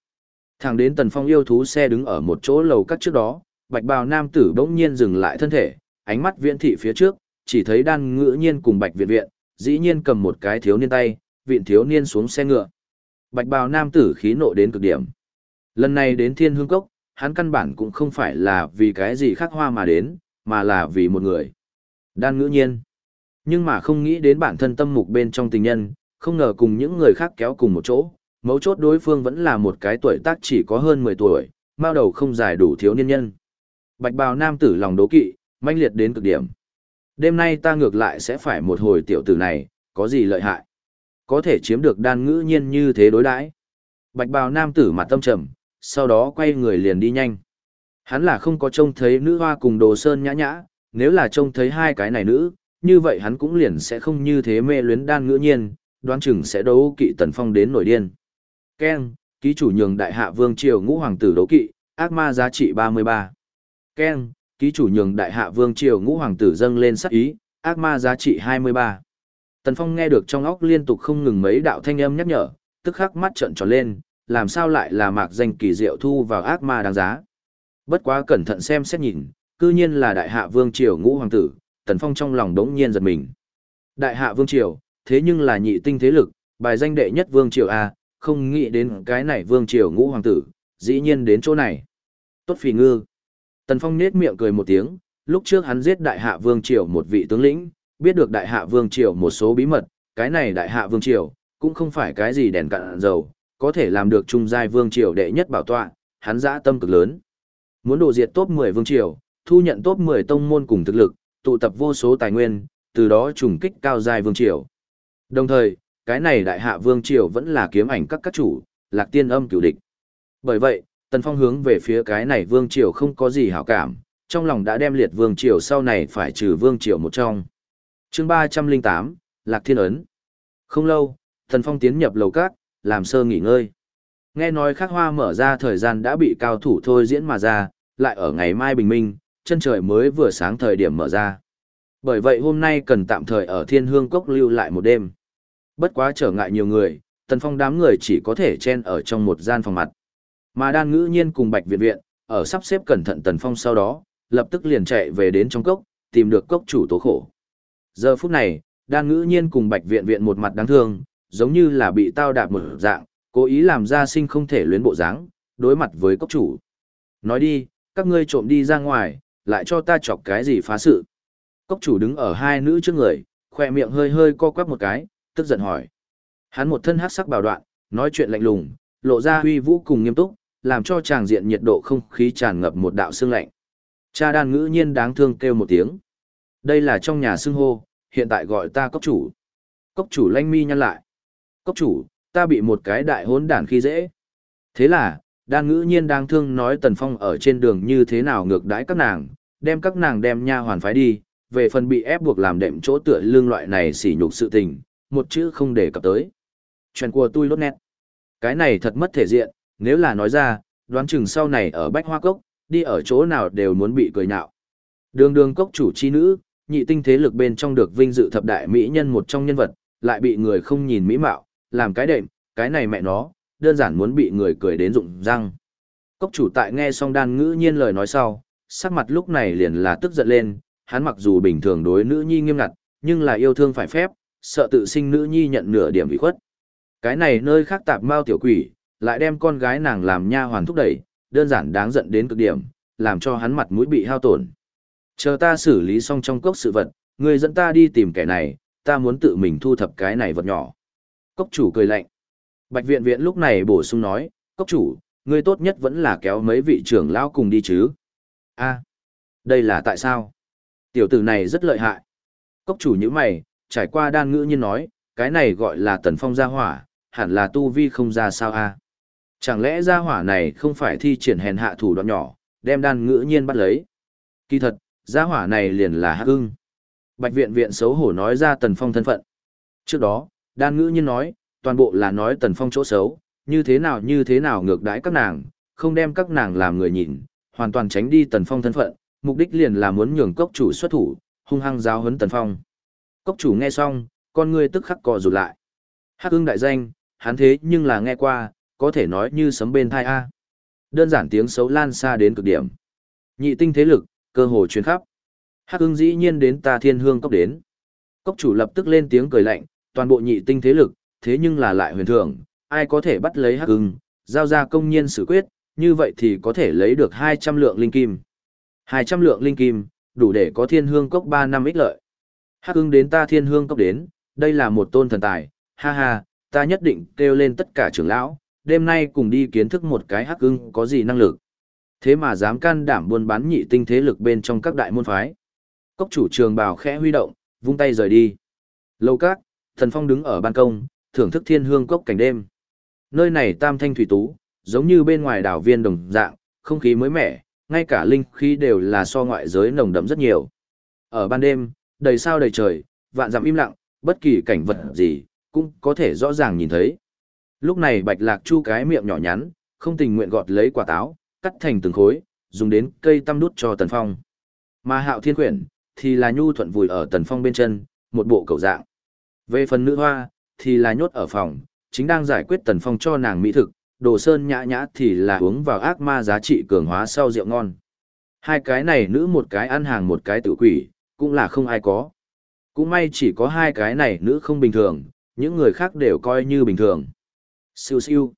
Thẳng đến Tần Phong yêu thú xe đứng ở một chỗ lầu cắt trước đó, bạch bào nam tử bỗng nhiên dừng lại thân thể, ánh mắt viễn thị phía trước, chỉ thấy đan ngữ nhiên cùng bạch viện viện, dĩ nhiên cầm một cái thiếu niên tay, viện thiếu niên xuống xe ngựa. Bạch bào nam tử khí nộ đến cực điểm. Lần này đến thiên hương cốc, hắn căn bản cũng không phải là vì cái gì khác hoa mà đến, mà là vì một người. Đan ngữ nhiên. Nhưng mà không nghĩ đến bản thân tâm mục bên trong tình nhân, không ngờ cùng những người khác kéo cùng một chỗ, mấu chốt đối phương vẫn là một cái tuổi tác chỉ có hơn 10 tuổi, mao đầu không dài đủ thiếu niên nhân. Bạch bào nam tử lòng đố kỵ, manh liệt đến cực điểm. Đêm nay ta ngược lại sẽ phải một hồi tiểu tử này, có gì lợi hại? Có thể chiếm được đan ngữ nhiên như thế đối đãi. Bạch bào nam tử mặt tâm trầm, sau đó quay người liền đi nhanh. Hắn là không có trông thấy nữ hoa cùng đồ sơn nhã nhã, nếu là trông thấy hai cái này nữ, như vậy hắn cũng liền sẽ không như thế mê luyến đan ngữ nhiên, đoán chừng sẽ đấu kỵ tần phong đến nổi điên. Ken, ký chủ nhường đại hạ vương triều ngũ hoàng tử đấu kỵ, ác ma giá trị 33. Ken, ký chủ nhường đại hạ vương triều ngũ hoàng tử dâng lên sắc ý, ác ma giá trị 23. Tần Phong nghe được trong óc liên tục không ngừng mấy đạo thanh âm nhắc nhở, tức khắc mắt trợn tròn lên, làm sao lại là mạc danh kỳ diệu thu vào ác ma đáng giá. Bất quá cẩn thận xem xét nhìn, cư nhiên là đại hạ vương triều ngũ hoàng tử, Tần Phong trong lòng đống nhiên giật mình. Đại hạ vương triều, thế nhưng là nhị tinh thế lực, bài danh đệ nhất vương triều A, không nghĩ đến cái này vương triều ngũ hoàng tử, dĩ nhiên đến chỗ này. Tốt phì ngư. Tần Phong nết miệng cười một tiếng, lúc trước hắn giết đại hạ vương triều một vị tướng lĩnh, biết được đại hạ vương triều một số bí mật, cái này đại hạ vương triều, cũng không phải cái gì đèn cạn dầu, có thể làm được trung giai vương triều đệ nhất bảo tọa, hắn dã tâm cực lớn. Muốn đổ diệt top 10 vương triều, thu nhận top 10 tông môn cùng thực lực, tụ tập vô số tài nguyên, từ đó trùng kích cao giai vương triều. Đồng thời, cái này đại hạ vương triều vẫn là kiếm ảnh các các chủ, lạc tiên âm cửu địch. Bởi vậy, Tần Phong hướng về phía cái này vương triều không có gì hảo cảm, trong lòng đã đem liệt vương triều sau này phải trừ vương triều một trong. Chương 308, Lạc Thiên ấn. Không lâu, Tần Phong tiến nhập lầu cát, làm sơ nghỉ ngơi. Nghe nói khắc hoa mở ra thời gian đã bị cao thủ thôi diễn mà ra, lại ở ngày mai bình minh, chân trời mới vừa sáng thời điểm mở ra. Bởi vậy hôm nay cần tạm thời ở thiên hương cốc lưu lại một đêm. Bất quá trở ngại nhiều người, tần phong đám người chỉ có thể chen ở trong một gian phòng mặt. Mà đan ngữ nhiên cùng bạch viện viện, ở sắp xếp cẩn thận tần phong sau đó, lập tức liền chạy về đến trong cốc, tìm được cốc chủ tố khổ. Giờ phút này, đan ngữ nhiên cùng bạch viện viện một mặt đáng thương, giống như là bị tao đạp một dạng, cố ý làm ra sinh không thể luyến bộ dáng, đối mặt với cốc chủ. Nói đi, các ngươi trộm đi ra ngoài, lại cho ta chọc cái gì phá sự. Cốc chủ đứng ở hai nữ trước người, khỏe miệng hơi hơi co quắp một cái, tức giận hỏi. Hắn một thân hát sắc bào đoạn, nói chuyện lạnh lùng, lộ ra huy vũ cùng nghiêm túc, làm cho tràng diện nhiệt độ không khí tràn ngập một đạo sương lạnh. Cha đan ngữ nhiên đáng thương kêu một tiếng. Đây là trong nhà xưng hô, hiện tại gọi ta cốc chủ. Cốc chủ lanh mi nhăn lại. Cốc chủ, ta bị một cái đại hốn đản khi dễ. Thế là, đan ngữ nhiên đang thương nói tần phong ở trên đường như thế nào ngược đãi các nàng, đem các nàng đem nha hoàn phái đi, về phần bị ép buộc làm đệm chỗ tựa lương loại này sỉ nhục sự tình, một chữ không để cập tới. Chuyện của tôi lốt nét. Cái này thật mất thể diện, nếu là nói ra, đoán chừng sau này ở Bách Hoa Cốc, đi ở chỗ nào đều muốn bị cười nhạo. Đường đường cốc chủ chi nữ, nhị tinh thế lực bên trong được vinh dự thập đại mỹ nhân một trong nhân vật, lại bị người không nhìn mỹ mạo, làm cái đệm, cái này mẹ nó, đơn giản muốn bị người cười đến rụng răng. Cốc chủ tại nghe xong đan ngữ nhiên lời nói sau, sắc mặt lúc này liền là tức giận lên, hắn mặc dù bình thường đối nữ nhi nghiêm ngặt, nhưng là yêu thương phải phép, sợ tự sinh nữ nhi nhận nửa điểm bị khuất. Cái này nơi khác tạp mao tiểu quỷ, lại đem con gái nàng làm nha hoàn thúc đẩy, đơn giản đáng giận đến cực điểm, làm cho hắn mặt mũi bị hao tổn. Chờ ta xử lý xong trong cốc sự vật, người dẫn ta đi tìm kẻ này, ta muốn tự mình thu thập cái này vật nhỏ. Cốc chủ cười lạnh. Bạch viện viện lúc này bổ sung nói, cốc chủ, ngươi tốt nhất vẫn là kéo mấy vị trưởng lão cùng đi chứ. a đây là tại sao? Tiểu tử này rất lợi hại. Cốc chủ như mày, trải qua đan ngữ nhiên nói, cái này gọi là tần phong gia hỏa, hẳn là tu vi không ra sao a Chẳng lẽ gia hỏa này không phải thi triển hèn hạ thủ đoạn nhỏ, đem đan ngữ nhiên bắt lấy. Kỳ thật, gia hỏa này liền là hắc ưng. Bạch viện viện xấu hổ nói ra tần phong thân phận. Trước đó, đan ngữ nhiên nói, toàn bộ là nói tần phong chỗ xấu, như thế nào như thế nào ngược đãi các nàng, không đem các nàng làm người nhìn, hoàn toàn tránh đi Tần Phong thân phận, mục đích liền là muốn nhường cốc chủ xuất thủ, hung hăng giáo huấn Tần Phong. Cốc chủ nghe xong, con ngươi tức khắc cò rụt lại. Hắc ưng đại danh, hắn thế nhưng là nghe qua, có thể nói như sấm bên thai A. Đơn giản tiếng xấu lan xa đến cực điểm. Nhị tinh thế lực, cơ hồ truyền khắp. Hắc ưng dĩ nhiên đến ta thiên hương cốc đến. Cốc chủ lập tức lên tiếng cười lạnh, toàn bộ nhị tinh thế lực, thế nhưng là lại huyền thường, ai có thể bắt lấy hắc ưng, giao ra công nhiên xử quyết, như vậy thì có thể lấy được 200 lượng linh kim. 200 lượng linh kim, đủ để có thiên hương cốc 3 năm ích lợi. Hắc ưng đến ta thiên hương cốc đến, đây là một tôn thần tài, ha ha, ta nhất định kêu lên tất cả trưởng lão, đêm nay cùng đi kiến thức một cái hắc ưng có gì năng lực. Thế mà dám can đảm buôn bán nhị tinh thế lực bên trong các đại môn phái. Cốc chủ trường bào khẽ huy động, vung tay rời đi. Lâu các, thần phong đứng ở ban công, thưởng thức thiên hương cốc cảnh đêm. Nơi này tam thanh thủy tú, giống như bên ngoài đảo viên đồng dạng, không khí mới mẻ, ngay cả linh khí đều là so ngoại giới nồng đậm rất nhiều. Ở ban đêm, đầy sao đầy trời, vạn dặm im lặng, bất kỳ cảnh vật gì, cũng có thể rõ ràng nhìn thấy. Lúc này bạch lạc chu cái miệng nhỏ nhắn, không tình nguyện gọt lấy quả táo, cắt thành từng khối, dùng đến cây tăm đút cho tần phong. Mà hạo thiên quyển, thì là nhu thuận vùi ở tần phong bên chân, một bộ cầu dạng. Về phần nữ hoa, thì là nhốt ở phòng, chính đang giải quyết tần phong cho nàng mỹ thực, đồ sơn nhã nhã thì là uống vào ác ma giá trị cường hóa sau rượu ngon. Hai cái này nữ một cái ăn hàng một cái tự quỷ, cũng là không ai có. Cũng may chỉ có hai cái này nữ không bình thường, những người khác đều coi như bình thường. Siêu siêu.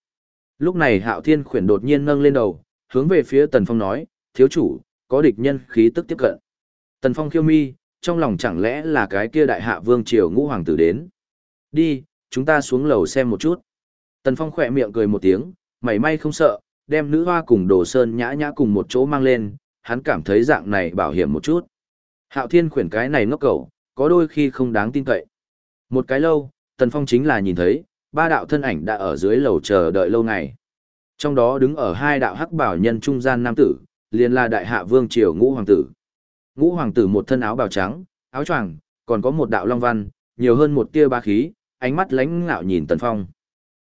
Lúc này hạo thiên khuyển đột nhiên nâng lên đầu, hướng về phía tần phong nói, thiếu chủ, có địch nhân khí tức tiếp cận. Tần phong khiêu mi, trong lòng chẳng lẽ là cái kia đại hạ vương triều ngũ hoàng tử đến. Đi, chúng ta xuống lầu xem một chút. Tần Phong khỏe miệng cười một tiếng, mảy may không sợ, đem nữ hoa cùng đồ sơn nhã nhã cùng một chỗ mang lên, hắn cảm thấy dạng này bảo hiểm một chút. Hạo thiên khuyển cái này ngốc cầu, có đôi khi không đáng tin cậy. Một cái lâu, Tần Phong chính là nhìn thấy, ba đạo thân ảnh đã ở dưới lầu chờ đợi lâu ngày. Trong đó đứng ở hai đạo hắc bảo nhân trung gian nam tử, liền là đại hạ vương triều ngũ hoàng tử. Ngũ hoàng tử một thân áo bào trắng, áo choàng, còn có một đạo long văn, nhiều hơn một tia ba khí, ánh mắt lãnh ngạo nhìn Tần Phong.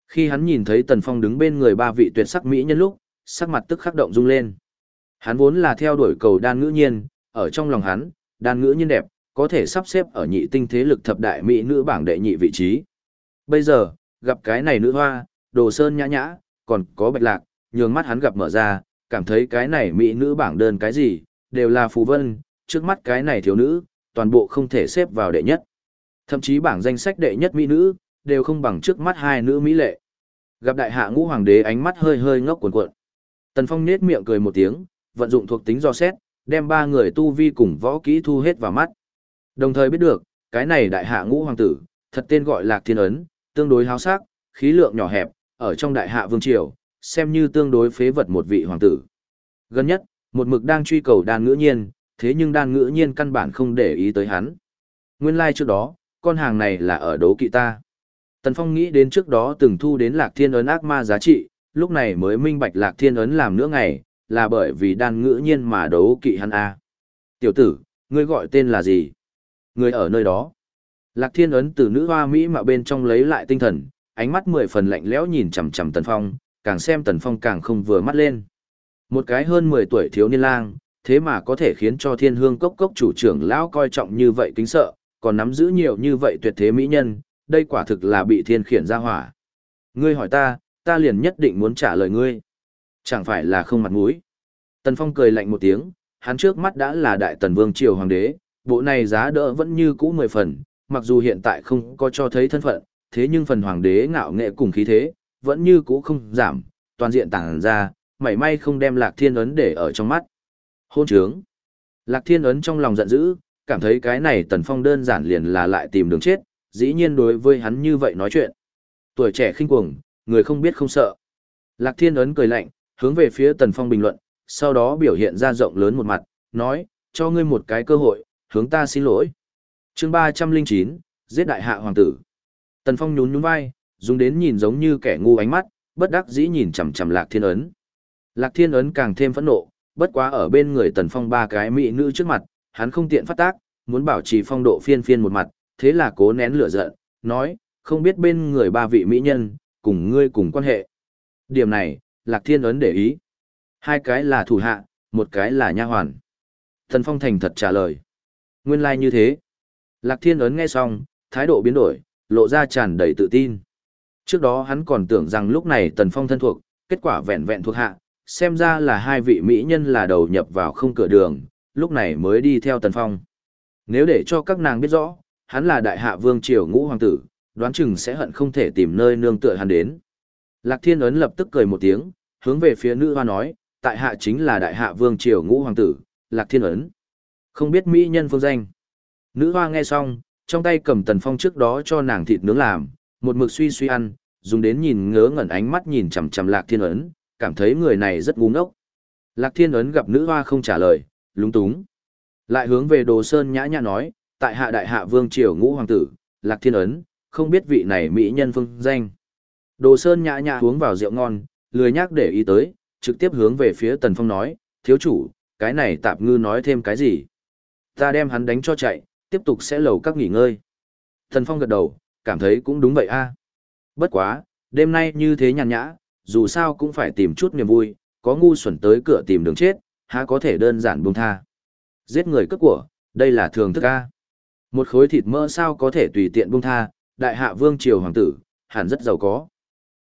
Khi hắn nhìn thấy Tần Phong đứng bên người ba vị tuyệt sắc mỹ nhân lúc, sắc mặt tức khắc động rung lên. Hắn vốn là theo đuổi cầu đan ngữ nhiên, ở trong lòng hắn, đan ngữ nhiên đẹp, có thể sắp xếp ở nhị tinh thế lực thập đại mỹ nữ bảng đệ nhị vị trí. Bây giờ, gặp cái này nữ hoa, đồ sơn nhã nhã, còn có bạch lạc, nhường mắt hắn gặp mở ra, cảm thấy cái này mỹ nữ bảng đơn cái gì, đều là phù vân, trước mắt cái này thiếu nữ, toàn bộ không thể xếp vào đệ nhất. Thậm chí bảng danh sách đệ nhất mỹ nữ, đều không bằng trước mắt hai nữ mỹ lệ. Gặp đại hạ ngũ hoàng đế ánh mắt hơi hơi ngốc cuộn cuộn. Tần Phong nết miệng cười một tiếng, vận dụng thuộc tính do xét, đem ba người tu vi cùng võ kỹ thu hết vào mắt. Đồng thời biết được, cái này đại hạ ngũ hoàng tử, thật tên gọi Lạc Thiên Ấn, tương đối háo sắc, khí lượng nhỏ hẹp, ở trong đại hạ vương triều, xem như tương đối phế vật một vị hoàng tử. Gần nhất, một mực đang truy cầu đàn ngữ nhiên, thế nhưng đan ngữ nhiên căn bản không để ý tới hắn. Nguyên lai like trước đó, con hàng này là ở đấu kỵ ta. Tần Phong nghĩ đến trước đó từng thu đến Lạc Thiên ấn ác ma giá trị, lúc này mới minh bạch Lạc Thiên ấn làm nữa ngày, là bởi vì đan ngữ nhiên mà đấu kỵ hắn a. Tiểu tử, ngươi gọi tên là gì? Ngươi ở nơi đó. Lạc Thiên ấn từ nữ hoa Mỹ mà bên trong lấy lại tinh thần, ánh mắt mười phần lạnh lẽo nhìn chằm chằm Tần Phong, càng xem Tần Phong càng không vừa mắt lên. Một cái hơn 10 tuổi thiếu niên lang, thế mà có thể khiến cho thiên hương cốc cốc chủ trưởng lão coi trọng như vậy kính sợ, còn nắm giữ nhiều như vậy tuyệt thế mỹ nhân, đây quả thực là bị thiên khiển ra hỏa. Ngươi hỏi ta, ta liền nhất định muốn trả lời ngươi. Chẳng phải là không mặt mũi. Tần Phong cười lạnh một tiếng, hắn trước mắt đã là đại tần vương triều hoàng đế, bộ này giá đỡ vẫn như cũ mười phần, mặc dù hiện tại không có cho thấy thân phận, thế nhưng phần hoàng đế ngạo nghệ cùng khí thế, vẫn như cũ không giảm, toàn diện tàng ra, mảy may không đem lạc thiên ấn để ở trong mắt. Hôn trướng. Lạc thiên ấn trong lòng giận dữ, cảm thấy cái này tần phong đơn giản liền là lại tìm đường chết, dĩ nhiên đối với hắn như vậy nói chuyện. Tuổi trẻ khinh cuồng, người không biết không sợ. Lạc thiên ấn cười lạnh, hướng về phía tần phong bình luận, sau đó biểu hiện ra rộng lớn một mặt, nói, cho ngươi một cái cơ hội, hướng ta xin lỗi. chương ba trăm linh chín giết đại hạ hoàng tử. Tần phong nhún nhún vai, dùng đến nhìn giống như kẻ ngu ánh mắt, bất đắc dĩ nhìn chằm chằm lạc thiên ấn. Lạc thiên ấn càng thêm phẫn nộ, bất quá ở bên người tần phong ba cái mỹ nữ trước mặt, hắn không tiện phát tác, muốn bảo trì phong độ phiên phiên một mặt, thế là cố nén lửa giận, nói, không biết bên người ba vị mỹ nhân, cùng ngươi cùng quan hệ. Điểm này, Lạc Thiên ấn để ý. Hai cái là thủ hạ, một cái là nha hoàn. Tần Phong thành thật trả lời. Nguyên lai like như thế. Lạc Thiên ấn nghe xong, thái độ biến đổi, lộ ra tràn đầy tự tin. Trước đó hắn còn tưởng rằng lúc này Tần Phong thân thuộc, kết quả vẹn vẹn thuộc hạ, xem ra là hai vị mỹ nhân là đầu nhập vào không cửa đường, lúc này mới đi theo Tần Phong. Nếu để cho các nàng biết rõ, hắn là đại hạ vương triều ngũ hoàng tử, đoán chừng sẽ hận không thể tìm nơi nương tựa hắn đến. Lạc Thiên Ấn lập tức cười một tiếng, hướng về phía nữ hoa nói, tại hạ chính là đại hạ vương triều ngũ hoàng tử, Lạc Thiên Ấn. Không biết mỹ nhân phương danh. Nữ hoa nghe xong, trong tay cầm tần phong trước đó cho nàng thịt nướng làm, một mực suy suy ăn, dùng đến nhìn ngớ ngẩn ánh mắt nhìn chằm chằm Lạc Thiên Ấn, cảm thấy người này rất ngu ngốc. Lạc Thiên Ấn gặp nữ hoa không trả lời, lúng túng. Lại hướng về Đồ Sơn nhã nhã nói, tại hạ đại hạ vương triều ngũ hoàng tử, Lạc Thiên Ấn, không biết vị này mỹ nhân phương danh. Đồ Sơn nhã nhã uống vào rượu ngon, lười nhác để ý tới, trực tiếp hướng về phía Tần Phong nói, thiếu chủ, cái này tạp ngư nói thêm cái gì? Ta đem hắn đánh cho chạy, tiếp tục sẽ lầu các nghỉ ngơi. Tần Phong gật đầu, cảm thấy cũng đúng vậy a. Bất quá, đêm nay như thế nhàn nhã, dù sao cũng phải tìm chút niềm vui, có ngu xuẩn tới cửa tìm đường chết, há có thể đơn giản buông tha. Giết người cướp của, đây là thường thức a. Một khối thịt mỡ sao có thể tùy tiện buông tha, đại hạ vương triều hoàng tử, hẳn rất giàu có.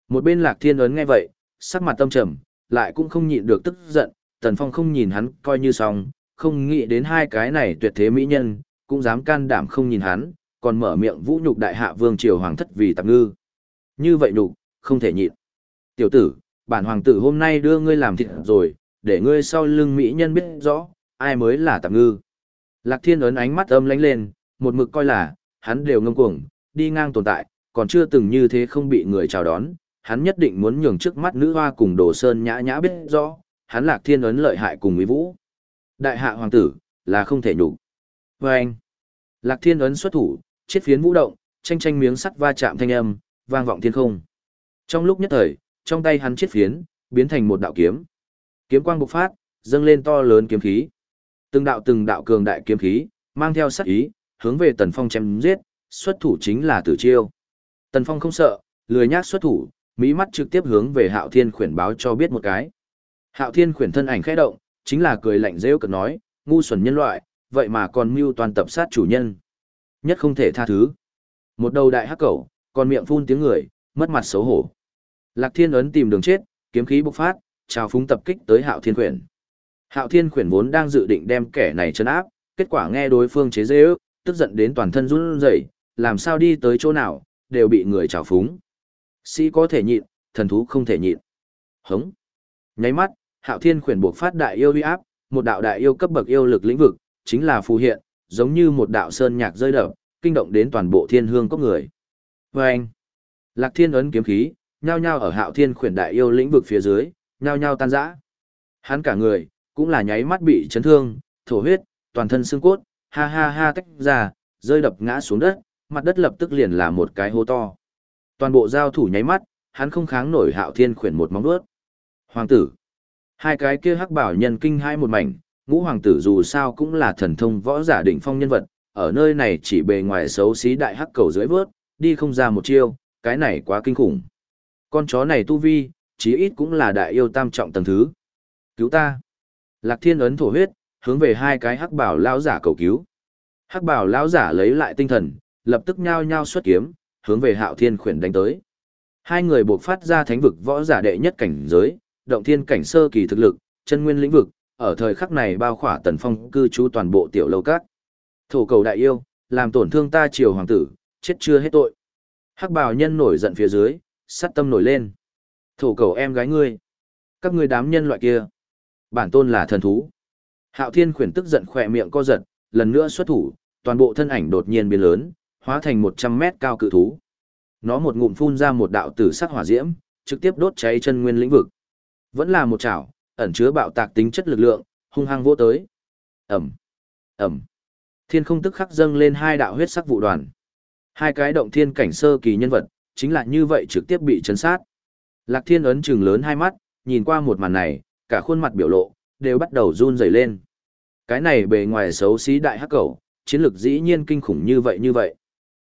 Một bên lạc thiên ấn nghe vậy, sắc mặt tâm trầm, lại cũng không nhịn được tức giận, tần phong không nhìn hắn coi như xong, không nghĩ đến hai cái này tuyệt thế mỹ nhân, cũng dám can đảm không nhìn hắn, còn mở miệng vũ nhục đại hạ vương triều hoàng thất vì tạp ngư. Như vậy nhục, không thể nhịn. Tiểu tử, bản hoàng tử hôm nay đưa ngươi làm thịt rồi, để ngươi sau lưng mỹ nhân biết rõ, ai mới là tạm ngư. Lạc thiên ấn ánh mắt âm lánh lên, một mực coi là, hắn đều ngâm cuồng, đi ngang tồn tại, còn chưa từng như thế không bị người chào đón, hắn nhất định muốn nhường trước mắt nữ hoa cùng đồ sơn nhã nhã biết rõ, hắn lạc thiên ấn lợi hại cùng mỹ vũ. Đại hạ hoàng tử, là không thể nhục. Và anh, lạc thiên ấn xuất thủ, chiết phiến vũ động, tranh tranh miếng sắt va chạm thanh âm, vang vọng thiên không. Trong lúc nhất thời, trong tay hắn chiết phiến, biến thành một đạo kiếm. Kiếm quang bộc phát, dâng lên to lớn kiếm khí. Từng đạo từng đạo cường đại kiếm khí, mang theo sát ý, hướng về Tần Phong chém giết, xuất thủ chính là tử chiêu. Tần Phong không sợ, lười nhác xuất thủ, mỹ mắt trực tiếp hướng về Hạo Thiên khuyển báo cho biết một cái. Hạo Thiên khuyển thân ảnh khẽ động, chính là cười lạnh rêu cợt nói, ngu xuẩn nhân loại, vậy mà còn mưu toàn tập sát chủ nhân. Nhất không thể tha thứ. Một đầu đại hắc cẩu, còn miệng phun tiếng người, mất mặt xấu hổ. Lạc Thiên ấn tìm đường chết, kiếm khí bộc phát, trào phúng tập kích tới Hạo Thiên Quyển. Hạo Thiên Quyển vốn đang dự định đem kẻ này trấn áp, kết quả nghe đối phương chế giễu, tức giận đến toàn thân run rẩy, làm sao đi tới chỗ nào, đều bị người trào phúng. Sĩ có thể nhịn, thần thú không thể nhịn. Hống. Nháy mắt, Hạo Thiên Quyển buộc phát đại yêu uy áp, một đạo đại yêu cấp bậc yêu lực lĩnh vực, chính là phù hiện, giống như một đạo sơn nhạc rơi đập, kinh động đến toàn bộ thiên hương cốc người. Và anh, Lạc Thiên ấn kiếm khí, nhao nhao ở Hạo Thiên khuyển đại yêu lĩnh vực phía dưới, nhao nhao tan rã. Hắn cả người, cũng là nháy mắt bị chấn thương, thổ huyết, toàn thân xương cốt, ha ha ha tách ra, rơi đập ngã xuống đất, mặt đất lập tức liền là một cái hố to. Toàn bộ giao thủ nháy mắt, hắn không kháng nổi Hạo Thiên khuyển một móng vuốt. Hoàng tử. Hai cái kia hắc bảo nhân kinh hai một mảnh, ngũ hoàng tử dù sao cũng là thần thông võ giả đỉnh phong nhân vật, ở nơi này chỉ bề ngoài xấu xí đại hắc cầu dưới vớt, đi không ra một chiêu, cái này quá kinh khủng. Con chó này tu vi, chí ít cũng là đại yêu tam trọng tầng thứ. Cứu ta. Lạc thiên ấn thổ huyết, hướng về hai cái hắc bảo lão giả cầu cứu. Hắc bảo lão giả lấy lại tinh thần, lập tức nhao nhao xuất kiếm, hướng về hạo thiên khuyển đánh tới. Hai người buộc phát ra thánh vực võ giả đệ nhất cảnh giới, động thiên cảnh sơ kỳ thực lực, chân nguyên lĩnh vực, ở thời khắc này bao khỏa tần phong cư trú toàn bộ tiểu lâu các. Thổ cầu đại yêu, làm tổn thương ta triều hoàng tử, chết chưa hết tội. Hắc bào nhân nổi giận phía dưới, sát tâm nổi lên. Thổ cầu em gái ngươi. Các ngươi đám nhân loại kia. Bản tôn là thần thú. Hạo thiên khuyển tức giận khỏe miệng co giật, lần nữa xuất thủ, toàn bộ thân ảnh đột nhiên biến lớn, hóa thành 100 mét cao cự thú. Nó một ngụm phun ra một đạo tử sắc hỏa diễm, trực tiếp đốt cháy chân nguyên lĩnh vực. Vẫn là một chảo, ẩn chứa bạo tạc tính chất lực lượng, hung hăng vỗ tới. Ẩm, Ẩm. Thiên không tức khắc dâng lên hai đạo huyết sắc vụ đoàn. Hai cái động thiên cảnh sơ kỳ nhân vật, chính là như vậy trực tiếp bị chấn sát. Lạc thiên ấn trừng lớn hai mắt, nhìn qua một màn này, cả khuôn mặt biểu lộ, đều bắt đầu run rẩy lên. Cái này bề ngoài xấu xí đại hắc cầu, chiến lược dĩ nhiên kinh khủng như vậy như vậy.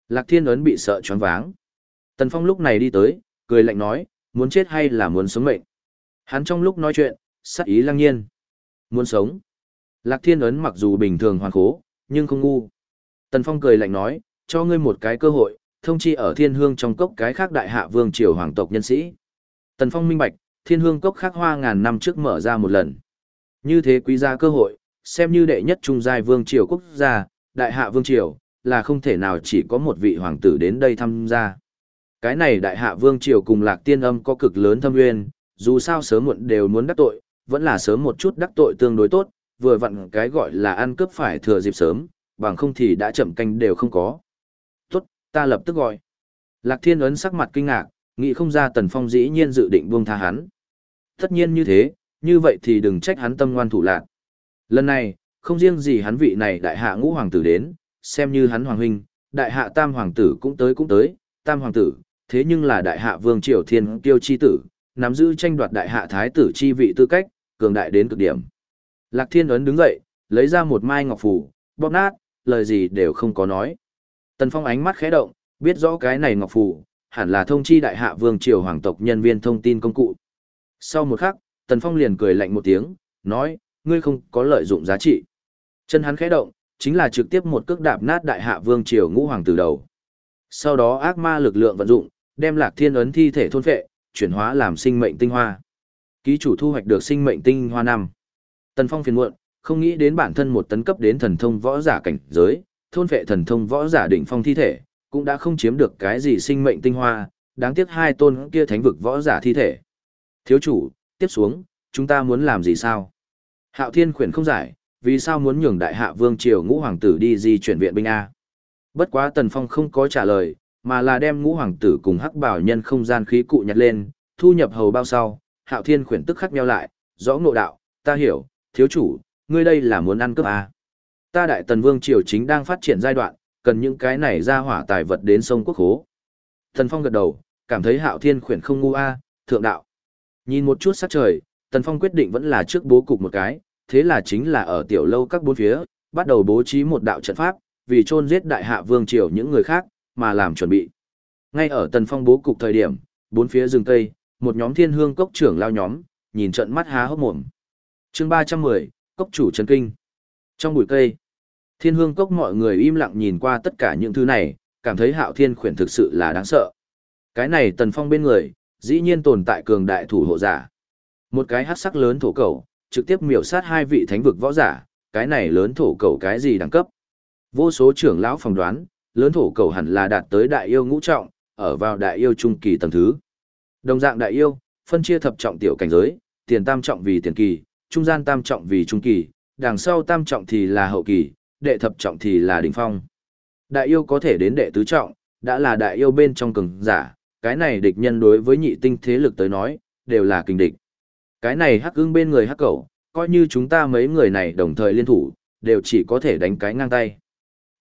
Lạc thiên ấn bị sợ choáng váng. Tần Phong lúc này đi tới, cười lạnh nói, muốn chết hay là muốn sống mệnh. Hắn trong lúc nói chuyện, sắc ý lăng nhiên. Muốn sống. Lạc Thiên Ấn mặc dù bình thường hoàn khố, nhưng không ngu. Tần Phong cười lạnh nói, cho ngươi một cái cơ hội, thông chi ở thiên hương trong cốc cái khác đại hạ vương triều hoàng tộc nhân sĩ. Tần Phong minh bạch, thiên hương cốc khác hoa ngàn năm trước mở ra một lần. Như thế quý gia cơ hội, xem như đệ nhất trung giai vương triều quốc gia, đại hạ vương triều, là không thể nào chỉ có một vị hoàng tử đến đây tham gia. Cái này đại hạ vương triều cùng lạc tiên âm có cực lớn thâm nguyên, dù sao sớm muộn đều muốn đắc tội, vẫn là sớm một chút đắc tội tương đối tốt, vừa vặn cái gọi là ăn cướp phải thừa dịp sớm, bằng không thì đã chậm canh đều không có. Ta lập tức gọi. Lạc thiên ấn sắc mặt kinh ngạc, nghĩ không ra tần phong dĩ nhiên dự định buông tha hắn. Tất nhiên như thế, như vậy thì đừng trách hắn tâm ngoan thủ lạc. Lần này, không riêng gì hắn vị này đại hạ ngũ hoàng tử đến, xem như hắn hoàng huynh, đại hạ tam hoàng tử cũng tới cũng tới, tam hoàng tử, thế nhưng là đại hạ vương triều thiên kiêu chi tử, nắm giữ tranh đoạt đại hạ thái tử chi vị tư cách, cường đại đến cực điểm. Lạc thiên ấn đứng dậy, lấy ra một mai ngọc phủ, bóp nát, lời gì đều không có nói. Tần phong ánh mắt khẽ động, biết rõ cái này ngọc phủ, hẳn là thông chi đại hạ vương triều hoàng tộc nhân viên thông tin công cụ. Sau một khắc, Tần Phong liền cười lạnh một tiếng, nói, ngươi không có lợi dụng giá trị. Chân hắn khẽ động, chính là trực tiếp một cước đạp nát đại hạ vương triều ngũ hoàng từ đầu. Sau đó ác ma lực lượng vận dụng, đem lạc thiên ấn thi thể thôn phệ, chuyển hóa làm sinh mệnh tinh hoa. Ký chủ thu hoạch được sinh mệnh tinh hoa năm. Tần Phong phiền muộn, không nghĩ đến bản thân một tấn cấp đến thần thông võ giả cảnh giới, thôn phệ thần thông võ giả đỉnh phong thi thể, cũng đã không chiếm được cái gì sinh mệnh tinh hoa, đáng tiếc hai tôn kia thánh vực võ giả thi thể. Thiếu chủ, tiếp xuống, chúng ta muốn làm gì sao? Hạo Thiên khuyển không giải, vì sao muốn nhường đại hạ vương triều ngũ hoàng tử đi di chuyển viện binh A? Bất quá Tần Phong không có trả lời, mà là đem ngũ hoàng tử cùng hắc bảo nhân không gian khí cụ nhặt lên, thu nhập hầu bao sau, Hạo Thiên khuyển tức khắc meo lại, rõ ngộ đạo, ta hiểu, thiếu chủ, ngươi đây là muốn ăn cướp A. Ta đại tần vương triều chính đang phát triển giai đoạn, cần những cái này ra hỏa tài vật đến sông quốc hố. Tần Phong gật đầu, cảm thấy Hạo Thiên khuyển không ngu A, thượng đạo. Nhìn một chút sát trời, Tần Phong quyết định vẫn là trước bố cục một cái, thế là chính là ở tiểu lâu các bốn phía, bắt đầu bố trí một đạo trận pháp, vì chôn giết đại hạ vương triều những người khác, mà làm chuẩn bị. Ngay ở Tần Phong bố cục thời điểm, bốn phía rừng cây, một nhóm thiên hương cốc trưởng lao nhóm, nhìn trận mắt há hốc mồm. chương 310, cốc chủ chân kinh. Trong bụi cây, thiên hương cốc mọi người im lặng nhìn qua tất cả những thứ này, cảm thấy hạo thiên khuyển thực sự là đáng sợ. Cái này Tần Phong bên người, dĩ nhiên tồn tại cường đại thủ hộ giả. Một cái hắc sắc lớn thổ cầu, trực tiếp miểu sát hai vị thánh vực võ giả, cái này lớn thổ cầu cái gì đẳng cấp. Vô số trưởng lão phỏng đoán, lớn thổ cầu hẳn là đạt tới đại yêu ngũ trọng, ở vào đại yêu trung kỳ tầng thứ. Đồng dạng đại yêu, phân chia thập trọng tiểu cảnh giới, tiền tam trọng vì tiền kỳ, trung gian tam trọng vì trung kỳ, đằng sau tam trọng thì là hậu kỳ, đệ thập trọng thì là đỉnh phong. Đại yêu có thể đến đệ tứ trọng, đã là đại yêu bên trong cường giả, cái này địch nhân đối với nhị tinh thế lực tới nói, đều là kinh địch. Cái này hắc ưng bên người hắc cẩu, coi như chúng ta mấy người này đồng thời liên thủ, đều chỉ có thể đánh cái ngang tay.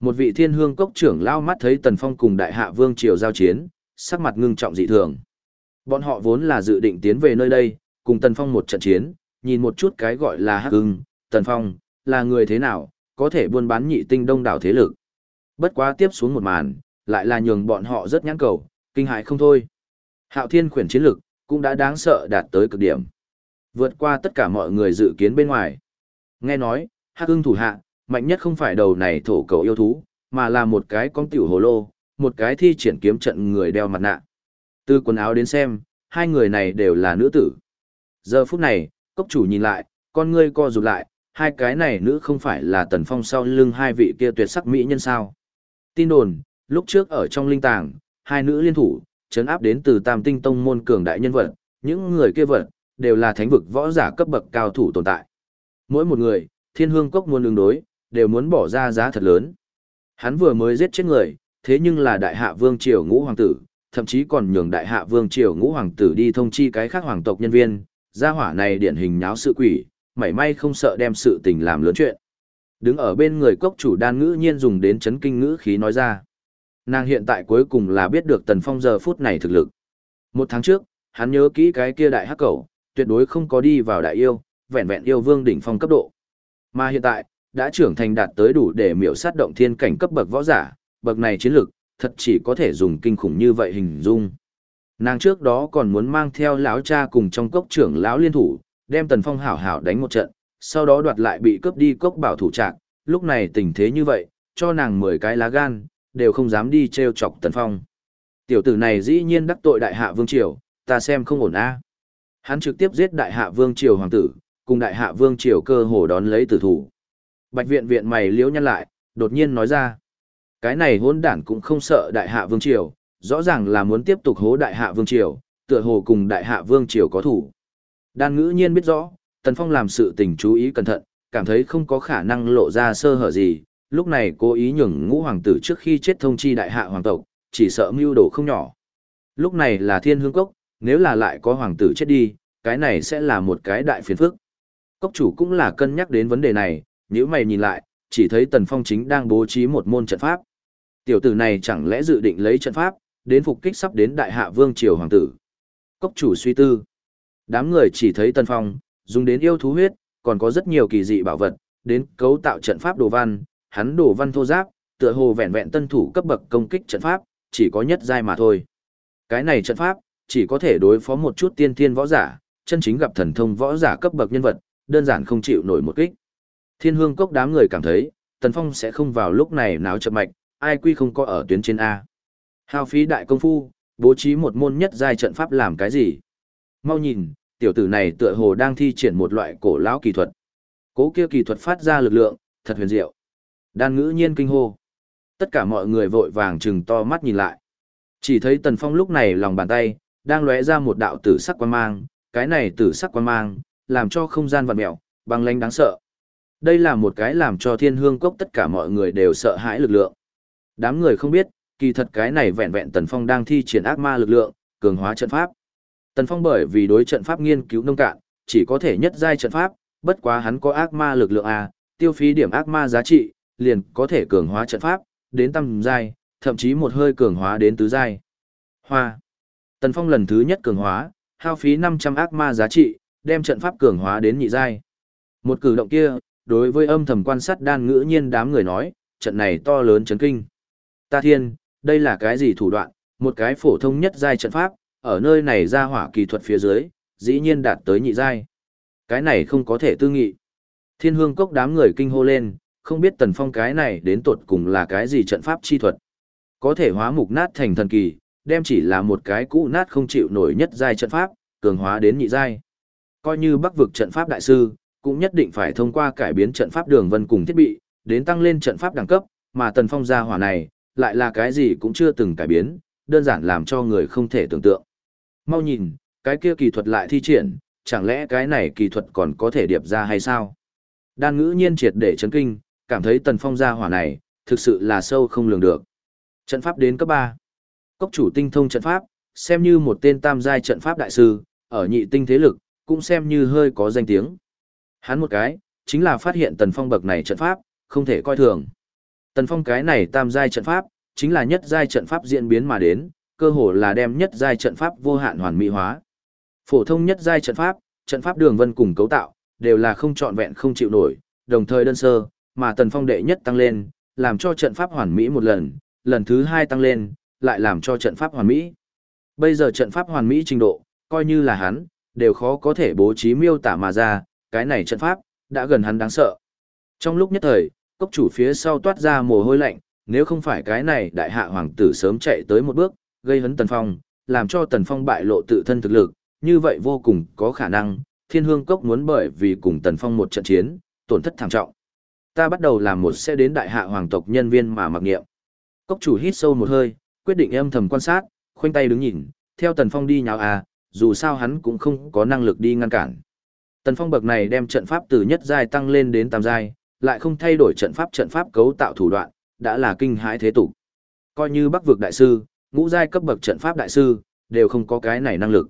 Một vị thiên hương cốc trưởng lao mắt thấy Tần Phong cùng đại hạ vương triều giao chiến, sắc mặt ngưng trọng dị thường. Bọn họ vốn là dự định tiến về nơi đây, cùng Tần Phong một trận chiến, nhìn một chút cái gọi là hắc ưng, Tần Phong, là người thế nào, có thể buôn bán nhị tinh đông đảo thế lực. Bất quá tiếp xuống một màn, lại là nhường bọn họ rất nhãn cầu, kinh hại không thôi. Hạo thiên khuyển chiến lực, cũng đã đáng sợ đạt tới cực điểm. Vượt qua tất cả mọi người dự kiến bên ngoài. Nghe nói, hắc ưng thủ hạ, mạnh nhất không phải đầu này thổ cầu yêu thú, mà là một cái con tiểu hồ lô, một cái thi triển kiếm trận người đeo mặt nạ. Từ quần áo đến xem, hai người này đều là nữ tử. Giờ phút này, cốc chủ nhìn lại, con ngươi co rụt lại, hai cái này nữ không phải là tần phong sau lưng hai vị kia tuyệt sắc mỹ nhân sao. Tin đồn, lúc trước ở trong linh tàng, hai nữ liên thủ, chấn áp đến từ tam tinh tông môn cường đại nhân vật, những người kia vật, đều là thánh vực võ giả cấp bậc cao thủ tồn tại. Mỗi một người, thiên hương cốc muốn ứng đối, đều muốn bỏ ra giá thật lớn. Hắn vừa mới giết chết người, thế nhưng là đại hạ vương triều ngũ hoàng tử, thậm chí còn nhường đại hạ vương triều ngũ hoàng tử đi thông chi cái khác hoàng tộc nhân viên, gia hỏa này điển hình nháo sự quỷ, mảy may không sợ đem sự tình làm lớn chuyện. Đứng ở bên người cốc chủ đan ngữ nhiên dùng đến chấn kinh ngữ khí nói ra. Nàng hiện tại cuối cùng là biết được Tần Phong giờ phút này thực lực. Một tháng trước, hắn nhớ kỹ cái kia đại hắc cầu, tuyệt đối không có đi vào đại yêu, vẹn vẹn yêu vương đỉnh phong cấp độ. Mà hiện tại, đã trưởng thành đạt tới đủ để miểu sát động thiên cảnh cấp bậc võ giả, bậc này chiến lực, thật chỉ có thể dùng kinh khủng như vậy hình dung. Nàng trước đó còn muốn mang theo lão cha cùng trong cốc trưởng lão liên thủ, đem Tần Phong hảo hảo đánh một trận, sau đó đoạt lại bị cướp đi cốc bảo thủ trạng, lúc này tình thế như vậy, cho nàng 10 cái lá gan, đều không dám đi treo chọc Tần Phong. Tiểu tử này dĩ nhiên đắc tội đại hạ vương triều, ta xem không ổn a. Hắn trực tiếp giết đại hạ vương triều hoàng tử, cùng đại hạ vương triều cơ hồ đón lấy tử thủ. Bạch viện viện mày liễu nhăn lại, đột nhiên nói ra. Cái này hỗn đản cũng không sợ đại hạ vương triều, rõ ràng là muốn tiếp tục hố đại hạ vương triều, tựa hồ cùng đại hạ vương triều có thủ. Đan ngữ nhiên biết rõ, Tần Phong làm sự tình chú ý cẩn thận, cảm thấy không có khả năng lộ ra sơ hở gì, lúc này cố ý nhường ngũ hoàng tử trước khi chết thông chi đại hạ hoàng tộc, chỉ sợ mưu đồ không nhỏ. Lúc này là thiên hương cốc, nếu là lại có hoàng tử chết đi, cái này sẽ là một cái đại phiền phức. Cốc chủ cũng là cân nhắc đến vấn đề này, nếu mày nhìn lại, chỉ thấy Tần Phong chính đang bố trí một môn trận pháp. Tiểu tử này chẳng lẽ dự định lấy trận pháp, đến phục kích sắp đến đại hạ vương triều hoàng tử. Cốc chủ suy tư. Đám người chỉ thấy Tần Phong, dùng đến yêu thú huyết, còn có rất nhiều kỳ dị bảo vật, đến cấu tạo trận pháp đồ văn, hắn đồ văn thô giáp, tựa hồ vẹn vẹn tân thủ cấp bậc công kích trận pháp, chỉ có nhất giai mà thôi. Cái này trận pháp, chỉ có thể đối phó một chút tiên thiên võ giả, chân chính gặp thần thông võ giả cấp bậc nhân vật, đơn giản không chịu nổi một kích. Thiên hương cốc đám người cảm thấy, Tần Phong sẽ không vào lúc này náo chậm mạch, ai quy không có ở tuyến trên A. Hao phí đại công phu, bố trí một môn nhất giai trận pháp làm cái gì? Mau nhìn, tiểu tử này tựa hồ đang thi triển một loại cổ lão kỳ thuật. Cố kia kỳ thuật phát ra lực lượng, thật huyền diệu. Đan ngữ nhiên kinh hô. Tất cả mọi người vội vàng trừng to mắt nhìn lại. Chỉ thấy Tần Phong lúc này lòng bàn tay, đang lóe ra một đạo tử sắc quan mang, cái này tử sắc quan mang, làm cho không gian vặn mẹo, băng lánh đáng sợ. Đây là một cái làm cho thiên hương cốc tất cả mọi người đều sợ hãi lực lượng. Đám người không biết, kỳ thật cái này vẹn vẹn Tần Phong đang thi triển ác ma lực lượng, cường hóa trận pháp. Tần Phong bởi vì đối trận pháp nghiên cứu nông cạn, chỉ có thể nhất giai trận pháp, bất quá hắn có ác ma lực lượng a, tiêu phí điểm ác ma giá trị, liền có thể cường hóa trận pháp, đến tam giai, thậm chí một hơi cường hóa đến tứ giai. Hoa. Tần Phong lần thứ nhất cường hóa, hao phí 500 ác ma giá trị, đem trận pháp cường hóa đến nhị giai. Một cử động kia, đối với âm thầm quan sát đan ngữ nhiên đám người nói, trận này to lớn chấn kinh. Ta thiên, đây là cái gì thủ đoạn, một cái phổ thông nhất giai trận pháp, ở nơi này ra hỏa kỳ thuật phía dưới, dĩ nhiên đạt tới nhị giai. Cái này không có thể tư nghị. Thiên hương cốc đám người kinh hô lên, không biết tần phong cái này đến tột cùng là cái gì trận pháp chi thuật. Có thể hóa mục nát thành thần kỳ, đem chỉ là một cái cũ nát không chịu nổi nhất giai trận pháp, cường hóa đến nhị giai. Coi như bắc vực trận pháp đại sư, cũng nhất định phải thông qua cải biến trận pháp đường vân cùng thiết bị, đến tăng lên trận pháp đẳng cấp, mà tần phong gia hỏa này, lại là cái gì cũng chưa từng cải biến, đơn giản làm cho người không thể tưởng tượng. Mau nhìn, cái kia kỳ thuật lại thi triển, chẳng lẽ cái này kỳ thuật còn có thể điệp ra hay sao? Đan ngữ nhiên triệt để chấn kinh, cảm thấy tần phong gia hỏa này, thực sự là sâu không lường được. Trận pháp đến cấp 3. Cốc chủ tinh thông trận pháp, xem như một tên tam giai trận pháp đại sư, ở nhị tinh thế lực, cũng xem như hơi có danh tiếng. Hắn một cái, chính là phát hiện tần phong bậc này trận pháp, không thể coi thường. Tần phong cái này tam giai trận pháp, chính là nhất giai trận pháp diễn biến mà đến, cơ hồ là đem nhất giai trận pháp vô hạn hoàn mỹ hóa. Phổ thông nhất giai trận pháp, trận pháp đường vân cùng cấu tạo, đều là không trọn vẹn không chịu nổi, đồng thời đơn sơ, mà tần phong đệ nhất tăng lên, làm cho trận pháp hoàn mỹ một lần, lần thứ hai tăng lên, lại làm cho trận pháp hoàn mỹ. Bây giờ trận pháp hoàn mỹ trình độ, coi như là hắn, đều khó có thể bố trí miêu tả mà ra, cái này trận pháp, đã gần hắn đáng sợ. Trong lúc nhất thời, cốc chủ phía sau toát ra mồ hôi lạnh, nếu không phải cái này đại hạ hoàng tử sớm chạy tới một bước, gây hấn Tần Phong, làm cho Tần Phong bại lộ tự thân thực lực, như vậy vô cùng có khả năng, thiên hương cốc muốn bởi vì cùng Tần Phong một trận chiến, tổn thất thảm trọng. Ta bắt đầu làm một xe đến đại hạ hoàng tộc nhân viên mà mặc nghiệm. Cốc chủ hít sâu một hơi, quyết định âm thầm quan sát, khoanh tay đứng nhìn, theo Tần Phong đi nhào à, dù sao hắn cũng không có năng lực đi ngăn cản. Tần Phong bậc này đem trận pháp từ nhất giai tăng lên đến tam giai, lại không thay đổi trận pháp trận pháp cấu tạo thủ đoạn, đã là kinh hãi thế tục. Coi như Bắc vực đại sư, ngũ giai cấp bậc trận pháp đại sư, đều không có cái này năng lực.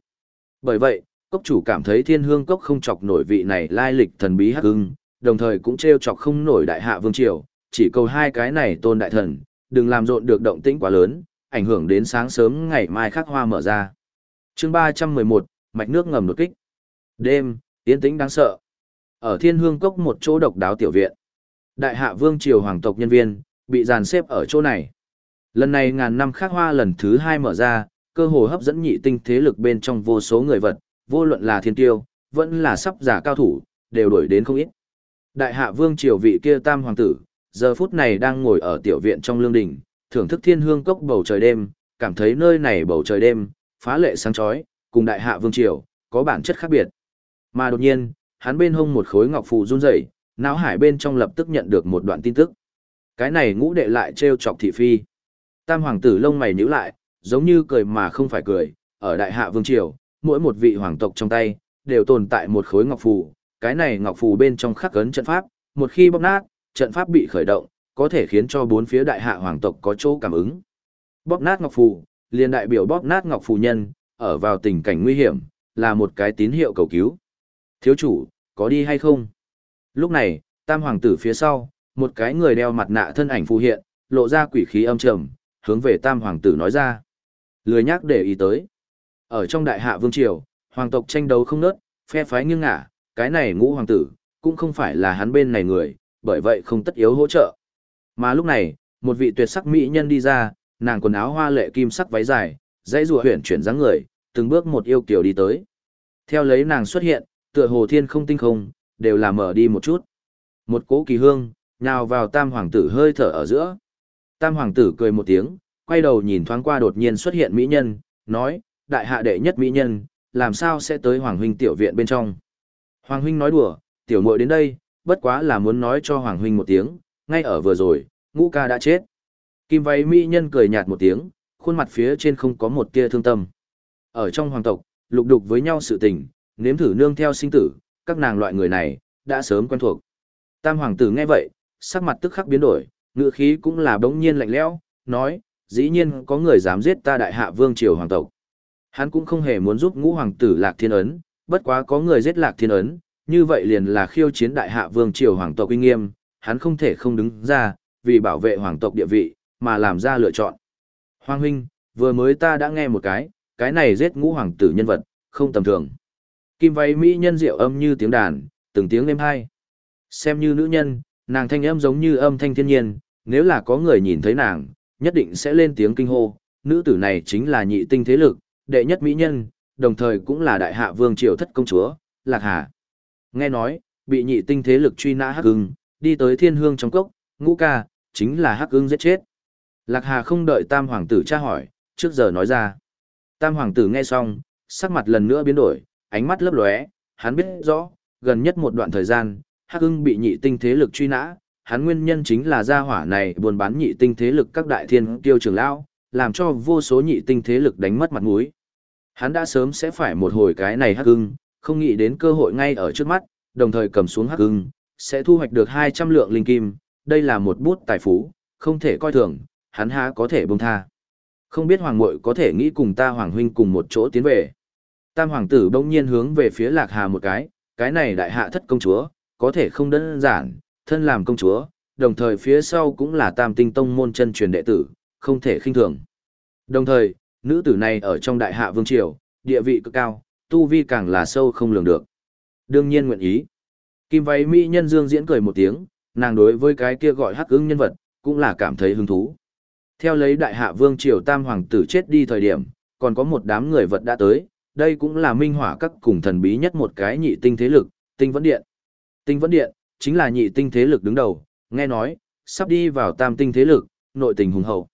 Bởi vậy, cốc chủ cảm thấy thiên hương cốc không chọc nổi vị này lai lịch thần bí hắc hưng, đồng thời cũng treo chọc không nổi đại hạ vương triều, chỉ cầu hai cái này tôn đại thần, đừng làm rộn được động tĩnh quá lớn, ảnh hưởng đến sáng sớm ngày mai khắc hoa mở ra. chương 311, mạch nước ngầm đột kích. Đêm, yên tĩnh đáng sợ. Ở thiên hương cốc một chỗ độc đáo tiểu viện. Đại hạ vương triều hoàng tộc nhân viên, bị dàn xếp ở chỗ này. Lần này ngàn năm khắc hoa lần thứ hai mở ra, cơ hồ hấp dẫn nhị tinh thế lực bên trong vô số người vật, vô luận là thiên tiêu, vẫn là sắp giả cao thủ, đều đổi đến không ít. Đại hạ vương triều vị kia tam hoàng tử, giờ phút này đang ngồi ở tiểu viện trong lương đình, thưởng thức thiên hương cốc bầu trời đêm, cảm thấy nơi này bầu trời đêm, phá lệ sáng chói, cùng đại hạ vương triều, có bản chất khác biệt. Mà đột nhiên, hắn bên hông một khối ngọc phù run rẩy, não hải bên trong lập tức nhận được một đoạn tin tức. Cái này ngũ đệ lại trêu chọc thị phi. Tam hoàng tử lông mày nhíu lại, giống như cười mà không phải cười, ở đại hạ vương triều, mỗi một vị hoàng tộc trong tay, đều tồn tại một khối ngọc phù, cái này ngọc phù bên trong khắc ấn trận pháp, một khi bóc nát, trận pháp bị khởi động, có thể khiến cho bốn phía đại hạ hoàng tộc có chỗ cảm ứng. Bóp nát ngọc phù, liền đại biểu bóp nát ngọc phù nhân, ở vào tình cảnh nguy hiểm, là một cái tín hiệu cầu cứu. Thiếu chủ, có đi hay không? Lúc này, tam hoàng tử phía sau, một cái người đeo mặt nạ thân ảnh phù hiện, lộ ra quỷ khí âm trầm, hướng về tam hoàng tử nói ra. Lười nhắc để ý tới. Ở trong đại hạ vương triều, hoàng tộc tranh đấu không nớt, phe phái nghiêng ngả, cái này ngũ hoàng tử, cũng không phải là hắn bên này người, bởi vậy không tất yếu hỗ trợ. Mà lúc này, một vị tuyệt sắc mỹ nhân đi ra, nàng quần áo hoa lệ kim sắc váy dài, dãy rùa huyền chuyển dáng người, từng bước một yêu kiều đi tới. Theo lấy nàng xuất hiện, tựa hồ thiên không tinh không, đều là mở đi một chút. Một cỗ kỳ hương, nhào vào tam hoàng tử hơi thở ở giữa. Tam hoàng tử cười một tiếng, quay đầu nhìn thoáng qua đột nhiên xuất hiện mỹ nhân, nói, đại hạ đệ nhất mỹ nhân, làm sao sẽ tới hoàng huynh tiểu viện bên trong. Hoàng huynh nói đùa, tiểu muội đến đây, bất quá là muốn nói cho hoàng huynh một tiếng, ngay ở vừa rồi, ngũ ca đã chết. Kim váy mỹ nhân cười nhạt một tiếng, khuôn mặt phía trên không có một tia thương tâm. Ở trong hoàng tộc, lục đục với nhau sự tình, nếm thử nương theo sinh tử, các nàng loại người này, đã sớm quen thuộc. Tam hoàng tử nghe vậy, sắc mặt tức khắc biến đổi, ngựa khí cũng là bỗng nhiên lạnh lẽo, nói, dĩ nhiên có người dám giết ta đại hạ vương triều hoàng tộc. Hắn cũng không hề muốn giúp ngũ hoàng tử lạc thiên ấn, bất quá có người giết lạc thiên ấn, như vậy liền là khiêu chiến đại hạ vương triều hoàng tộc uy nghiêm, hắn không thể không đứng ra, vì bảo vệ hoàng tộc địa vị, mà làm ra lựa chọn. Hoàng huynh, vừa mới ta đã nghe một cái, cái này giết ngũ hoàng tử nhân vật, không tầm thường. Kim váy mỹ nhân diệu âm như tiếng đàn, từng tiếng êm hai. Xem như nữ nhân, nàng thanh âm giống như âm thanh thiên nhiên, nếu là có người nhìn thấy nàng, nhất định sẽ lên tiếng kinh hô. Nữ tử này chính là nhị tinh thế lực, đệ nhất mỹ nhân, đồng thời cũng là đại hạ vương triều thất công chúa, Lạc Hà. Nghe nói, bị nhị tinh thế lực truy nã hắc ưng, đi tới thiên hương trong cốc, ngũ ca, chính là hắc ưng giết chết. Lạc Hà không đợi tam hoàng tử tra hỏi, trước giờ nói ra. Tam hoàng tử nghe xong, sắc mặt lần nữa biến đổi, ánh mắt lấp lóe, hắn biết rõ, gần nhất một đoạn thời gian, hắc ưng bị nhị tinh thế lực truy nã, hắn nguyên nhân chính là gia hỏa này buôn bán nhị tinh thế lực các đại thiên tiêu trường lão, làm cho vô số nhị tinh thế lực đánh mất mặt mũi. Hắn đã sớm sẽ phải một hồi cái này hắc hưng, không nghĩ đến cơ hội ngay ở trước mắt, đồng thời cầm xuống hắc hưng, sẽ thu hoạch được 200 lượng linh kim, đây là một bút tài phú, không thể coi thường, hắn há có thể buông tha. Không biết hoàng muội có thể nghĩ cùng ta hoàng huynh cùng một chỗ tiến về. Tam hoàng tử bỗng nhiên hướng về phía Lạc Hà một cái, cái này đại hạ thất công chúa, có thể không đơn giản, thân làm công chúa, đồng thời phía sau cũng là tam tinh tông môn chân truyền đệ tử, không thể khinh thường. Đồng thời, nữ tử này ở trong đại hạ vương triều, địa vị cực cao, tu vi càng là sâu không lường được. Đương nhiên nguyện ý. Kim váy mỹ nhân dương diễn cười một tiếng, nàng đối với cái kia gọi hắc ứng nhân vật, cũng là cảm thấy hứng thú. Theo lấy đại hạ vương triều tam hoàng tử chết đi thời điểm, còn có một đám người vật đã tới, đây cũng là minh hỏa các cùng thần bí nhất một cái nhị tinh thế lực, tinh vẫn điện. Tinh vẫn điện, chính là nhị tinh thế lực đứng đầu, nghe nói, sắp đi vào tam tinh thế lực, nội tình hùng hậu.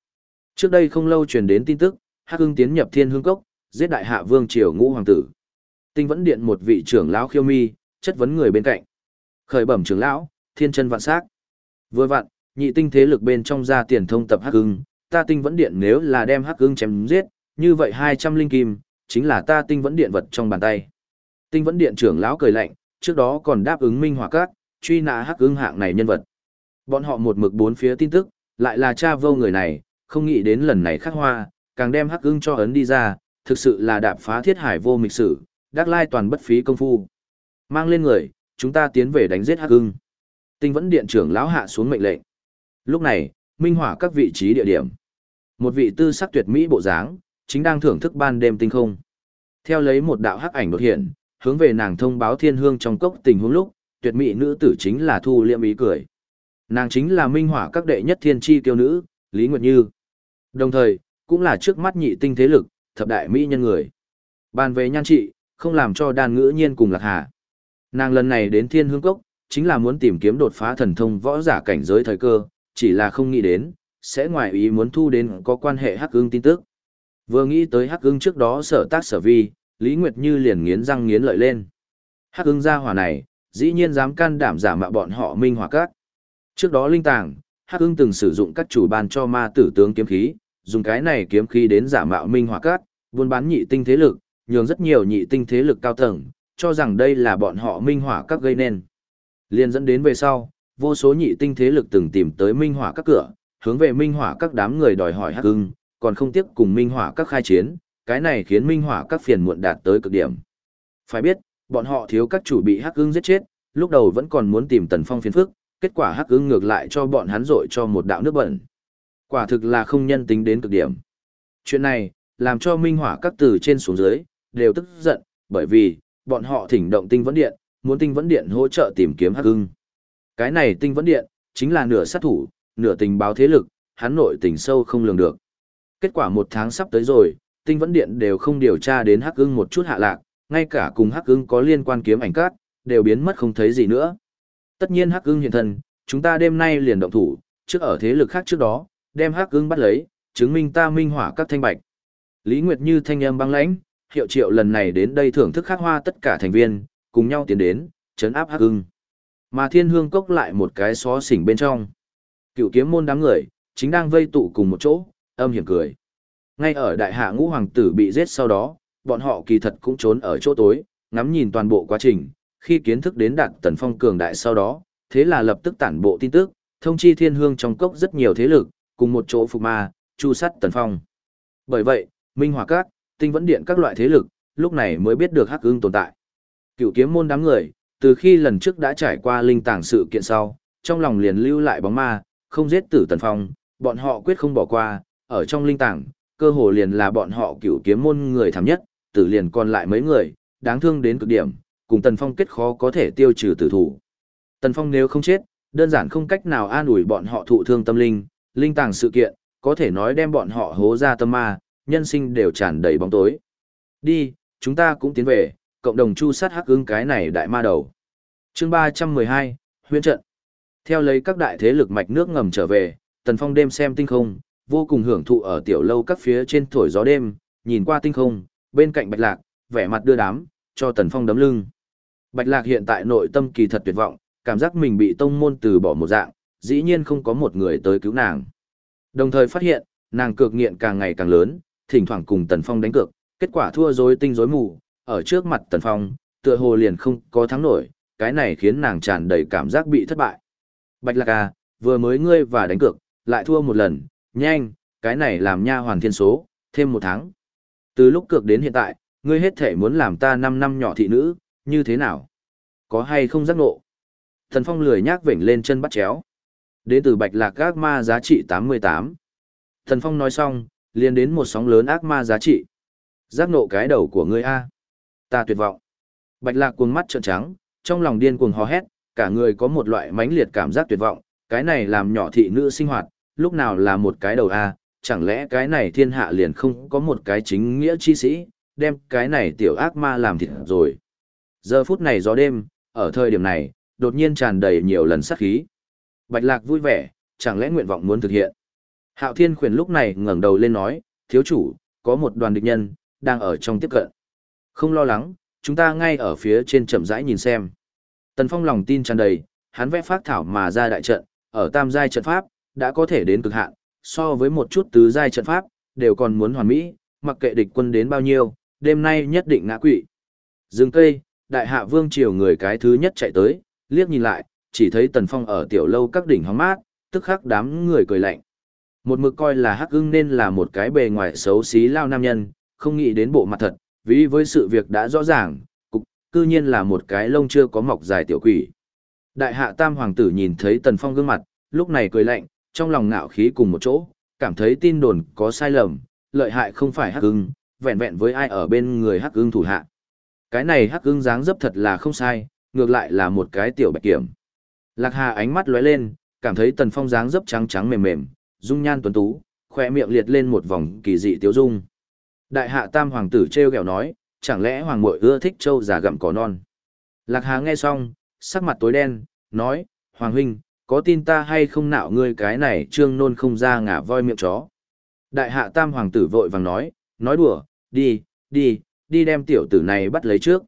Trước đây không lâu truyền đến tin tức, Hắc Hưng tiến nhập Thiên Hương Cốc, giết đại hạ vương triều ngũ hoàng tử. Tinh vẫn điện một vị trưởng lão khiêu mi, chất vấn người bên cạnh. Khởi bẩm trưởng lão, thiên chân vạn sắc. Vừa vặn, nhị tinh thế lực bên trong ra tiền thông tập Hắc Hưng, ta tinh vẫn điện nếu là đem Hắc Hưng chém giết, như vậy 200 linh kim, chính là ta tinh vẫn điện vật trong bàn tay. Tinh vẫn điện trưởng lão cười lạnh, trước đó còn đáp ứng minh hỏa các, truy nã hắc ương hạng này nhân vật. Bọn họ một mực bốn phía tin tức, lại là cha vô người này, không nghĩ đến lần này khắc hoa, càng đem hắc ương cho ấn đi ra, thực sự là đạp phá thiết hải vô mịch sử, đắc lai toàn bất phí công phu. Mang lên người, chúng ta tiến về đánh giết hắc ương. Tinh vẫn điện trưởng lão hạ xuống mệnh lệnh. Lúc này, minh hỏa các vị trí địa điểm. Một vị tư sắc tuyệt mỹ bộ dáng, chính đang thưởng thức ban đêm tinh không. Theo lấy một đạo hắc ảnh đột hiện, hướng về nàng thông báo thiên hương trong cốc tình huống lúc, tuyệt mỹ nữ tử chính là Thu liễm ý cười. Nàng chính là minh hỏa các đệ nhất thiên chi tiêu nữ, Lý Nguyệt Như. Đồng thời, cũng là trước mắt nhị tinh thế lực, thập đại mỹ nhân người. Bàn về nhan trị, không làm cho đan ngữ nhiên cùng lạc hà. Nàng lần này đến thiên hương cốc, chính là muốn tìm kiếm đột phá thần thông võ giả cảnh giới thời cơ, chỉ là không nghĩ đến, sẽ ngoài ý muốn thu đến có quan hệ hắc ưng tin tức. Vừa nghĩ tới hắc ưng trước đó sở tác sở vi, Lý Nguyệt Như liền nghiến răng nghiến lợi lên. Hắc ưng gia hỏa này, dĩ nhiên dám can đảm giả mạo bọn họ minh hỏa các. Trước đó linh tàng, Hắc ưng từng sử dụng các chủ ban cho ma tử tướng kiếm khí, dùng cái này kiếm khí đến giả mạo minh hỏa các, buôn bán nhị tinh thế lực, nhường rất nhiều nhị tinh thế lực cao tầng, cho rằng đây là bọn họ minh hỏa các gây nên. Liên dẫn đến về sau, vô số nhị tinh thế lực từng tìm tới minh hỏa các cửa, hướng về minh hỏa các đám người đòi hỏi hắc ưng, còn không tiếc cùng minh hỏa các khai chiến, cái này khiến minh hỏa các phiền muộn đạt tới cực điểm. Phải biết, bọn họ thiếu các chủ bị hắc ưng giết chết, lúc đầu vẫn còn muốn tìm tần phong phiền phức, kết quả hắc ưng ngược lại cho bọn hắn rội cho một đạo nước bẩn. Quả thực là không nhân tính đến cực điểm. Chuyện này, làm cho minh hỏa các từ trên xuống dưới, đều tức giận, bởi vì, bọn họ thỉnh động tinh vấn điện, muốn tinh vấn điện hỗ trợ tìm kiếm hắc ưng. Cái này tinh vấn điện, chính là nửa sát thủ, nửa tình báo thế lực, hắn nội tình sâu không lường được. Kết quả một tháng sắp tới rồi, tinh vấn điện đều không điều tra đến hắc ưng một chút hạ lạc, ngay cả cùng hắc ưng có liên quan kiếm ảnh cát, đều biến mất không thấy gì nữa. Tất nhiên hắc ưng hiện thân, chúng ta đêm nay liền động thủ, trước ở thế lực khác trước đó, đem hắc ưng bắt lấy, chứng minh ta minh hỏa các thanh bạch. Lý Nguyệt Như thanh âm băng lãnh, hiệu triệu lần này đến đây thưởng thức khắc hoa tất cả thành viên, cùng nhau tiến đến, chấn áp hắc ưng. Mà thiên hương cốc lại một cái xó xỉnh bên trong. Cựu kiếm môn đám người, chính đang vây tụ cùng một chỗ, âm hiểm cười. Ngay ở đại hạ ngũ hoàng tử bị giết sau đó, bọn họ kỳ thật cũng trốn ở chỗ tối, ngắm nhìn toàn bộ quá trình, khi kiến thức đến đạt tần phong cường đại sau đó, thế là lập tức tản bộ tin tức, thông chi thiên hương trong cốc rất nhiều thế lực, cùng một chỗ phục ma, chu sát tần phong. Bởi vậy, Minh Hòa Các, Tinh Vẫn Điện các loại thế lực, lúc này mới biết được Hắc Ưng tồn tại. Cựu kiếm môn đám người, từ khi lần trước đã trải qua linh tàng sự kiện sau, trong lòng liền lưu lại bóng ma, không giết tử tần phong, bọn họ quyết không bỏ qua, ở trong linh tàng, cơ hồ liền là bọn họ cựu kiếm môn người thảm nhất, tử liền còn lại mấy người, đáng thương đến cực điểm, cùng tần phong kết khó có thể tiêu trừ tử thủ. Tần phong nếu không chết, đơn giản không cách nào an ủi bọn họ thụ thương tâm linh, linh tàng sự kiện, có thể nói đem bọn họ hố ra tâm ma, nhân sinh đều tràn đầy bóng tối. Đi, chúng ta cũng tiến về, cộng đồng chu sát hắc ứng cái này đại ma đầu. chương 312, huyễn trận. Theo lấy các đại thế lực mạch nước ngầm trở về, Tần Phong đêm xem tinh không, vô cùng hưởng thụ ở tiểu lâu các phía trên thổi gió đêm, nhìn qua tinh không, bên cạnh Bạch Lạc, vẻ mặt đưa đám, cho Tần Phong đấm lưng. Bạch Lạc hiện tại nội tâm kỳ thật tuyệt vọng, cảm giác mình bị tông môn từ bỏ một dạng, dĩ nhiên không có một người tới cứu nàng. Đồng thời phát hiện, nàng cược nghiện càng ngày càng lớn, thỉnh thoảng cùng Tần Phong đánh cược, kết quả thua rối tinh rối mù, ở trước mặt Tần Phong, tựa hồ liền không có thắng nổi, cái này khiến nàng tràn đầy cảm giác bị thất bại. Bạch Lạc à, vừa mới ngươi và đánh cược, lại thua một lần, nhanh, cái này làm nha hoàn thiên số, thêm một tháng. Từ lúc cược đến hiện tại, ngươi hết thể muốn làm ta 5 năm nhỏ thị nữ, như thế nào? Có hay không giác ngộ? Thần Phong lười nhác vểnh lên chân bắt chéo. Đến từ Bạch Lạc ác ma giá trị 88. Thần Phong nói xong, liền đến một sóng lớn ác ma giá trị. Giác nộ cái đầu của ngươi a. Ta tuyệt vọng. Bạch Lạc cuồng mắt trợn trắng, trong lòng điên cuồng hò hét, cả người có một loại mãnh liệt cảm giác tuyệt vọng, cái này làm nhỏ thị nữ sinh hoạt, lúc nào là một cái đầu a, chẳng lẽ cái này thiên hạ liền không có một cái chính nghĩa chi sĩ, đem cái này tiểu ác ma làm thịt rồi. Giờ phút này gió đêm, ở thời điểm này, đột nhiên tràn đầy nhiều lần sát khí. Bạch Lạc vui vẻ, chẳng lẽ nguyện vọng muốn thực hiện. Hạo Thiên khuyển lúc này ngẩng đầu lên nói, thiếu chủ, có một đoàn địch nhân, đang ở trong tiếp cận. Không lo lắng, chúng ta ngay ở phía trên chậm rãi nhìn xem. Tần Phong lòng tin tràn đầy, hắn vẽ phát thảo mà ra đại trận, ở tam giai trận pháp, đã có thể đến cực hạn, so với một chút tứ giai trận pháp, đều còn muốn hoàn mỹ, mặc kệ địch quân đến bao nhiêu, đêm nay nhất định ngã quỵ. Dừng cây, đại hạ vương triều người cái thứ nhất chạy tới, liếc nhìn lại, chỉ thấy Tần Phong ở tiểu lâu các đỉnh hóng mát, tức khắc đám người cười lạnh. Một mực coi là Hắc Ưng nên là một cái bề ngoài xấu xí lao nam nhân, không nghĩ đến bộ mặt thật, vì với sự việc đã rõ ràng, cục, cư nhiên là một cái lông chưa có mọc dài tiểu quỷ. Đại hạ tam hoàng tử nhìn thấy Tần Phong gương mặt, lúc này cười lạnh, trong lòng ngạo khí cùng một chỗ, cảm thấy tin đồn có sai lầm, lợi hại không phải Hắc Ưng, vẹn vẹn với ai ở bên người Hắc Ưng thủ hạ. Cái này Hắc Ưng dáng dấp thật là không sai, ngược lại là một cái tiểu bạch kiểm. Lạc Hà ánh mắt lóe lên, cảm thấy Tần Phong dáng dấp trắng trắng mềm mềm, dung nhan tuấn tú, khoe miệng liệt lên một vòng kỳ dị tiếu dung. Đại hạ tam hoàng tử treo gẹo nói, chẳng lẽ hoàng muội ưa thích trâu già gặm cỏ non. Lạc Hà nghe xong, sắc mặt tối đen, nói, Hoàng huynh, có tin ta hay không nạo ngươi cái này trương nôn không ra ngả voi miệng chó. Đại hạ tam hoàng tử vội vàng nói, nói đùa, đi, đi, đi đem tiểu tử này bắt lấy trước.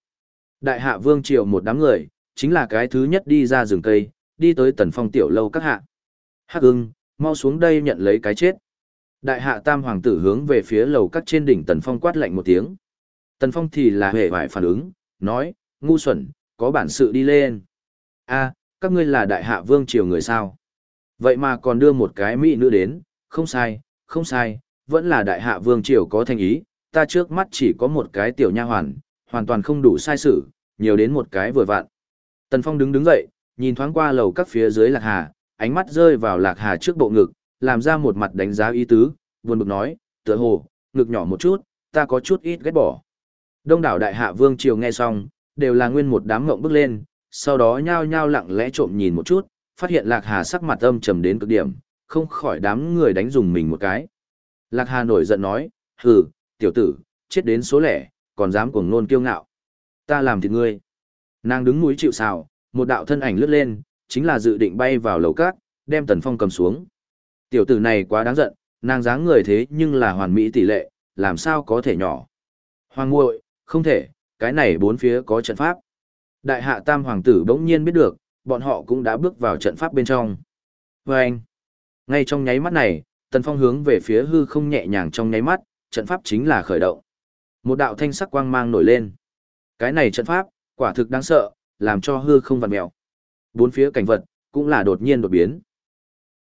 Đại hạ vương triều một đám người, chính là cái thứ nhất đi ra rừng cây, đi tới tần phong tiểu lâu các hạ. Hắc ưng, mau xuống đây nhận lấy cái chết. Đại hạ tam hoàng tử hướng về phía lầu các trên đỉnh tần phong quát lạnh một tiếng. Tần phong thì là hề vải phản ứng, nói, ngu xuẩn, có bản sự đi lên. a các ngươi là đại hạ vương triều người sao. Vậy mà còn đưa một cái mỹ nữ đến, không sai, không sai, vẫn là đại hạ vương triều có thành ý, ta trước mắt chỉ có một cái tiểu nha hoàn, hoàn toàn không đủ sai sự, nhiều đến một cái vừa vặn. Tần Phong đứng đứng dậy, nhìn thoáng qua lầu các phía dưới Lạc Hà, ánh mắt rơi vào Lạc Hà trước bộ ngực, làm ra một mặt đánh giá ý tứ, buồn bực nói, tựa hồ, ngực nhỏ một chút, ta có chút ít ghét bỏ. Đông đảo đại hạ vương triều nghe xong, đều là nguyên một đám ngộng bước lên, sau đó nhao nhao lặng lẽ trộm nhìn một chút, phát hiện Lạc Hà sắc mặt âm trầm đến cực điểm, không khỏi đám người đánh dùng mình một cái. Lạc Hà nổi giận nói, hừ, tiểu tử, chết đến số lẻ, còn dám cuồng nôn kiêu ngạo. Ta làm thịt ngươi. Nàng đứng núi chịu sào, một đạo thân ảnh lướt lên, chính là dự định bay vào lầu cát, đem Tần Phong cầm xuống. Tiểu tử này quá đáng giận, nàng dáng người thế nhưng là hoàn mỹ tỷ lệ, làm sao có thể nhỏ. Hoàng muội, không thể, cái này bốn phía có trận pháp. Đại hạ tam hoàng tử bỗng nhiên biết được, bọn họ cũng đã bước vào trận pháp bên trong. Và anh, ngay trong nháy mắt này, Tần Phong hướng về phía hư không nhẹ nhàng trong nháy mắt, trận pháp chính là khởi động. Một đạo thanh sắc quang mang nổi lên. Cái này trận pháp, quả thực đáng sợ, làm cho hư không vặn mèo. Bốn phía cảnh vật, cũng là đột nhiên đột biến.